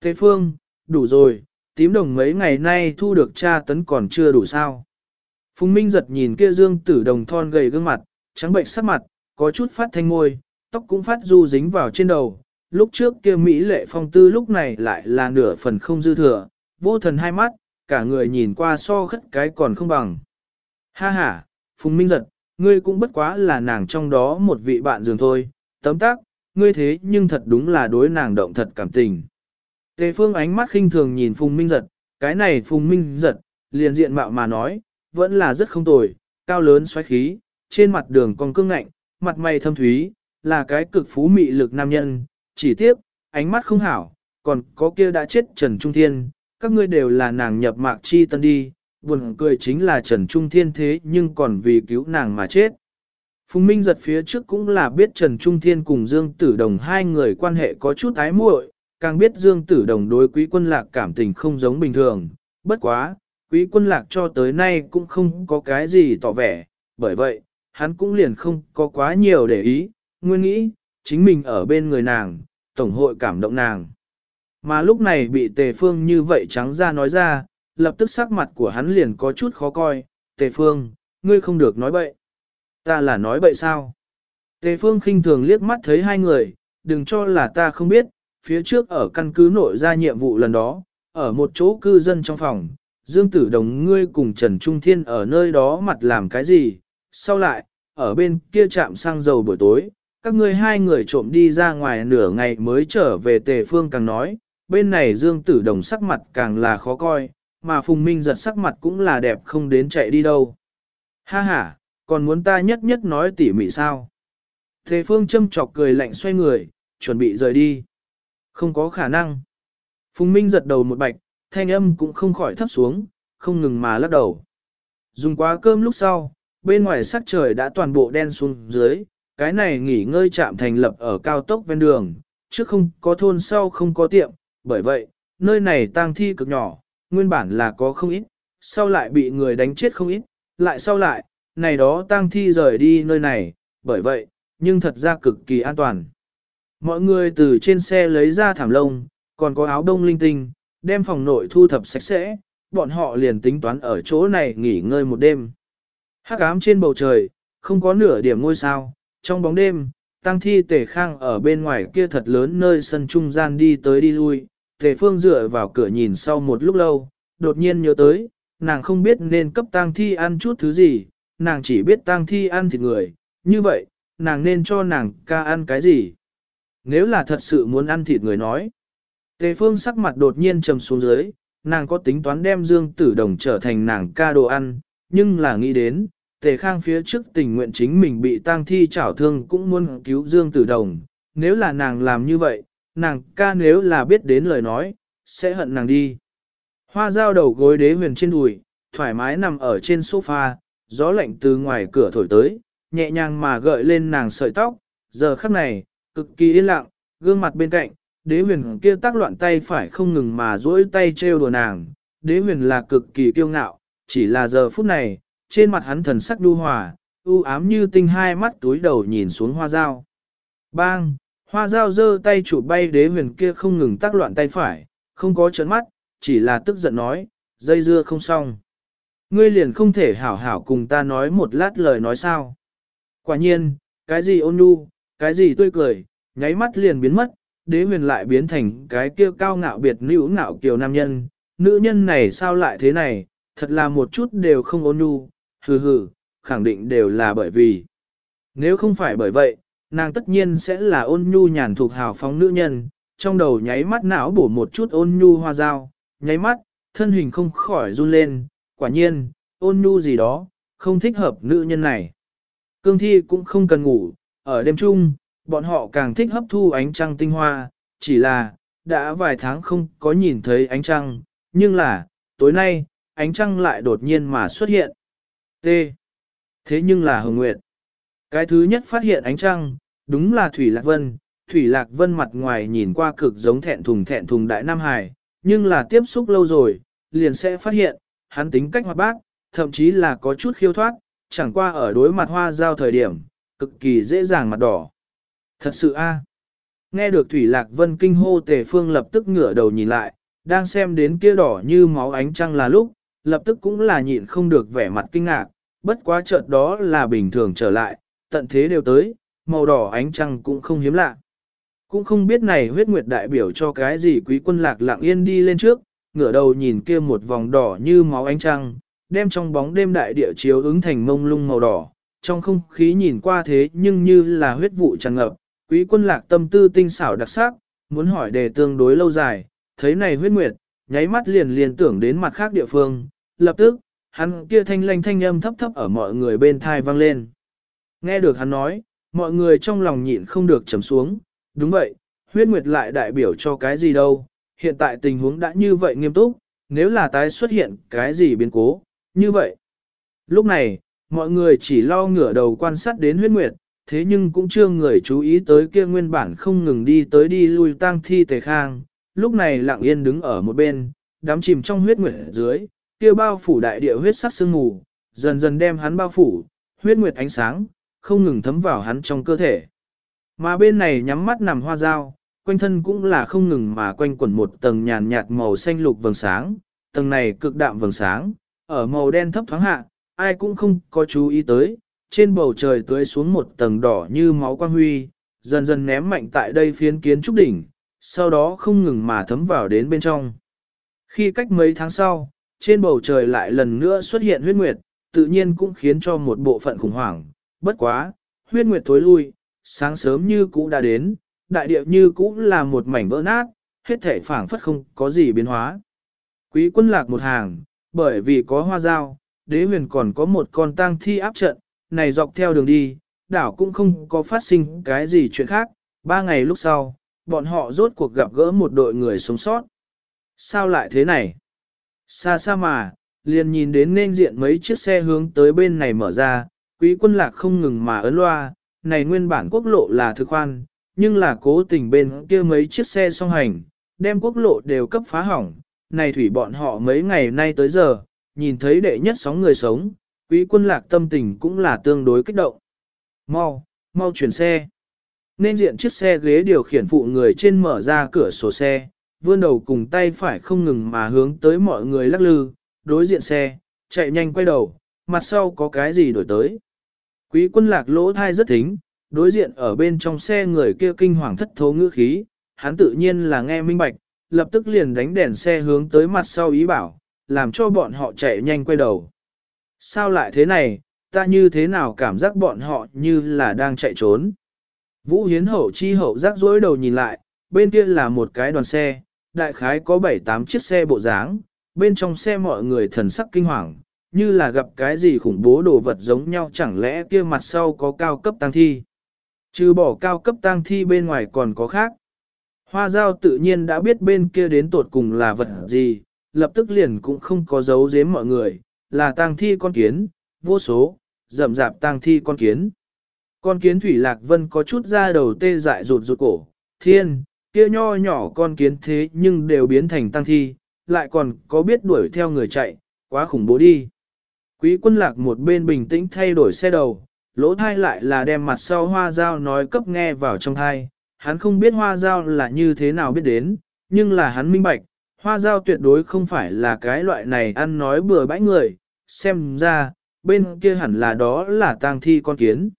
Thế Phương, đủ rồi, tím đồng mấy ngày nay thu được tra tấn còn chưa đủ sao. Phùng Minh giật nhìn kia Dương Tử Đồng thon gầy gương mặt, trắng bệnh sắc mặt, có chút phát thanh môi, tóc cũng phát du dính vào trên đầu. Lúc trước kia Mỹ lệ phong tư lúc này lại là nửa phần không dư thừa, vô thần hai mắt, cả người nhìn qua so khất cái còn không bằng. Ha ha, Phùng Minh giật, ngươi cũng bất quá là nàng trong đó một vị bạn giường thôi, tấm tác, ngươi thế nhưng thật đúng là đối nàng động thật cảm tình. Tề phương ánh mắt khinh thường nhìn Phùng Minh giật, cái này Phùng Minh giật, liền diện mạo mà nói, vẫn là rất không tồi, cao lớn xoáy khí, trên mặt đường còn cương ngạnh, mặt mày thâm thúy, là cái cực phú mị lực nam nhân, chỉ tiếc, ánh mắt không hảo, còn có kia đã chết Trần Trung Thiên, các ngươi đều là nàng nhập mạc chi tân đi, buồn cười chính là Trần Trung Thiên thế nhưng còn vì cứu nàng mà chết. Phùng Minh giật phía trước cũng là biết Trần Trung Thiên cùng Dương Tử Đồng hai người quan hệ có chút ái muội, càng biết Dương Tử Đồng đối quý quân lạc cảm tình không giống bình thường, bất quá, quý quân lạc cho tới nay cũng không có cái gì tỏ vẻ, bởi vậy, hắn cũng liền không có quá nhiều để ý, nguyên nghĩ, chính mình ở bên người nàng, tổng hội cảm động nàng. Mà lúc này bị tề phương như vậy trắng ra nói ra, lập tức sắc mặt của hắn liền có chút khó coi, tề phương, ngươi không được nói bậy. Ta là nói bậy sao? Tề phương khinh thường liếc mắt thấy hai người, đừng cho là ta không biết, phía trước ở căn cứ nội ra nhiệm vụ lần đó, ở một chỗ cư dân trong phòng, Dương Tử Đồng ngươi cùng Trần Trung Thiên ở nơi đó mặt làm cái gì, sau lại, ở bên kia chạm sang dầu buổi tối, các ngươi hai người trộm đi ra ngoài nửa ngày mới trở về tề phương càng nói, bên này Dương Tử Đồng sắc mặt càng là khó coi, mà Phùng Minh giật sắc mặt cũng là đẹp không đến chạy đi đâu. Ha ha, còn muốn ta nhất nhất nói tỉ mỉ sao? Tề phương châm chọc cười lạnh xoay người, chuẩn bị rời đi. Không có khả năng. Phùng Minh giật đầu một bạch, thanh âm cũng không khỏi thấp xuống, không ngừng mà lắc đầu. Dùng quá cơm lúc sau, bên ngoài sắc trời đã toàn bộ đen xuống dưới, cái này nghỉ ngơi trạm thành lập ở cao tốc ven đường, trước không có thôn sau không có tiệm, bởi vậy, nơi này tang thi cực nhỏ, nguyên bản là có không ít, sau lại bị người đánh chết không ít, lại sau lại, này đó tang thi rời đi nơi này, bởi vậy, nhưng thật ra cực kỳ an toàn. Mọi người từ trên xe lấy ra thảm lông, còn có áo đông linh tinh, đem phòng nội thu thập sạch sẽ, bọn họ liền tính toán ở chỗ này nghỉ ngơi một đêm. Hắc ám trên bầu trời, không có nửa điểm ngôi sao, trong bóng đêm, tăng thi tề khang ở bên ngoài kia thật lớn nơi sân trung gian đi tới đi lui, tề phương dựa vào cửa nhìn sau một lúc lâu, đột nhiên nhớ tới, nàng không biết nên cấp tang thi ăn chút thứ gì, nàng chỉ biết tang thi ăn thịt người, như vậy, nàng nên cho nàng ca ăn cái gì. Nếu là thật sự muốn ăn thịt người nói, tề phương sắc mặt đột nhiên trầm xuống dưới, nàng có tính toán đem dương tử đồng trở thành nàng ca đồ ăn, nhưng là nghĩ đến, Tề Khang phía trước tình nguyện chính mình bị tang thi chảo thương cũng muốn cứu Dương Tử Đồng, nếu là nàng làm như vậy, nàng ca nếu là biết đến lời nói, sẽ hận nàng đi. Hoa dao đầu gối đế huyền trên đùi, thoải mái nằm ở trên sofa, gió lạnh từ ngoài cửa thổi tới, nhẹ nhàng mà gợi lên nàng sợi tóc, giờ khắc này, cực kỳ yên lặng, gương mặt bên cạnh, đế huyền kia tác loạn tay phải không ngừng mà duỗi tay trêu đùa nàng, đế huyền là cực kỳ kiêu ngạo, chỉ là giờ phút này, trên mặt hắn thần sắc đu hòa, u ám như tinh hai mắt túi đầu nhìn xuống hoa dao. Bang! Hoa dao giơ tay chụp bay đế huyền kia không ngừng tác loạn tay phải, không có chớn mắt, chỉ là tức giận nói, dây dưa không xong. Ngươi liền không thể hảo hảo cùng ta nói một lát lời nói sao. Quả nhiên, cái gì ôn nhu, cái gì tươi cười, nháy mắt liền biến mất, đế huyền lại biến thành cái kia cao ngạo biệt nữ ngạo kiều nam nhân. Nữ nhân này sao lại thế này, thật là một chút đều không ôn nhu, hừ hừ, khẳng định đều là bởi vì. Nếu không phải bởi vậy, nàng tất nhiên sẽ là ôn nhu nhàn thuộc hào phóng nữ nhân, trong đầu nháy mắt não bổ một chút ôn nhu hoa dao, nháy mắt, thân hình không khỏi run lên, quả nhiên, ôn nhu gì đó, không thích hợp nữ nhân này. Cương thi cũng không cần ngủ, ở đêm chung, bọn họ càng thích hấp thu ánh trăng tinh hoa, chỉ là, đã vài tháng không có nhìn thấy ánh trăng, nhưng là, tối nay, ánh trăng lại đột nhiên mà xuất hiện. T. Thế nhưng là Hồng Nguyệt. Cái thứ nhất phát hiện ánh trăng, đúng là Thủy Lạc Vân. Thủy Lạc Vân mặt ngoài nhìn qua cực giống thẹn thùng thẹn thùng đại Nam Hải, nhưng là tiếp xúc lâu rồi, liền sẽ phát hiện, hắn tính cách hoạt bác, thậm chí là có chút khiêu thoát, chẳng qua ở đối mặt hoa giao thời điểm, cực kỳ dễ dàng mặt đỏ. Thật sự a. Nghe được Thủy Lạc Vân kinh hô Tề Phương lập tức ngửa đầu nhìn lại, đang xem đến kia đỏ như máu ánh trăng là lúc, lập tức cũng là nhịn không được vẻ mặt kinh ngạc, bất quá chợt đó là bình thường trở lại, tận thế đều tới, màu đỏ ánh trăng cũng không hiếm lạ. Cũng không biết này huyết nguyệt đại biểu cho cái gì quý quân lạc lặng yên đi lên trước, ngửa đầu nhìn kia một vòng đỏ như máu ánh trăng, đem trong bóng đêm đại địa chiếu ứng thành mông lung màu đỏ, trong không khí nhìn qua thế nhưng như là huyết vụ tràn ngập, quý quân lạc tâm tư tinh xảo đặc sắc, muốn hỏi đề tương đối lâu dài, thấy này huyết nguyệt, nháy mắt liền liền tưởng đến mặt khác địa phương, lập tức, hắn kia thanh lanh thanh âm thấp thấp ở mọi người bên thai vang lên. Nghe được hắn nói, mọi người trong lòng nhịn không được trầm xuống, đúng vậy, huyết nguyệt lại đại biểu cho cái gì đâu, hiện tại tình huống đã như vậy nghiêm túc, nếu là tái xuất hiện cái gì biến cố, như vậy. Lúc này, mọi người chỉ lo ngửa đầu quan sát đến huyết nguyệt, thế nhưng cũng chưa người chú ý tới kia nguyên bản không ngừng đi tới đi lui tang thi tề khang, lúc này lặng yên đứng ở một bên, đám chìm trong huyết nguyệt dưới, kia bao phủ đại địa huyết sắc sương mù, dần dần đem hắn bao phủ, huyết nguyệt ánh sáng, không ngừng thấm vào hắn trong cơ thể. Mà bên này nhắm mắt nằm hoa dao, quanh thân cũng là không ngừng mà quanh quẩn một tầng nhàn nhạt màu xanh lục vầng sáng, tầng này cực đạm vầng sáng, ở màu đen thấp thoáng hạ, ai cũng không có chú ý tới, trên bầu trời tưới xuống một tầng đỏ như máu quang huy, dần dần ném mạnh tại đây phiến kiến trúc đỉnh, sau đó không ngừng mà thấm vào đến bên trong. Khi cách mấy tháng sau, trên bầu trời lại lần nữa xuất hiện huyết nguyệt, tự nhiên cũng khiến cho một bộ phận khủng hoảng, bất quá, huyết nguyệt thối lui, sáng sớm như cũ đã đến, đại địa như cũ là một mảnh vỡ nát, hết thể phảng phất không có gì biến hóa. Quý quân lạc một hàng, bởi vì có hoa dao, đế huyền còn có một con tang thi áp trận, này dọc theo đường đi, đảo cũng không có phát sinh cái gì chuyện khác, ba ngày lúc sau, bọn họ rốt cuộc gặp gỡ một đội người sống sót. Sao lại thế này? Xa xa mà, liền nhìn đến nên diện mấy chiếc xe hướng tới bên này mở ra, quý quân lạc không ngừng mà ấn loa, này nguyên bản quốc lộ là thực khoan, nhưng là cố tình bên kia mấy chiếc xe song hành, đem quốc lộ đều cấp phá hỏng, này thủy bọn họ mấy ngày nay tới giờ, nhìn thấy đệ nhất sóng người sống, quý quân lạc tâm tình cũng là tương đối kích động. Mau, mau chuyển xe. Nên diện chiếc xe ghế điều khiển phụ người trên mở ra cửa sổ xe, vươn đầu cùng tay phải không ngừng mà hướng tới mọi người lắc lư, đối diện xe, chạy nhanh quay đầu, mặt sau có cái gì đổi tới. Quý quân lạc lỗ thai rất thính, đối diện ở bên trong xe người kia kinh hoàng thất thố ngữ khí, hắn tự nhiên là nghe minh bạch, lập tức liền đánh đèn xe hướng tới mặt sau ý bảo, làm cho bọn họ chạy nhanh quay đầu. Sao lại thế này, ta như thế nào cảm giác bọn họ như là đang chạy trốn. Vũ Hiến Hậu chi hậu rắc rối đầu nhìn lại, bên kia là một cái đoàn xe, đại khái có 7-8 chiếc xe bộ dáng, bên trong xe mọi người thần sắc kinh hoàng, như là gặp cái gì khủng bố đồ vật giống nhau chẳng lẽ kia mặt sau có cao cấp tăng thi. Trừ bỏ cao cấp tăng thi bên ngoài còn có khác. Hoa giao tự nhiên đã biết bên kia đến tột cùng là vật gì, lập tức liền cũng không có giấu giếm mọi người, là tăng thi con kiến, vô số, rậm rạp tăng thi con kiến. Con kiến Thủy Lạc Vân có chút ra đầu tê dại rụt rụt cổ, thiên, kia nho nhỏ con kiến thế nhưng đều biến thành tăng thi, lại còn có biết đuổi theo người chạy, quá khủng bố đi. Quý quân lạc một bên bình tĩnh thay đổi xe đầu, lỗ thai lại là đem mặt sau hoa dao nói cấp nghe vào trong thai, hắn không biết hoa dao là như thế nào biết đến, nhưng là hắn minh bạch, hoa dao tuyệt đối không phải là cái loại này ăn nói bừa bãi người, xem ra, bên kia hẳn là đó là tang thi con kiến.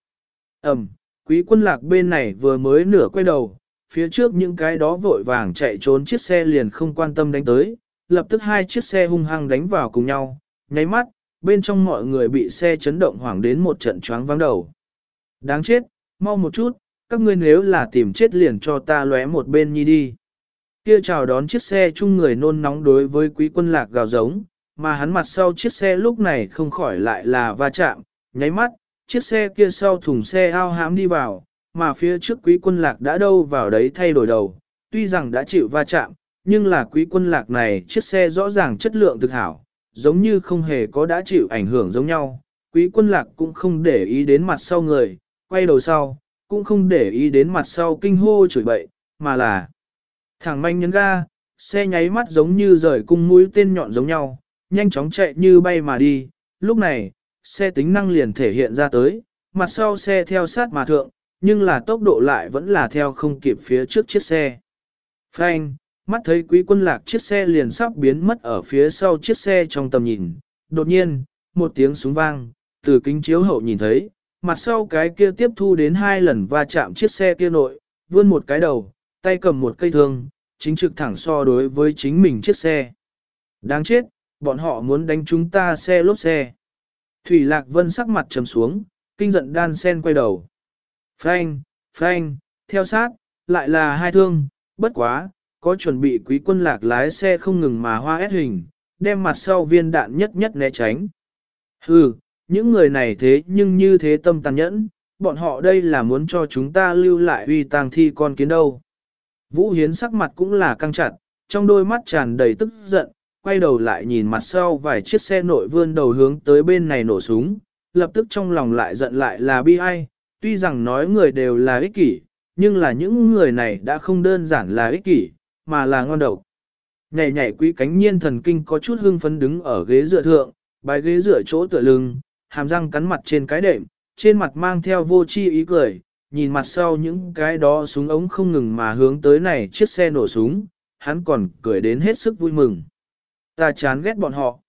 Ẩm, quý quân lạc bên này vừa mới nửa quay đầu, phía trước những cái đó vội vàng chạy trốn chiếc xe liền không quan tâm đánh tới, lập tức hai chiếc xe hung hăng đánh vào cùng nhau, nháy mắt, bên trong mọi người bị xe chấn động hoảng đến một trận choáng vắng đầu. Đáng chết, mau một chút, các ngươi nếu là tìm chết liền cho ta lóe một bên nhi đi. Kia chào đón chiếc xe chung người nôn nóng đối với quý quân lạc gào giống, mà hắn mặt sau chiếc xe lúc này không khỏi lại là va chạm, nháy mắt, chiếc xe kia sau thùng xe ao hãm đi vào, mà phía trước quý quân lạc đã đâu vào đấy thay đổi đầu, tuy rằng đã chịu va chạm, nhưng là quý quân lạc này chiếc xe rõ ràng chất lượng thực hảo, giống như không hề có đã chịu ảnh hưởng giống nhau. Quý quân lạc cũng không để ý đến mặt sau người, quay đầu sau, cũng không để ý đến mặt sau kinh hô chửi bậy, mà là thẳng manh nhấn ga, xe nháy mắt giống như rời cung mũi tên nhọn giống nhau, nhanh chóng chạy như bay mà đi. Lúc này, xe tính năng liền thể hiện ra tới, mặt sau xe theo sát mà thượng, nhưng là tốc độ lại vẫn là theo không kịp phía trước chiếc xe. Frank, mắt thấy quý quân lạc chiếc xe liền sắp biến mất ở phía sau chiếc xe trong tầm nhìn. Đột nhiên, một tiếng súng vang, từ kính chiếu hậu nhìn thấy, mặt sau cái kia tiếp thu đến hai lần va chạm chiếc xe kia nội, vươn một cái đầu, tay cầm một cây thương, chính trực thẳng so đối với chính mình chiếc xe. Đáng chết, bọn họ muốn đánh chúng ta xe lốp xe. Thủy Lạc Vân sắc mặt trầm xuống, kinh giận đan sen quay đầu. Phanh, phanh, theo sát, lại là hai thương, bất quá, có chuẩn bị quý quân lạc lái xe không ngừng mà hoa ép hình, đem mặt sau viên đạn nhất nhất né tránh. Hừ, những người này thế nhưng như thế tâm tàn nhẫn, bọn họ đây là muốn cho chúng ta lưu lại uy tang thi con kiến đâu. Vũ Hiến sắc mặt cũng là căng chặt, trong đôi mắt tràn đầy tức giận, quay đầu lại nhìn mặt sau vài chiếc xe nội vươn đầu hướng tới bên này nổ súng, lập tức trong lòng lại giận lại là bi ai, tuy rằng nói người đều là ích kỷ, nhưng là những người này đã không đơn giản là ích kỷ, mà là ngon độc. Nhảy nhảy quý cánh nhiên thần kinh có chút hưng phấn đứng ở ghế dựa thượng, bài ghế dựa chỗ tựa lưng, hàm răng cắn mặt trên cái đệm, trên mặt mang theo vô chi ý cười, nhìn mặt sau những cái đó súng ống không ngừng mà hướng tới này chiếc xe nổ súng, hắn còn cười đến hết sức vui mừng. Ta chán ghét bọn họ.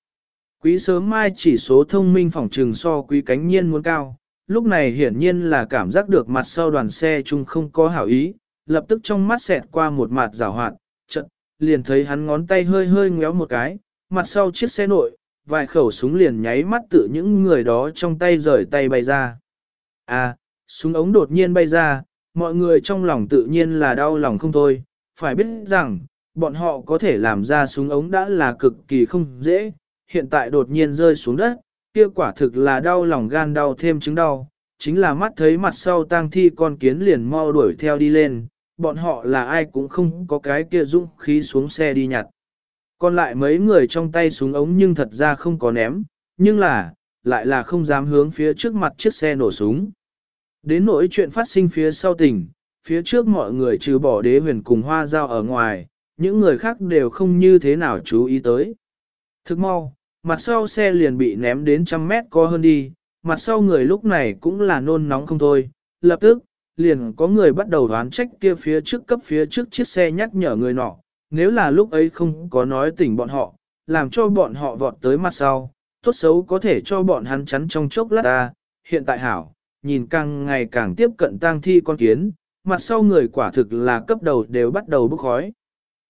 Quý sớm mai chỉ số thông minh phỏng trừng so quý cánh nhiên muốn cao, lúc này hiển nhiên là cảm giác được mặt sau đoàn xe chung không có hảo ý, lập tức trong mắt xẹt qua một mặt rào hoạt, chật, liền thấy hắn ngón tay hơi hơi ngéo một cái, mặt sau chiếc xe nội, vài khẩu súng liền nháy mắt tự những người đó trong tay rời tay bay ra. À, súng ống đột nhiên bay ra, mọi người trong lòng tự nhiên là đau lòng không thôi, phải biết rằng, bọn họ có thể làm ra súng ống đã là cực kỳ không dễ, hiện tại đột nhiên rơi xuống đất, kia quả thực là đau lòng gan đau thêm chứng đau, chính là mắt thấy mặt sau tang thi con kiến liền mau đuổi theo đi lên, bọn họ là ai cũng không có cái kia dũng khí xuống xe đi nhặt. Còn lại mấy người trong tay súng ống nhưng thật ra không có ném, nhưng là, lại là không dám hướng phía trước mặt chiếc xe nổ súng. Đến nỗi chuyện phát sinh phía sau tỉnh, phía trước mọi người trừ bỏ đế huyền cùng hoa dao ở ngoài, những người khác đều không như thế nào chú ý tới. Thức mau, mặt sau xe liền bị ném đến trăm mét co hơn đi, mặt sau người lúc này cũng là nôn nóng không thôi, lập tức, liền có người bắt đầu đoán trách kia phía trước cấp phía trước chiếc xe nhắc nhở người nọ, nếu là lúc ấy không có nói tỉnh bọn họ, làm cho bọn họ vọt tới mặt sau, tốt xấu có thể cho bọn hắn chắn trong chốc lát ta, hiện tại hảo, nhìn càng ngày càng tiếp cận tang thi con kiến, mặt sau người quả thực là cấp đầu đều bắt đầu bốc khói.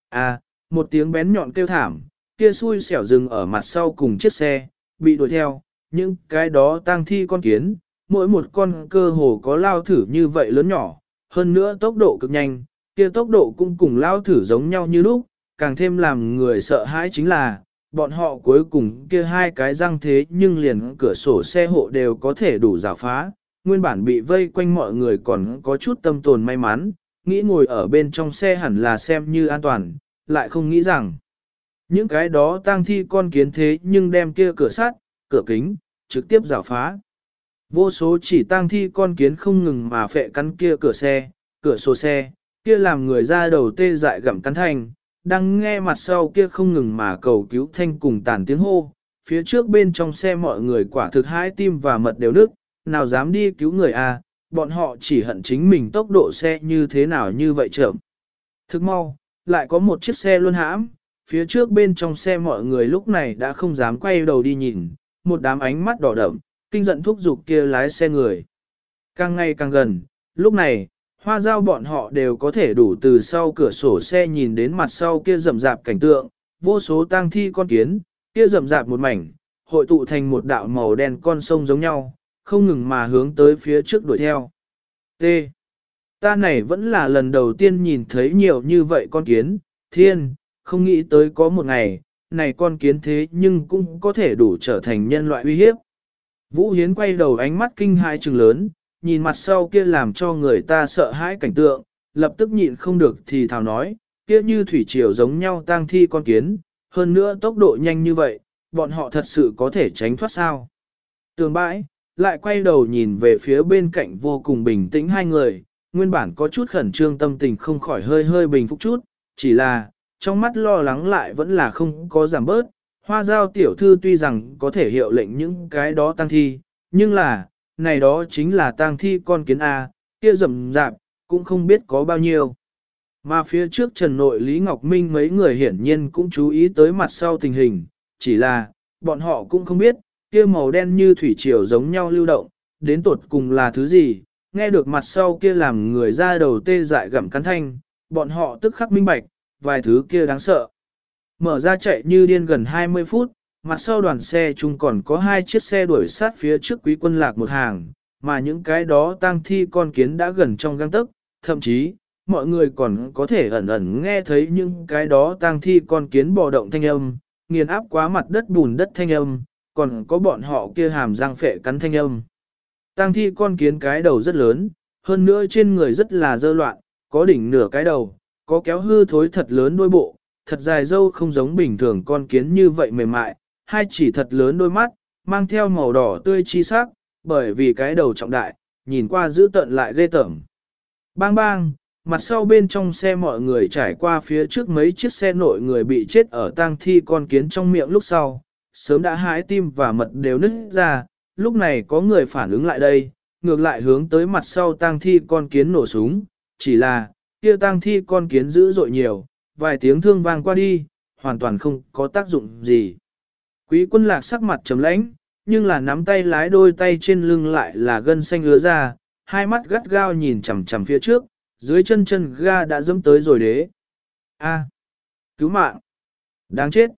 À, một tiếng bén nhọn kêu thảm, kia xui xẻo dừng ở mặt sau cùng chiếc xe, bị đuổi theo, những cái đó tang thi con kiến, mỗi một con cơ hồ có lao thử như vậy lớn nhỏ, hơn nữa tốc độ cực nhanh, kia tốc độ cũng cùng lao thử giống nhau như lúc, càng thêm làm người sợ hãi chính là, bọn họ cuối cùng kia hai cái răng thế nhưng liền cửa sổ xe hộ đều có thể đủ rào phá, nguyên bản bị vây quanh mọi người còn có chút tâm tồn may mắn, nghĩ ngồi ở bên trong xe hẳn là xem như an toàn, lại không nghĩ rằng những cái đó tang thi con kiến thế nhưng đem kia cửa sắt, cửa kính, trực tiếp rào phá. Vô số chỉ tang thi con kiến không ngừng mà phệ cắn kia cửa xe, cửa sổ xe, kia làm người ra đầu tê dại gặm cắn thành, đang nghe mặt sau kia không ngừng mà cầu cứu thanh cùng tàn tiếng hô, phía trước bên trong xe mọi người quả thực hãi tim và mật đều nước, nào dám đi cứu người à, bọn họ chỉ hận chính mình tốc độ xe như thế nào như vậy chậm. Thức mau, lại có một chiếc xe luôn hãm, phía trước bên trong xe mọi người lúc này đã không dám quay đầu đi nhìn, một đám ánh mắt đỏ đậm, kinh giận thúc giục kia lái xe người. Càng ngày càng gần, lúc này, hoa dao bọn họ đều có thể đủ từ sau cửa sổ xe nhìn đến mặt sau kia rậm rạp cảnh tượng, vô số tang thi con kiến, kia rậm rạp một mảnh, hội tụ thành một đạo màu đen con sông giống nhau, không ngừng mà hướng tới phía trước đuổi theo. T. Ta này vẫn là lần đầu tiên nhìn thấy nhiều như vậy con kiến, thiên, không nghĩ tới có một ngày, này con kiến thế nhưng cũng có thể đủ trở thành nhân loại uy hiếp. Vũ Hiến quay đầu ánh mắt kinh hãi trừng lớn, nhìn mặt sau kia làm cho người ta sợ hãi cảnh tượng, lập tức nhịn không được thì thào nói, kia như thủy triều giống nhau tang thi con kiến, hơn nữa tốc độ nhanh như vậy, bọn họ thật sự có thể tránh thoát sao. Tường bãi, lại quay đầu nhìn về phía bên cạnh vô cùng bình tĩnh hai người, nguyên bản có chút khẩn trương tâm tình không khỏi hơi hơi bình phục chút, chỉ là, trong mắt lo lắng lại vẫn là không có giảm bớt. Hoa giao tiểu thư tuy rằng có thể hiệu lệnh những cái đó tăng thi, nhưng là, này đó chính là tăng thi con kiến A, kia rầm rạp, cũng không biết có bao nhiêu. Mà phía trước Trần Nội Lý Ngọc Minh mấy người hiển nhiên cũng chú ý tới mặt sau tình hình, chỉ là, bọn họ cũng không biết, kia màu đen như thủy triều giống nhau lưu động, đến tột cùng là thứ gì, nghe được mặt sau kia làm người ra đầu tê dại gặm cắn thanh, bọn họ tức khắc minh bạch, vài thứ kia đáng sợ. Mở ra chạy như điên gần 20 phút, mặt sau đoàn xe chung còn có hai chiếc xe đuổi sát phía trước quý quân lạc một hàng, mà những cái đó tang thi con kiến đã gần trong găng tức, thậm chí, mọi người còn có thể ẩn ẩn nghe thấy những cái đó tang thi con kiến bò động thanh âm, nghiền áp quá mặt đất bùn đất thanh âm, còn có bọn họ kia hàm răng phệ cắn thanh âm. Tang thi con kiến cái đầu rất lớn, hơn nữa trên người rất là dơ loạn, có đỉnh nửa cái đầu, có kéo hư thối thật lớn đôi bộ, thật dài dâu không giống bình thường con kiến như vậy mềm mại, hai chỉ thật lớn đôi mắt, mang theo màu đỏ tươi chi sắc, bởi vì cái đầu trọng đại, nhìn qua giữ tận lại ghê tởm. Bang bang, mặt sau bên trong xe mọi người trải qua phía trước mấy chiếc xe nội người bị chết ở tang thi con kiến trong miệng lúc sau, sớm đã hái tim và mật đều nứt ra, lúc này có người phản ứng lại đây, ngược lại hướng tới mặt sau tang thi con kiến nổ súng, chỉ là, kia tang thi con kiến dữ dội nhiều, vài tiếng thương vang qua đi, hoàn toàn không có tác dụng gì. Quý quân lạc sắc mặt trầm lãnh, nhưng là nắm tay lái đôi tay trên lưng lại là gân xanh ứa ra, hai mắt gắt gao nhìn chằm chằm phía trước, dưới chân chân ga đã dẫm tới rồi đế. A, cứu mạng, đáng chết.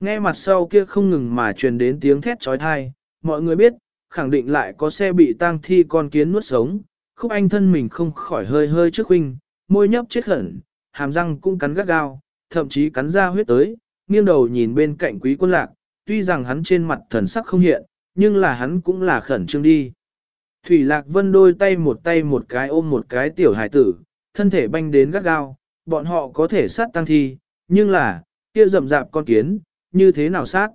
Nghe mặt sau kia không ngừng mà truyền đến tiếng thét trói thai, mọi người biết, khẳng định lại có xe bị tang thi con kiến nuốt sống, khúc anh thân mình không khỏi hơi hơi trước huynh, môi nhấp chết khẩn, hàm răng cũng cắn gắt gao, thậm chí cắn ra huyết tới, nghiêng đầu nhìn bên cạnh quý quân lạc, tuy rằng hắn trên mặt thần sắc không hiện, nhưng là hắn cũng là khẩn trương đi. Thủy Lạc Vân đôi tay một tay một cái ôm một cái tiểu hải tử, thân thể banh đến gắt gao, bọn họ có thể sát tăng thi, nhưng là, kia rậm rạp con kiến, như thế nào sát?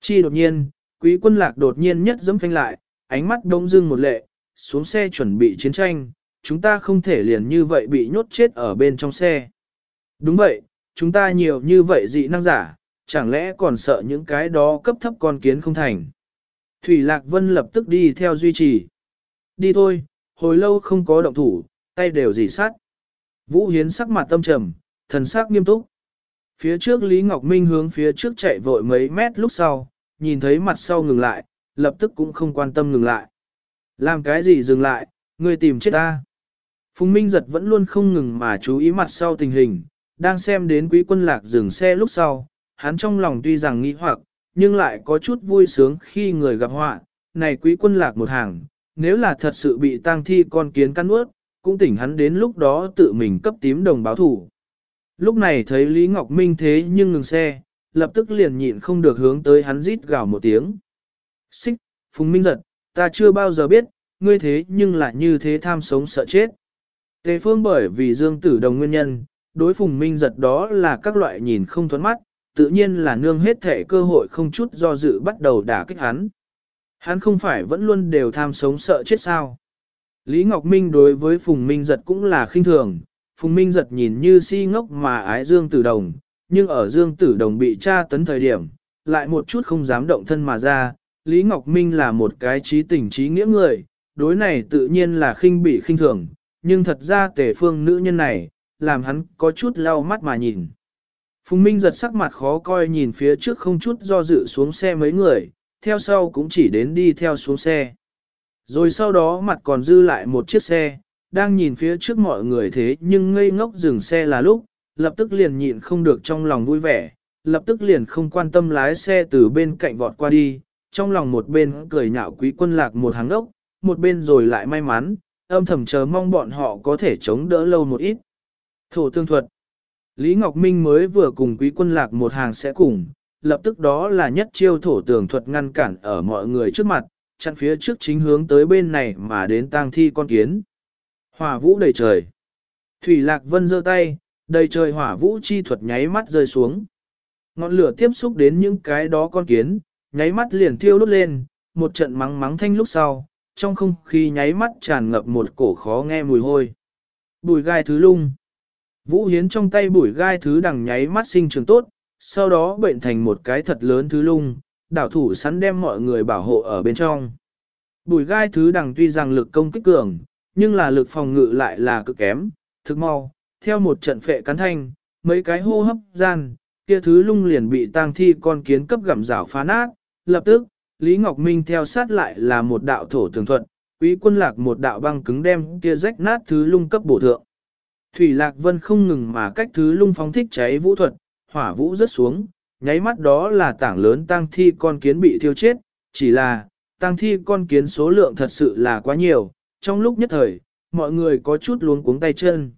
Chi đột nhiên, quý quân lạc đột nhiên nhất dẫm phanh lại, ánh mắt đông dưng một lệ, xuống xe chuẩn bị chiến tranh, chúng ta không thể liền như vậy bị nhốt chết ở bên trong xe. Đúng vậy, chúng ta nhiều như vậy dị năng giả, chẳng lẽ còn sợ những cái đó cấp thấp con kiến không thành. Thủy Lạc Vân lập tức đi theo duy trì. Đi thôi, hồi lâu không có động thủ, tay đều dì sát. Vũ Hiến sắc mặt tâm trầm, thần sắc nghiêm túc. Phía trước Lý Ngọc Minh hướng phía trước chạy vội mấy mét lúc sau, nhìn thấy mặt sau ngừng lại, lập tức cũng không quan tâm ngừng lại. Làm cái gì dừng lại, người tìm chết ta. Phùng Minh giật vẫn luôn không ngừng mà chú ý mặt sau tình hình, đang xem đến quý quân lạc dừng xe lúc sau, hắn trong lòng tuy rằng nghĩ hoặc, nhưng lại có chút vui sướng khi người gặp họa, này quý quân lạc một hàng, nếu là thật sự bị tang thi con kiến cắn ướt, cũng tỉnh hắn đến lúc đó tự mình cấp tím đồng báo thủ. Lúc này thấy Lý Ngọc Minh thế nhưng ngừng xe, lập tức liền nhịn không được hướng tới hắn rít gào một tiếng. Xích, Phùng Minh giật, ta chưa bao giờ biết, ngươi thế nhưng lại như thế tham sống sợ chết. Tề phương bởi vì dương tử đồng nguyên nhân, đối Phùng Minh giật đó là các loại nhìn không thoát mắt, tự nhiên là nương hết thể cơ hội không chút do dự bắt đầu đả kích hắn. Hắn không phải vẫn luôn đều tham sống sợ chết sao. Lý Ngọc Minh đối với Phùng Minh giật cũng là khinh thường, Phùng Minh giật nhìn như si ngốc mà ái Dương Tử Đồng, nhưng ở Dương Tử Đồng bị tra tấn thời điểm, lại một chút không dám động thân mà ra, Lý Ngọc Minh là một cái trí tình trí nghĩa người, đối này tự nhiên là khinh bị khinh thường, nhưng thật ra tề phương nữ nhân này, làm hắn có chút lau mắt mà nhìn. Phùng Minh giật sắc mặt khó coi nhìn phía trước không chút do dự xuống xe mấy người, theo sau cũng chỉ đến đi theo xuống xe. Rồi sau đó mặt còn dư lại một chiếc xe, đang nhìn phía trước mọi người thế nhưng ngây ngốc dừng xe là lúc, lập tức liền nhịn không được trong lòng vui vẻ, lập tức liền không quan tâm lái xe từ bên cạnh vọt qua đi, trong lòng một bên cười nhạo quý quân lạc một hàng đốc, một bên rồi lại may mắn, âm thầm chờ mong bọn họ có thể chống đỡ lâu một ít. Thổ tương thuật Lý Ngọc Minh mới vừa cùng quý quân lạc một hàng sẽ cùng, lập tức đó là nhất chiêu thổ tường thuật ngăn cản ở mọi người trước mặt, chặn phía trước chính hướng tới bên này mà đến tang thi con kiến. Hỏa vũ đầy trời. Thủy Lạc Vân giơ tay, đầy trời hỏa vũ chi thuật nháy mắt rơi xuống. Ngọn lửa tiếp xúc đến những cái đó con kiến, nháy mắt liền thiêu đốt lên, một trận mắng mắng thanh lúc sau, trong không khí nháy mắt tràn ngập một cổ khó nghe mùi hôi. Bùi gai thứ lung. Vũ Hiến trong tay bùi gai thứ đằng nháy mắt sinh trường tốt, sau đó bệnh thành một cái thật lớn thứ lung, đảo thủ sắn đem mọi người bảo hộ ở bên trong. Bùi gai thứ đằng tuy rằng lực công kích cường, nhưng là lực phòng ngự lại là cực kém, thực mau, theo một trận phệ cắn thanh, mấy cái hô hấp gian, kia thứ lung liền bị tang thi con kiến cấp gặm rảo phá nát, lập tức, Lý Ngọc Minh theo sát lại là một đạo thổ tường thuận, quý quân lạc một đạo băng cứng đem kia rách nát thứ lung cấp bổ thượng. Thủy Lạc Vân không ngừng mà cách thứ lung phóng thích cháy vũ thuật, hỏa vũ rất xuống, nháy mắt đó là tảng lớn tang thi con kiến bị thiêu chết, chỉ là, tang thi con kiến số lượng thật sự là quá nhiều, trong lúc nhất thời, mọi người có chút luống cuống tay chân.